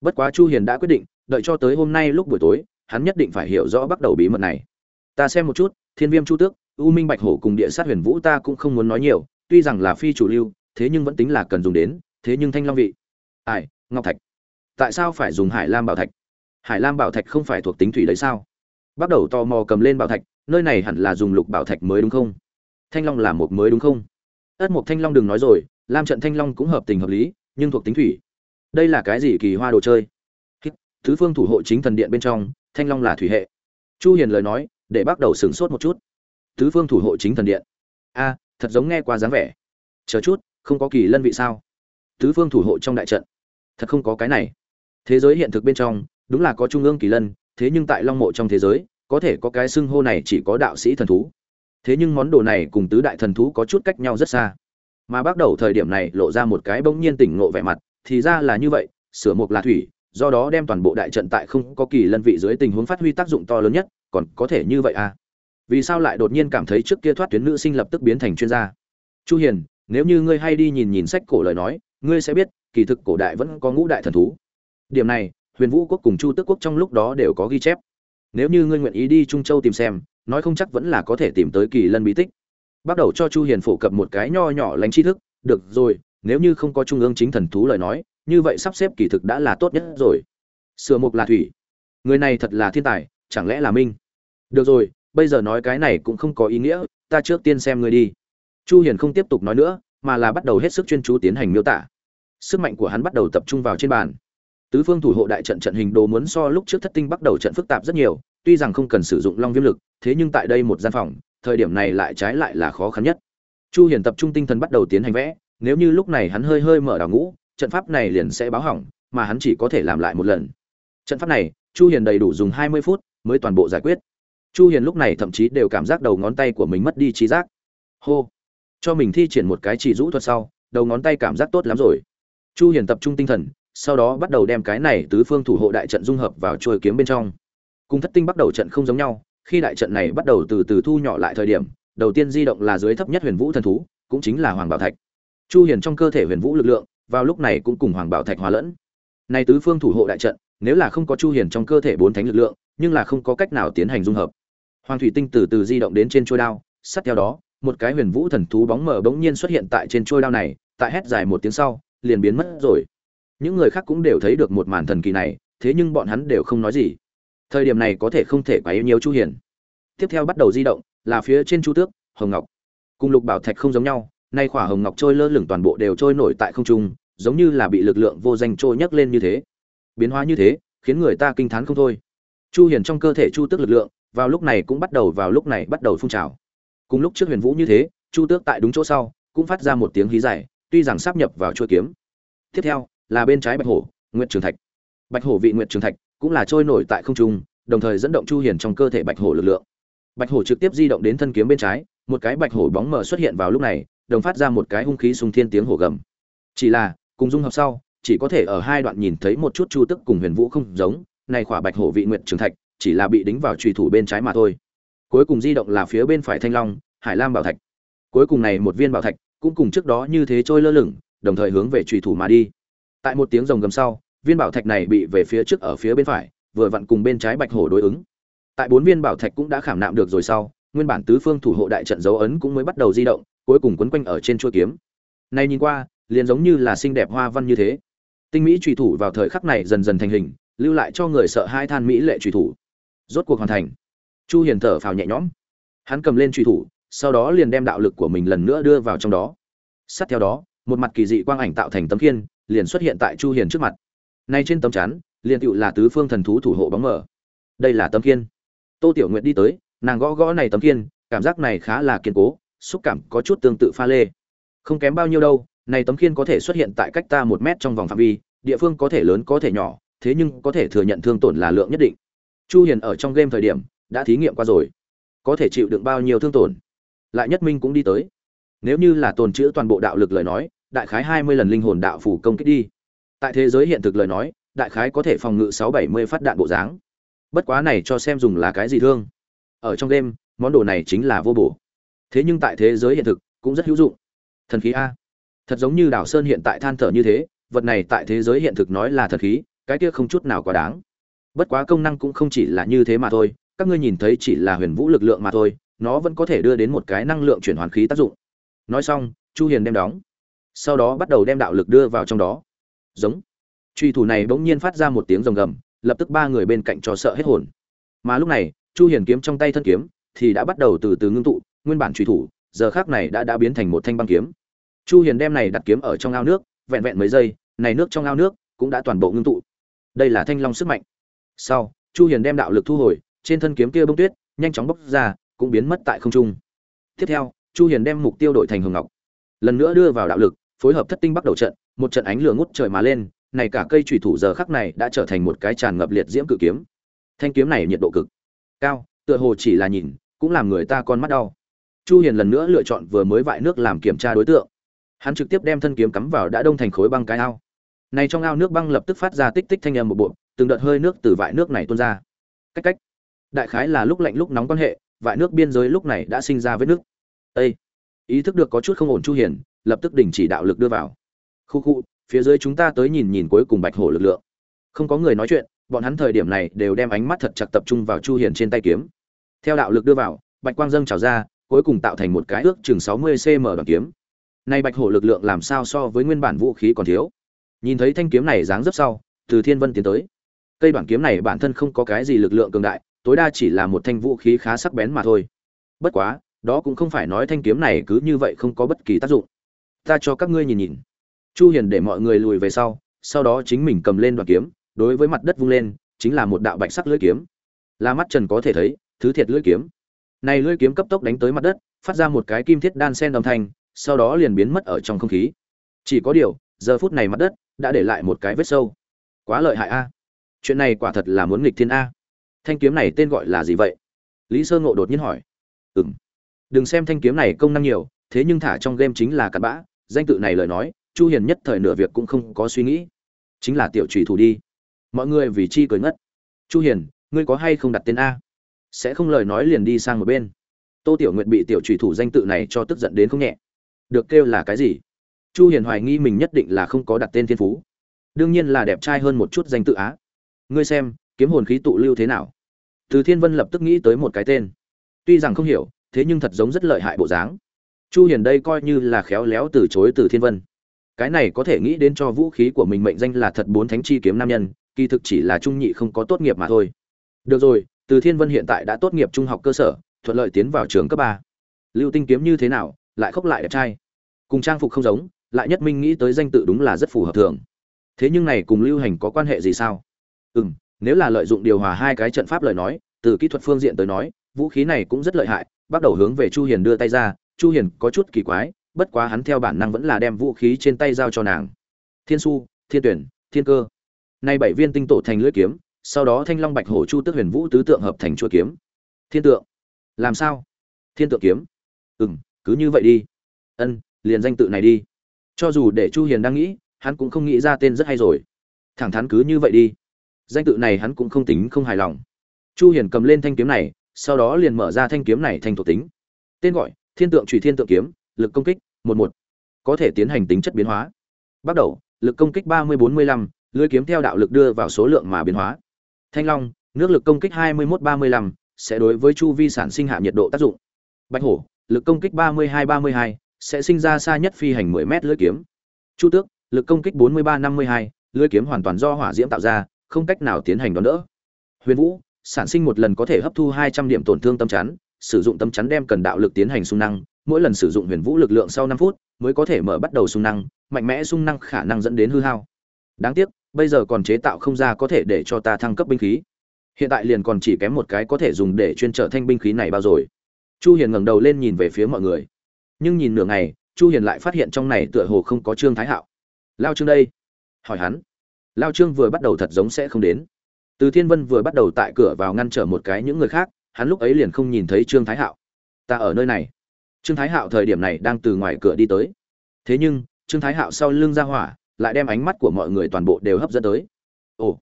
Bất quá chu hiền đã quyết định, đợi cho tới hôm nay lúc buổi tối, hắn nhất định phải hiểu rõ bắt đầu bí mật này. Ta xem một chút, thiên viêm chu tước, u minh bạch hổ cùng địa sát huyền vũ ta cũng không muốn nói nhiều, tuy rằng là phi chủ lưu thế nhưng vẫn tính là cần dùng đến, thế nhưng thanh long vị. Ai, ngọc thạch. Tại sao phải dùng hải lam bảo thạch? Hải lam bảo thạch không phải thuộc tính thủy đấy sao? Bắt đầu tò mò cầm lên bảo thạch, nơi này hẳn là dùng lục bảo thạch mới đúng không? Thanh long là một mới đúng không? Ất mục thanh long đừng nói rồi, lam trận thanh long cũng hợp tình hợp lý, nhưng thuộc tính thủy. Đây là cái gì kỳ hoa đồ chơi? Thứ phương thủ hộ chính thần điện bên trong, thanh long là thủy hệ. Chu hiền lời nói, để bắt đầu sửng sốt một chút. Tứ phương thủ hộ chính thần điện. A, thật giống nghe qua dáng vẻ. Chờ chút không có kỳ lân vị sao? Tứ phương thủ hộ trong đại trận, thật không có cái này. Thế giới hiện thực bên trong, đúng là có trung ương kỳ lân, thế nhưng tại long mộ trong thế giới, có thể có cái xưng hô này chỉ có đạo sĩ thần thú. Thế nhưng món đồ này cùng tứ đại thần thú có chút cách nhau rất xa. Mà bắt đầu thời điểm này lộ ra một cái bỗng nhiên tỉnh ngộ vẻ mặt, thì ra là như vậy, sửa mục là thủy, do đó đem toàn bộ đại trận tại không có kỳ lân vị dưới tình huống phát huy tác dụng to lớn nhất, còn có thể như vậy à? Vì sao lại đột nhiên cảm thấy trước kia thoát tuyến nữ sinh lập tức biến thành chuyên gia? Chu hiền nếu như ngươi hay đi nhìn nhìn sách cổ lời nói, ngươi sẽ biết, kỳ thực cổ đại vẫn có ngũ đại thần thú. Điểm này, huyền vũ quốc cùng chu tước quốc trong lúc đó đều có ghi chép. Nếu như ngươi nguyện ý đi trung châu tìm xem, nói không chắc vẫn là có thể tìm tới kỳ lân bí tích. Bắt đầu cho chu hiền phổ cập một cái nho nhỏ lánh tri thức, được rồi, nếu như không có trung ương chính thần thú lời nói, như vậy sắp xếp kỳ thực đã là tốt nhất rồi. Sửa mục là thủy. Người này thật là thiên tài, chẳng lẽ là minh? Được rồi, bây giờ nói cái này cũng không có ý nghĩa, ta trước tiên xem người đi chu hiền không tiếp tục nói nữa, mà là bắt đầu hết sức chuyên chú tiến hành miêu tả. Sức mạnh của hắn bắt đầu tập trung vào trên bàn. Tứ phương thủ hộ đại trận trận hình đồ muốn so lúc trước thất tinh bắt đầu trận phức tạp rất nhiều, tuy rằng không cần sử dụng long viêm lực, thế nhưng tại đây một gian phòng, thời điểm này lại trái lại là khó khăn nhất. Chu hiền tập trung tinh thần bắt đầu tiến hành vẽ, nếu như lúc này hắn hơi hơi mở đào ngũ, trận pháp này liền sẽ báo hỏng, mà hắn chỉ có thể làm lại một lần. Trận pháp này, chu hiền đầy đủ dùng 20 phút mới toàn bộ giải quyết. Chu hiền lúc này thậm chí đều cảm giác đầu ngón tay của mình mất đi trí giác. Hô cho mình thi triển một cái chỉ rũ thuật sau, đầu ngón tay cảm giác tốt lắm rồi. Chu hiền tập trung tinh thần, sau đó bắt đầu đem cái này tứ phương thủ hộ đại trận dung hợp vào chuôi kiếm bên trong. Cùng thất tinh bắt đầu trận không giống nhau, khi đại trận này bắt đầu từ từ thu nhỏ lại thời điểm, đầu tiên di động là dưới thấp nhất huyền vũ thần thú, cũng chính là hoàng bảo thạch. Chu hiền trong cơ thể huyền vũ lực lượng, vào lúc này cũng cùng hoàng bảo thạch hòa lẫn. Này tứ phương thủ hộ đại trận, nếu là không có chu hiền trong cơ thể bốn thánh lực lượng, nhưng là không có cách nào tiến hành dung hợp. Hoàng thủy tinh từ từ di động đến trên chuôi đao, sát theo đó một cái huyền vũ thần thú bóng mờ bỗng nhiên xuất hiện tại trên chuôi đao này, tại hét dài một tiếng sau, liền biến mất rồi. Những người khác cũng đều thấy được một màn thần kỳ này, thế nhưng bọn hắn đều không nói gì. Thời điểm này có thể không thể quá yêu nhiều chu hiền. Tiếp theo bắt đầu di động, là phía trên chu tước, hồng ngọc. Cùng lục bảo thạch không giống nhau, nay khỏa hồng ngọc trôi lơ lửng toàn bộ đều trôi nổi tại không trung, giống như là bị lực lượng vô danh trôi nhấc lên như thế. Biến hóa như thế, khiến người ta kinh thán không thôi. Chu hiền trong cơ thể chu tước lực lượng, vào lúc này cũng bắt đầu vào lúc này bắt đầu phun trào cùng lúc trước huyền vũ như thế, chu tước tại đúng chỗ sau, cũng phát ra một tiếng hí dài, tuy rằng sắp nhập vào chuôi kiếm. Tiếp theo, là bên trái bạch hổ, nguyệt trường thạch. Bạch hổ vị nguyệt trường thạch cũng là trôi nổi tại không trung, đồng thời dẫn động chu hiền trong cơ thể bạch hổ lực lượng. Bạch hổ trực tiếp di động đến thân kiếm bên trái, một cái bạch hổ bóng mờ xuất hiện vào lúc này, đồng phát ra một cái hung khí sung thiên tiếng hổ gầm. Chỉ là, cùng dung hợp sau, chỉ có thể ở hai đoạn nhìn thấy một chút chu tức cùng huyền vũ không giống, này khỏa bạch hổ vị nguyệt trường thạch chỉ là bị đính vào trùy thủ bên trái mà thôi cuối cùng di động là phía bên phải thanh long, hải lam bảo thạch. Cuối cùng này một viên bảo thạch cũng cùng trước đó như thế trôi lơ lửng, đồng thời hướng về trùy thủ mà đi. Tại một tiếng rồng gầm sau, viên bảo thạch này bị về phía trước ở phía bên phải, vừa vặn cùng bên trái bạch hổ đối ứng. Tại bốn viên bảo thạch cũng đã khảm nạm được rồi sau, nguyên bản tứ phương thủ hộ đại trận dấu ấn cũng mới bắt đầu di động, cuối cùng quấn quanh ở trên chuôi kiếm. Nay nhìn qua, liền giống như là xinh đẹp hoa văn như thế. Tinh mỹ trùy thủ vào thời khắc này dần dần thành hình, lưu lại cho người sợ hai than mỹ lệ trùy thủ. Rốt cuộc hoàn thành chu hiền thở phào nhẹ nhõm. Hắn cầm lên truy thủ, sau đó liền đem đạo lực của mình lần nữa đưa vào trong đó. Sát theo đó, một mặt kỳ dị quang ảnh tạo thành tấm khiên, liền xuất hiện tại chu hiền trước mặt. Nay trên tấm chắn, liền tựu là tứ phương thần thú thủ hộ bóng mở đây là tấm khiên. Tô tiểu nguyệt đi tới, nàng gõ gõ này tấm khiên, cảm giác này khá là kiên cố, xúc cảm có chút tương tự pha lê. Không kém bao nhiêu đâu, này tấm khiên có thể xuất hiện tại cách ta một mét trong vòng phạm vi, địa phương có thể lớn có thể nhỏ, thế nhưng có thể thừa nhận thương tổn là lượng nhất định. Chu hiền ở trong game thời điểm đã thí nghiệm qua rồi. Có thể chịu đựng bao nhiêu thương tổn? Lại nhất minh cũng đi tới. Nếu như là tồn chữ toàn bộ đạo lực lời nói, đại khái 20 lần linh hồn đạo phủ công kích đi. Tại thế giới hiện thực lời nói, đại khái có thể phòng ngự 670 phát đạn bộ dáng. Bất quá này cho xem dùng là cái gì thương. Ở trong game, món đồ này chính là vô bổ. Thế nhưng tại thế giới hiện thực, cũng rất hữu dụng. Thần khí a. Thật giống như đảo sơn hiện tại than thở như thế, vật này tại thế giới hiện thực nói là thần khí, cái kia không chút nào quá đáng. Bất quá công năng cũng không chỉ là như thế mà thôi các ngươi nhìn thấy chỉ là huyền vũ lực lượng mà thôi, nó vẫn có thể đưa đến một cái năng lượng chuyển hoàn khí tác dụng. Nói xong, chu hiền đem đóng. Sau đó bắt đầu đem đạo lực đưa vào trong đó. Giống. Truy thủ này bỗng nhiên phát ra một tiếng rồng gầm, lập tức ba người bên cạnh cho sợ hết hồn. Mà lúc này, chu hiền kiếm trong tay thân kiếm thì đã bắt đầu từ từ ngưng tụ, nguyên bản truy thủ, giờ khác này đã đã biến thành một thanh băng kiếm. Chu hiền đem này đặt kiếm ở trong ao nước, vẹn vẹn mấy giây, này nước trong ao nước cũng đã toàn bộ ngưng tụ. Đây là thanh long sức mạnh. Sau, chu hiền đem đạo lực thu hồi trên thân kiếm kia bông tuyết, nhanh chóng bốc ra, cũng biến mất tại không trung. Tiếp theo, chu hiền đem mục tiêu đổi thành hồng ngọc. Lần nữa đưa vào đạo lực, phối hợp thất tinh bắt đầu trận, một trận ánh lửa ngút trời mà lên, này cả cây chủy thủ giờ khắc này đã trở thành một cái tràn ngập liệt diễm cự kiếm. Thanh kiếm này nhiệt độ cực cao, tựa hồ chỉ là nhìn, cũng làm người ta con mắt đau. Chu hiền lần nữa lựa chọn vừa mới vại nước làm kiểm tra đối tượng. Hắn trực tiếp đem thân kiếm cắm vào đã đông thành khối băng cái ao. Này trong ao nước băng lập tức phát ra tích tích thanh âm một bộ, từng đợt hơi nước từ vại nước này tuôn ra. Cách cách đại khái là lúc lạnh lúc nóng quan hệ, vại nước biên giới lúc này đã sinh ra vết nước. Ê! ý thức được có chút không ổn chu hiền, lập tức đình chỉ đạo lực đưa vào. Khu khu, phía dưới chúng ta tới nhìn nhìn cuối cùng bạch hổ lực lượng. Không có người nói chuyện, bọn hắn thời điểm này đều đem ánh mắt thật chặt tập trung vào chu hiền trên tay kiếm. Theo đạo lực đưa vào, bạch quang dâng trào ra, cuối cùng tạo thành một cái ước chừng 60 cm đoạn kiếm. Nay bạch hổ lực lượng làm sao so với nguyên bản vũ khí còn thiếu? Nhìn thấy thanh kiếm này dáng dấp sau, từ thiên vân tiến tới. Cây đoạn kiếm này bản thân không có cái gì lực lượng cường đại tối đa chỉ là một thanh vũ khí khá sắc bén mà thôi. Bất quá, đó cũng không phải nói thanh kiếm này cứ như vậy không có bất kỳ tác dụng. Ta cho các ngươi nhìn nhìn. Chu hiền để mọi người lùi về sau sau đó chính mình cầm lên đoạn kiếm, đối với mặt đất vung lên, chính là một đạo bạch sắc lưỡi kiếm. Là mắt trần có thể thấy, thứ thiệt lưỡi kiếm. Này lưỡi kiếm cấp tốc đánh tới mặt đất, phát ra một cái kim thiết đan sen âm thanh, sau đó liền biến mất ở trong không khí. Chỉ có điều, giờ phút này mặt đất đã để lại một cái vết sâu. Quá lợi hại a. Chuyện này quả thật là muốn nghịch thiên a thanh kiếm này tên gọi là gì vậy? Lý sơ ngộ đột nhiên hỏi. Ừng đừng xem thanh kiếm này công năng nhiều, thế nhưng thả trong game chính là cặn bã, danh tự này lời nói, chu hiền nhất thời nửa việc cũng không có suy nghĩ. Chính là tiểu trùy thủ đi. Mọi người vì chi cười ngất. Chu hiền, ngươi có hay không đặt tên a? Sẽ không lời nói liền đi sang một bên. Tô tiểu nguyệt bị tiểu trùy thủ danh tự này cho tức giận đến không nhẹ. Được kêu là cái gì? Chu hiền hoài nghi mình nhất định là không có đặt tên thiên phú. Đương nhiên là đẹp trai hơn một chút danh tự á. Ngươi xem kiếm hồn khí tụ lưu thế nào? Từ thiên vân lập tức nghĩ tới một cái tên. Tuy rằng không hiểu, thế nhưng thật giống rất lợi hại bộ dáng. Chu hiền đây coi như là khéo léo từ chối từ thiên vân. Cái này có thể nghĩ đến cho vũ khí của mình mệnh danh là thật bốn thánh chi kiếm nam nhân, kỳ thực chỉ là trung nhị không có tốt nghiệp mà thôi. Được rồi, từ thiên vân hiện tại đã tốt nghiệp trung học cơ sở, thuận lợi tiến vào trường cấp ba. Lưu tinh kiếm như thế nào, lại khóc lại đẹp trai. Cùng trang phục không giống, lại nhất minh nghĩ tới danh tự đúng là rất phù hợp thường. Thế nhưng này cùng lưu hành có quan hệ gì sao? Ừ m nếu là lợi dụng điều hòa hai cái trận pháp lời nói, từ kỹ thuật phương diện tới nói, vũ khí này cũng rất lợi hại, bắt đầu hướng về chu hiền đưa tay ra, chu hiền có chút kỳ quái, bất quá hắn theo bản năng vẫn là đem vũ khí trên tay giao cho nàng. Thiên su, thiên tuyển, thiên cơ. Nay bảy viên tinh tổ thành lưỡi kiếm, sau đó thanh long bạch hổ chu tước huyền vũ tứ tượng hợp thành chuôi kiếm. Thiên tượng. Làm sao? Thiên tượng kiếm. Ừm, cứ như vậy đi. Ân, liền danh tự này đi. Cho dù để chu hiền đang nghĩ, hắn cũng không nghĩ ra tên rất hay rồi. Thẳng thắn cứ như vậy đi danh tự này hắn cũng không tính không hài lòng. Chu hiền cầm lên thanh kiếm này sau đó liền mở ra thanh kiếm này thành thuộc tính. Tên gọi thiên tượng trùy thiên tượng kiếm lực công kích một một. Có thể tiến hành tính chất biến hóa. Bắt đầu lực công kích ba mươi bốn mươi lăm lưới kiếm theo đạo lực đưa vào số lượng mà biến hóa. Thanh long nước lực công kích hai mươi một ba mươi lăm sẽ đối với chu vi sản sinh hạ nhiệt độ tác dụng. Bạch hổ lực công kích ba mươi hai ba mươi hai sẽ sinh ra xa nhất phi hành 10 mét lưỡi kiếm. Chu Tước, lực công kích 43-52, lưỡi kiếm hoàn toàn do hỏa diễm tạo ra, không cách nào tiến hành đón đỡ. Huyền Vũ, sản sinh một lần có thể hấp thu 200 điểm tổn thương tâm chắn, sử dụng tâm chắn đem cần đạo lực tiến hành xung năng, mỗi lần sử dụng Huyền Vũ lực lượng sau 5 phút mới có thể mở bắt đầu xung năng, mạnh mẽ xung năng khả năng dẫn đến hư hao. Đáng tiếc, bây giờ còn chế tạo không ra có thể để cho ta thăng cấp binh khí. Hiện tại liền còn chỉ kém một cái có thể dùng để chuyên trở thanh binh khí này bao rồi. Chu Hiền ngẩng đầu lên nhìn về phía mọi người nhưng nhìn nửa ngày chu hiền lại phát hiện trong này tựa hồ không có trương thái hạo lao trương đây hỏi hắn lao trương vừa bắt đầu thật giống sẽ không đến. Từ thiên vân vừa bắt đầu tại cửa vào ngăn trở một cái những người khác, hắn lúc ấy liền không nhìn thấy trương thái hạo. Ta ở nơi này. Trương thái hạo thời điểm này đang từ ngoài cửa đi tới. Thế nhưng, trương thái hạo sau lưng ra hỏa, lại đem ánh mắt của mọi người toàn bộ đều hấp dẫn tới. Ồ,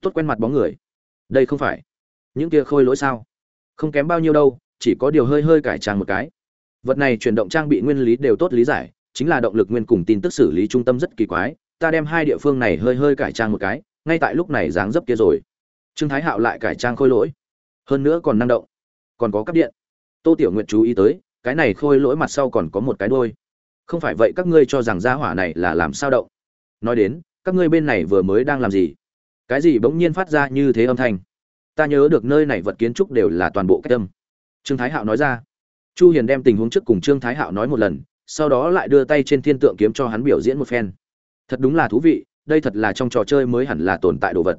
tốt quen mặt bóng người. Đây không phải những kia khôi lỗi sao? Không kém bao nhiêu đâu, chỉ có điều hơi hơi cải trang một cái. Vật này chuyển động trang bị nguyên lý đều tốt lý giải, chính là động lực nguyên cùng tin tức xử lý trung tâm rất kỳ quái ta đem hai địa phương này hơi hơi cải trang một cái, ngay tại lúc này dáng dấp kia rồi. Trương thái hạo lại cải trang khôi lỗi. Hơn nữa còn năng động. Còn có cắp điện. Tô tiểu nguyện chú ý tới, cái này khôi lỗi mặt sau còn có một cái đôi không phải vậy các ngươi cho rằng gia hỏa này là làm sao động? Nói đến, các ngươi bên này vừa mới đang làm gì? Cái gì bỗng nhiên phát ra như thế âm thanh? Ta nhớ được nơi này vật kiến trúc đều là toàn bộ cách tâm. Trương thái hạo nói ra. Chu hiền đem tình huống trước cùng trương thái hạo nói một lần, sau đó lại đưa tay trên thiên tượng kiếm cho hắn biểu diễn một phen thật đúng là thú vị, đây thật là trong trò chơi mới hẳn là tồn tại đồ vật.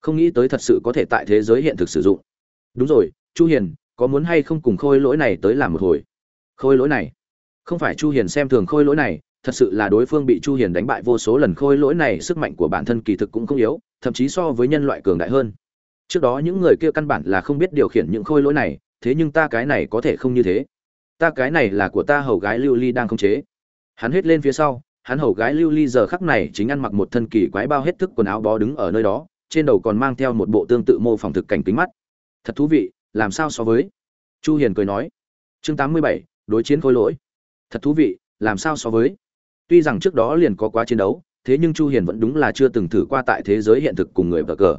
Không nghĩ tới thật sự có thể tại thế giới hiện thực sử dụng. Đúng rồi, chu hiền, có muốn hay không cùng khôi lỗi này tới làm một hồi? Khôi lỗi này? Không phải chu hiền xem thường khôi lỗi này, thật sự là đối phương bị chu hiền đánh bại vô số lần, khôi lỗi này sức mạnh của bản thân kỳ thực cũng không yếu, thậm chí so với nhân loại cường đại hơn. Trước đó những người kia căn bản là không biết điều khiển những khôi lỗi này, thế nhưng ta cái này có thể không như thế. Ta cái này là của ta hầu gái lưu ly đang khống chế. Hắn hết lên phía sau hắn hầu gái lưu ly giờ khắc này chính ăn mặc một thân kỳ quái bao hết thức quần áo bó đứng ở nơi đó trên đầu còn mang theo một bộ tương tự mô phỏng thực cảnh kính mắt. Thật thú vị làm sao so với? Chu hiền cười nói. Chương 87, đối chiến khôi lỗi. Thật thú vị làm sao so với? Tuy rằng trước đó liền có quá chiến đấu thế nhưng chu hiền vẫn đúng là chưa từng thử qua tại thế giới hiện thực cùng người vợ cờ.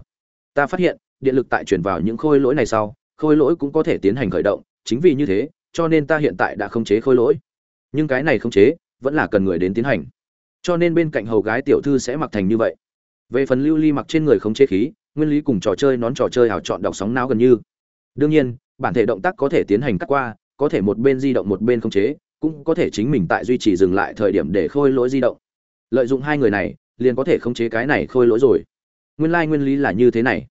Ta phát hiện điện lực tại truyền vào những khôi lỗi này sau khôi lỗi cũng có thể tiến hành khởi động chính vì như thế cho nên ta hiện tại đã khống chế khôi lỗi. Nhưng cái này khống chế vẫn là cần người đến tiến hành cho nên bên cạnh hầu gái tiểu thư sẽ mặc thành như vậy. Về phần lưu ly mặc trên người không chế khí, nguyên lý cùng trò chơi nón trò chơi hào chọn đọc sóng não gần như. Đương nhiên, bản thể động tác có thể tiến hành cắt qua, có thể một bên di động một bên không chế, cũng có thể chính mình tại duy trì dừng lại thời điểm để khôi lỗi di động. Lợi dụng hai người này, liền có thể khống chế cái này khôi lỗi rồi. Nguyên lai nguyên lý là như thế này.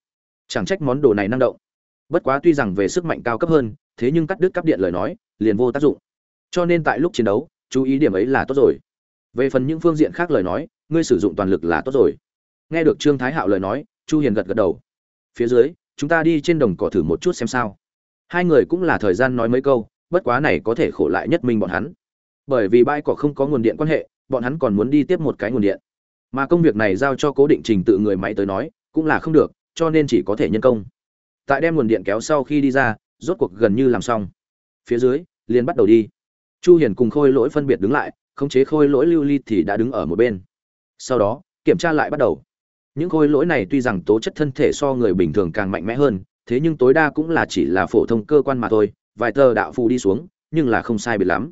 Chẳng trách món đồ này năng động. Bất quá tuy rằng về sức mạnh cao cấp hơn, thế nhưng cắt đứt cắp điện lời nói, liền vô tác dụng. Cho nên tại lúc chiến đấu, chú ý điểm ấy là tốt rồi về phần những phương diện khác lời nói, ngươi sử dụng toàn lực là tốt rồi. Nghe được trương thái hạo lời nói, chu hiền gật gật đầu. Phía dưới, chúng ta đi trên đồng cỏ thử một chút xem sao. Hai người cũng là thời gian nói mấy câu, bất quá này có thể khổ lại nhất mình bọn hắn. Bởi vì bãi cỏ không có nguồn điện quan hệ, bọn hắn còn muốn đi tiếp một cái nguồn điện. Mà công việc này giao cho cố định trình tự người máy tới nói, cũng là không được, cho nên chỉ có thể nhân công. Tại đem nguồn điện kéo sau khi đi ra, rốt cuộc gần như làm xong. Phía dưới, liền bắt đầu đi. Chu hiền cùng khôi lỗi phân biệt đứng lại khống chế khôi lỗi lưu ly thì đã đứng ở một bên. Sau đó, kiểm tra lại bắt đầu. Những khôi lỗi này tuy rằng tố chất thân thể so người bình thường càng mạnh mẽ hơn, thế nhưng tối đa cũng là chỉ là phổ thông cơ quan mà thôi, vài tờ đạo phù đi xuống, nhưng là không sai biệt lắm.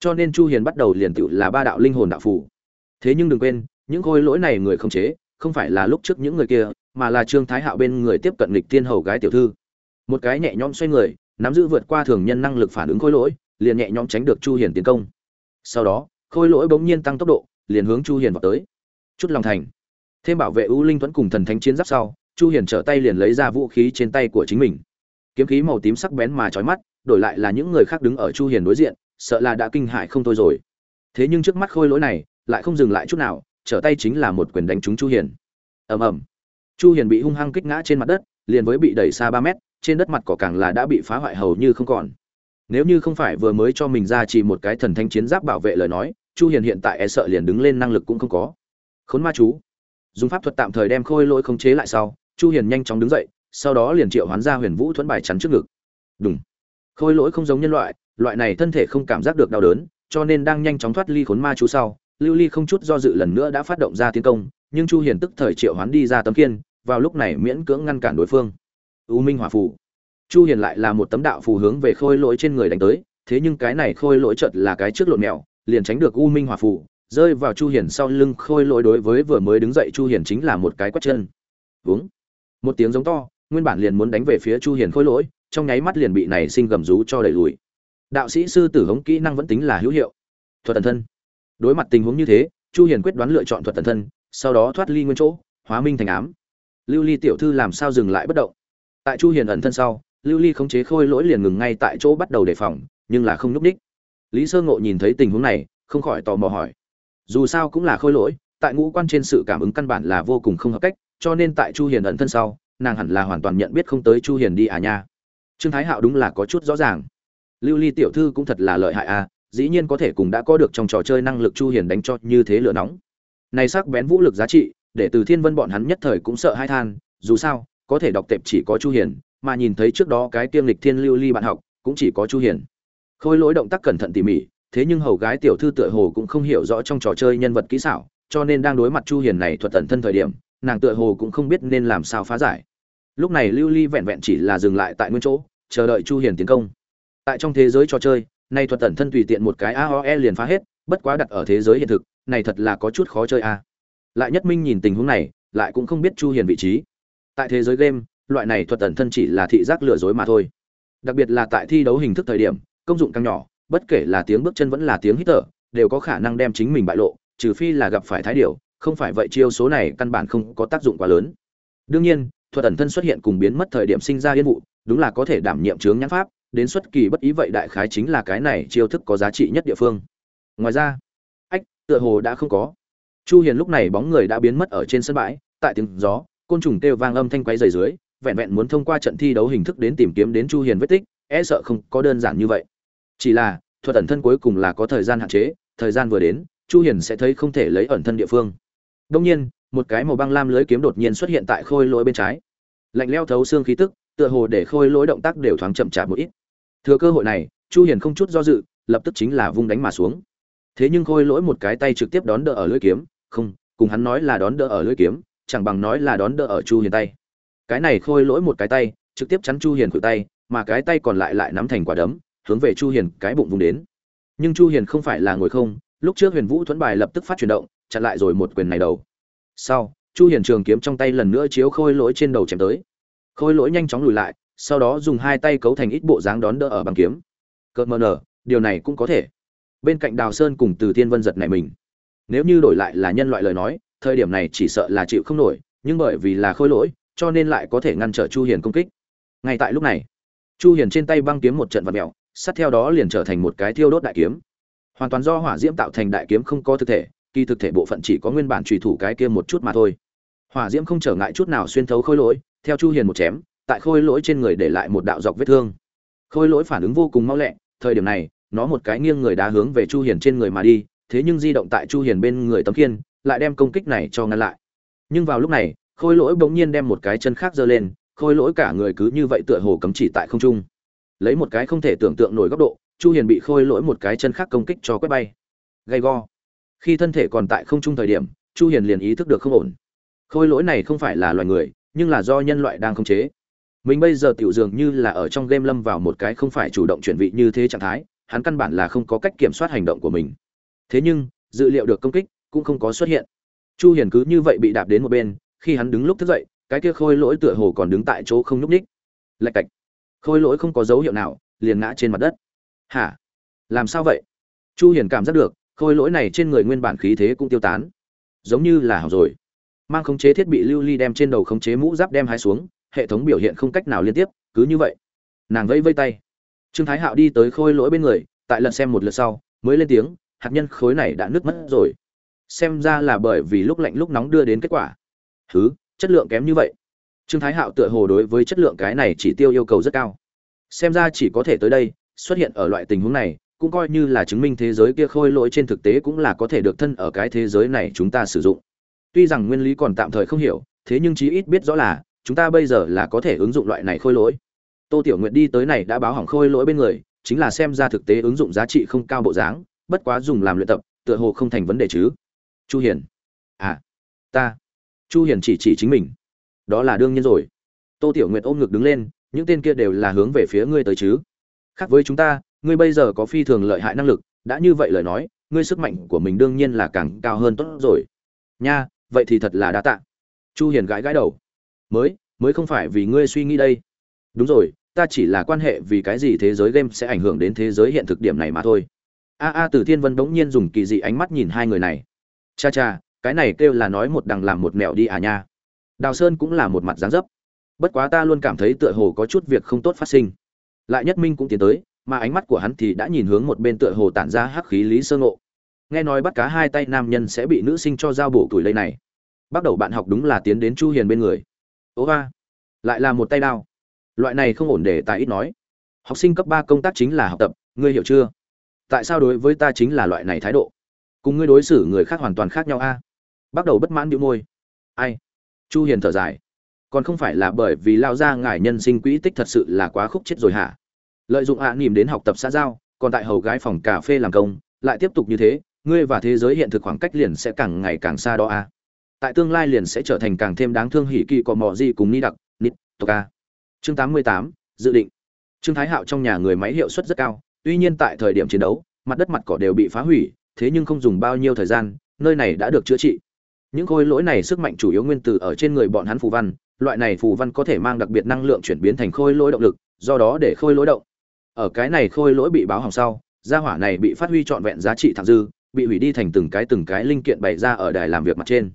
Cho nên chu hiền bắt đầu liền tựu là ba đạo linh hồn đạo phù. Thế nhưng đừng quên, những khôi lỗi này người không chế, không phải là lúc trước những người kia, mà là trương thái hạo bên người tiếp cận lịch tiên hầu gái tiểu thư. Một cái nhẹ nhõm xoay người, nắm giữ vượt qua thường nhân năng lực phản ứng khôi lỗi, liền nhẹ nhõm tránh được chu hiền tiến công. Sau đó khôi lỗi bỗng nhiên tăng tốc độ, liền hướng chu hiền vào tới. Chút lòng thành. Thêm bảo vệ ưu linh tuấn cùng thần thánh chiến giáp sau, chu hiền trở tay liền lấy ra vũ khí trên tay của chính mình. Kiếm khí màu tím sắc bén mà chói mắt, đổi lại là những người khác đứng ở chu hiền đối diện, sợ là đã kinh hại không thôi rồi. Thế nhưng trước mắt khôi lỗi này, lại không dừng lại chút nào, trở tay chính là một quyền đánh trúng chu hiền. Ầm ầm. Chu hiền bị hung hăng kích ngã trên mặt đất, liền với bị đẩy xa 3 mét, trên đất mặt cỏ càng là đã bị phá hoại hầu như không còn. Nếu như không phải vừa mới cho mình ra chỉ một cái thần thánh chiến giáp bảo vệ lời nói chu hiền hiện tại e sợ liền đứng lên năng lực cũng không có. Khốn ma chú. Dùng pháp thuật tạm thời đem khôi lỗi khống chế lại sau, chu hiền nhanh chóng đứng dậy, sau đó liền triệu hoán ra huyền vũ thuẫn bài chắn trước ngực. Đúng khôi lỗi không giống nhân loại loại này thân thể không cảm giác được đau đớn, cho nên đang nhanh chóng thoát ly khốn ma chú sau, lưu ly không chút do dự lần nữa đã phát động ra tiến công, nhưng chu hiền tức thời triệu hoán đi ra tấm kiên vào lúc này miễn cưỡng ngăn cản đối phương. U minh hỏa phù. Chu hiền lại là một tấm đạo phù hướng về khôi lỗi trên người đánh tới, thế nhưng cái này khôi lỗi chợt là cái trước lộn mèo liền tránh được u minh hòa phù, rơi vào chu hiền sau lưng khôi lỗi đối với vừa mới đứng dậy chu hiền chính là một cái quét chân. Vướng một tiếng giống to, nguyên bản liền muốn đánh về phía chu hiền khôi lỗi, trong nháy mắt liền bị này sinh gầm rú cho đẩy lùi. Đạo sĩ sư tử hống kỹ năng vẫn tính là hữu hiệu. Thuật tần thân. Đối mặt tình huống như thế, chu hiền quyết đoán lựa chọn thuật tần thân, sau đó thoát ly nguyên chỗ, hóa minh thành ám. Lưu ly tiểu thư làm sao dừng lại bất động? Tại chu hiền ẩn thân sau, lưu ly khống chế khôi lỗi liền ngừng ngay tại chỗ bắt đầu đề phòng, nhưng là không núp đích lý sơ ngộ nhìn thấy tình huống này, không khỏi tò mò hỏi. Dù sao cũng là khôi lỗi, tại ngũ quan trên sự cảm ứng căn bản là vô cùng không hợp cách, cho nên tại chu hiền ẩn thân sau, nàng hẳn là hoàn toàn nhận biết không tới chu hiền đi à nha. Trương thái hạo đúng là có chút rõ ràng. Lưu ly tiểu thư cũng thật là lợi hại à dĩ nhiên có thể cùng đã có được trong trò chơi năng lực chu hiền đánh cho như thế lửa nóng. Này sắc bén vũ lực giá trị, để từ thiên vân bọn hắn nhất thời cũng sợ hai than, dù sao, có thể đọc tệp chỉ có chu hiền, mà nhìn thấy trước đó cái tiêm lịch thiên lưu ly bạn học, cũng chỉ có chu hiền khôi lỗi động tác cẩn thận tỉ mỉ, thế nhưng hầu gái tiểu thư tựa hồ cũng không hiểu rõ trong trò chơi nhân vật kỹ xảo, cho nên đang đối mặt chu hiền này thuật tận thân thời điểm, nàng tựa hồ cũng không biết nên làm sao phá giải. Lúc này lưu ly vẹn vẹn chỉ là dừng lại tại nguyên chỗ, chờ đợi chu hiền tiến công. Tại trong thế giới trò chơi nay thuật tận thân tùy tiện một cái aoe liền phá hết, bất quá đặt ở thế giới hiện thực, này thật là có chút khó chơi a. Lại nhất minh nhìn tình huống này, lại cũng không biết chu hiền vị trí. Tại thế giới game, loại này thuật tận thân chỉ là thị giác lừa dối mà thôi. Đặc biệt là tại thi đấu hình thức thời điểm công dụng càng nhỏ, bất kể là tiếng bước chân vẫn là tiếng hít thở, đều có khả năng đem chính mình bại lộ, trừ phi là gặp phải thái điểu, không phải vậy chiêu số này căn bản không có tác dụng quá lớn. Đương nhiên, thuật ẩn thân xuất hiện cùng biến mất thời điểm sinh ra yên vụ, đúng là có thể đảm nhiệm chướng nhãn pháp, đến xuất kỳ bất ý vậy đại khái chính là cái này chiêu thức có giá trị nhất địa phương. Ngoài ra, ách, tựa hồ đã không có. Chu hiền lúc này bóng người đã biến mất ở trên sân bãi, tại tiếng gió, côn trùng kêu vang âm thanh quấy rầy dưới, vẹn vẹn muốn thông qua trận thi đấu hình thức đến tìm kiếm đến chu hiền vết tích e sợ không có đơn giản như vậy chỉ là, thuật ẩn thân cuối cùng là có thời gian hạn chế, thời gian vừa đến, chu hiền sẽ thấy không thể lấy ẩn thân địa phương. Đông nhiên, một cái màu băng lam lưới kiếm đột nhiên xuất hiện tại khôi lỗi bên trái. Lạnh leo thấu xương khí tức, tựa hồ để khôi lỗi động tác đều thoáng chậm chạp một ít. Thừa cơ hội này, chu hiền không chút do dự, lập tức chính là vung đánh mà xuống. Thế nhưng khôi lỗi một cái tay trực tiếp đón đỡ ở lưỡi kiếm, không, cùng hắn nói là đón đỡ ở lưỡi kiếm, chẳng bằng nói là đón đỡ ở chu hiền tay. Cái này khôi lỗi một cái tay, trực tiếp chắn chu hiền khuỷu tay, mà cái tay còn lại lại nắm thành quả đấm hướng về chu hiền cái bụng vùng đến. Nhưng chu hiền không phải là ngồi không, lúc trước huyền vũ thuẫn bài lập tức phát chuyển động, chặn lại rồi một quyền này đầu. Sau, chu hiền trường kiếm trong tay lần nữa chiếu khôi lỗi trên đầu chém tới. Khôi lỗi nhanh chóng lùi lại, sau đó dùng hai tay cấu thành ít bộ dáng đón đỡ ở bằng kiếm. Cợt mờ nở, điều này cũng có thể. Bên cạnh đào sơn cùng từ thiên vân giật này mình. Nếu như đổi lại là nhân loại lời nói, thời điểm này chỉ sợ là chịu không nổi, nhưng bởi vì là khôi lỗi, cho nên lại có thể ngăn trở chu hiền công kích. Ngay tại lúc này, chu hiền trên tay băng kiếm một trận vật mèo sát theo đó liền trở thành một cái thiêu đốt đại kiếm. Hoàn toàn do hỏa diễm tạo thành đại kiếm không có thực thể, kỳ thực thể bộ phận chỉ có nguyên bản trùy thủ cái kia một chút mà thôi. Hỏa diễm không trở ngại chút nào xuyên thấu khôi lỗi, theo chu hiền một chém, tại khôi lỗi trên người để lại một đạo dọc vết thương. Khôi lỗi phản ứng vô cùng mau lẹ, thời điểm này, nó một cái nghiêng người đá hướng về chu hiền trên người mà đi, thế nhưng di động tại chu hiền bên người tấm kiên lại đem công kích này cho ngăn lại. Nhưng vào lúc này, khôi lỗi bỗng nhiên đem một cái chân khác giơ lên, khôi lỗi cả người cứ như vậy tựa hồ cấm chỉ tại không trung lấy một cái không thể tưởng tượng nổi góc độ, chu hiền bị khôi lỗi một cái chân khác công kích cho quét bay. Gay go. Khi thân thể còn tại không trung thời điểm, chu hiền liền ý thức được không ổn. Khôi lỗi này không phải là loài người, nhưng là do nhân loại đang khống chế. Mình bây giờ tiểu dường như là ở trong game lâm vào một cái không phải chủ động chuyển vị như thế trạng thái, hắn căn bản là không có cách kiểm soát hành động của mình. Thế nhưng dự liệu được công kích cũng không có xuất hiện. Chu hiền cứ như vậy bị đạp đến một bên, khi hắn đứng lúc thức dậy, cái kia khôi lỗi tựa hồ còn đứng tại chỗ không nhúc nhích. Lạch cạch khôi lỗi không có dấu hiệu nào, liền ngã trên mặt đất. Hả? Làm sao vậy? Chu hiền cảm giác được, khôi lỗi này trên người nguyên bản khí thế cũng tiêu tán. Giống như là hỏng rồi. Mang khống chế thiết bị lưu ly đem trên đầu khống chế mũ giáp đem hai xuống, hệ thống biểu hiện không cách nào liên tiếp, cứ như vậy. Nàng vẫy vây tay. Trương thái hạo đi tới khôi lỗi bên người, tại lần xem một lượt sau, mới lên tiếng, hạt nhân khối này đã nứt mất rồi. Xem ra là bởi vì lúc lạnh lúc nóng đưa đến kết quả. Thứ chất lượng kém như vậy trương thái hạo tựa hồ đối với chất lượng cái này chỉ tiêu yêu cầu rất cao. Xem ra chỉ có thể tới đây, xuất hiện ở loại tình huống này, cũng coi như là chứng minh thế giới kia khôi lỗi trên thực tế cũng là có thể được thân ở cái thế giới này chúng ta sử dụng. Tuy rằng nguyên lý còn tạm thời không hiểu, thế nhưng chí ít biết rõ là, chúng ta bây giờ là có thể ứng dụng loại này khôi lỗi. Tô tiểu nguyện đi tới này đã báo hỏng khôi lỗi bên người, chính là xem ra thực tế ứng dụng giá trị không cao bộ dáng, bất quá dùng làm luyện tập, tựa hồ không thành vấn đề chứ. Chu hiền. À ta. Chu hiền chỉ chỉ chính mình đó là đương nhiên rồi. Tô tiểu nguyệt ôm ngực đứng lên, những tên kia đều là hướng về phía ngươi tới chứ. Khác với chúng ta, ngươi bây giờ có phi thường lợi hại năng lực, đã như vậy lời nói, ngươi sức mạnh của mình đương nhiên là càng cao hơn tốt rồi. Nha, vậy thì thật là đa tạ. Chu hiền gãi gãi đầu. Mới mới không phải vì ngươi suy nghĩ đây. Đúng rồi, ta chỉ là quan hệ vì cái gì thế giới game sẽ ảnh hưởng đến thế giới hiện thực điểm này mà thôi. A a từ thiên vân bỗng nhiên dùng kỳ dị ánh mắt nhìn hai người này. Cha cha, cái này kêu là nói một đằng làm một mẹo đi à nha đào sơn cũng là một mặt dáng dấp. Bất quá ta luôn cảm thấy tựa hồ có chút việc không tốt phát sinh. Lại nhất minh cũng tiến tới, mà ánh mắt của hắn thì đã nhìn hướng một bên tựa hồ tản ra hắc khí lý sơ ngộ. Nghe nói bắt cá hai tay nam nhân sẽ bị nữ sinh cho giao bổ tuổi lây này. Bắt đầu bạn học đúng là tiến đến chu hiền bên người. Ố va, lại là một tay đao. Loại này không ổn để tài ít nói. Học sinh cấp ba công tác chính là học tập, ngươi hiểu chưa? Tại sao đối với ta chính là loại này thái độ? Cùng ngươi đối xử người khác hoàn toàn khác nhau a. Bắt đầu bất mãn đĩu môi. Ai? Chu hiền thở dài. Còn không phải là bởi vì lao ra ngài nhân sinh quỹ tích thật sự là quá khúc chết rồi hả? Lợi dụng ạ à nỉm đến học tập xã giao còn tại hầu gái phòng cà phê làm công lại tiếp tục như thế ngươi và thế giới hiện thực khoảng cách liền sẽ càng ngày càng xa đó a tại tương lai liền sẽ trở thành càng thêm đáng thương hỉ kỳ có mò gì cùng ni đặc nít toka à? chương 88, dự định. Trương thái hạo trong nhà người máy hiệu suất rất cao tuy nhiên tại thời điểm chiến đấu mặt đất mặt cỏ đều bị phá hủy thế nhưng không dùng bao nhiêu thời gian nơi này đã được chữa trị những khối lỗi này sức mạnh chủ yếu nguyên tử ở trên người bọn hắn phù văn, loại này phù văn có thể mang đặc biệt năng lượng chuyển biến thành khối lỗi động lực, do đó để khối lỗi động. Ở cái này khối lỗi bị báo hỏng sau, gia hỏa này bị phát huy trọn vẹn giá trị thẳng dư, bị hủy đi thành từng cái từng cái linh kiện bày ra ở đài làm việc mặt trên.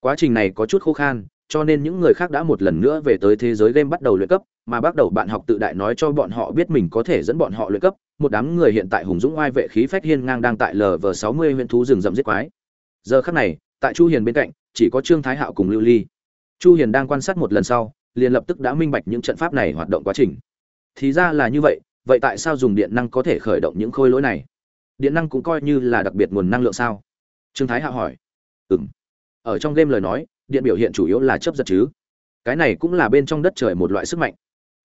Quá trình này có chút khô khan, cho nên những người khác đã một lần nữa về tới thế giới game bắt đầu luyện cấp, mà bắt đầu bạn học tự đại nói cho bọn họ biết mình có thể dẫn bọn họ luyện cấp. Một đám người hiện tại hùng dũng oai vệ khí phách hiên ngang đang tại lv sáu mươi huyện thú rừng rậm giết quái. Giờ khắc này tại chu hiền bên cạnh, chỉ có trương thái hạo cùng lưu ly. Chu hiền đang quan sát một lần sau, liền lập tức đã minh bạch những trận pháp này hoạt động quá trình. Thì ra là như vậy vậy tại sao dùng điện năng có thể khởi động những khôi lỗi này? Điện năng cũng coi như là đặc biệt nguồn năng lượng sao? Trương thái hạo hỏi. Ừm. Ở trong game lời nói, điện biểu hiện chủ yếu là chấp giật chứ. Cái này cũng là bên trong đất trời một loại sức mạnh.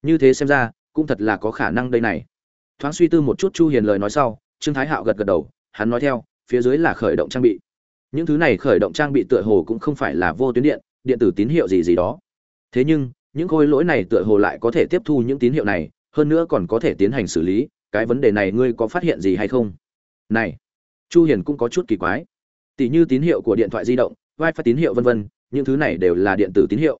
Như thế xem ra, cũng thật là có khả năng đây này. Thoáng suy tư một chút chu hiền lời nói sau, trương thái hạo gật gật đầu, hắn nói theo, phía dưới là khởi động trang bị những thứ này khởi động trang bị tựa hồ cũng không phải là vô tuyến điện điện tử tín hiệu gì gì đó. Thế nhưng, những khối lỗi này tựa hồ lại có thể tiếp thu những tín hiệu này, hơn nữa còn có thể tiến hành xử lý, cái vấn đề này ngươi có phát hiện gì hay không? Này, chu hiền cũng có chút kỳ quái. Tỷ như tín hiệu của điện thoại di động, wifi tín hiệu vân vân, những thứ này đều là điện tử tín hiệu.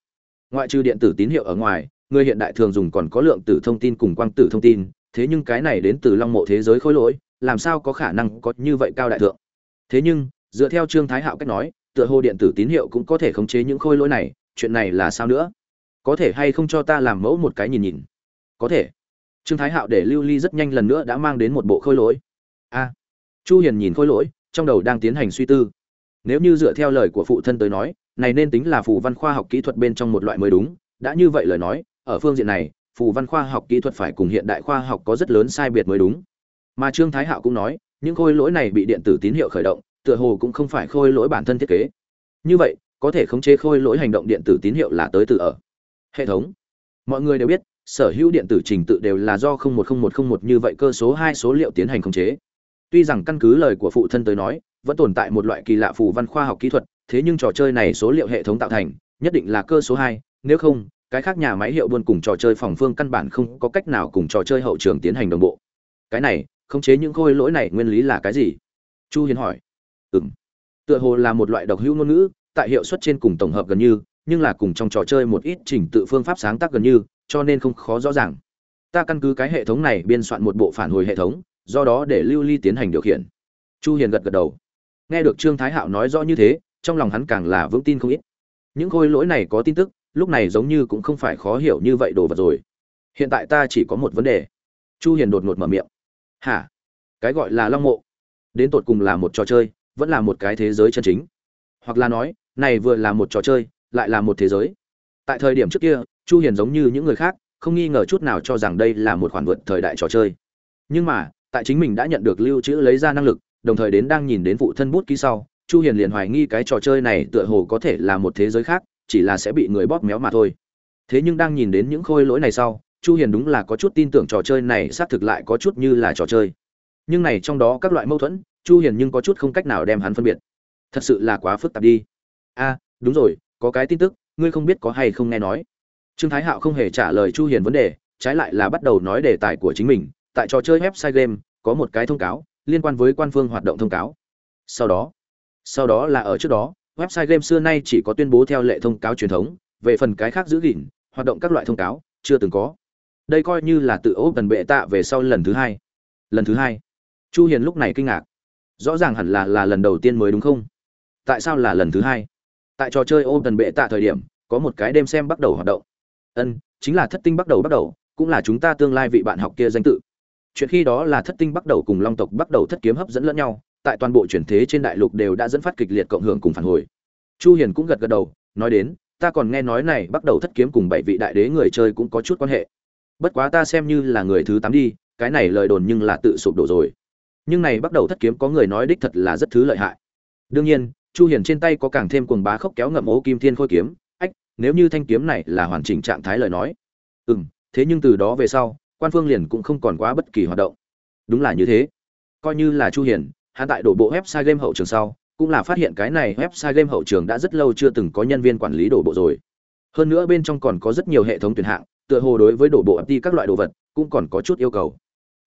Ngoại trừ điện tử tín hiệu ở ngoài, người hiện đại thường dùng còn có lượng tử thông tin cùng quang tử thông tin, thế nhưng cái này đến từ long mộ thế giới khối lỗi, làm sao có khả năng có như vậy cao đại thượng? Thế nhưng dựa theo trương thái hạo cách nói, tựa hồ điện tử tín hiệu cũng có thể khống chế những khôi lỗi này, chuyện này là sao nữa? Có thể hay không cho ta làm mẫu một cái nhìn nhìn? Có thể. Trương thái hạo để lưu ly rất nhanh lần nữa đã mang đến một bộ khôi lỗi. A. Chu hiền nhìn khôi lỗi, trong đầu đang tiến hành suy tư. Nếu như dựa theo lời của phụ thân tới nói, này nên tính là phù văn khoa học kỹ thuật bên trong một loại mới đúng. Đã như vậy lời nói, ở phương diện này, phù văn khoa học kỹ thuật phải cùng hiện đại khoa học có rất lớn sai biệt mới đúng. Mà trương thái hạo cũng nói, những khôi lỗi này bị điện tử tín hiệu khởi động tựa hồ cũng không phải khôi lỗi bản thân thiết kế. Như vậy, có thể khống chế khôi lỗi hành động điện tử tín hiệu là tới từ ở. Hệ thống. Mọi người đều biết, sở hữu điện tử trình tự đều là do không một không một không một như vậy cơ số hai số liệu tiến hành khống chế. Tuy rằng căn cứ lời của phụ thân tới nói, vẫn tồn tại một loại kỳ lạ phù văn khoa học kỹ thuật, thế nhưng trò chơi này số liệu hệ thống tạo thành, nhất định là cơ số hai, nếu không, cái khác nhà máy hiệu buôn cùng trò chơi phòng phương căn bản không có cách nào cùng trò chơi hậu trường tiến hành đồng bộ. Cái này, khống chế những khôi lỗi này nguyên lý là cái gì? Chu hiền hỏi ừm. Tựa hồ là một loại độc hữu ngôn ngữ, tại hiệu suất trên cùng tổng hợp gần như, nhưng là cùng trong trò chơi một ít trình tự phương pháp sáng tác gần như, cho nên không khó rõ ràng. Ta căn cứ cái hệ thống này biên soạn một bộ phản hồi hệ thống, do đó để lưu ly tiến hành điều khiển. Chu hiền gật gật đầu. Nghe được trương thái hạo nói rõ như thế, trong lòng hắn càng là vững tin không ít. Những khôi lỗi này có tin tức, lúc này giống như cũng không phải khó hiểu như vậy đồ vật rồi. Hiện tại ta chỉ có một vấn đề. Chu hiền đột ngột mở miệng. Hả? Cái gọi là long mộ. Đến tột cùng là một trò chơi vẫn là một cái thế giới chân chính. Hoặc là nói, này vừa là một trò chơi, lại là một thế giới. Tại thời điểm trước kia, chu hiền giống như những người khác, không nghi ngờ chút nào cho rằng đây là một khoản vượt thời đại trò chơi. Nhưng mà, tại chính mình đã nhận được lưu trữ lấy ra năng lực, đồng thời đến đang nhìn đến phụ thân bút ký sau, chu hiền liền hoài nghi cái trò chơi này tựa hồ có thể là một thế giới khác, chỉ là sẽ bị người bóp méo mà thôi. Thế nhưng đang nhìn đến những khôi lỗi này sau, chu hiền đúng là có chút tin tưởng trò chơi này xác thực lại có chút như là trò chơi. Nhưng này trong đó các loại mâu thuẫn chu hiền nhưng có chút không cách nào đem hắn phân biệt. Thật sự là quá phức tạp đi. A, đúng rồi, có cái tin tức, ngươi không biết có hay không nghe nói. Trương thái hạo không hề trả lời chu hiền vấn đề, trái lại là bắt đầu nói đề tài của chính mình. Tại trò chơi website game, có một cái thông cáo, liên quan với quan phương hoạt động thông cáo. Sau đó sau đó là ở trước đó, website game xưa nay chỉ có tuyên bố theo lệ thông cáo truyền thống, về phần cái khác giữ gìn, hoạt động các loại thông cáo, chưa từng có. Đây coi như là tự ố gần bệ tạ về sau lần thứ hai. Lần thứ hai. Chu hiền lúc này kinh ngạc rõ ràng hẳn là là lần đầu tiên mới đúng không? Tại sao là lần thứ hai? Tại trò chơi ô tần bệ tạ thời điểm, có một cái đêm xem bắt đầu hoạt động. Ân, chính là thất tinh bắt đầu bắt đầu, cũng là chúng ta tương lai vị bạn học kia danh tự. Chuyện khi đó là thất tinh bắt đầu cùng long tộc bắt đầu thất kiếm hấp dẫn lẫn nhau, tại toàn bộ chuyển thế trên đại lục đều đã dẫn phát kịch liệt cộng hưởng cùng phản hồi. Chu hiền cũng gật gật đầu, nói đến, ta còn nghe nói này bắt đầu thất kiếm cùng bảy vị đại đế người chơi cũng có chút quan hệ. Bất quá ta xem như là người thứ tám đi, cái này lời đồn nhưng là tự sụp đổ rồi nhưng này bắt đầu thất kiếm có người nói đích thật là rất thứ lợi hại. Đương nhiên, chu hiền trên tay có càng thêm cuồng bá khốc kéo ngậm ố kim thiên khôi kiếm, ách, nếu như thanh kiếm này là hoàn chỉnh trạng thái lời nói. Ừm, thế nhưng từ đó về sau, quan phương liền cũng không còn quá bất kỳ hoạt động. Đúng là như thế. Coi như là chu hiền, hắn tại đổ bộ website game hậu trường sau, cũng là phát hiện cái này website game hậu trường đã rất lâu chưa từng có nhân viên quản lý đổ bộ rồi. Hơn nữa bên trong còn có rất nhiều hệ thống tuyển hạng, tựa hồ đối với đổ bộ đi các loại đồ vật, cũng còn có chút yêu cầu.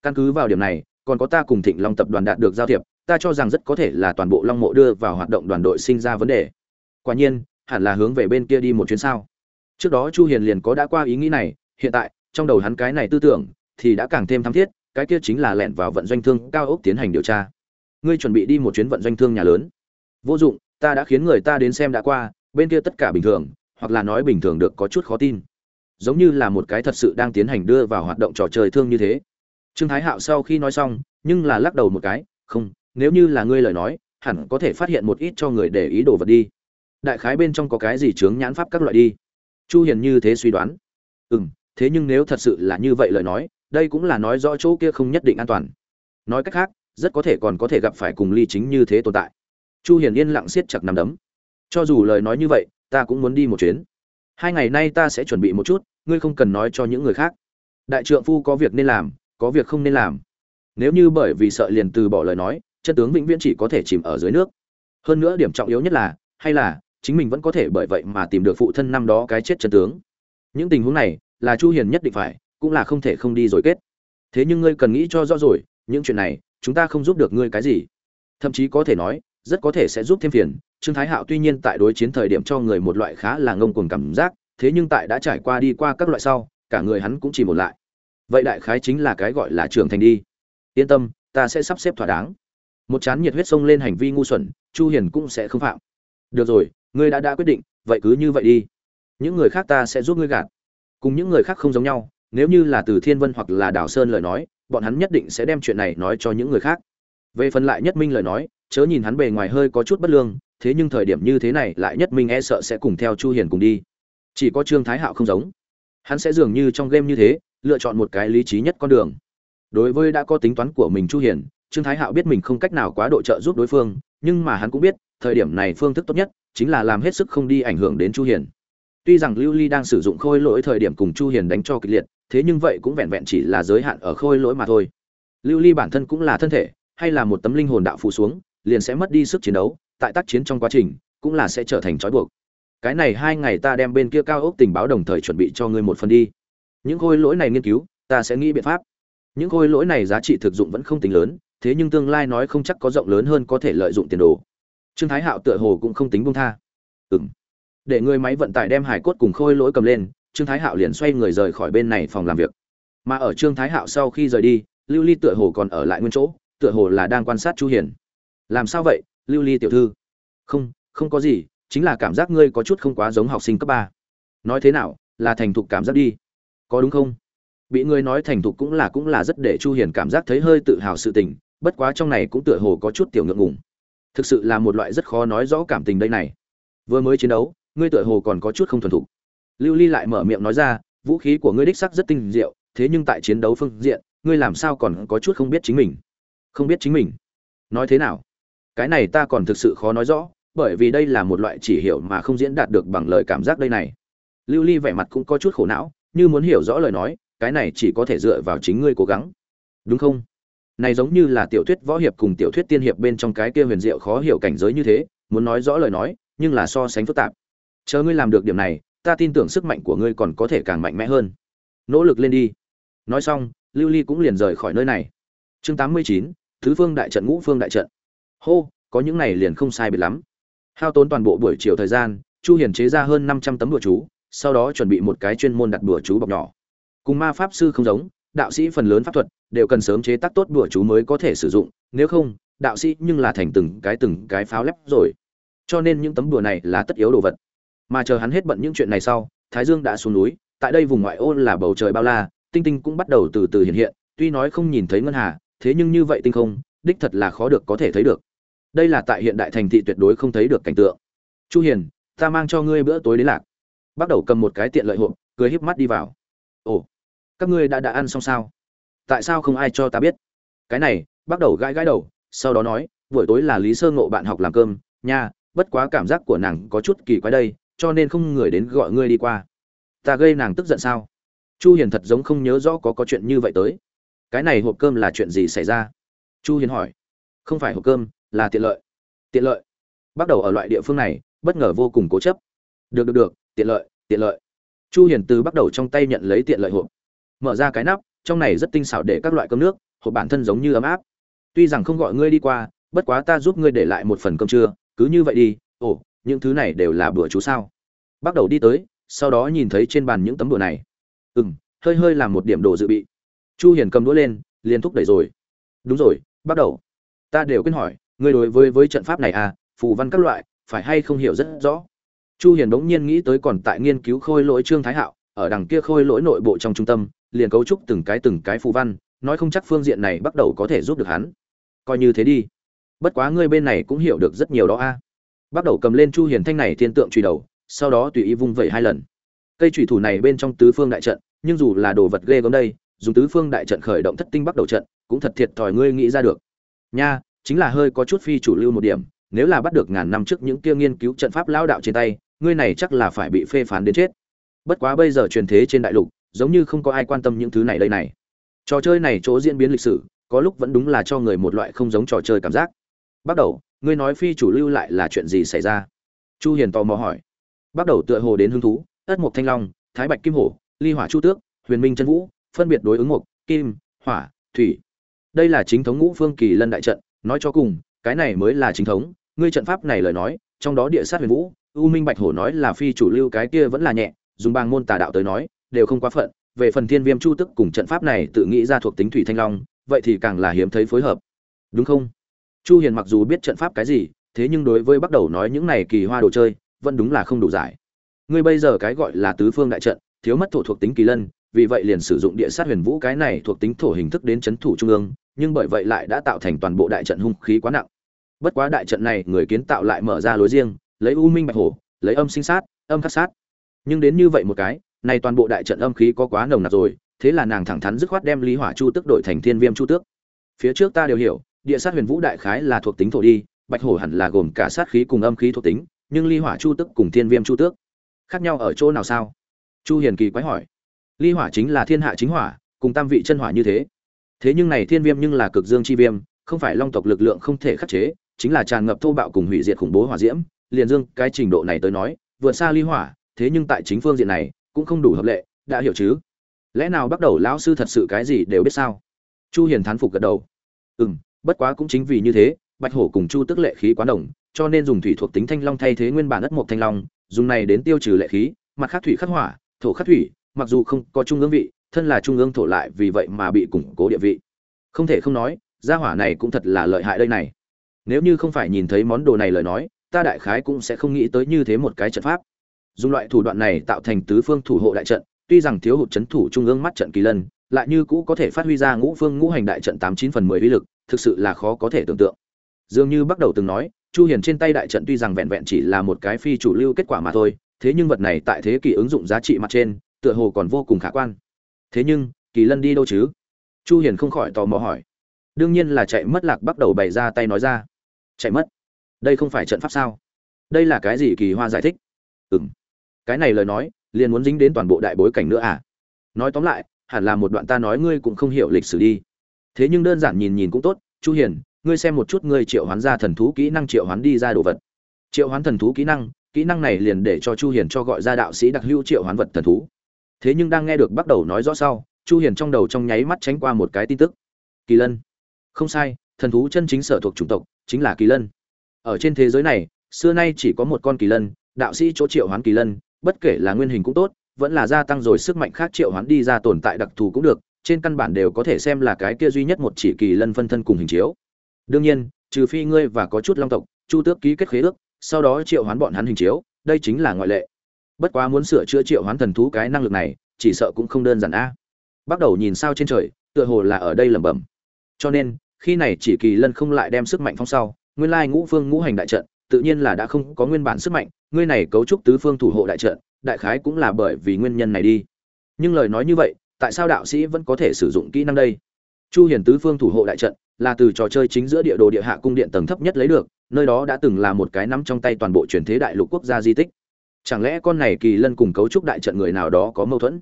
Căn cứ vào điểm này còn có ta cùng thịnh long tập đoàn đạt được giao thiệp, ta cho rằng rất có thể là toàn bộ long mộ đưa vào hoạt động đoàn đội sinh ra vấn đề. Quả nhiên, hẳn là hướng về bên kia đi một chuyến sao. Trước đó chu hiền liền có đã qua ý nghĩ này, hiện tại, trong đầu hắn cái này tư tưởng, thì đã càng thêm thắm thiết, cái kia chính là lẻn vào vận doanh thương cao ốc tiến hành điều tra. Ngươi chuẩn bị đi một chuyến vận doanh thương nhà lớn. Vô dụng, ta đã khiến người ta đến xem đã qua, bên kia tất cả bình thường, hoặc là nói bình thường được có chút khó tin. Giống như là một cái thật sự đang tiến hành đưa vào hoạt động trò chơi thương như thế trương thái hạo sau khi nói xong, nhưng là lắc đầu một cái, không, nếu như là ngươi lời nói, hẳn có thể phát hiện một ít cho người để ý đồ vật đi. Đại khái bên trong có cái gì chướng nhãn pháp các loại đi. Chu hiền như thế suy đoán. Ừ thế nhưng nếu thật sự là như vậy lời nói, đây cũng là nói rõ chỗ kia không nhất định an toàn. Nói cách khác, rất có thể còn có thể gặp phải cùng ly chính như thế tồn tại. Chu hiền yên lặng siết chặt nắm đấm. Cho dù lời nói như vậy, ta cũng muốn đi một chuyến. Hai ngày nay ta sẽ chuẩn bị một chút, ngươi không cần nói cho những người khác. Đại trượng phu có việc nên làm có việc không nên làm. Nếu như bởi vì sợ liền từ bỏ lời nói, chân tướng vĩnh viễn chỉ có thể chìm ở dưới nước. Hơn nữa điểm trọng yếu nhất là, hay là, chính mình vẫn có thể bởi vậy mà tìm được phụ thân năm đó cái chết chân tướng. Những tình huống này là chu hiền nhất định phải, cũng là không thể không đi rồi kết. Thế nhưng ngươi cần nghĩ cho rõ rồi, những chuyện này, chúng ta không giúp được ngươi cái gì. Thậm chí có thể nói, rất có thể sẽ giúp thêm phiền. Trương thái hạo tuy nhiên tại đối chiến thời điểm cho người một loại khá là ngông cuồng cảm giác, thế nhưng tại đã trải qua đi qua các loại sau, cả người hắn cũng chỉ một lại vậy đại khái chính là cái gọi là trưởng thành đi. Yên tâm, ta sẽ sắp xếp thỏa đáng. Một chán nhiệt huyết sông lên hành vi ngu xuẩn, chu hiền cũng sẽ không phạm. Được rồi, ngươi đã đã quyết định, vậy cứ như vậy đi. Những người khác ta sẽ giúp ngươi gạt. Cùng những người khác không giống nhau, nếu như là từ thiên vân hoặc là đào sơn lời nói, bọn hắn nhất định sẽ đem chuyện này nói cho những người khác. Về phần lại nhất minh lời nói, chớ nhìn hắn bề ngoài hơi có chút bất lương, thế nhưng thời điểm như thế này lại nhất minh e sợ sẽ cùng theo chu hiền cùng đi. Chỉ có trương thái hạo không giống. Hắn sẽ dường như trong game như thế lựa chọn một cái lý trí nhất con đường. Đối với đã có tính toán của mình chu hiền, trương thái hạo biết mình không cách nào quá độ trợ giúp đối phương, nhưng mà hắn cũng biết, thời điểm này phương thức tốt nhất chính là làm hết sức không đi ảnh hưởng đến chu hiền. Tuy rằng lưu ly đang sử dụng khôi lỗi thời điểm cùng chu hiền đánh cho kịch liệt, thế nhưng vậy cũng vẹn vẹn chỉ là giới hạn ở khôi lỗi mà thôi. Lưu ly bản thân cũng là thân thể, hay là một tấm linh hồn đạo phụ xuống, liền sẽ mất đi sức chiến đấu, tại tác chiến trong quá trình, cũng là sẽ trở thành trói buộc. Cái này hai ngày ta đem bên kia cao ốc tình báo đồng thời chuẩn bị cho ngươi một phần đi những khôi lỗi này nghiên cứu, ta sẽ nghĩ biện pháp. Những khôi lỗi này giá trị thực dụng vẫn không tính lớn, thế nhưng tương lai nói không chắc có rộng lớn hơn có thể lợi dụng tiền đồ. Trương thái hạo tựa hồ cũng không tính buông tha. Ừ m để người máy vận tải đem hải cốt cùng khôi lỗi cầm lên, trương thái hạo liền xoay người rời khỏi bên này phòng làm việc. Mà ở trương thái hạo sau khi rời đi, lưu ly tựa hồ còn ở lại nguyên chỗ, tựa hồ là đang quan sát chu hiền. Làm sao vậy, lưu ly tiểu thư? Không không có gì, chính là cảm giác ngươi có chút không quá giống học sinh cấp ba. Nói thế nào, là thành thục cảm giác đi có đúng không? Bị ngươi nói thành thục cũng là cũng là rất để chu hiền cảm giác thấy hơi tự hào sự tình, bất quá trong này cũng tựa hồ có chút tiểu ngượng ngùng. Thực sự là một loại rất khó nói rõ cảm tình đây này. Vừa mới chiến đấu, ngươi tựa hồ còn có chút không thuần thục. Lưu ly lại mở miệng nói ra, vũ khí của ngươi đích sắc rất tinh diệu, thế nhưng tại chiến đấu phương diện, ngươi làm sao còn có chút không biết chính mình? Không biết chính mình? Nói thế nào? Cái này ta còn thực sự khó nói rõ, bởi vì đây là một loại chỉ hiểu mà không diễn đạt được bằng lời cảm giác đây này. Lưu ly vẻ mặt cũng có chút khổ não như muốn hiểu rõ lời nói, cái này chỉ có thể dựa vào chính ngươi cố gắng. Đúng không? Này giống như là tiểu thuyết võ hiệp cùng tiểu thuyết tiên hiệp bên trong cái kia huyền diệu khó hiểu cảnh giới như thế, muốn nói rõ lời nói, nhưng là so sánh phức tạp. Chờ ngươi làm được điểm này, ta tin tưởng sức mạnh của ngươi còn có thể càng mạnh mẽ hơn. Nỗ lực lên đi. Nói xong, lưu ly cũng liền rời khỏi nơi này. Chương tám mươi chín, thứ phương đại trận, ngũ phương đại trận. Hô, có những này liền không sai biệt lắm. Hao tốn toàn bộ buổi chiều thời gian, chu hiền chế ra hơn 500 tấm đùa chú sau đó chuẩn bị một cái chuyên môn đặt đùa chú bọc nhỏ. Cùng ma pháp sư không giống, đạo sĩ phần lớn pháp thuật đều cần sớm chế tác tốt đùa chú mới có thể sử dụng, nếu không, đạo sĩ nhưng là thành từng cái từng cái pháo lép rồi. Cho nên những tấm đùa này là tất yếu đồ vật. Mà chờ hắn hết bận những chuyện này sau, thái dương đã xuống núi, tại đây vùng ngoại ô là bầu trời bao la, tinh tinh cũng bắt đầu từ từ hiện hiện, tuy nói không nhìn thấy ngân hà, thế nhưng như vậy tinh không, đích thật là khó được có thể thấy được. Đây là tại hiện đại thành thị tuyệt đối không thấy được cảnh tượng. Chu hiền, ta mang cho ngươi bữa tối đến lạc bắt đầu cầm một cái tiện lợi hộp, cười híp mắt đi vào. Ồ, các ngươi đã đã ăn xong sao? Tại sao không ai cho ta biết? Cái này bắt đầu gãi gãi đầu, sau đó nói, buổi tối là lý sơ ngộ bạn học làm cơm, nha, bất quá cảm giác của nàng có chút kỳ quái đây, cho nên không người đến gọi ngươi đi qua. Ta gây nàng tức giận sao? Chu hiền thật giống không nhớ rõ có có chuyện như vậy tới. Cái này hộp cơm là chuyện gì xảy ra? Chu hiền hỏi. Không phải hộp cơm, là tiện lợi. Tiện lợi? Bắt đầu ở loại địa phương này, bất ngờ vô cùng cố chấp. Được được được tiện lợi tiện lợi. Chu hiền từ bắt đầu trong tay nhận lấy tiện lợi hộp. Mở ra cái nắp, trong này rất tinh xảo để các loại cơm nước, hộp bản thân giống như ấm áp. Tuy rằng không gọi ngươi đi qua, bất quá ta giúp ngươi để lại một phần cơm trưa, cứ như vậy đi. Ồ, những thứ này đều là bữa chú sao? Bắt đầu đi tới, sau đó nhìn thấy trên bàn những tấm bữa này. Ừm, hơi hơi làm một điểm đồ dự bị. Chu hiền cầm đũa lên, liền thúc đẩy rồi. Đúng rồi, bắt đầu. Ta đều quên hỏi, ngươi đối với với trận pháp này à phù văn các loại, phải hay không hiểu rất rõ? Chu hiền bỗng nhiên nghĩ tới còn tại nghiên cứu khôi lỗi trương thái hạo, ở đằng kia khôi lỗi nội bộ trong trung tâm, liền cấu trúc từng cái từng cái phù văn, nói không chắc phương diện này bắt đầu có thể giúp được hắn. Coi như thế đi. Bất quá ngươi bên này cũng hiểu được rất nhiều đó a. Bắt đầu cầm lên chu hiền thanh này thiên tượng truy đầu, sau đó tùy ý vung vẩy hai lần. Cây chủy thủ này bên trong tứ phương đại trận, nhưng dù là đồ vật ghê gớm đây, dùng tứ phương đại trận khởi động thất tinh bắt đầu trận, cũng thật thiệt thòi ngươi nghĩ ra được. Nha, chính là hơi có chút phi chủ lưu một điểm, nếu là bắt được ngàn năm trước những kia nghiên cứu trận pháp lão đạo trên tay ngươi này chắc là phải bị phê phán đến chết. Bất quá bây giờ truyền thế trên đại lục, giống như không có ai quan tâm những thứ này đây này. Trò chơi này chỗ diễn biến lịch sử, có lúc vẫn đúng là cho người một loại không giống trò chơi cảm giác. Bắt đầu, ngươi nói phi chủ lưu lại là chuyện gì xảy ra? Chu hiền tò mò hỏi. Bắt đầu tựa hồ đến hứng thú, ất mục thanh long, thái bạch kim hổ, ly hỏa chu tước, huyền minh chân vũ, phân biệt đối ứng mục kim, hỏa, thủy. Đây là chính thống ngũ phương kỳ lân đại trận, nói cho cùng, cái này mới là chính thống. Ngươi trận pháp này lời nói trong đó địa sát huyền vũ, u minh bạch hổ nói là phi chủ lưu cái kia vẫn là nhẹ, dùng bang môn tà đạo tới nói, đều không quá phận, về phần thiên viêm chu tức cùng trận pháp này tự nghĩ ra thuộc tính thủy thanh long, vậy thì càng là hiếm thấy phối hợp. Đúng không? Chu hiền mặc dù biết trận pháp cái gì, thế nhưng đối với bắt đầu nói những này kỳ hoa đồ chơi, vẫn đúng là không đủ giải. Ngươi bây giờ cái gọi là tứ phương đại trận, thiếu mất thổ thuộc tính kỳ lân, vì vậy liền sử dụng địa sát huyền vũ cái này thuộc tính thổ hình thức đến chấn thủ trung ương, nhưng bởi vậy lại đã tạo thành toàn bộ đại trận hung khí quá nặng bất quá đại trận này người kiến tạo lại mở ra lối riêng, lấy u minh bạch hổ, lấy âm sinh sát, âm khắc sát. Nhưng đến như vậy một cái, này toàn bộ đại trận âm khí có quá nồng nặc rồi, thế là nàng thẳng thắn dứt khoát đem lý hỏa chu tức đổi thành thiên viêm chu tước. Phía trước ta đều hiểu, địa sát huyền vũ đại khái là thuộc tính thổ đi, bạch hổ hẳn là gồm cả sát khí cùng âm khí thuộc tính, nhưng ly hỏa chu tức cùng thiên viêm chu tước khác nhau ở chỗ nào sao? Chu hiền kỳ quái hỏi. Ly hỏa chính là thiên hạ chính hỏa, cùng tam vị chân hỏa như thế. Thế nhưng này thiên viêm nhưng là cực dương chi viêm, không phải long tộc lực lượng không thể khắc chế chính là tràn ngập thô bạo cùng hủy diệt khủng bố hỏa diễm, liền dương, cái trình độ này tới nói, vượt xa ly hỏa, thế nhưng tại chính phương diện này, cũng không đủ hợp lệ, đã hiểu chứ? Lẽ nào bắt đầu lão sư thật sự cái gì đều biết sao? Chu hiền thán phục gật đầu. Ừm, bất quá cũng chính vì như thế, bạch hổ cùng chu tức lệ khí quá đồng cho nên dùng thủy thuộc tính thanh long thay thế nguyên bản đất một thanh long, dùng này đến tiêu trừ lệ khí, mặt khắc thủy khắc hỏa, thổ khắc thủy, mặc dù không có trung ương vị, thân là trung ương thổ lại vì vậy mà bị củng cố địa vị. Không thể không nói, gia hỏa này cũng thật là lợi hại đây này nếu như không phải nhìn thấy món đồ này lời nói, ta đại khái cũng sẽ không nghĩ tới như thế một cái trận pháp. Dùng loại thủ đoạn này tạo thành tứ phương thủ hộ đại trận, tuy rằng thiếu hụt chấn thủ trung ương mắt trận kỳ lân, lại như cũ có thể phát huy ra ngũ phương ngũ hành đại trận tám chín phần mười uy lực, thực sự là khó có thể tưởng tượng. Dường như bắt đầu từng nói, chu hiền trên tay đại trận tuy rằng vẹn vẹn chỉ là một cái phi chủ lưu kết quả mà thôi, thế nhưng vật này tại thế kỷ ứng dụng giá trị mặt trên, tựa hồ còn vô cùng khả quan. Thế nhưng, kỳ lân đi đâu chứ? Chu hiền không khỏi tò mò hỏi. Đương nhiên là chạy mất lạc bắt đầu bày ra tay nói ra chạy mất. Đây không phải trận pháp sao? Đây là cái gì kỳ hoa giải thích? Ừm. Cái này lời nói, liền muốn dính đến toàn bộ đại bối cảnh nữa à? Nói tóm lại, hẳn là một đoạn ta nói ngươi cũng không hiểu lịch sử đi. Thế nhưng đơn giản nhìn nhìn cũng tốt, chu hiền, ngươi xem một chút ngươi triệu hoán ra thần thú kỹ năng triệu hoán đi ra đồ vật. Triệu hoán thần thú kỹ năng kỹ năng này liền để cho chu hiền cho gọi ra đạo sĩ đặc hữu triệu hoán vật thần thú. Thế nhưng đang nghe được bắt đầu nói rõ sau, chu hiền trong đầu trong nháy mắt tránh qua một cái tin tức. Kỳ lân. Không sai thần thú chân chính sở thuộc chủng tộc, chính là kỳ lân. Ở trên thế giới này, xưa nay chỉ có một con kỳ lân, đạo sĩ chỗ triệu hoán kỳ lân, bất kể là nguyên hình cũng tốt, vẫn là gia tăng rồi sức mạnh khác triệu hoán đi ra tồn tại đặc thù cũng được, trên căn bản đều có thể xem là cái kia duy nhất một chỉ kỳ lân phân thân cùng hình chiếu. Đương nhiên, trừ phi ngươi và có chút long tộc, chu tước ký kết khế ước, sau đó triệu hoán bọn hắn hình chiếu, đây chính là ngoại lệ. Bất quá muốn sửa chữa triệu hoán thần thú cái năng lực này, chỉ sợ cũng không đơn giản a. Bắt đầu nhìn sao trên trời, tựa hồ là ở đây lẩm bẩm. Cho nên khi này chỉ kỳ lân không lại đem sức mạnh phong sau, nguyên lai ngũ phương ngũ hành đại trận, tự nhiên là đã không có nguyên bản sức mạnh, ngươi này cấu trúc tứ phương thủ hộ đại trận, đại khái cũng là bởi vì nguyên nhân này đi. Nhưng lời nói như vậy, tại sao đạo sĩ vẫn có thể sử dụng kỹ năng đây? Chu hiền tứ phương thủ hộ đại trận, là từ trò chơi chính giữa địa đồ địa hạ cung điện tầng thấp nhất lấy được, nơi đó đã từng là một cái nắm trong tay toàn bộ truyền thế đại lục quốc gia di tích. Chẳng lẽ con này kỳ lân cùng cấu trúc đại trận người nào đó có mâu thuẫn?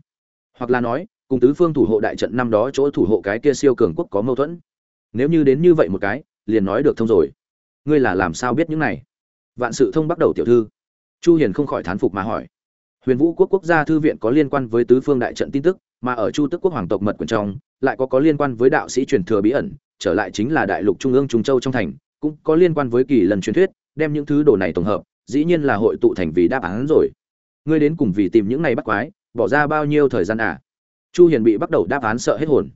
Hoặc là nói, cùng tứ phương thủ hộ đại trận năm đó chỗ thủ hộ cái kia siêu cường quốc có mâu thuẫn? Nếu như đến như vậy một cái, liền nói được thông rồi. Ngươi là làm sao biết những này? Vạn sự thông bắt đầu tiểu thư. Chu hiền không khỏi thán phục mà hỏi. Huyền vũ quốc quốc gia thư viện có liên quan với tứ phương đại trận tin tức, mà ở chu tức quốc hoàng tộc mật quần trong, lại có có liên quan với đạo sĩ truyền thừa bí ẩn, trở lại chính là đại lục trung ương trung châu trong thành, cũng có liên quan với kỳ lần truyền thuyết, đem những thứ đồ này tổng hợp, dĩ nhiên là hội tụ thành vì đáp án rồi. Ngươi đến cùng vì tìm những này bắt quái, bỏ ra bao nhiêu thời gian à? Chu hiền bị bắt đầu đáp án sợ hết hồn.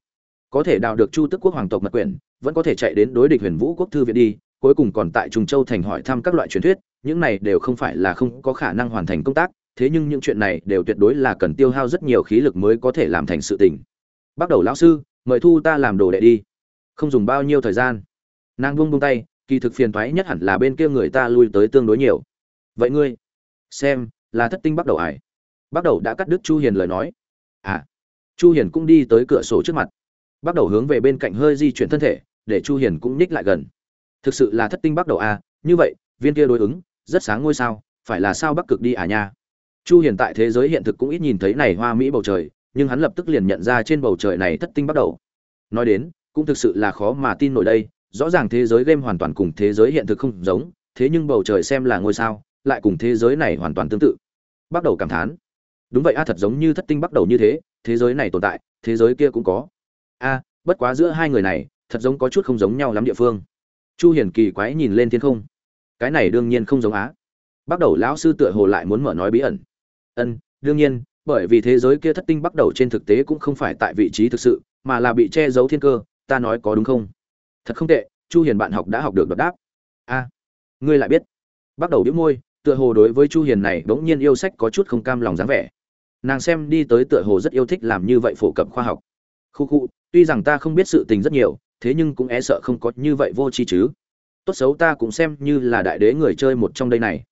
Có thể đào được chu tức quốc hoàng tộc mật quyển vẫn có thể chạy đến đối địch huyền vũ quốc thư viện đi, cuối cùng còn tại trung châu thành hỏi thăm các loại truyền thuyết, những này đều không phải là không có khả năng hoàn thành công tác, thế nhưng những chuyện này đều tuyệt đối là cần tiêu hao rất nhiều khí lực mới có thể làm thành sự tình. Bắt đầu lão sư, mời thu ta làm đồ đệ đi. Không dùng bao nhiêu thời gian. Nàng buông buông tay, kỳ thực phiền toái nhất hẳn là bên kia người ta lui tới tương đối nhiều. Vậy ngươi, xem, là thất tinh bắt đầu ải. Bắt đầu đã cắt đứt chu hiền lời nói. À chu hiền cũng đi tới cửa sổ trước mặt bắt đầu hướng về bên cạnh hơi di chuyển thân thể, để chu hiền cũng nhích lại gần. Thực sự là thất tinh bắt đầu a như vậy, viên kia đối ứng, rất sáng ngôi sao, phải là sao bắc cực đi à nha. Chu hiền tại thế giới hiện thực cũng ít nhìn thấy này hoa mỹ bầu trời, nhưng hắn lập tức liền nhận ra trên bầu trời này thất tinh bắt đầu. Nói đến, cũng thực sự là khó mà tin nổi đây, rõ ràng thế giới game hoàn toàn cùng thế giới hiện thực không giống, thế nhưng bầu trời xem là ngôi sao, lại cùng thế giới này hoàn toàn tương tự. Bắt đầu cảm thán. Đúng vậy a thật giống như thất tinh bắt đầu như thế thế giới này tồn tại, thế giới kia cũng có a, bất quá giữa hai người này, thật giống có chút không giống nhau lắm địa phương. Chu hiền kỳ quái nhìn lên thiên không. Cái này đương nhiên không giống á. Bắt đầu lão sư tựa hồ lại muốn mở nói bí ẩn. Ân, đương nhiên, bởi vì thế giới kia thất tinh bắt đầu trên thực tế cũng không phải tại vị trí thực sự, mà là bị che giấu thiên cơ, ta nói có đúng không? Thật không tệ, chu hiền bạn học đã học được đột đáp. A, ngươi lại biết. Bắt đầu bĩu môi, tựa hồ đối với chu hiền này bỗng nhiên yêu sách có chút không cam lòng dáng vẻ. Nàng xem đi tới tựa hồ rất yêu thích làm như vậy phổ cập khoa học. Khu khu tuy rằng ta không biết sự tình rất nhiều, thế nhưng cũng e sợ không có như vậy vô tri chứ. Tốt xấu ta cũng xem như là đại đế người chơi một trong đây này.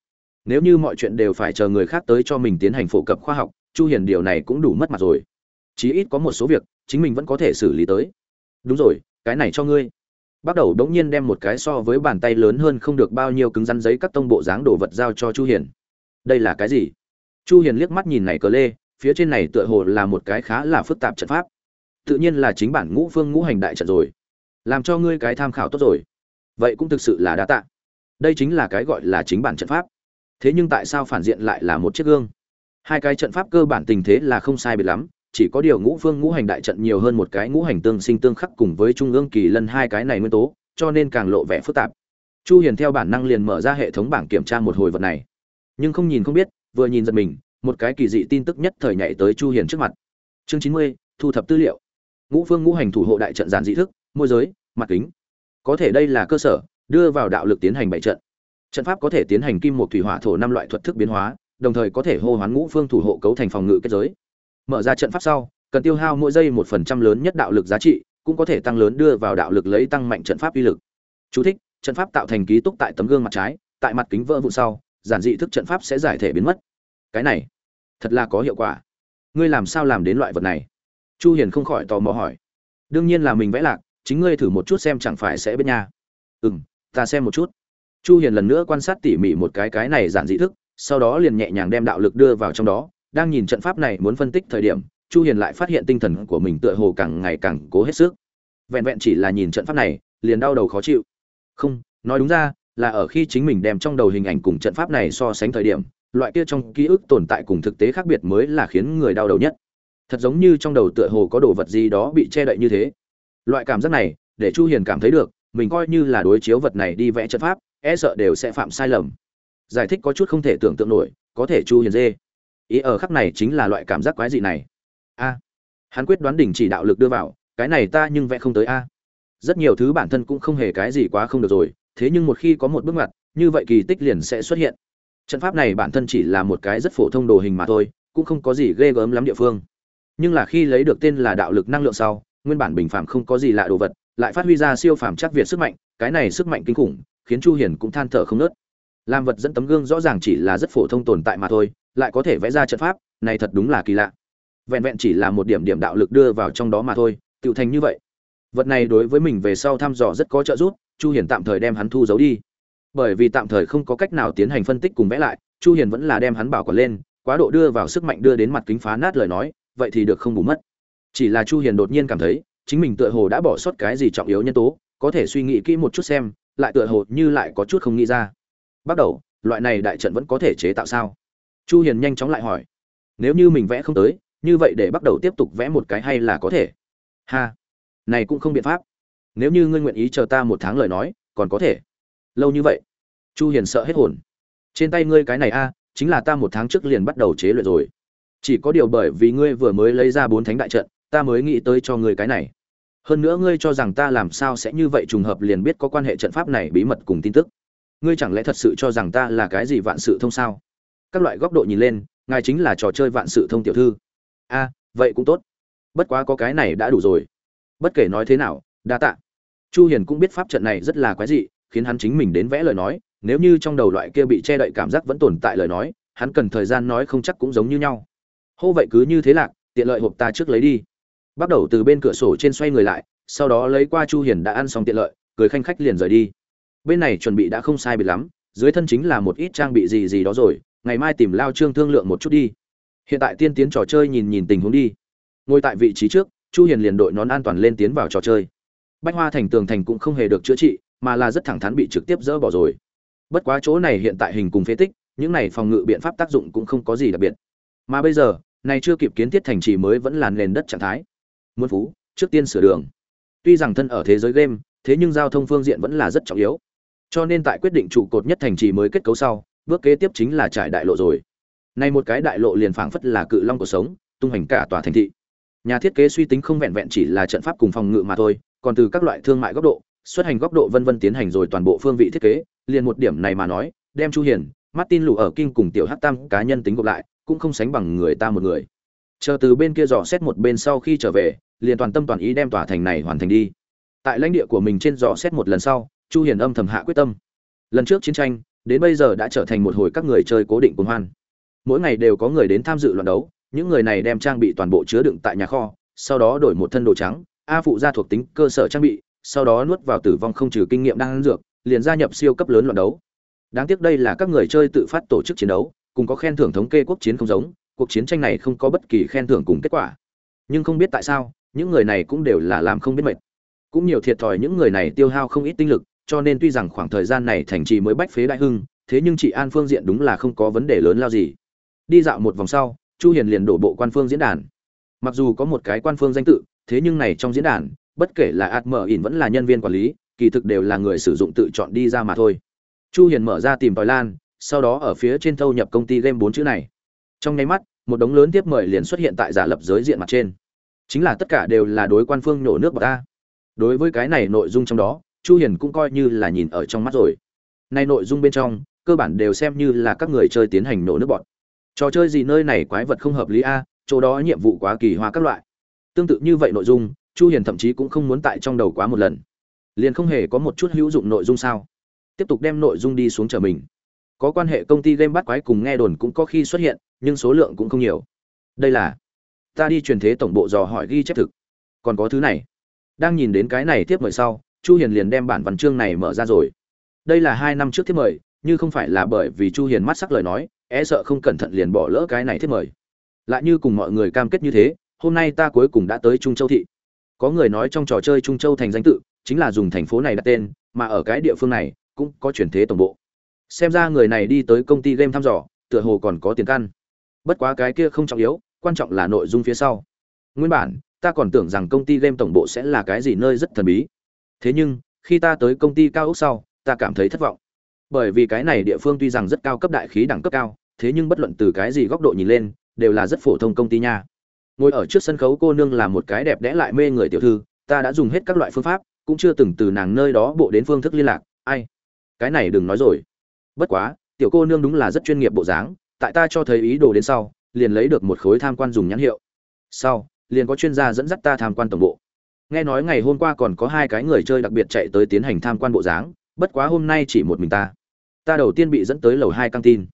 Nếu như mọi chuyện đều phải chờ người khác tới cho mình tiến hành phổ cập khoa học, chu hiền điều này cũng đủ mất mặt rồi. Chí ít có một số việc, chính mình vẫn có thể xử lý tới. Đúng rồi, cái này cho ngươi. Bắt đầu đống nhiên đem một cái so với bàn tay lớn hơn không được bao nhiêu cứng rắn giấy cắt tông bộ dáng đồ vật giao cho chu hiền. Đây là cái gì? Chu hiền liếc mắt nhìn này cờ lê, phía trên này tựa hồ là một cái khá là phức tạp trận pháp tự nhiên là chính bản ngũ phương ngũ hành đại trận rồi. Làm cho ngươi cái tham khảo tốt rồi. Vậy cũng thực sự là đa tạ. Đây chính là cái gọi là chính bản trận pháp. Thế nhưng tại sao phản diện lại là một chiếc gương? Hai cái trận pháp cơ bản tình thế là không sai biệt lắm chỉ có điều ngũ phương ngũ hành đại trận nhiều hơn một cái ngũ hành tương sinh tương khắc cùng với trung ương kỳ lân hai cái này nguyên tố cho nên càng lộ vẻ phức tạp. Chu hiền theo bản năng liền mở ra hệ thống bảng kiểm tra một hồi vật này. Nhưng không nhìn không biết vừa nhìn giật mình một cái kỳ dị tin tức nhất thời nhảy tới chu hiền trước mặt. Chương 90, thu thập tư liệu ngũ phương ngũ hành thủ hộ đại trận giản dị thức môi giới mặt kính. Có thể đây là cơ sở đưa vào đạo lực tiến hành bảy trận. Trận pháp có thể tiến hành kim một thủy hỏa thổ năm loại thuật thức biến hóa đồng thời có thể hô hoán ngũ phương thủ hộ cấu thành phòng ngự kết giới. Mở ra trận pháp sau cần tiêu hao mỗi giây một phần trăm lớn nhất đạo lực giá trị cũng có thể tăng lớn đưa vào đạo lực lấy tăng mạnh trận pháp uy lực. Chú thích, trận pháp tạo thành ký túc tại tấm gương mặt trái tại mặt kính vỡ vụn sau giản dị thức trận pháp sẽ giải thể biến mất. Cái này thật là có hiệu quả. Ngươi làm sao làm đến loại vật này? Chu hiền không khỏi tò mò hỏi. Đương nhiên là mình vẽ lạc, chính ngươi thử một chút xem chẳng phải sẽ biết nha. Ừm, ta xem một chút. Chu hiền lần nữa quan sát tỉ mỉ một cái cái này giản dị thức, sau đó liền nhẹ nhàng đem đạo lực đưa vào trong đó. Đang nhìn trận pháp này muốn phân tích thời điểm, chu hiền lại phát hiện tinh thần của mình tựa hồ càng ngày càng cố hết sức. Vẹn vẹn chỉ là nhìn trận pháp này, liền đau đầu khó chịu. Không, nói đúng ra, là ở khi chính mình đem trong đầu hình ảnh cùng trận pháp này so sánh thời điểm, loại kia trong ký ức tồn tại cùng thực tế khác biệt mới là khiến người đau đầu nhất thật giống như trong đầu tựa hồ có đồ vật gì đó bị che đậy như thế. Loại cảm giác này, để chu hiền cảm thấy được, mình coi như là đối chiếu vật này đi vẽ trận pháp e sợ đều sẽ phạm sai lầm. Giải thích có chút không thể tưởng tượng nổi, có thể chu hiền dê. Ý ở khắc này chính là loại cảm giác quái dị này. A. Hắn quyết đoán đỉnh chỉ đạo lực đưa vào, cái này ta nhưng vẽ không tới a. Rất nhiều thứ bản thân cũng không hề cái gì quá không được rồi, thế nhưng một khi có một bước ngoặt, như vậy kỳ tích liền sẽ xuất hiện. Trận pháp này bản thân chỉ là một cái rất phổ thông đồ hình mà thôi, cũng không có gì ghê gớm lắm địa phương nhưng là khi lấy được tên là đạo lực năng lượng sau, nguyên bản bình phàm không có gì lạ đồ vật, lại phát huy ra siêu phàm chắc việt sức mạnh, cái này sức mạnh kinh khủng, khiến chu hiền cũng than thở không nớt. Làm vật dẫn tấm gương rõ ràng chỉ là rất phổ thông tồn tại mà thôi, lại có thể vẽ ra trận pháp, này thật đúng là kỳ lạ. Vẹn vẹn chỉ là một điểm điểm đạo lực đưa vào trong đó mà thôi tự thành như vậy. Vật này đối với mình về sau thăm dò rất có trợ giúp, chu hiền tạm thời đem hắn thu giấu đi. Bởi vì tạm thời không có cách nào tiến hành phân tích cùng vẽ lại, chu hiền vẫn là đem hắn bảo quản lên, quá độ đưa vào sức mạnh đưa đến mặt kính phá nát lời nói vậy thì được không bù mất. Chỉ là chu hiền đột nhiên cảm thấy, chính mình tựa hồ đã bỏ sót cái gì trọng yếu nhân tố, có thể suy nghĩ kỹ một chút xem, lại tựa hồ như lại có chút không nghĩ ra. Bắt đầu, loại này đại trận vẫn có thể chế tạo sao? Chu hiền nhanh chóng lại hỏi. Nếu như mình vẽ không tới, như vậy để bắt đầu tiếp tục vẽ một cái hay là có thể? Ha! Này cũng không biện pháp. Nếu như ngươi nguyện ý chờ ta một tháng lời nói, còn có thể. Lâu như vậy, chu hiền sợ hết hồn. Trên tay ngươi cái này a, chính là ta một tháng trước liền bắt đầu chế luyện rồi chỉ có điều bởi vì ngươi vừa mới lấy ra bốn thánh đại trận, ta mới nghĩ tới cho ngươi cái này. Hơn nữa ngươi cho rằng ta làm sao sẽ như vậy trùng hợp liền biết có quan hệ trận pháp này bí mật cùng tin tức. Ngươi chẳng lẽ thật sự cho rằng ta là cái gì vạn sự thông sao? Các loại góc độ nhìn lên, ngài chính là trò chơi vạn sự thông tiểu thư. A, vậy cũng tốt. Bất quá có cái này đã đủ rồi. Bất kể nói thế nào, đa tạ. Chu hiền cũng biết pháp trận này rất là quái dị, khiến hắn chính mình đến vẽ lời nói. Nếu như trong đầu loại kia bị che đậy cảm giác vẫn tồn tại lời nói, hắn cần thời gian nói không chắc cũng giống như nhau hô vậy cứ như thế lạc, tiện lợi hộp ta trước lấy đi. Bắt đầu từ bên cửa sổ trên xoay người lại, sau đó lấy qua chu hiền đã ăn xong tiện lợi, cười khanh khách liền rời đi. Bên này chuẩn bị đã không sai biệt lắm, dưới thân chính là một ít trang bị gì gì đó rồi, ngày mai tìm lao trương thương lượng một chút đi. Hiện tại tiên tiến trò chơi nhìn nhìn tình huống đi. Ngồi tại vị trí trước, chu hiền liền đội nón an toàn lên tiến vào trò chơi. Bách hoa thành tường thành cũng không hề được chữa trị, mà là rất thẳng thắn bị trực tiếp dỡ bỏ rồi. Bất quá chỗ này hiện tại hình cùng phế tích, những này phòng ngự biện pháp tác dụng cũng không có gì đặc biệt mà bây giờ, này chưa kịp kiến thiết thành trì mới vẫn là nền đất trạng thái. Muôn phú, trước tiên sửa đường. Tuy rằng thân ở thế giới game, thế nhưng giao thông phương diện vẫn là rất trọng yếu. Cho nên tại quyết định trụ cột nhất thành trì mới kết cấu sau, bước kế tiếp chính là trải đại lộ rồi. Này một cái đại lộ liền phảng phất là cự long của sống, tung hành cả tòa thành thị. Nhà thiết kế suy tính không vẹn vẹn chỉ là trận pháp cùng phòng ngự mà thôi, còn từ các loại thương mại góc độ, xuất hành góc độ vân vân tiến hành rồi toàn bộ phương vị thiết kế, liền một điểm này mà nói, đem chu hiền, martin lù ở kinh cùng tiểu hắc tam cá nhân tính gộp lại cũng không sánh bằng người ta một người. Chờ từ bên kia dò xét một bên sau khi trở về, liền toàn tâm toàn ý đem tòa thành này hoàn thành đi. Tại lãnh địa của mình trên dò xét một lần sau, chu hiền âm thầm hạ quyết tâm. Lần trước chiến tranh, đến bây giờ đã trở thành một hồi các người chơi cố định cùng hoan. Mỗi ngày đều có người đến tham dự loạn đấu, những người này đem trang bị toàn bộ chứa đựng tại nhà kho, sau đó đổi một thân đồ trắng, a phụ gia thuộc tính cơ sở trang bị, sau đó nuốt vào tử vong không trừ kinh nghiệm đang ăn dược, liền gia nhập siêu cấp lớn loạn đấu. Đáng tiếc đây là các người chơi tự phát tổ chức chiến đấu cùng có khen thưởng thống kê quốc chiến không giống, cuộc chiến tranh này không có bất kỳ khen thưởng cùng kết quả. Nhưng không biết tại sao, những người này cũng đều là làm không biết mệt. Cũng nhiều thiệt thòi những người này tiêu hao không ít tinh lực, cho nên tuy rằng khoảng thời gian này thành trì mới bách phế đại hưng, thế nhưng chị an phương diện đúng là không có vấn đề lớn lao gì. Đi dạo một vòng sau, chu hiền liền đổ bộ quan phương diễn đàn. Mặc dù có một cái quan phương danh tự, thế nhưng này trong diễn đàn, bất kể là ạt mở ỉn vẫn là nhân viên quản lý, kỳ thực đều là người sử dụng tự chọn đi ra mà thôi. Chu hiền mở ra tìm tòi lan sau đó ở phía trên thâu nhập công ty game bốn chữ này. Trong nháy mắt, một đống lớn tiếp mời liền xuất hiện tại giả lập giới diện mặt trên. Chính là tất cả đều là đối quan phương nổ nước bọt ta đối với cái này nội dung trong đó, chu hiền cũng coi như là nhìn ở trong mắt rồi. Nay nội dung bên trong, cơ bản đều xem như là các người chơi tiến hành nổ nước bọt. Trò chơi gì nơi này quái vật không hợp lý a, chỗ đó nhiệm vụ quá kỳ hoa các loại. Tương tự như vậy nội dung, chu hiền thậm chí cũng không muốn tại trong đầu quá một lần. Liền không hề có một chút hữu dụng nội dung sao. Tiếp tục đem nội dung đi xuống chờ mình có quan hệ công ty game bắt quái cùng nghe đồn cũng có khi xuất hiện, nhưng số lượng cũng không nhiều. Đây là, ta đi truyền thế tổng bộ dò hỏi ghi chép thực. Còn có thứ này. Đang nhìn đến cái này tiếp mời sau, chu hiền liền đem bản văn chương này mở ra rồi. Đây là hai năm trước tiếp mời, như không phải là bởi vì chu hiền mắt sắc lời nói e sợ không cẩn thận liền bỏ lỡ cái này tiếp mời. Lại như cùng mọi người cam kết như thế, hôm nay ta cuối cùng đã tới trung châu thị. Có người nói trong trò chơi trung châu thành danh tự, chính là dùng thành phố này đặt tên, mà ở cái địa phương này, cũng có chuyển thế tổng bộ xem ra người này đi tới công ty game thăm dò, tựa hồ còn có tiền căn. Bất quá cái kia không trọng yếu, quan trọng là nội dung phía sau. Nguyên bản, ta còn tưởng rằng công ty game tổng bộ sẽ là cái gì nơi rất thần bí. Thế nhưng, khi ta tới công ty cao ốc sau, ta cảm thấy thất vọng. Bởi vì cái này địa phương tuy rằng rất cao cấp đại khí đẳng cấp cao, thế nhưng bất luận từ cái gì góc độ nhìn lên, đều là rất phổ thông công ty nha. Ngồi ở trước sân khấu cô nương là một cái đẹp đẽ lại mê người tiểu thư, ta đã dùng hết các loại phương pháp, cũng chưa từng từ nàng nơi đó bộ đến phương thức liên lạc. Ai? Cái này đừng nói rồi bất quá, tiểu cô nương đúng là rất chuyên nghiệp bộ dáng, tại ta cho thấy ý đồ đến sau, liền lấy được một khối tham quan dùng nhãn hiệu. Sau, liền có chuyên gia dẫn dắt ta tham quan tổng bộ. Nghe nói ngày hôm qua còn có hai cái người chơi đặc biệt chạy tới tiến hành tham quan bộ dáng, bất quá hôm nay chỉ một mình ta. Ta đầu tiên bị dẫn tới lầu hai căng tin.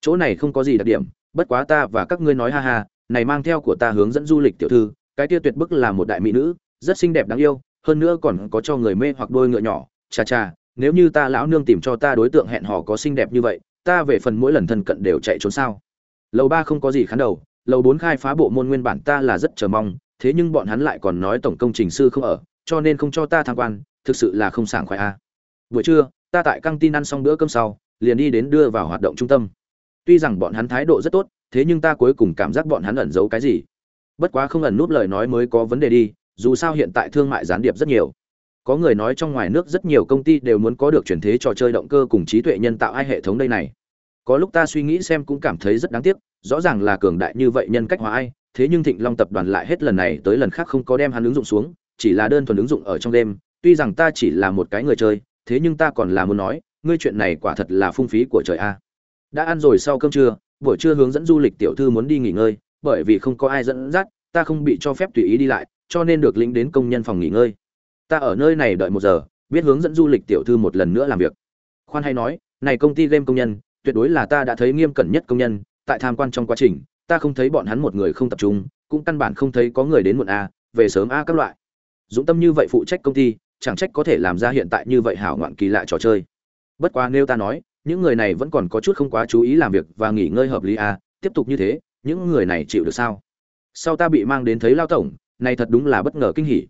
Chỗ này không có gì đặc điểm, bất quá ta và các ngươi nói ha ha, này mang theo của ta hướng dẫn du lịch tiểu thư, cái kia tuyệt bức là một đại mỹ nữ, rất xinh đẹp đáng yêu, hơn nữa còn có cho người mê hoặc đôi ngựa nhỏ chà chà nếu như ta lão nương tìm cho ta đối tượng hẹn hò có xinh đẹp như vậy, ta về phần mỗi lần thân cận đều chạy trốn sao? Lầu ba không có gì khán đầu, lầu bốn khai phá bộ môn nguyên bản ta là rất chờ mong, thế nhưng bọn hắn lại còn nói tổng công trình sư không ở, cho nên không cho ta tham quan, thực sự là không sảng khoái a. Buổi trưa, ta tại căng tin ăn xong bữa cơm sau, liền đi đến đưa vào hoạt động trung tâm. Tuy rằng bọn hắn thái độ rất tốt, thế nhưng ta cuối cùng cảm giác bọn hắn ẩn giấu cái gì. Bất quá không ẩn nút lời nói mới có vấn đề đi, dù sao hiện tại thương mại gián điệp rất nhiều có người nói trong ngoài nước rất nhiều công ty đều muốn có được chuyển thế trò chơi động cơ cùng trí tuệ nhân tạo ai hệ thống đây này. Có lúc ta suy nghĩ xem cũng cảm thấy rất đáng tiếc, rõ ràng là cường đại như vậy nhân cách hóa ai, thế nhưng thịnh long tập đoàn lại hết lần này tới lần khác không có đem hắn ứng dụng xuống, chỉ là đơn thuần ứng dụng ở trong đêm tuy rằng ta chỉ là một cái người chơi, thế nhưng ta còn là muốn nói, ngươi chuyện này quả thật là phung phí của trời a. Đã ăn rồi sau cơm trưa, buổi trưa hướng dẫn du lịch tiểu thư muốn đi nghỉ ngơi, bởi vì không có ai dẫn dắt, ta không bị cho phép tùy ý đi lại, cho nên được lĩnh đến công nhân phòng nghỉ ngơi ta ở nơi này đợi một giờ, biết hướng dẫn du lịch tiểu thư một lần nữa làm việc. Khoan hay nói, này công ty game công nhân, tuyệt đối là ta đã thấy nghiêm cẩn nhất công nhân, tại tham quan trong quá trình, ta không thấy bọn hắn một người không tập trung, cũng căn bản không thấy có người đến muộn a, về sớm a các loại. Dũng tâm như vậy phụ trách công ty, chẳng trách có thể làm ra hiện tại như vậy hảo ngoạn kỳ lạ trò chơi. Bất quá nếu ta nói, những người này vẫn còn có chút không quá chú ý làm việc và nghỉ ngơi hợp lý a, tiếp tục như thế, những người này chịu được sao? Sau ta bị mang đến thấy lao tổng, này thật đúng là bất ngờ kinh hỉ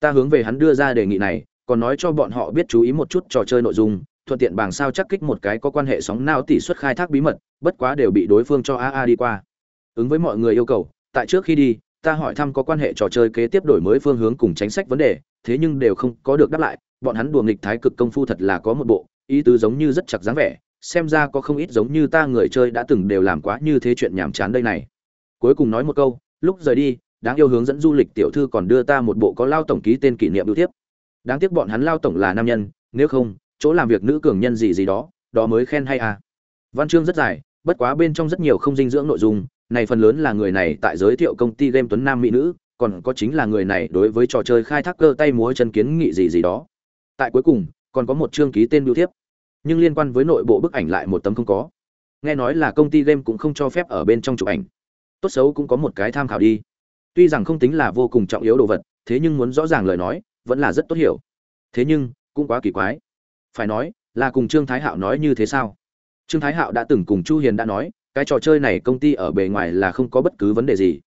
ta hướng về hắn đưa ra đề nghị này, còn nói cho bọn họ biết chú ý một chút trò chơi nội dung, thuận tiện bảng sao chắc kích một cái có quan hệ sóng não tỷ suất khai thác bí mật, bất quá đều bị đối phương cho aa đi qua. Ứng với mọi người yêu cầu, tại trước khi đi, ta hỏi thăm có quan hệ trò chơi kế tiếp đổi mới phương hướng cùng chính sách vấn đề, thế nhưng đều không có được đáp lại, bọn hắn đùa nghịch thái cực công phu thật là có một bộ, ý tứ giống như rất chặt dáng vẻ, xem ra có không ít giống như ta người chơi đã từng đều làm quá như thế chuyện nhảm chán đây này. Cuối cùng nói một câu, lúc rời đi đáng yêu hướng dẫn du lịch tiểu thư còn đưa ta một bộ có lao tổng ký tên kỷ niệm ưu tiếp đáng tiếc bọn hắn lao tổng là nam nhân, nếu không, chỗ làm việc nữ cường nhân gì gì đó đó mới khen hay à. Văn chương rất dài, bất quá bên trong rất nhiều không dinh dưỡng nội dung, này phần lớn là người này tại giới thiệu công ty game tuấn nam mỹ nữ, còn có chính là người này đối với trò chơi khai thác cơ tay múa chân kiến nghị gì gì đó. Tại cuối cùng, còn có một chương ký tên biểu thiếp, nhưng liên quan với nội bộ bức ảnh lại một tấm không có. Nghe nói là công ty game cũng không cho phép ở bên trong chụp ảnh. Tốt xấu cũng có một cái tham khảo đi tuy rằng không tính là vô cùng trọng yếu đồ vật, thế nhưng muốn rõ ràng lời nói, vẫn là rất tốt hiểu. Thế nhưng, cũng quá kỳ quái. Phải nói, là cùng trương thái hạo nói như thế sao? Trương thái hạo đã từng cùng chu hiền đã nói, cái trò chơi này công ty ở bề ngoài là không có bất cứ vấn đề gì.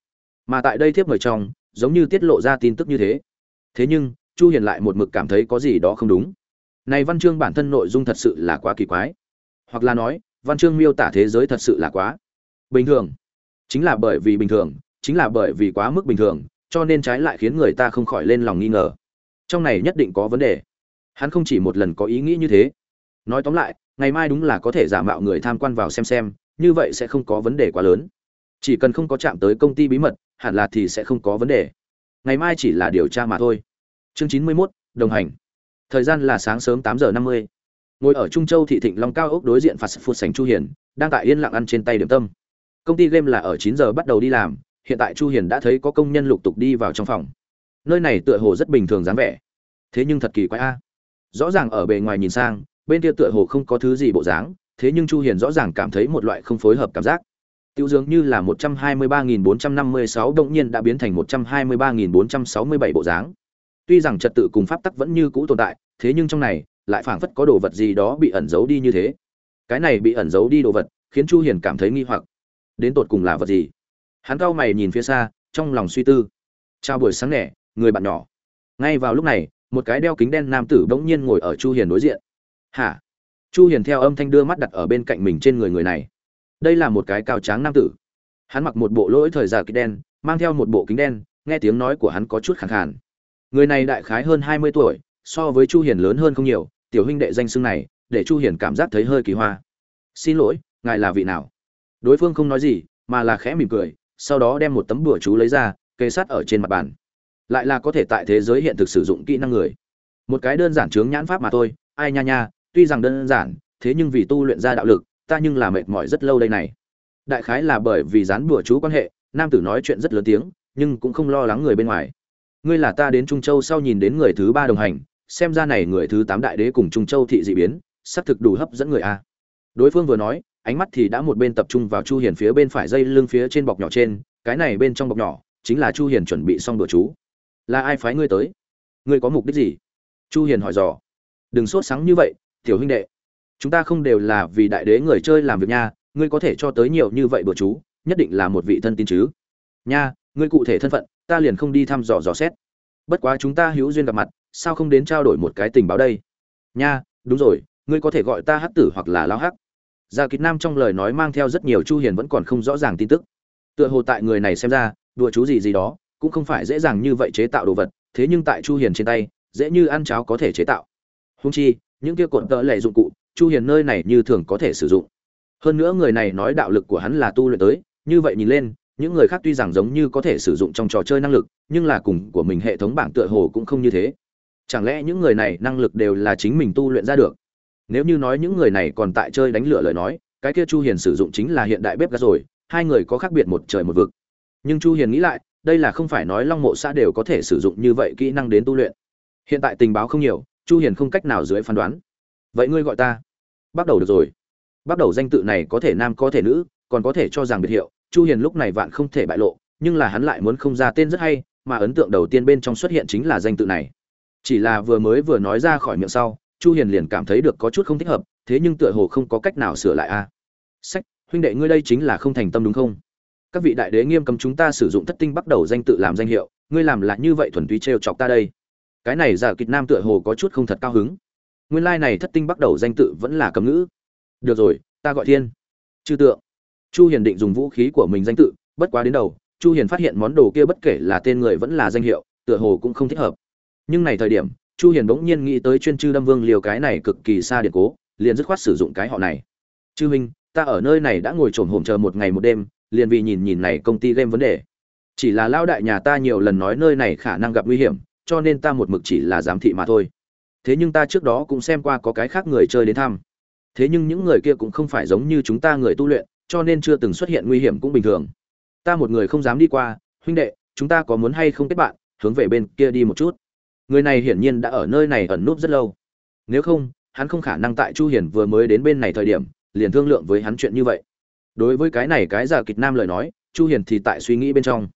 Mà tại đây thiếp mời trong, giống như tiết lộ ra tin tức như thế. Thế nhưng, chu hiền lại một mực cảm thấy có gì đó không đúng. Này văn chương bản thân nội dung thật sự là quá kỳ quái. Hoặc là nói, văn chương miêu tả thế giới thật sự là quá bình thường. Chính là bởi vì bình thường chính là bởi vì quá mức bình thường, cho nên trái lại khiến người ta không khỏi lên lòng nghi ngờ. Trong này nhất định có vấn đề. Hắn không chỉ một lần có ý nghĩ như thế. Nói tóm lại, ngày mai đúng là có thể giả mạo người tham quan vào xem xem, như vậy sẽ không có vấn đề quá lớn. Chỉ cần không có chạm tới công ty bí mật, hẳn là thì sẽ không có vấn đề. Ngày mai chỉ là điều tra mà thôi. Chương chín mươi mốt, đồng hành. Thời gian là sáng sớm tám giờ năm mươi. Ngồi ở trung châu thị thịnh long cao ốc đối diện phạt phụt sành chu hiền, đang tại yên lặng ăn trên tay điểm tâm. Công ty game là ở chín giờ bắt đầu đi làm hiện tại chu hiền đã thấy có công nhân lục tục đi vào trong phòng. Nơi này tựa hồ rất bình thường dáng vẻ. Thế nhưng thật kỳ quái a. Rõ ràng ở bề ngoài nhìn sang, bên kia tựa hồ không có thứ gì bộ dáng, thế nhưng chu hiền rõ ràng cảm thấy một loại không phối hợp cảm giác. Tiêu dường như là 123.456 động nhiên đã biến thành 123.467 bộ dáng. Tuy rằng trật tự cùng pháp tắc vẫn như cũ tồn tại, thế nhưng trong này, lại phảng phất có đồ vật gì đó bị ẩn giấu đi như thế. Cái này bị ẩn giấu đi đồ vật, khiến chu hiền cảm thấy nghi hoặc. Đến tột cùng là vật gì? Hắn cau mày nhìn phía xa, trong lòng suy tư. Chào buổi sáng nẻ người bạn nhỏ. Ngay vào lúc này, một cái đeo kính đen nam tử bỗng nhiên ngồi ở chu hiền đối diện. Hả? Chu hiền theo âm thanh đưa mắt đặt ở bên cạnh mình trên người người này. Đây là một cái cao tráng nam tử. Hắn mặc một bộ lỗi thời giả kính đen, mang theo một bộ kính đen, nghe tiếng nói của hắn có chút khàn khàn. Người này đại khái hơn 20 tuổi, so với chu hiền lớn hơn không nhiều, tiểu huynh đệ danh xưng này, để chu hiền cảm giác thấy hơi kỳ hoa. Xin lỗi, ngài là vị nào? Đối phương không nói gì, mà là khẽ mỉm cười sau đó đem một tấm bùa chú lấy ra kê sát ở trên mặt bàn. Lại là có thể tại thế giới hiện thực sử dụng kỹ năng người. Một cái đơn giản chướng nhãn pháp mà thôi. Ai nha nha, tuy rằng đơn giản, thế nhưng vì tu luyện ra đạo lực, ta nhưng là mệt mỏi rất lâu đây này. Đại khái là bởi vì dán bùa chú quan hệ, nam tử nói chuyện rất lớn tiếng, nhưng cũng không lo lắng người bên ngoài. Ngươi là ta đến trung châu sau nhìn đến người thứ ba đồng hành, xem ra này người thứ tám đại đế cùng trung châu thị dị biến, xác thực đủ hấp dẫn người a. Đối phương vừa nói ánh mắt thì đã một bên tập trung vào chu hiền phía bên phải dây lưng phía trên bọc nhỏ trên, cái này bên trong bọc nhỏ chính là chu hiền chuẩn bị xong đùa chú. Là ai phái ngươi tới? Ngươi có mục đích gì? Chu hiền hỏi dò. Đừng sốt sáng như vậy, tiểu huynh đệ. Chúng ta không đều là vì đại đế người chơi làm việc nha, ngươi có thể cho tới nhiều như vậy đùa chú, nhất định là một vị thân tin chứ. Nha, ngươi cụ thể thân phận, ta liền không đi thăm dò dò xét. Bất quá chúng ta hữu duyên gặp mặt, sao không đến trao đổi một cái tình báo đây? Nha, đúng rồi, ngươi có thể gọi ta hắc tử hoặc là lao hắc gia Kịt nam trong lời nói mang theo rất nhiều chu hiền vẫn còn không rõ ràng tin tức. Tựa hồ tại người này xem ra, đùa chú gì gì đó, cũng không phải dễ dàng như vậy chế tạo đồ vật, thế nhưng tại chu hiền trên tay, dễ như ăn cháo có thể chế tạo. Hung chi, những kia cột tợ lệ dụng cụ, chu hiền nơi này như thường có thể sử dụng. Hơn nữa người này nói đạo lực của hắn là tu luyện tới, như vậy nhìn lên, những người khác tuy rằng giống như có thể sử dụng trong trò chơi năng lực, nhưng là cùng của mình hệ thống bảng tựa hồ cũng không như thế. Chẳng lẽ những người này năng lực đều là chính mình tu luyện ra được? Nếu như nói những người này còn tại chơi đánh lửa lời nói, cái kia chu hiền sử dụng chính là hiện đại bếp gas rồi, hai người có khác biệt một trời một vực. Nhưng chu hiền nghĩ lại, đây là không phải nói long mộ xã đều có thể sử dụng như vậy kỹ năng đến tu luyện. Hiện tại tình báo không nhiều, chu hiền không cách nào dưới phán đoán. Vậy ngươi gọi ta. Bắt đầu được rồi. Bắt đầu danh tự này có thể nam, có thể nữ, còn có thể cho rằng biệt hiệu, chu hiền lúc này vạn không thể bại lộ, nhưng là hắn lại muốn không ra tên rất hay, mà ấn tượng đầu tiên bên trong xuất hiện chính là danh tự này. Chỉ là vừa mới vừa nói ra khỏi miệng sau chu hiền liền cảm thấy được có chút không thích hợp, thế nhưng tựa hồ không có cách nào sửa lại a. Sách, huynh đệ ngươi đây chính là không thành tâm đúng không? Các vị đại đế nghiêm cấm chúng ta sử dụng thất tinh bắt đầu danh tự làm danh hiệu, ngươi làm lại như vậy thuần túy trêu chọc ta đây. Cái này giả kịch nam tựa hồ có chút không thật cao hứng. Nguyên lai like này thất tinh bắt đầu danh tự vẫn là cấm ngữ. Được rồi, ta gọi thiên. Chư tượng. Chu hiền định dùng vũ khí của mình danh tự, bất quá đến đầu, chu hiền phát hiện món đồ kia bất kể là tên người vẫn là danh hiệu, tựa hồ cũng không thích hợp. Nhưng này thời điểm chu hiền bỗng nhiên nghĩ tới chuyên chư đâm vương liều cái này cực kỳ xa điện cố liền dứt khoát sử dụng cái họ này. Chư Minh, ta ở nơi này đã ngồi trồn hổm chờ một ngày một đêm liền vì nhìn nhìn này công ty game vấn đề. Chỉ là lao đại nhà ta nhiều lần nói nơi này khả năng gặp nguy hiểm cho nên ta một mực chỉ là giám thị mà thôi. Thế nhưng ta trước đó cũng xem qua có cái khác người chơi đến thăm. Thế nhưng những người kia cũng không phải giống như chúng ta người tu luyện cho nên chưa từng xuất hiện nguy hiểm cũng bình thường. Ta một người không dám đi qua huynh đệ chúng ta có muốn hay không kết bạn hướng về bên kia đi một chút người này hiển nhiên đã ở nơi này ẩn núp rất lâu. Nếu không, hắn không khả năng tại chu hiển vừa mới đến bên này thời điểm, liền thương lượng với hắn chuyện như vậy. Đối với cái này cái giả kịch nam lời nói, chu hiền thì tại suy nghĩ bên trong.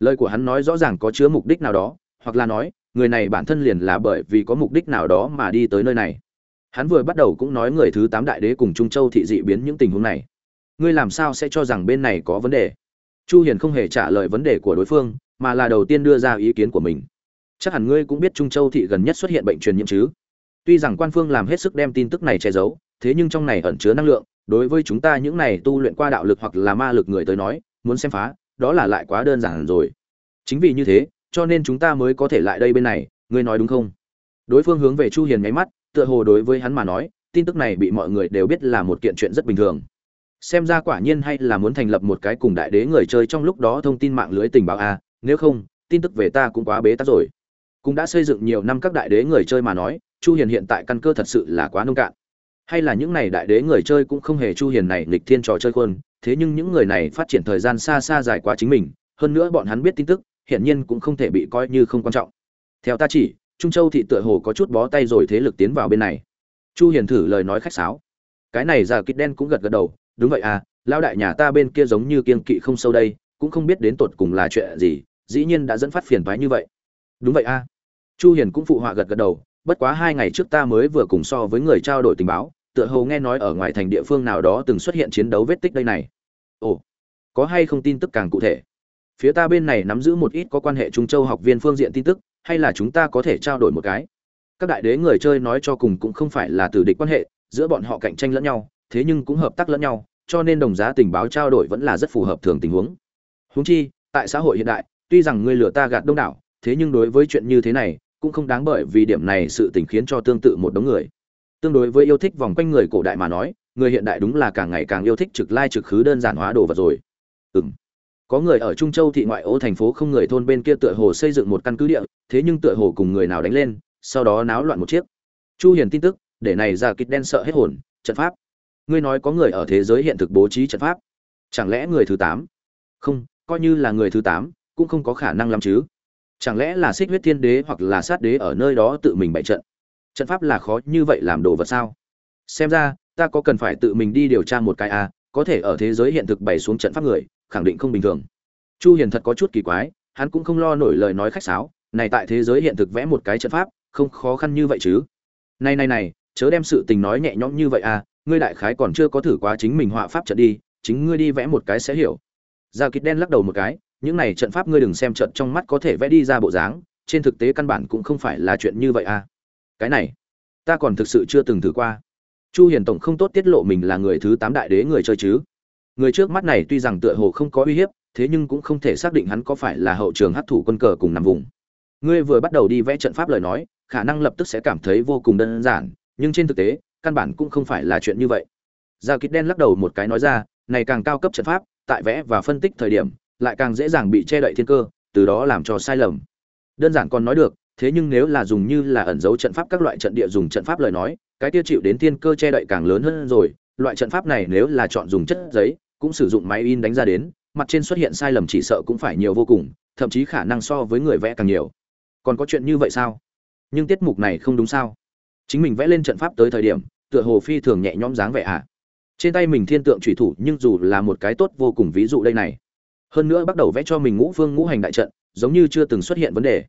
Lời của hắn nói rõ ràng có chứa mục đích nào đó, hoặc là nói, người này bản thân liền là bởi vì có mục đích nào đó mà đi tới nơi này. Hắn vừa bắt đầu cũng nói người thứ tám đại đế cùng trung châu thị dị biến những tình huống này. Ngươi làm sao sẽ cho rằng bên này có vấn đề? Chu hiền không hề trả lời vấn đề của đối phương, mà là đầu tiên đưa ra ý kiến của mình chắc hẳn ngươi cũng biết trung châu thị gần nhất xuất hiện bệnh truyền nhiễm chứ? Tuy rằng quan phương làm hết sức đem tin tức này che giấu, thế nhưng trong này ẩn chứa năng lượng, đối với chúng ta những này tu luyện qua đạo lực hoặc là ma lực người tới nói, muốn xem phá, đó là lại quá đơn giản rồi. Chính vì như thế, cho nên chúng ta mới có thể lại đây bên này, ngươi nói đúng không? Đối phương hướng về chu hiền nháy mắt, tựa hồ đối với hắn mà nói, tin tức này bị mọi người đều biết là một kiện chuyện rất bình thường. Xem ra quả nhiên hay là muốn thành lập một cái cùng đại đế người chơi trong lúc đó thông tin mạng lưới tình báo a, nếu không, tin tức về ta cũng quá bế tắc rồi cũng đã xây dựng nhiều năm các đại đế người chơi mà nói, chu hiền hiện tại căn cơ thật sự là quá nông cạn. Hay là những này đại đế người chơi cũng không hề chu hiền này nghịch thiên trò chơi khuôn, thế nhưng những người này phát triển thời gian xa xa dài quá chính mình, hơn nữa bọn hắn biết tin tức hiện nhiên cũng không thể bị coi như không quan trọng. Theo ta chỉ, trung châu thị tựa hồ có chút bó tay rồi thế lực tiến vào bên này. Chu hiền thử lời nói khách sáo. Cái này già kít đen cũng gật gật đầu, đúng vậy à lão đại nhà ta bên kia giống như kiên kỵ không sâu đây, cũng không biết đến tột cùng là chuyện gì, dĩ nhiên đã dẫn phát phiền toái như vậy. Đúng vậy a à chu hiền cũng phụ họa gật gật đầu, bất quá hai ngày trước ta mới vừa cùng so với người trao đổi tình báo, tựa hồ nghe nói ở ngoài thành địa phương nào đó từng xuất hiện chiến đấu vết tích đây này. Ồ, có hay không tin tức càng cụ thể? Phía ta bên này nắm giữ một ít có quan hệ trung châu học viên phương diện tin tức, hay là chúng ta có thể trao đổi một cái? Các đại đế người chơi nói cho cùng cũng không phải là từ địch quan hệ, giữa bọn họ cạnh tranh lẫn nhau, thế nhưng cũng hợp tác lẫn nhau, cho nên đồng giá tình báo trao đổi vẫn là rất phù hợp thường tình huống. Huống chi, tại xã hội hiện đại, tuy rằng ngươi lừa ta gạt đông đảo, thế nhưng đối với chuyện như thế này cũng không đáng bởi vì điểm này sự tình khiến cho tương tự một đống người. Tương đối với yêu thích vòng quanh người cổ đại mà nói, người hiện đại đúng là càng ngày càng yêu thích trực lai trực khứ đơn giản hóa đồ vật rồi. Ừm. Có người ở trung châu thị ngoại ô thành phố không người thôn bên kia tựa hồ xây dựng một căn cứ địa, thế nhưng tựa hồ cùng người nào đánh lên, sau đó náo loạn một chiếc. Chu hiền tin tức, để này ra kịch đen sợ hết hồn, trận pháp. Ngươi nói có người ở thế giới hiện thực bố trí trận pháp. Chẳng lẽ người thứ tám? Không, coi như là người thứ tám, cũng không có khả năng lắm chứ chẳng lẽ là xích huyết thiên đế hoặc là sát đế ở nơi đó tự mình bày trận? Trận pháp là khó như vậy làm đồ vật sao? Xem ra ta có cần phải tự mình đi điều tra một cái à? Có thể ở thế giới hiện thực bày xuống trận pháp người khẳng định không bình thường. Chu hiền thật có chút kỳ quái hắn cũng không lo nổi lời nói khách sáo. Này tại thế giới hiện thực vẽ một cái trận pháp không khó khăn như vậy chứ? Này này này chớ đem sự tình nói nhẹ nhõm như vậy à? Ngươi đại khái còn chưa có thử quá chính mình họa pháp trận đi chính ngươi đi vẽ một cái sẽ hiểu. Giao Kịch đen lắc đầu một cái, những này trận pháp ngươi đừng xem trận trong mắt có thể vẽ đi ra bộ dáng, trên thực tế căn bản cũng không phải là chuyện như vậy à. Cái này, ta còn thực sự chưa từng thử qua. Chu Hiền tổng không tốt tiết lộ mình là người thứ tám đại đế người chơi chứ. Người trước mắt này tuy rằng tựa hồ không có uy hiếp, thế nhưng cũng không thể xác định hắn có phải là hậu trường hấp thủ quân cờ cùng nằm vùng. Ngươi vừa bắt đầu đi vẽ trận pháp lời nói, khả năng lập tức sẽ cảm thấy vô cùng đơn giản, nhưng trên thực tế, căn bản cũng không phải là chuyện như vậy. Gia Kít đen lắc đầu một cái nói ra, này càng cao cấp trận pháp, tại vẽ và phân tích thời điểm lại càng dễ dàng bị che đậy thiên cơ, từ đó làm cho sai lầm. Đơn giản còn nói được, thế nhưng nếu là dùng như là ẩn dấu trận pháp các loại trận địa dùng trận pháp lời nói, cái tiêu chịu đến thiên cơ che đậy càng lớn hơn rồi, loại trận pháp này nếu là chọn dùng chất giấy, cũng sử dụng máy in đánh ra đến, mặt trên xuất hiện sai lầm chỉ sợ cũng phải nhiều vô cùng, thậm chí khả năng so với người vẽ càng nhiều. Còn có chuyện như vậy sao? Nhưng tiết mục này không đúng sao? Chính mình vẽ lên trận pháp tới thời điểm, tựa hồ phi thường nhẹ nhõm dáng vẻ ạ à? Trên tay mình thiên tượng thủy thủ nhưng dù là một cái tốt vô cùng ví dụ đây này hơn nữa bắt đầu vẽ cho mình ngũ phương ngũ hành đại trận, giống như chưa từng xuất hiện vấn đề.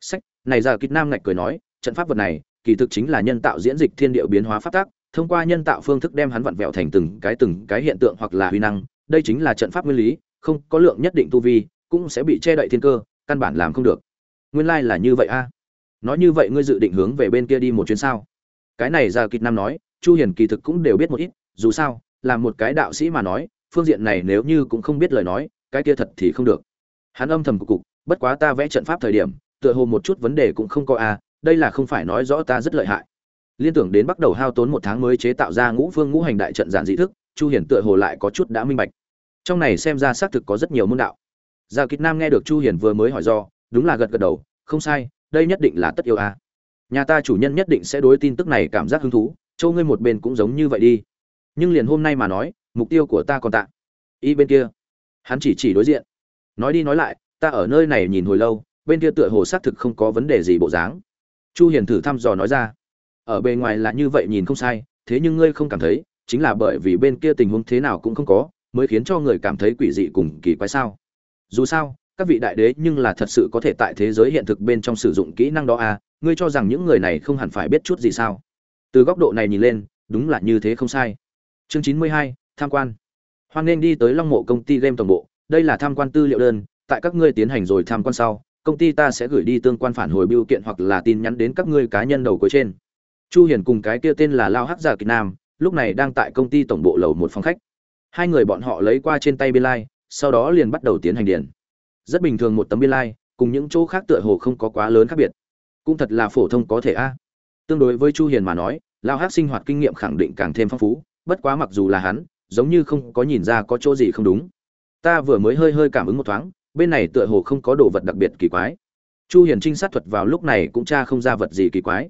Sách, này ra kịch nam ngạch cười nói, trận pháp vật này, kỳ thực chính là nhân tạo diễn dịch thiên địa biến hóa phát tác thông qua nhân tạo phương thức đem hắn vặn vẹo thành từng cái từng cái hiện tượng hoặc là huy năng. Đây chính là trận pháp nguyên lý, không có lượng nhất định tu vi, cũng sẽ bị che đậy thiên cơ, căn bản làm không được. Nguyên lai là như vậy a. Nói như vậy ngươi dự định hướng về bên kia đi một chuyến sao? Cái này ra kịch nam nói, chu hiền kỳ thực cũng đều biết một ít, dù sao, là một cái đạo sĩ mà nói, phương diện này nếu như cũng không biết lời nói cái kia thật thì không được. Hắn âm thầm cục cục, bất quá ta vẽ trận pháp thời điểm, tựa hồ một chút vấn đề cũng không có a đây là không phải nói rõ ta rất lợi hại. Liên tưởng đến bắt đầu hao tốn một tháng mới chế tạo ra ngũ phương ngũ hành đại trận giản dị thức, chu hiển tựa hồ lại có chút đã minh bạch. Trong này xem ra xác thực có rất nhiều môn đạo. Gia kịch nam nghe được chu hiển vừa mới hỏi do, đúng là gật gật đầu, không sai, đây nhất định là tất yêu a à. nhà ta chủ nhân nhất định sẽ đối tin tức này cảm giác hứng thú châu ngươi một bên cũng giống như vậy đi. Nhưng liền hôm nay mà nói, mục tiêu của ta còn tạ y bên kia hắn chỉ chỉ đối diện. Nói đi nói lại, ta ở nơi này nhìn hồi lâu, bên kia tựa hồ xác thực không có vấn đề gì bộ dáng. Chu hiền thử thăm dò nói ra. Ở bề ngoài là như vậy nhìn không sai, thế nhưng ngươi không cảm thấy, chính là bởi vì bên kia tình huống thế nào cũng không có, mới khiến cho người cảm thấy quỷ dị cùng kỳ quái sao? Dù sao, các vị đại đế nhưng là thật sự có thể tại thế giới hiện thực bên trong sử dụng kỹ năng đó à? Ngươi cho rằng những người này không hẳn phải biết chút gì sao? Từ góc độ này nhìn lên, đúng là như thế không sai. Chương chín mươi hai, tham quan hoan nghênh đi tới long mộ công ty game tổng bộ. Đây là tham quan tư liệu đơn tại các ngươi tiến hành rồi tham quan sau công ty ta sẽ gửi đi tương quan phản hồi biêu kiện hoặc là tin nhắn đến các ngươi cá nhân đầu cuối trên. Chu hiền cùng cái kia tên là lao hắc giả kỳ nam lúc này đang tại công ty tổng bộ lầu một phòng khách. Hai người bọn họ lấy qua trên tay biên lai like, sau đó liền bắt đầu tiến hành điền. Rất bình thường một tấm biên lai like, cùng những chỗ khác tựa hồ không có quá lớn khác biệt. Cũng thật là phổ thông có thể a. Tương đối với chu hiền mà nói lao hắc sinh hoạt kinh nghiệm khẳng định càng thêm phong phú bất quá mặc dù là hắn giống như không có nhìn ra có chỗ gì không đúng. Ta vừa mới hơi hơi cảm ứng một thoáng, bên này tựa hồ không có đồ vật đặc biệt kỳ quái. Chu hiền trinh sát thuật vào lúc này cũng tra không ra vật gì kỳ quái.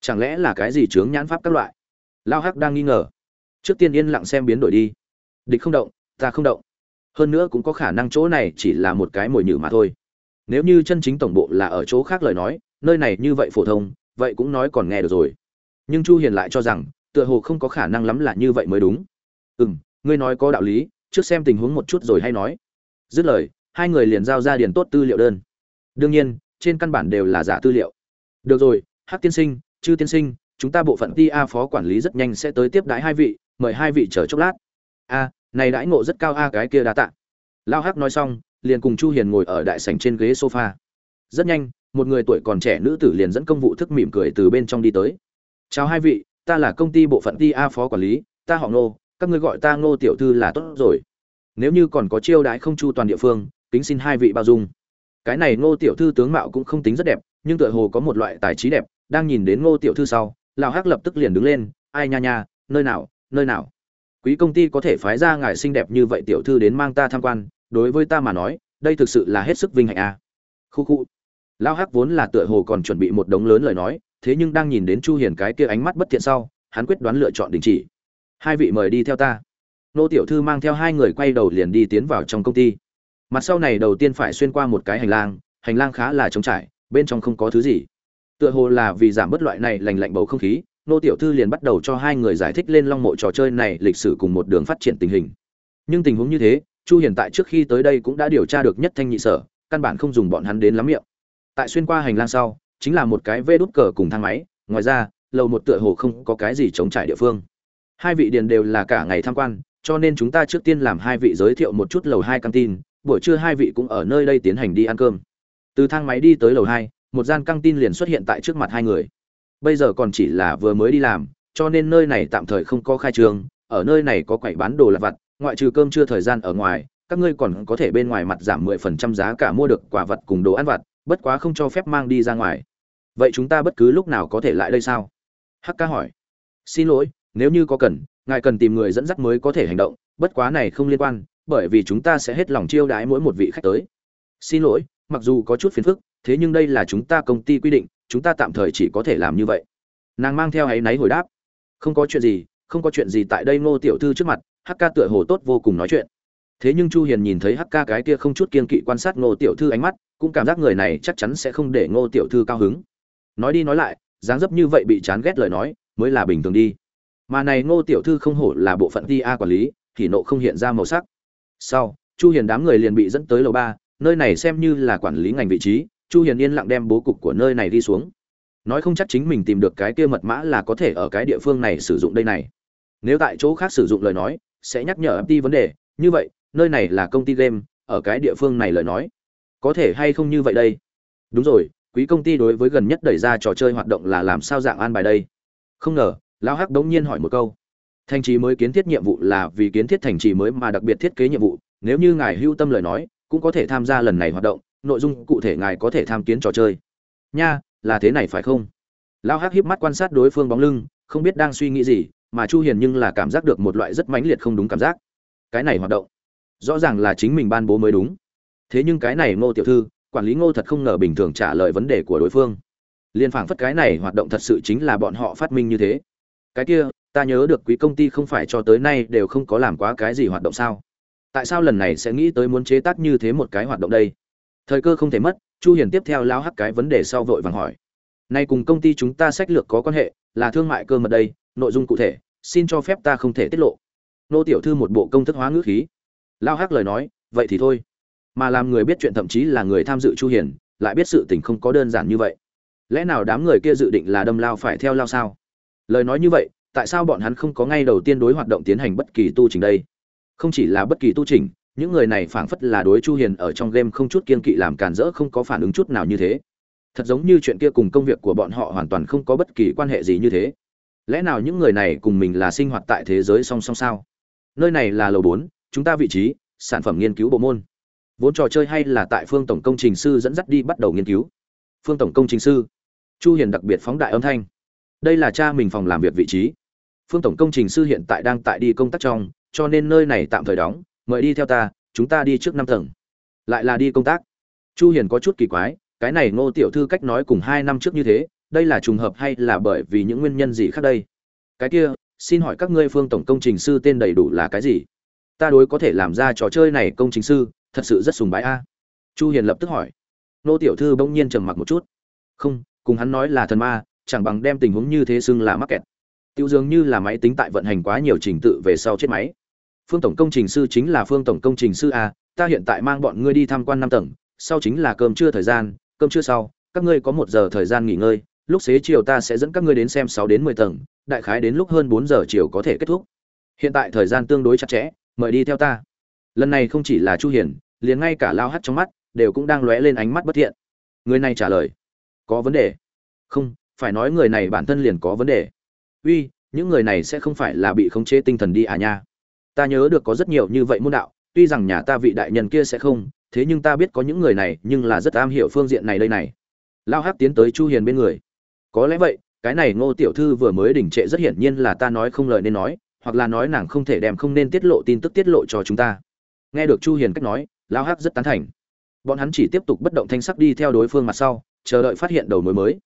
Chẳng lẽ là cái gì chướng nhãn pháp các loại? Lao hắc đang nghi ngờ. Trước tiên yên lặng xem biến đổi đi. Địch không động, ta không động. Hơn nữa cũng có khả năng chỗ này chỉ là một cái mồi nhử mà thôi. Nếu như chân chính tổng bộ là ở chỗ khác lời nói, nơi này như vậy phổ thông, vậy cũng nói còn nghe được rồi. Nhưng chu hiền lại cho rằng, tựa hồ không có khả năng lắm là như vậy mới đúng ừ m ngươi nói có đạo lý, trước xem tình huống một chút rồi hay nói. Dứt lời, hai người liền giao ra điền tốt tư liệu đơn. Đương nhiên, trên căn bản đều là giả tư liệu. Được rồi, hắc tiên sinh, chư tiên sinh, chúng ta bộ phận ti a phó quản lý rất nhanh sẽ tới tiếp đái hai vị, mời hai vị chờ chốc lát. A, này đãi ngộ rất cao a, cái kia đã tạ. Lao hắc nói xong, liền cùng chu hiền ngồi ở đại sảnh trên ghế sofa. Rất nhanh, một người tuổi còn trẻ nữ tử liền dẫn công vụ thức mỉm cười từ bên trong đi tới. Chào hai vị, ta là công ty bộ phận ti a phó quản lý, ta họ ngô các ngươi gọi ta ngô tiểu thư là tốt rồi. Nếu như còn có chiêu đãi không chu toàn địa phương, kính xin hai vị bao dung. Cái này ngô tiểu thư tướng mạo cũng không tính rất đẹp, nhưng tựa hồ có một loại tài trí đẹp, đang nhìn đến ngô tiểu thư sau lào hắc lập tức liền đứng lên, ai nha nha, nơi nào nơi nào? Quý công ty có thể phái ra ngài xinh đẹp như vậy tiểu thư đến mang ta tham quan, đối với ta mà nói, đây thực sự là hết sức vinh hạnh a à. khu khu. Lao hắc vốn là tựa hồ còn chuẩn bị một đống lớn lời nói, thế nhưng đang nhìn đến chu hiền cái kia ánh mắt bất thiện sau, hắn quyết đoán lựa chọn đình chỉ hai vị mời đi theo ta. Nô tiểu thư mang theo hai người quay đầu liền đi tiến vào trong công ty. Mặt sau này đầu tiên phải xuyên qua một cái hành lang hành lang khá là trống trải, bên trong không có thứ gì. Tựa hồ là vì giảm bớt loại này lành lạnh bầu không khí, nô tiểu thư liền bắt đầu cho hai người giải thích lên long mộ trò chơi này lịch sử cùng một đường phát triển tình hình. Nhưng tình huống như thế, chu hiền tại trước khi tới đây cũng đã điều tra được nhất thanh nhị sở, căn bản không dùng bọn hắn đến lắm miệng. Tại xuyên qua hành lang sau, chính là một cái vê đút cờ cùng thang máy, ngoài ra, lầu một tựa hồ không có cái gì chống trải địa phương hai vị điền đều là cả ngày tham quan, cho nên chúng ta trước tiên làm hai vị giới thiệu một chút lầu hai căng tin, buổi trưa hai vị cũng ở nơi đây tiến hành đi ăn cơm. Từ thang máy đi tới lầu hai, một gian căng tin liền xuất hiện tại trước mặt hai người. Bây giờ còn chỉ là vừa mới đi làm, cho nên nơi này tạm thời không có khai trường ở nơi này có quầy bán đồ lặt vặt, ngoại trừ cơm trưa thời gian ở ngoài, các ngươi còn có thể bên ngoài mặt giảm 10% giá cả mua được quả vật cùng đồ ăn vặt, bất quá không cho phép mang đi ra ngoài. Vậy chúng ta bất cứ lúc nào có thể lại đây sao? Hắc ca hỏi. Xin lỗi nếu như có cần, ngài cần tìm người dẫn dắt mới có thể hành động, bất quá này không liên quan, bởi vì chúng ta sẽ hết lòng chiêu đãi mỗi một vị khách tới. Xin lỗi, mặc dù có chút phiền phức, thế nhưng đây là chúng ta công ty quy định, chúng ta tạm thời chỉ có thể làm như vậy. Nàng mang theo áy náy hồi đáp. Không có chuyện gì, không có chuyện gì tại đây ngô tiểu thư trước mặt, hắc ca tựa hồ tốt vô cùng nói chuyện. Thế nhưng chu hiền nhìn thấy hắc ca cái kia không chút kiên kỵ quan sát ngô tiểu thư ánh mắt, cũng cảm giác người này chắc chắn sẽ không để ngô tiểu thư cao hứng. Nói đi nói lại, dáng dấp như vậy bị chán ghét lời nói, mới là bình thường đi mà này ngô tiểu thư không hổ là bộ phận ti a quản lý, thì nộ không hiện ra màu sắc. Sau, chu hiền đám người liền bị dẫn tới lầu ba, nơi này xem như là quản lý ngành vị trí, chu hiền yên lặng đem bố cục của nơi này đi xuống. Nói không chắc chính mình tìm được cái kia mật mã là có thể ở cái địa phương này sử dụng đây này. Nếu tại chỗ khác sử dụng lời nói, sẽ nhắc nhở FT vấn đề. Như vậy, nơi này là công ty game, ở cái địa phương này lời nói. Có thể hay không như vậy đây? Đúng rồi, quý công ty đối với gần nhất đẩy ra trò chơi hoạt động là làm sao dạng an bài đây? Không ngờ lão hắc đống nhiên hỏi một câu. Thành trì mới kiến thiết nhiệm vụ là vì kiến thiết thành trì mới mà đặc biệt thiết kế nhiệm vụ, nếu như ngài hưu tâm lời nói, cũng có thể tham gia lần này hoạt động, nội dung cụ thể ngài có thể tham kiến trò chơi. Nha, là thế này phải không? Lão hắc híp mắt quan sát đối phương bóng lưng, không biết đang suy nghĩ gì, mà chu hiền nhưng là cảm giác được một loại rất mãnh liệt không đúng cảm giác. Cái này hoạt động, rõ ràng là chính mình ban bố mới đúng. Thế nhưng cái này ngô tiểu thư, quản lý ngô thật không ngờ bình thường trả lời vấn đề của đối phương. Liên phảng phất cái này hoạt động thật sự chính là bọn họ phát minh như thế cái kia, ta nhớ được quý công ty không phải cho tới nay đều không có làm quá cái gì hoạt động sao? Tại sao lần này sẽ nghĩ tới muốn chế tác như thế một cái hoạt động đây? Thời cơ không thể mất, chu hiền tiếp theo lao hắc cái vấn đề sau vội vàng hỏi. Nay cùng công ty chúng ta sách lược có quan hệ, là thương mại cơ mật đây, nội dung cụ thể, xin cho phép ta không thể tiết lộ. Nô tiểu thư một bộ công thức hóa ngữ khí. Lao hắc lời nói, vậy thì thôi. Mà làm người biết chuyện thậm chí là người tham dự chu hiền, lại biết sự tình không có đơn giản như vậy. Lẽ nào đám người kia dự định là đâm lao phải theo lao sao? Lời nói như vậy tại sao bọn hắn không có ngay đầu tiên đối hoạt động tiến hành bất kỳ tu trình đây? Không chỉ là bất kỳ tu trình những người này phảng phất là đối chu hiền ở trong game không chút kiên kỵ làm càn rỡ không có phản ứng chút nào như thế. Thật giống như chuyện kia cùng công việc của bọn họ hoàn toàn không có bất kỳ quan hệ gì như thế. Lẽ nào những người này cùng mình là sinh hoạt tại thế giới song song sao? Nơi này là lầu 4, chúng ta vị trí sản phẩm nghiên cứu bộ môn. Vốn trò chơi hay là tại phương tổng công trình sư dẫn dắt đi bắt đầu nghiên cứu. Phương tổng công trình sư. Chu hiền đặc biệt phóng đại âm thanh đây là cha mình phòng làm việc vị trí. Phương tổng công trình sư hiện tại đang tại đi công tác trong, cho nên nơi này tạm thời đóng, mời đi theo ta, chúng ta đi trước năm tầng. Lại là đi công tác. Chu hiền có chút kỳ quái, cái này ngô tiểu thư cách nói cùng hai năm trước như thế, đây là trùng hợp hay là bởi vì những nguyên nhân gì khác đây? Cái kia, xin hỏi các ngươi phương tổng công trình sư tên đầy đủ là cái gì? Ta đối có thể làm ra trò chơi này công trình sư, thật sự rất sùng bái a. Chu hiền lập tức hỏi. Nô tiểu thư bỗng nhiên trầm mặc một chút. Không, cùng hắn nói là thần ma chẳng bằng đem tình huống như thế xưng là mắc kẹt. Tiêu dường như là máy tính tại vận hành quá nhiều trình tự về sau chết máy. Phương tổng công trình sư chính là phương tổng công trình sư a, ta hiện tại mang bọn ngươi đi tham quan năm tầng, sau chính là cơm trưa thời gian, cơm trưa sau, các ngươi có một giờ thời gian nghỉ ngơi, lúc xế chiều ta sẽ dẫn các ngươi đến xem sáu đến mười tầng, đại khái đến lúc hơn bốn giờ chiều có thể kết thúc. Hiện tại thời gian tương đối chặt chẽ, mời đi theo ta. Lần này không chỉ là chu hiền, liền ngay cả lao hắt trong mắt, đều cũng đang lóe lên ánh mắt bất thiện. Người này trả lời, có vấn đề. Không phải nói người này bản thân liền có vấn đề. Uy, những người này sẽ không phải là bị khống chế tinh thần đi à nha. Ta nhớ được có rất nhiều như vậy môn đạo, tuy rằng nhà ta vị đại nhân kia sẽ không, thế nhưng ta biết có những người này, nhưng là rất am hiểu phương diện này đây này. Lao hắc tiến tới chu hiền bên người. Có lẽ vậy, cái này ngô tiểu thư vừa mới đỉnh trệ rất hiển nhiên là ta nói không lời nên nói, hoặc là nói nàng không thể đem không nên tiết lộ tin tức tiết lộ cho chúng ta. Nghe được chu hiền cách nói, lao hắc rất tán thành. Bọn hắn chỉ tiếp tục bất động thanh sắc đi theo đối phương mặt sau, chờ đợi phát hiện đầu mối mới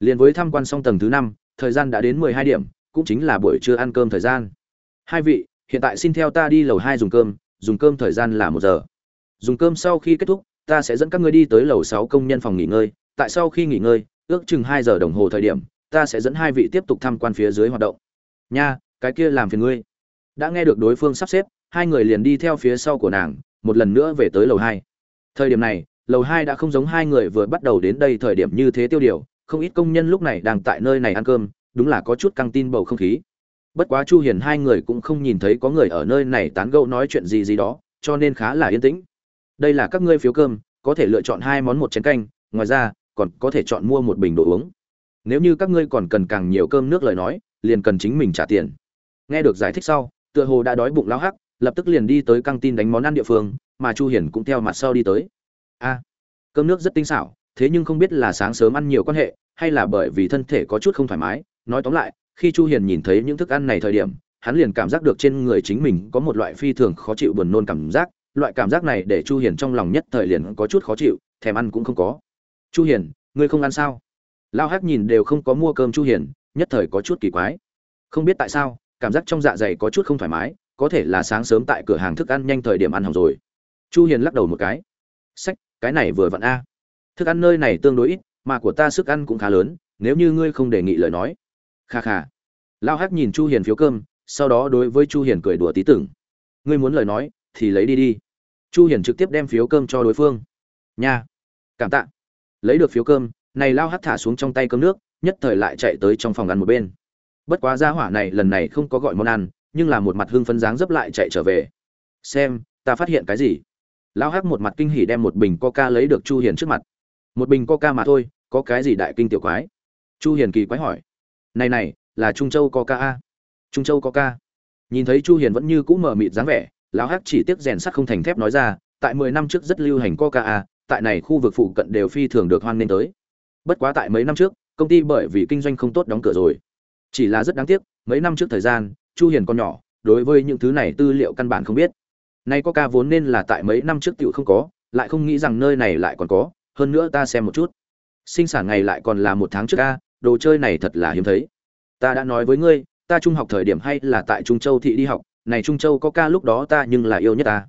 liền với tham quan xong tầng thứ năm, thời gian đã đến 12 điểm, cũng chính là buổi trưa ăn cơm thời gian. Hai vị, hiện tại xin theo ta đi lầu hai dùng cơm dùng cơm thời gian là một giờ. Dùng cơm sau khi kết thúc, ta sẽ dẫn các ngươi đi tới lầu sáu công nhân phòng nghỉ ngơi. Tại sau khi nghỉ ngơi, ước chừng hai giờ đồng hồ thời điểm, ta sẽ dẫn hai vị tiếp tục tham quan phía dưới hoạt động. Nha, cái kia làm phiền ngươi. Đã nghe được đối phương sắp xếp, hai người liền đi theo phía sau của nàng, một lần nữa về tới lầu hai. Thời điểm này, lầu hai đã không giống hai người vừa bắt đầu đến đây thời điểm như thế tiêu điều không ít công nhân lúc này đang tại nơi này ăn cơm, đúng là có chút căng tin bầu không khí. Bất quá chu hiền hai người cũng không nhìn thấy có người ở nơi này tán gẫu nói chuyện gì gì đó, cho nên khá là yên tĩnh. Đây là các ngươi phiếu cơm, có thể lựa chọn hai món một chén canh, ngoài ra, còn có thể chọn mua một bình đồ uống. Nếu như các ngươi còn cần càng nhiều cơm nước lời nói, liền cần chính mình trả tiền. Nghe được giải thích sau, tựa hồ đã đói bụng lao hắc, lập tức liền đi tới căng tin đánh món ăn địa phương, mà chu hiền cũng theo mặt sau đi tới. A, cơm nước rất tinh xảo thế nhưng không biết là sáng sớm ăn nhiều quan hệ, hay là bởi vì thân thể có chút không thoải mái, nói tóm lại, khi chu hiền nhìn thấy những thức ăn này thời điểm, hắn liền cảm giác được trên người chính mình có một loại phi thường khó chịu buồn nôn cảm giác, loại cảm giác này để chu hiền trong lòng nhất thời liền có chút khó chịu, thèm ăn cũng không có. Chu hiền, ngươi không ăn sao? Lao hắc nhìn đều không có mua cơm chu hiền, nhất thời có chút kỳ quái. Không biết tại sao, cảm giác trong dạ dày có chút không thoải mái, có thể là sáng sớm tại cửa hàng thức ăn nhanh thời điểm ăn hỏng rồi. Chu hiền lắc đầu một cái. Sách, cái này vừa vặn a thức ăn nơi này tương đối ít, mà của ta sức ăn cũng khá lớn, nếu như ngươi không đề nghị lời nói. Kha kha. Lao hắc nhìn chu hiền phiếu cơm, sau đó đối với chu hiền cười đùa tí tưởng. Ngươi muốn lời nói, thì lấy đi đi. Chu hiền trực tiếp đem phiếu cơm cho đối phương. Nha. Cảm tạ. Lấy được phiếu cơm, này lao Hắc thả xuống trong tay cơm nước, nhất thời lại chạy tới trong phòng ăn một bên. Bất quá gia hỏa này lần này không có gọi món ăn, nhưng là một mặt hưng phấn dáng dấp lại chạy trở về. Xem, ta phát hiện cái gì? Lao hắc một mặt kinh hỉ đem một bình coca lấy được chu hiền trước mặt một bình coca mà thôi, có cái gì đại kinh tiểu quái? Chu hiền kỳ quái hỏi. Này này, là trung châu coca a? Trung châu coca. Nhìn thấy chu hiền vẫn như cũ mở mịt dáng vẻ, lão hắc chỉ tiếc rèn sắt không thành thép nói ra, tại 10 năm trước rất lưu hành coca a, tại này khu vực phụ cận đều phi thường được hoan nên tới. Bất quá tại mấy năm trước, công ty bởi vì kinh doanh không tốt đóng cửa rồi. Chỉ là rất đáng tiếc, mấy năm trước thời gian, chu hiền còn nhỏ, đối với những thứ này tư liệu căn bản không biết. Nay coca vốn nên là tại mấy năm trước tiểu không có, lại không nghĩ rằng nơi này lại còn có hơn nữa ta xem một chút. Sinh sản ngày lại còn là một tháng trước a, đồ chơi này thật là hiếm thấy. Ta đã nói với ngươi, ta trung học thời điểm hay là tại trung châu thị đi học, này trung châu có ca lúc đó ta nhưng là yêu nhất ta.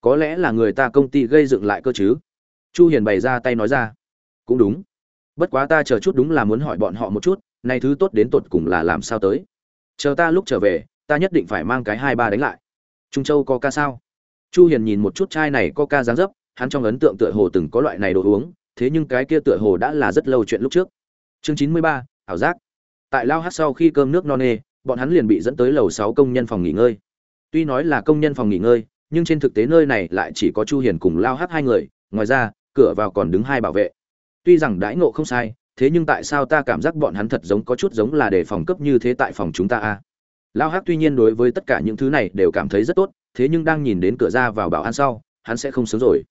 Có lẽ là người ta công ty gây dựng lại cơ chứ. Chu hiền bày ra tay nói ra. Cũng đúng. Bất quá ta chờ chút đúng là muốn hỏi bọn họ một chút, này thứ tốt đến tột cùng là làm sao tới. Chờ ta lúc trở về, ta nhất định phải mang cái hai ba đánh lại. Trung châu có ca sao? Chu hiền nhìn một chút chai này có ca dáng dấp hắn trong ấn tượng tựa hồ từng có loại này đồ uống thế nhưng cái kia tựa hồ đã là rất lâu chuyện lúc trước. Chương 93, ảo giác. Tại lao hát sau khi cơm nước no nê bọn hắn liền bị dẫn tới lầu 6 công nhân phòng nghỉ ngơi. Tuy nói là công nhân phòng nghỉ ngơi nhưng trên thực tế nơi này lại chỉ có chu hiền cùng lao hát hai người ngoài ra cửa vào còn đứng hai bảo vệ. Tuy rằng đãi ngộ không sai thế nhưng tại sao ta cảm giác bọn hắn thật giống có chút giống là để phòng cấp như thế tại phòng chúng ta a? Lao hát tuy nhiên đối với tất cả những thứ này đều cảm thấy rất tốt thế nhưng đang nhìn đến cửa ra vào bảo an sau hắn sẽ không sướng rồi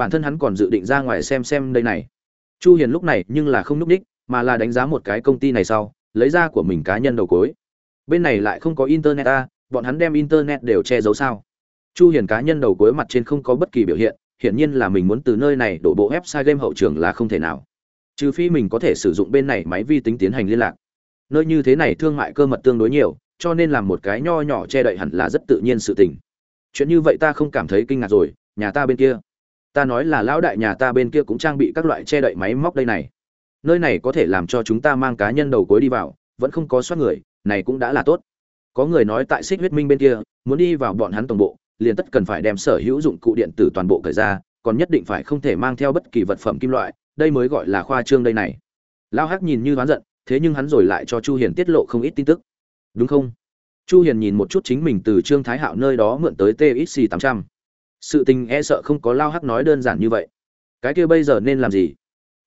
bản thân hắn còn dự định ra ngoài xem xem đây này. Chu hiền lúc này nhưng là không núp đích, mà là đánh giá một cái công ty này sau, lấy ra của mình cá nhân đầu cối. Bên này lại không có internet a bọn hắn đem internet đều che giấu sao? Chu hiền cá nhân đầu cối mặt trên không có bất kỳ biểu hiện, hiển nhiên là mình muốn từ nơi này đổ bộ website game hậu trường là không thể nào. Trừ phi mình có thể sử dụng bên này máy vi tính tiến hành liên lạc. Nơi như thế này thương mại cơ mật tương đối nhiều, cho nên làm một cái nho nhỏ che đậy hẳn là rất tự nhiên sự tình. Chuyện như vậy ta không cảm thấy kinh ngạc rồi, nhà ta bên kia ta nói là lão đại nhà ta bên kia cũng trang bị các loại che đậy máy móc đây này. Nơi này có thể làm cho chúng ta mang cá nhân đầu cuối đi vào, vẫn không có soát người, này cũng đã là tốt. Có người nói tại xích huyết minh bên kia, muốn đi vào bọn hắn tổng bộ, liền tất cần phải đem sở hữu dụng cụ điện tử toàn bộ cởi ra, còn nhất định phải không thể mang theo bất kỳ vật phẩm kim loại, đây mới gọi là khoa trương đây này. Lao hắc nhìn như đoán giận, thế nhưng hắn rồi lại cho chu hiền tiết lộ không ít tin tức. Đúng không? Chu hiền nhìn một chút chính mình từ trương thái hạo nơi đó mượn tới txc 800 sự tình e sợ không có lao hắc nói đơn giản như vậy. Cái kia bây giờ nên làm gì?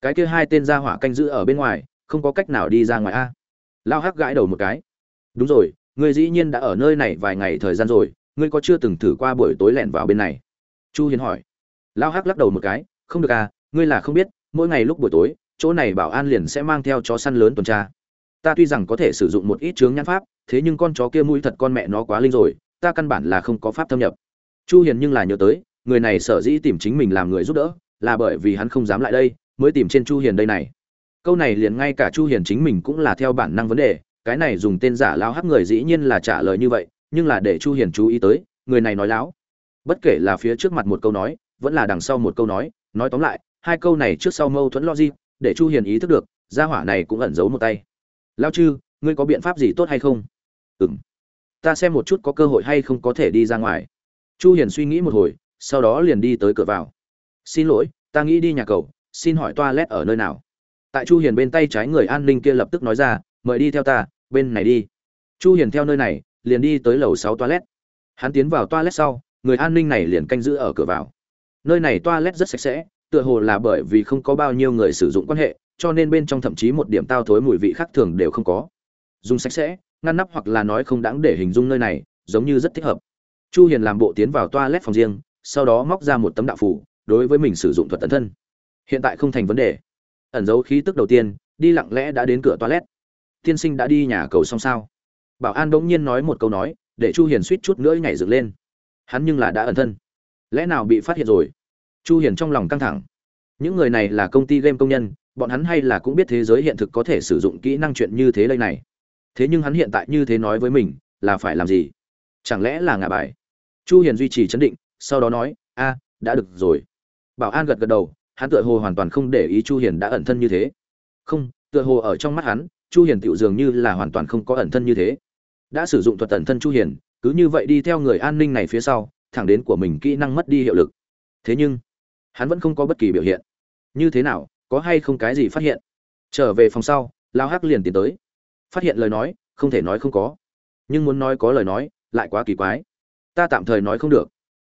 Cái kia hai tên gia hỏa canh giữ ở bên ngoài, không có cách nào đi ra ngoài a. Lao hắc gãi đầu một cái. Đúng rồi, ngươi dĩ nhiên đã ở nơi này vài ngày thời gian rồi, ngươi có chưa từng thử qua buổi tối lẻn vào bên này? Chu hiền hỏi. Lao hắc lắc đầu một cái. Không được à ngươi là không biết, mỗi ngày lúc buổi tối, chỗ này bảo an liền sẽ mang theo chó săn lớn tuần tra. Ta tuy rằng có thể sử dụng một ít chướng nhãn pháp, thế nhưng con chó kia mũi thật con mẹ nó quá linh rồi, ta căn bản là không có pháp thâm nhập chu hiền nhưng là nhớ tới người này sở dĩ tìm chính mình làm người giúp đỡ là bởi vì hắn không dám lại đây mới tìm trên chu hiền đây này. Câu này liền ngay cả chu hiền chính mình cũng là theo bản năng vấn đề cái này dùng tên giả lao hắc người dĩ nhiên là trả lời như vậy nhưng là để chu hiền chú ý tới người này nói láo. Bất kể là phía trước mặt một câu nói vẫn là đằng sau một câu nói nói tóm lại hai câu này trước sau mâu thuẫn logic để chu hiền ý thức được gia hỏa này cũng ẩn giấu một tay. Lao chư ngươi có biện pháp gì tốt hay không? Ừm, ta xem một chút có cơ hội hay không có thể đi ra ngoài chu hiền suy nghĩ một hồi, sau đó liền đi tới cửa vào. Xin lỗi, ta nghĩ đi nhà cầu xin hỏi toilet ở nơi nào? Tại chu hiền bên tay trái người an ninh kia lập tức nói ra, mời đi theo ta, bên này đi. Chu hiền theo nơi này, liền đi tới lầu 6 toilet. Hắn tiến vào toilet sau, người an ninh này liền canh giữ ở cửa vào. Nơi này toilet rất sạch sẽ, tựa hồ là bởi vì không có bao nhiêu người sử dụng quan hệ, cho nên bên trong thậm chí một điểm tao thối mùi vị khác thường đều không có. Dùng sạch sẽ, ngăn nắp hoặc là nói không đáng để hình dung nơi này, giống như rất thích hợp chu hiền làm bộ tiến vào toilet phòng riêng, sau đó móc ra một tấm đạo phủ, đối với mình sử dụng thuật tấn thân. Hiện tại không thành vấn đề. Ẩn dấu khí tức đầu tiên, đi lặng lẽ đã đến cửa toilet. Tiên sinh đã đi nhà cầu xong sao? Bảo an đống nhiên nói một câu nói, để chu hiền suýt chút nữa nhảy dựng lên. Hắn nhưng là đã ẩn thân. Lẽ nào bị phát hiện rồi? Chu hiền trong lòng căng thẳng. Những người này là công ty game công nhân, bọn hắn hay là cũng biết thế giới hiện thực có thể sử dụng kỹ năng chuyện như thế đây này. Thế nhưng hắn hiện tại như thế nói với mình, là phải làm gì? Chẳng lẽ là ngả bài? Chu hiền duy trì chấn định, sau đó nói, a, đã được rồi. Bảo an gật gật đầu, hắn tựa hồ hoàn toàn không để ý chu hiền đã ẩn thân như thế. Không, tựa hồ ở trong mắt hắn, chu hiền tựu dường như là hoàn toàn không có ẩn thân như thế. Đã sử dụng thuật ẩn thân chu hiền, cứ như vậy đi theo người an ninh này phía sau, thẳng đến của mình kỹ năng mất đi hiệu lực. Thế nhưng, hắn vẫn không có bất kỳ biểu hiện. Như thế nào, có hay không cái gì phát hiện? Trở về phòng sau, lao hắc liền tiến tới. Phát hiện lời nói, không thể nói không có. Nhưng muốn nói có lời nói, lại quá kỳ quái ta tạm thời nói không được.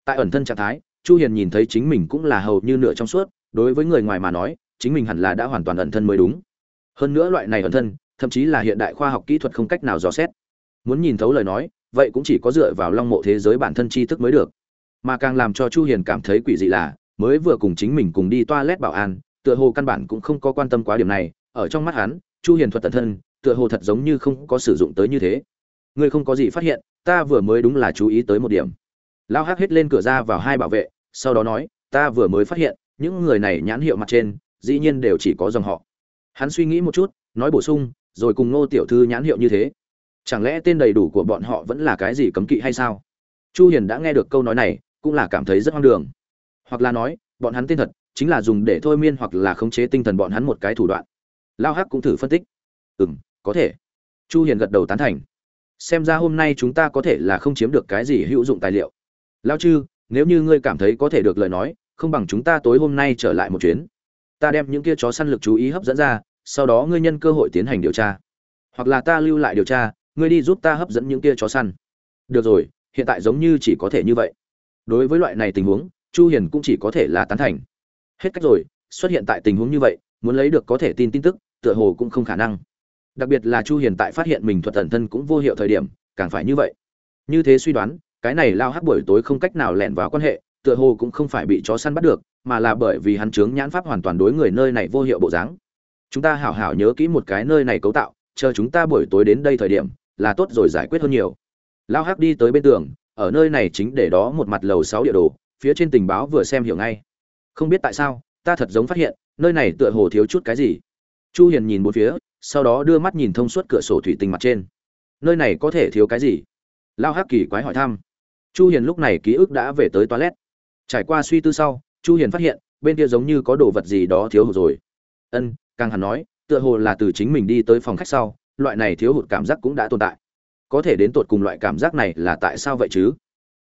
Tại ẩn thân trạng thái, chu hiền nhìn thấy chính mình cũng là hầu như nửa trong suốt, đối với người ngoài mà nói, chính mình hẳn là đã hoàn toàn ẩn thân mới đúng. Hơn nữa loại này ẩn thân, thậm chí là hiện đại khoa học kỹ thuật không cách nào dò xét. Muốn nhìn thấu lời nói, vậy cũng chỉ có dựa vào long mộ thế giới bản thân tri thức mới được. Mà càng làm cho chu hiền cảm thấy quỷ dị là, mới vừa cùng chính mình cùng đi toilet bảo an, tựa hồ căn bản cũng không có quan tâm quá điểm này, ở trong mắt hắn, chu hiền thuật tận thân, tựa hồ thật giống như không có sử dụng tới như thế. Ngươi không có gì phát hiện ta vừa mới đúng là chú ý tới một điểm. Lao hắc hết lên cửa ra vào hai bảo vệ, sau đó nói, ta vừa mới phát hiện, những người này nhãn hiệu mặt trên, dĩ nhiên đều chỉ có dòng họ. Hắn suy nghĩ một chút, nói bổ sung, rồi cùng ngô tiểu thư nhãn hiệu như thế. Chẳng lẽ tên đầy đủ của bọn họ vẫn là cái gì cấm kỵ hay sao? Chu hiền đã nghe được câu nói này, cũng là cảm thấy rất hoang đường. Hoặc là nói, bọn hắn tên thật, chính là dùng để thôi miên hoặc là khống chế tinh thần bọn hắn một cái thủ đoạn. Lao hắc cũng thử phân tích. Ừm, có thể. Chu hiền gật đầu tán thành xem ra hôm nay chúng ta có thể là không chiếm được cái gì hữu dụng tài liệu. Lao chư, nếu như ngươi cảm thấy có thể được lời nói, không bằng chúng ta tối hôm nay trở lại một chuyến. Ta đem những kia chó săn lực chú ý hấp dẫn ra, sau đó ngươi nhân cơ hội tiến hành điều tra. Hoặc là ta lưu lại điều tra, ngươi đi giúp ta hấp dẫn những kia chó săn. Được rồi, hiện tại giống như chỉ có thể như vậy. Đối với loại này tình huống, chu hiền cũng chỉ có thể là tán thành. Hết cách rồi, xuất hiện tại tình huống như vậy, muốn lấy được có thể tin tin tức, tựa hồ cũng không khả năng đặc biệt là chu hiền tại phát hiện mình thuật thần thân cũng vô hiệu thời điểm, càng phải như vậy. Như thế suy đoán, cái này lao hắc buổi tối không cách nào lẻn vào quan hệ, tựa hồ cũng không phải bị chó săn bắt được, mà là bởi vì hắn chướng nhãn pháp hoàn toàn đối người nơi này vô hiệu bộ dáng. Chúng ta hảo hảo nhớ kỹ một cái nơi này cấu tạo, chờ chúng ta buổi tối đến đây thời điểm, là tốt rồi giải quyết hơn nhiều. Lao hắc đi tới bên tường, ở nơi này chính để đó một mặt lầu sáu địa đồ, phía trên tình báo vừa xem hiểu ngay. Không biết tại sao, ta thật giống phát hiện, nơi này tựa hồ thiếu chút cái gì. Chu hiền nhìn một phía sau đó đưa mắt nhìn thông suốt cửa sổ thủy tinh mặt trên. Nơi này có thể thiếu cái gì? Lao hắc kỳ quái hỏi thăm. Chu hiền lúc này ký ức đã về tới toilet. Trải qua suy tư sau, chu hiền phát hiện, bên kia giống như có đồ vật gì đó thiếu hụt rồi. Ân, càng hẳn nói, tựa hồ là từ chính mình đi tới phòng khách sau, loại này thiếu hụt cảm giác cũng đã tồn tại. Có thể đến tột cùng loại cảm giác này là tại sao vậy chứ?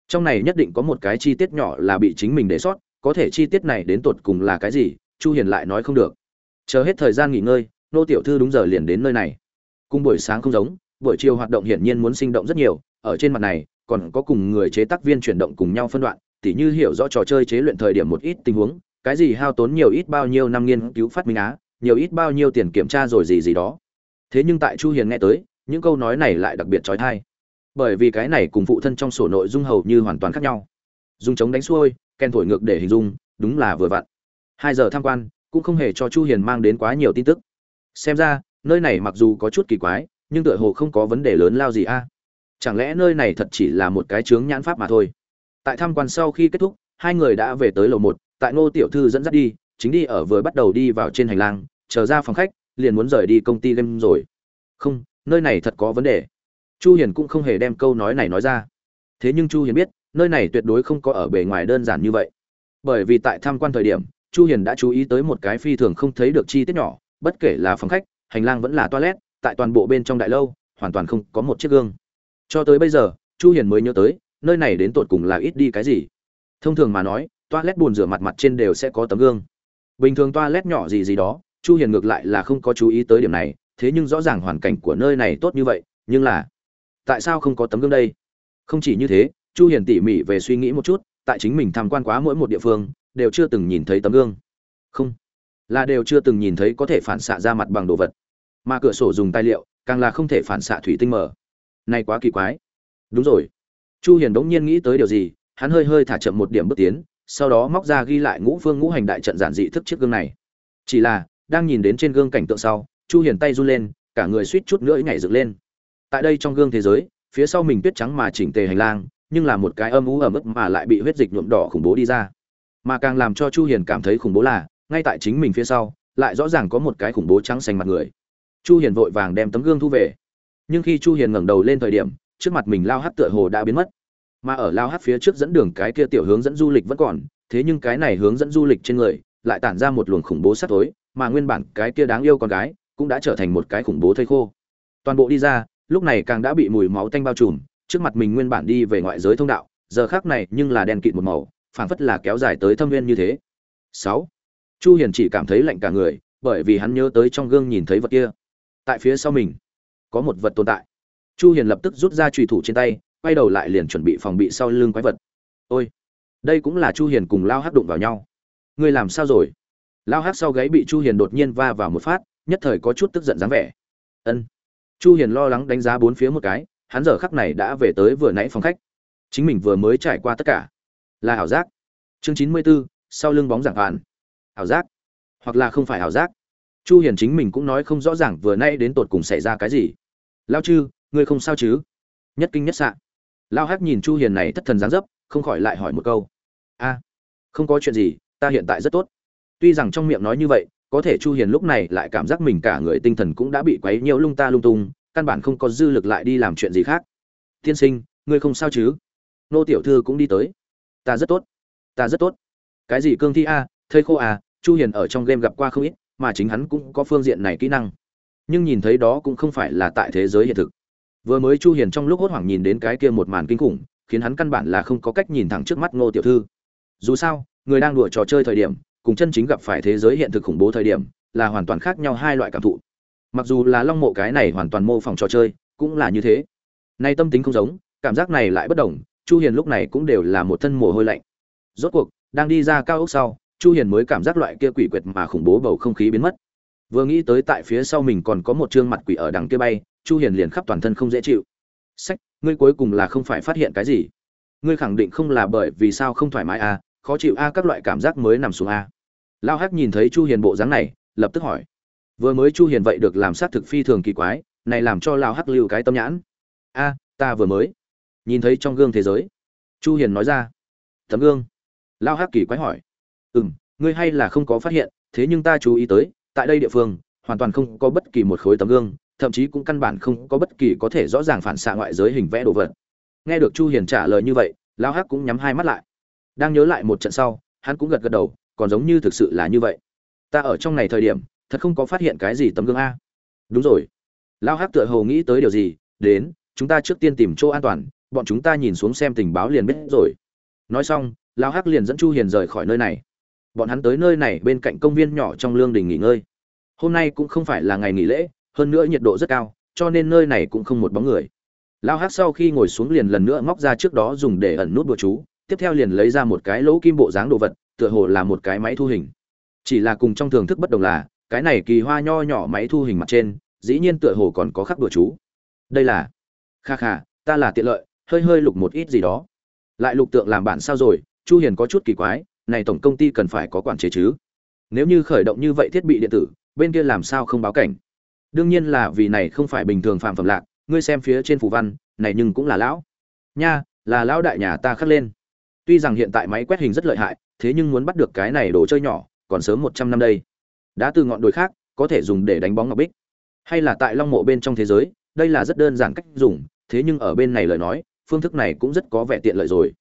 Trong này nhất định có một cái chi tiết nhỏ là bị chính mình để sót, có thể chi tiết này đến tột cùng là cái gì, chu hiền lại nói không được. Chờ hết thời gian nghỉ ngơi nô tiểu thư đúng giờ liền đến nơi này. Cùng buổi sáng không giống, buổi chiều hoạt động hiển nhiên muốn sinh động rất nhiều, ở trên mặt này, còn có cùng người chế tác viên chuyển động cùng nhau phân đoạn, tỉ như hiểu rõ trò chơi chế luyện thời điểm một ít tình huống, cái gì hao tốn nhiều ít bao nhiêu năm nghiên cứu phát minh á, nhiều ít bao nhiêu tiền kiểm tra rồi gì gì đó. Thế nhưng tại chu hiền nghe tới, những câu nói này lại đặc biệt trói thai. Bởi vì cái này cùng phụ thân trong sổ nội dung hầu như hoàn toàn khác nhau. Dùng chống đánh xuôi ken thổi ngược để hình dung, đúng là vừa vặn. Hai giờ tham quan, cũng không hề cho chu hiền mang đến quá nhiều tin tức xem ra, nơi này mặc dù có chút kỳ quái, nhưng tựa hồ không có vấn đề lớn lao gì a. Chẳng lẽ nơi này thật chỉ là một cái chướng nhãn pháp mà thôi? Tại tham quan sau khi kết thúc, hai người đã về tới lầu một, tại ngô tiểu thư dẫn dắt đi, chính đi ở vừa bắt đầu đi vào trên hành lang, chờ ra phòng khách, liền muốn rời đi công ty game rồi. Không, nơi này thật có vấn đề. Chu hiền cũng không hề đem câu nói này nói ra. Thế nhưng chu hiền biết, nơi này tuyệt đối không có ở bề ngoài đơn giản như vậy. Bởi vì tại tham quan thời điểm, chu hiền đã chú ý tới một cái phi thường không thấy được chi tiết nhỏ bất kể là phòng khách, hành lang vẫn là toilet, tại toàn bộ bên trong đại lâu, hoàn toàn không có một chiếc gương. Cho tới bây giờ, chu hiền mới nhớ tới, nơi này đến tột cùng là ít đi cái gì. Thông thường mà nói, toilet buồn rửa mặt mặt trên đều sẽ có tấm gương. Bình thường toilet nhỏ gì gì đó, chu hiền ngược lại là không có chú ý tới điểm này, thế nhưng rõ ràng hoàn cảnh của nơi này tốt như vậy, nhưng là, tại sao không có tấm gương đây? Không chỉ như thế, chu hiền tỉ mỉ về suy nghĩ một chút, tại chính mình tham quan quá mỗi một địa phương, đều chưa từng nhìn thấy tấm gương. Không là đều chưa từng nhìn thấy có thể phản xạ ra mặt bằng đồ vật. Mà cửa sổ dùng tài liệu, càng là không thể phản xạ thủy tinh mở này quá kỳ quái. Đúng rồi. Chu hiền đống nhiên nghĩ tới điều gì, hắn hơi hơi thả chậm một điểm bước tiến, sau đó móc ra ghi lại ngũ phương ngũ hành đại trận giản dị thức chiếc gương này. Chỉ là, đang nhìn đến trên gương cảnh tượng sau, chu hiền tay run lên, cả người suýt chút nữa nhảy dựng lên. Tại đây trong gương thế giới, phía sau mình tuyết trắng mà chỉnh tề hành lang, nhưng là một cái âm u ẩm ướt mà lại bị huyết dịch nhuộm đỏ khủng bố đi ra. Mà càng làm cho chu hiền cảm thấy khủng bố là ngay tại chính mình phía sau, lại rõ ràng có một cái khủng bố trắng xanh mặt người. Chu hiền vội vàng đem tấm gương thu về. Nhưng khi chu hiền ngẩng đầu lên thời điểm, trước mặt mình lao hát tựa hồ đã biến mất. Mà ở lao hát phía trước dẫn đường cái kia tiểu hướng dẫn du lịch vẫn còn, thế nhưng cái này hướng dẫn du lịch trên người, lại tản ra một luồng khủng bố sát tối, mà nguyên bản cái kia đáng yêu con gái cũng đã trở thành một cái khủng bố thây khô. Toàn bộ đi ra, lúc này càng đã bị mùi máu tanh bao trùm, trước mặt mình nguyên bản đi về ngoại giới thông đạo, giờ khác này nhưng là đen kịt một màu, phảng phất là kéo dài tới thâm viên như thế. Sáu chu hiền chỉ cảm thấy lạnh cả người bởi vì hắn nhớ tới trong gương nhìn thấy vật kia. Tại phía sau mình có một vật tồn tại. Chu hiền lập tức rút ra chùy thủ trên tay quay đầu lại liền chuẩn bị phòng bị sau lưng quái vật. Ôi đây cũng là chu hiền cùng lao hắc đụng vào nhau. Ngươi làm sao rồi? Lao hắc sau gáy bị chu hiền đột nhiên va vào một phát nhất thời có chút tức giận dáng vẻ. Ân. Chu hiền lo lắng đánh giá bốn phía một cái hắn giờ khắc này đã về tới vừa nãy phòng khách. Chính mình vừa mới trải qua tất cả. Là ảo giác. Chương 94, sau lưng bóng giảng hoàn ảo giác. Hoặc là không phải ảo giác. Chu hiền chính mình cũng nói không rõ ràng vừa nay đến tột cùng xảy ra cái gì. Lao chư, ngươi không sao chứ? Nhất kinh nhất sạ lao hắc nhìn chu hiền này thất thần dáng dấp, không khỏi lại hỏi một câu. A, không có chuyện gì, ta hiện tại rất tốt. Tuy rằng trong miệng nói như vậy, có thể chu hiền lúc này lại cảm giác mình cả người tinh thần cũng đã bị quấy nhiễu lung ta lung tung, căn bản không có dư lực lại đi làm chuyện gì khác. Tiên sinh, ngươi không sao chứ? Nô tiểu thư cũng đi tới. Ta rất tốt. Ta rất tốt. Cái gì cương thi a? Thây khô à chu hiền ở trong game gặp qua không ít, mà chính hắn cũng có phương diện này kỹ năng. Nhưng nhìn thấy đó cũng không phải là tại thế giới hiện thực. Vừa mới chu hiền trong lúc hốt hoảng nhìn đến cái kia một màn kinh khủng, khiến hắn căn bản là không có cách nhìn thẳng trước mắt ngô tiểu thư. Dù sao, người đang đùa trò chơi thời điểm, cùng chân chính gặp phải thế giới hiện thực khủng bố thời điểm, là hoàn toàn khác nhau hai loại cảm thụ. Mặc dù là long mộ cái này hoàn toàn mô phỏng trò chơi, cũng là như thế. Nay tâm tính không giống, cảm giác này lại bất đồng, chu hiền lúc này cũng đều là một thân mồ hôi lạnh. Rốt cuộc, đang đi ra cao ốc sau chu hiền mới cảm giác loại kia quỷ quyệt mà khủng bố bầu không khí biến mất. Vừa nghĩ tới tại phía sau mình còn có một trương mặt quỷ ở đằng kia bay chu hiền liền khắp toàn thân không dễ chịu. Sách ngươi cuối cùng là không phải phát hiện cái gì? Ngươi khẳng định không là bởi vì sao không thoải mái à khó chịu a à, các loại cảm giác mới nằm xuống a à. lao hắc nhìn thấy chu hiền bộ dáng này lập tức hỏi. Vừa mới chu hiền vậy được làm sát thực phi thường kỳ quái này làm cho lao hắc lưu cái tâm nhãn. A ta vừa mới nhìn thấy trong gương thế giới. Chu hiền nói ra. Tấm gương. Lao hắc kỳ quái hỏi ừm, ngươi hay là không có phát hiện, thế nhưng ta chú ý tới, tại đây địa phương, hoàn toàn không có bất kỳ một khối tấm gương, thậm chí cũng căn bản không có bất kỳ có thể rõ ràng phản xạ ngoại giới hình vẽ đồ vật. Nghe được chu hiền trả lời như vậy, Lão hắc cũng nhắm hai mắt lại. Đang nhớ lại một trận sau, hắn cũng gật gật đầu, còn giống như thực sự là như vậy. Ta ở trong này thời điểm, thật không có phát hiện cái gì tấm gương a. Đúng rồi. Lão hắc tựa hồ nghĩ tới điều gì, đến, chúng ta trước tiên tìm chỗ an toàn, bọn chúng ta nhìn xuống xem tình báo liền biết rồi. Nói xong, Lão hắc liền dẫn chu hiền rời khỏi nơi này bọn hắn tới nơi này bên cạnh công viên nhỏ trong lương đình nghỉ ngơi. Hôm nay cũng không phải là ngày nghỉ lễ, hơn nữa nhiệt độ rất cao, cho nên nơi này cũng không một bóng người. Lao hắc sau khi ngồi xuống liền lần nữa móc ra trước đó dùng để ẩn nút bừa chú, tiếp theo liền lấy ra một cái lỗ kim bộ dáng đồ vật, tựa hồ là một cái máy thu hình. Chỉ là cùng trong thưởng thức bất đồng là, cái này kỳ hoa nho nhỏ máy thu hình mặt trên, dĩ nhiên tựa hồ còn có khắc bừa chú. Đây là, kha kha, ta là tiện lợi, hơi hơi lục một ít gì đó. Lại lục tượng làm bản sao rồi, chu hiền có chút kỳ quái này tổng công ty cần phải có quản chế chứ? Nếu như khởi động như vậy thiết bị điện tử, bên kia làm sao không báo cảnh? Đương nhiên là vì này không phải bình thường phạm phẩm lạc, ngươi xem phía trên phù văn, này nhưng cũng là lão. Nha, là lão đại nhà ta khắc lên. Tuy rằng hiện tại máy quét hình rất lợi hại, thế nhưng muốn bắt được cái này đồ chơi nhỏ, còn sớm một trăm năm đây. Đã từ ngọn đồi khác, có thể dùng để đánh bóng ngọc bích. Hay là tại long mộ bên trong thế giới, đây là rất đơn giản cách dùng, thế nhưng ở bên này lời nói, phương thức này cũng rất có vẻ tiện lợi rồi.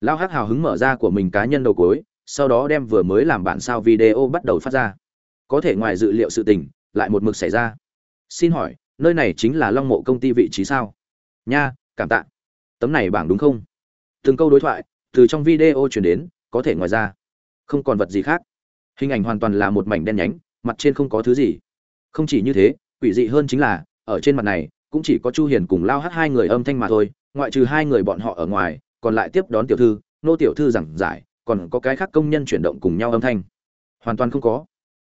Lão hắc hào hứng mở ra của mình cá nhân đầu cuối sau đó đem vừa mới làm bản sao video bắt đầu phát ra. Có thể ngoài dự liệu sự tình, lại một mực xảy ra. Xin hỏi, nơi này chính là long mộ công ty vị trí sao? Nha, cảm tạ. Tấm này bảng đúng không? Từng câu đối thoại, từ trong video chuyển đến, có thể ngoài ra. Không còn vật gì khác. Hình ảnh hoàn toàn là một mảnh đen nhánh, mặt trên không có thứ gì. Không chỉ như thế, quỷ dị hơn chính là, ở trên mặt này, cũng chỉ có chu hiền cùng lao hát hai người âm thanh mà thôi, ngoại trừ hai người bọn họ ở ngoài, còn lại tiếp đón tiểu thư, nô tiểu thư giảng giải còn có cái khác công nhân chuyển động cùng nhau âm thanh. Hoàn toàn không có.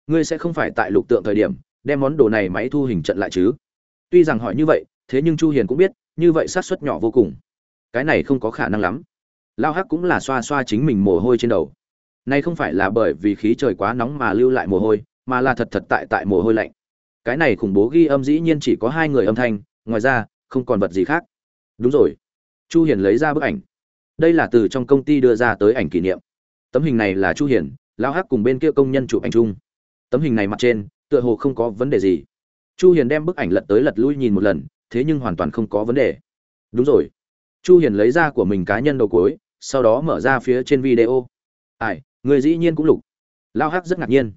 Ngươi sẽ không phải tại lục tượng thời điểm, đem món đồ này máy thu hình trận lại chứ? Tuy rằng hỏi như vậy, thế nhưng chu hiền cũng biết, như vậy sát suất nhỏ vô cùng. Cái này không có khả năng lắm. Lao hắc cũng là xoa xoa chính mình mồ hôi trên đầu. Nay không phải là bởi vì khí trời quá nóng mà lưu lại mồ hôi, mà là thật thật tại tại mồ hôi lạnh. Cái này khủng bố ghi âm dĩ nhiên chỉ có hai người âm thanh, ngoài ra, không còn vật gì khác. Đúng rồi. Chu hiền lấy ra bức ảnh. Đây là từ trong công ty đưa ra tới ảnh kỷ niệm tấm hình này là chu hiền lao hắc cùng bên kia công nhân chụp ảnh chung. Tấm hình này mặt trên, tựa hồ không có vấn đề gì. Chu hiền đem bức ảnh lật tới lật lui nhìn một lần, thế nhưng hoàn toàn không có vấn đề. Đúng rồi. Chu hiền lấy ra của mình cá nhân đầu cuối, sau đó mở ra phía trên video. Ai, người dĩ nhiên cũng lục. Lao hắc rất ngạc nhiên.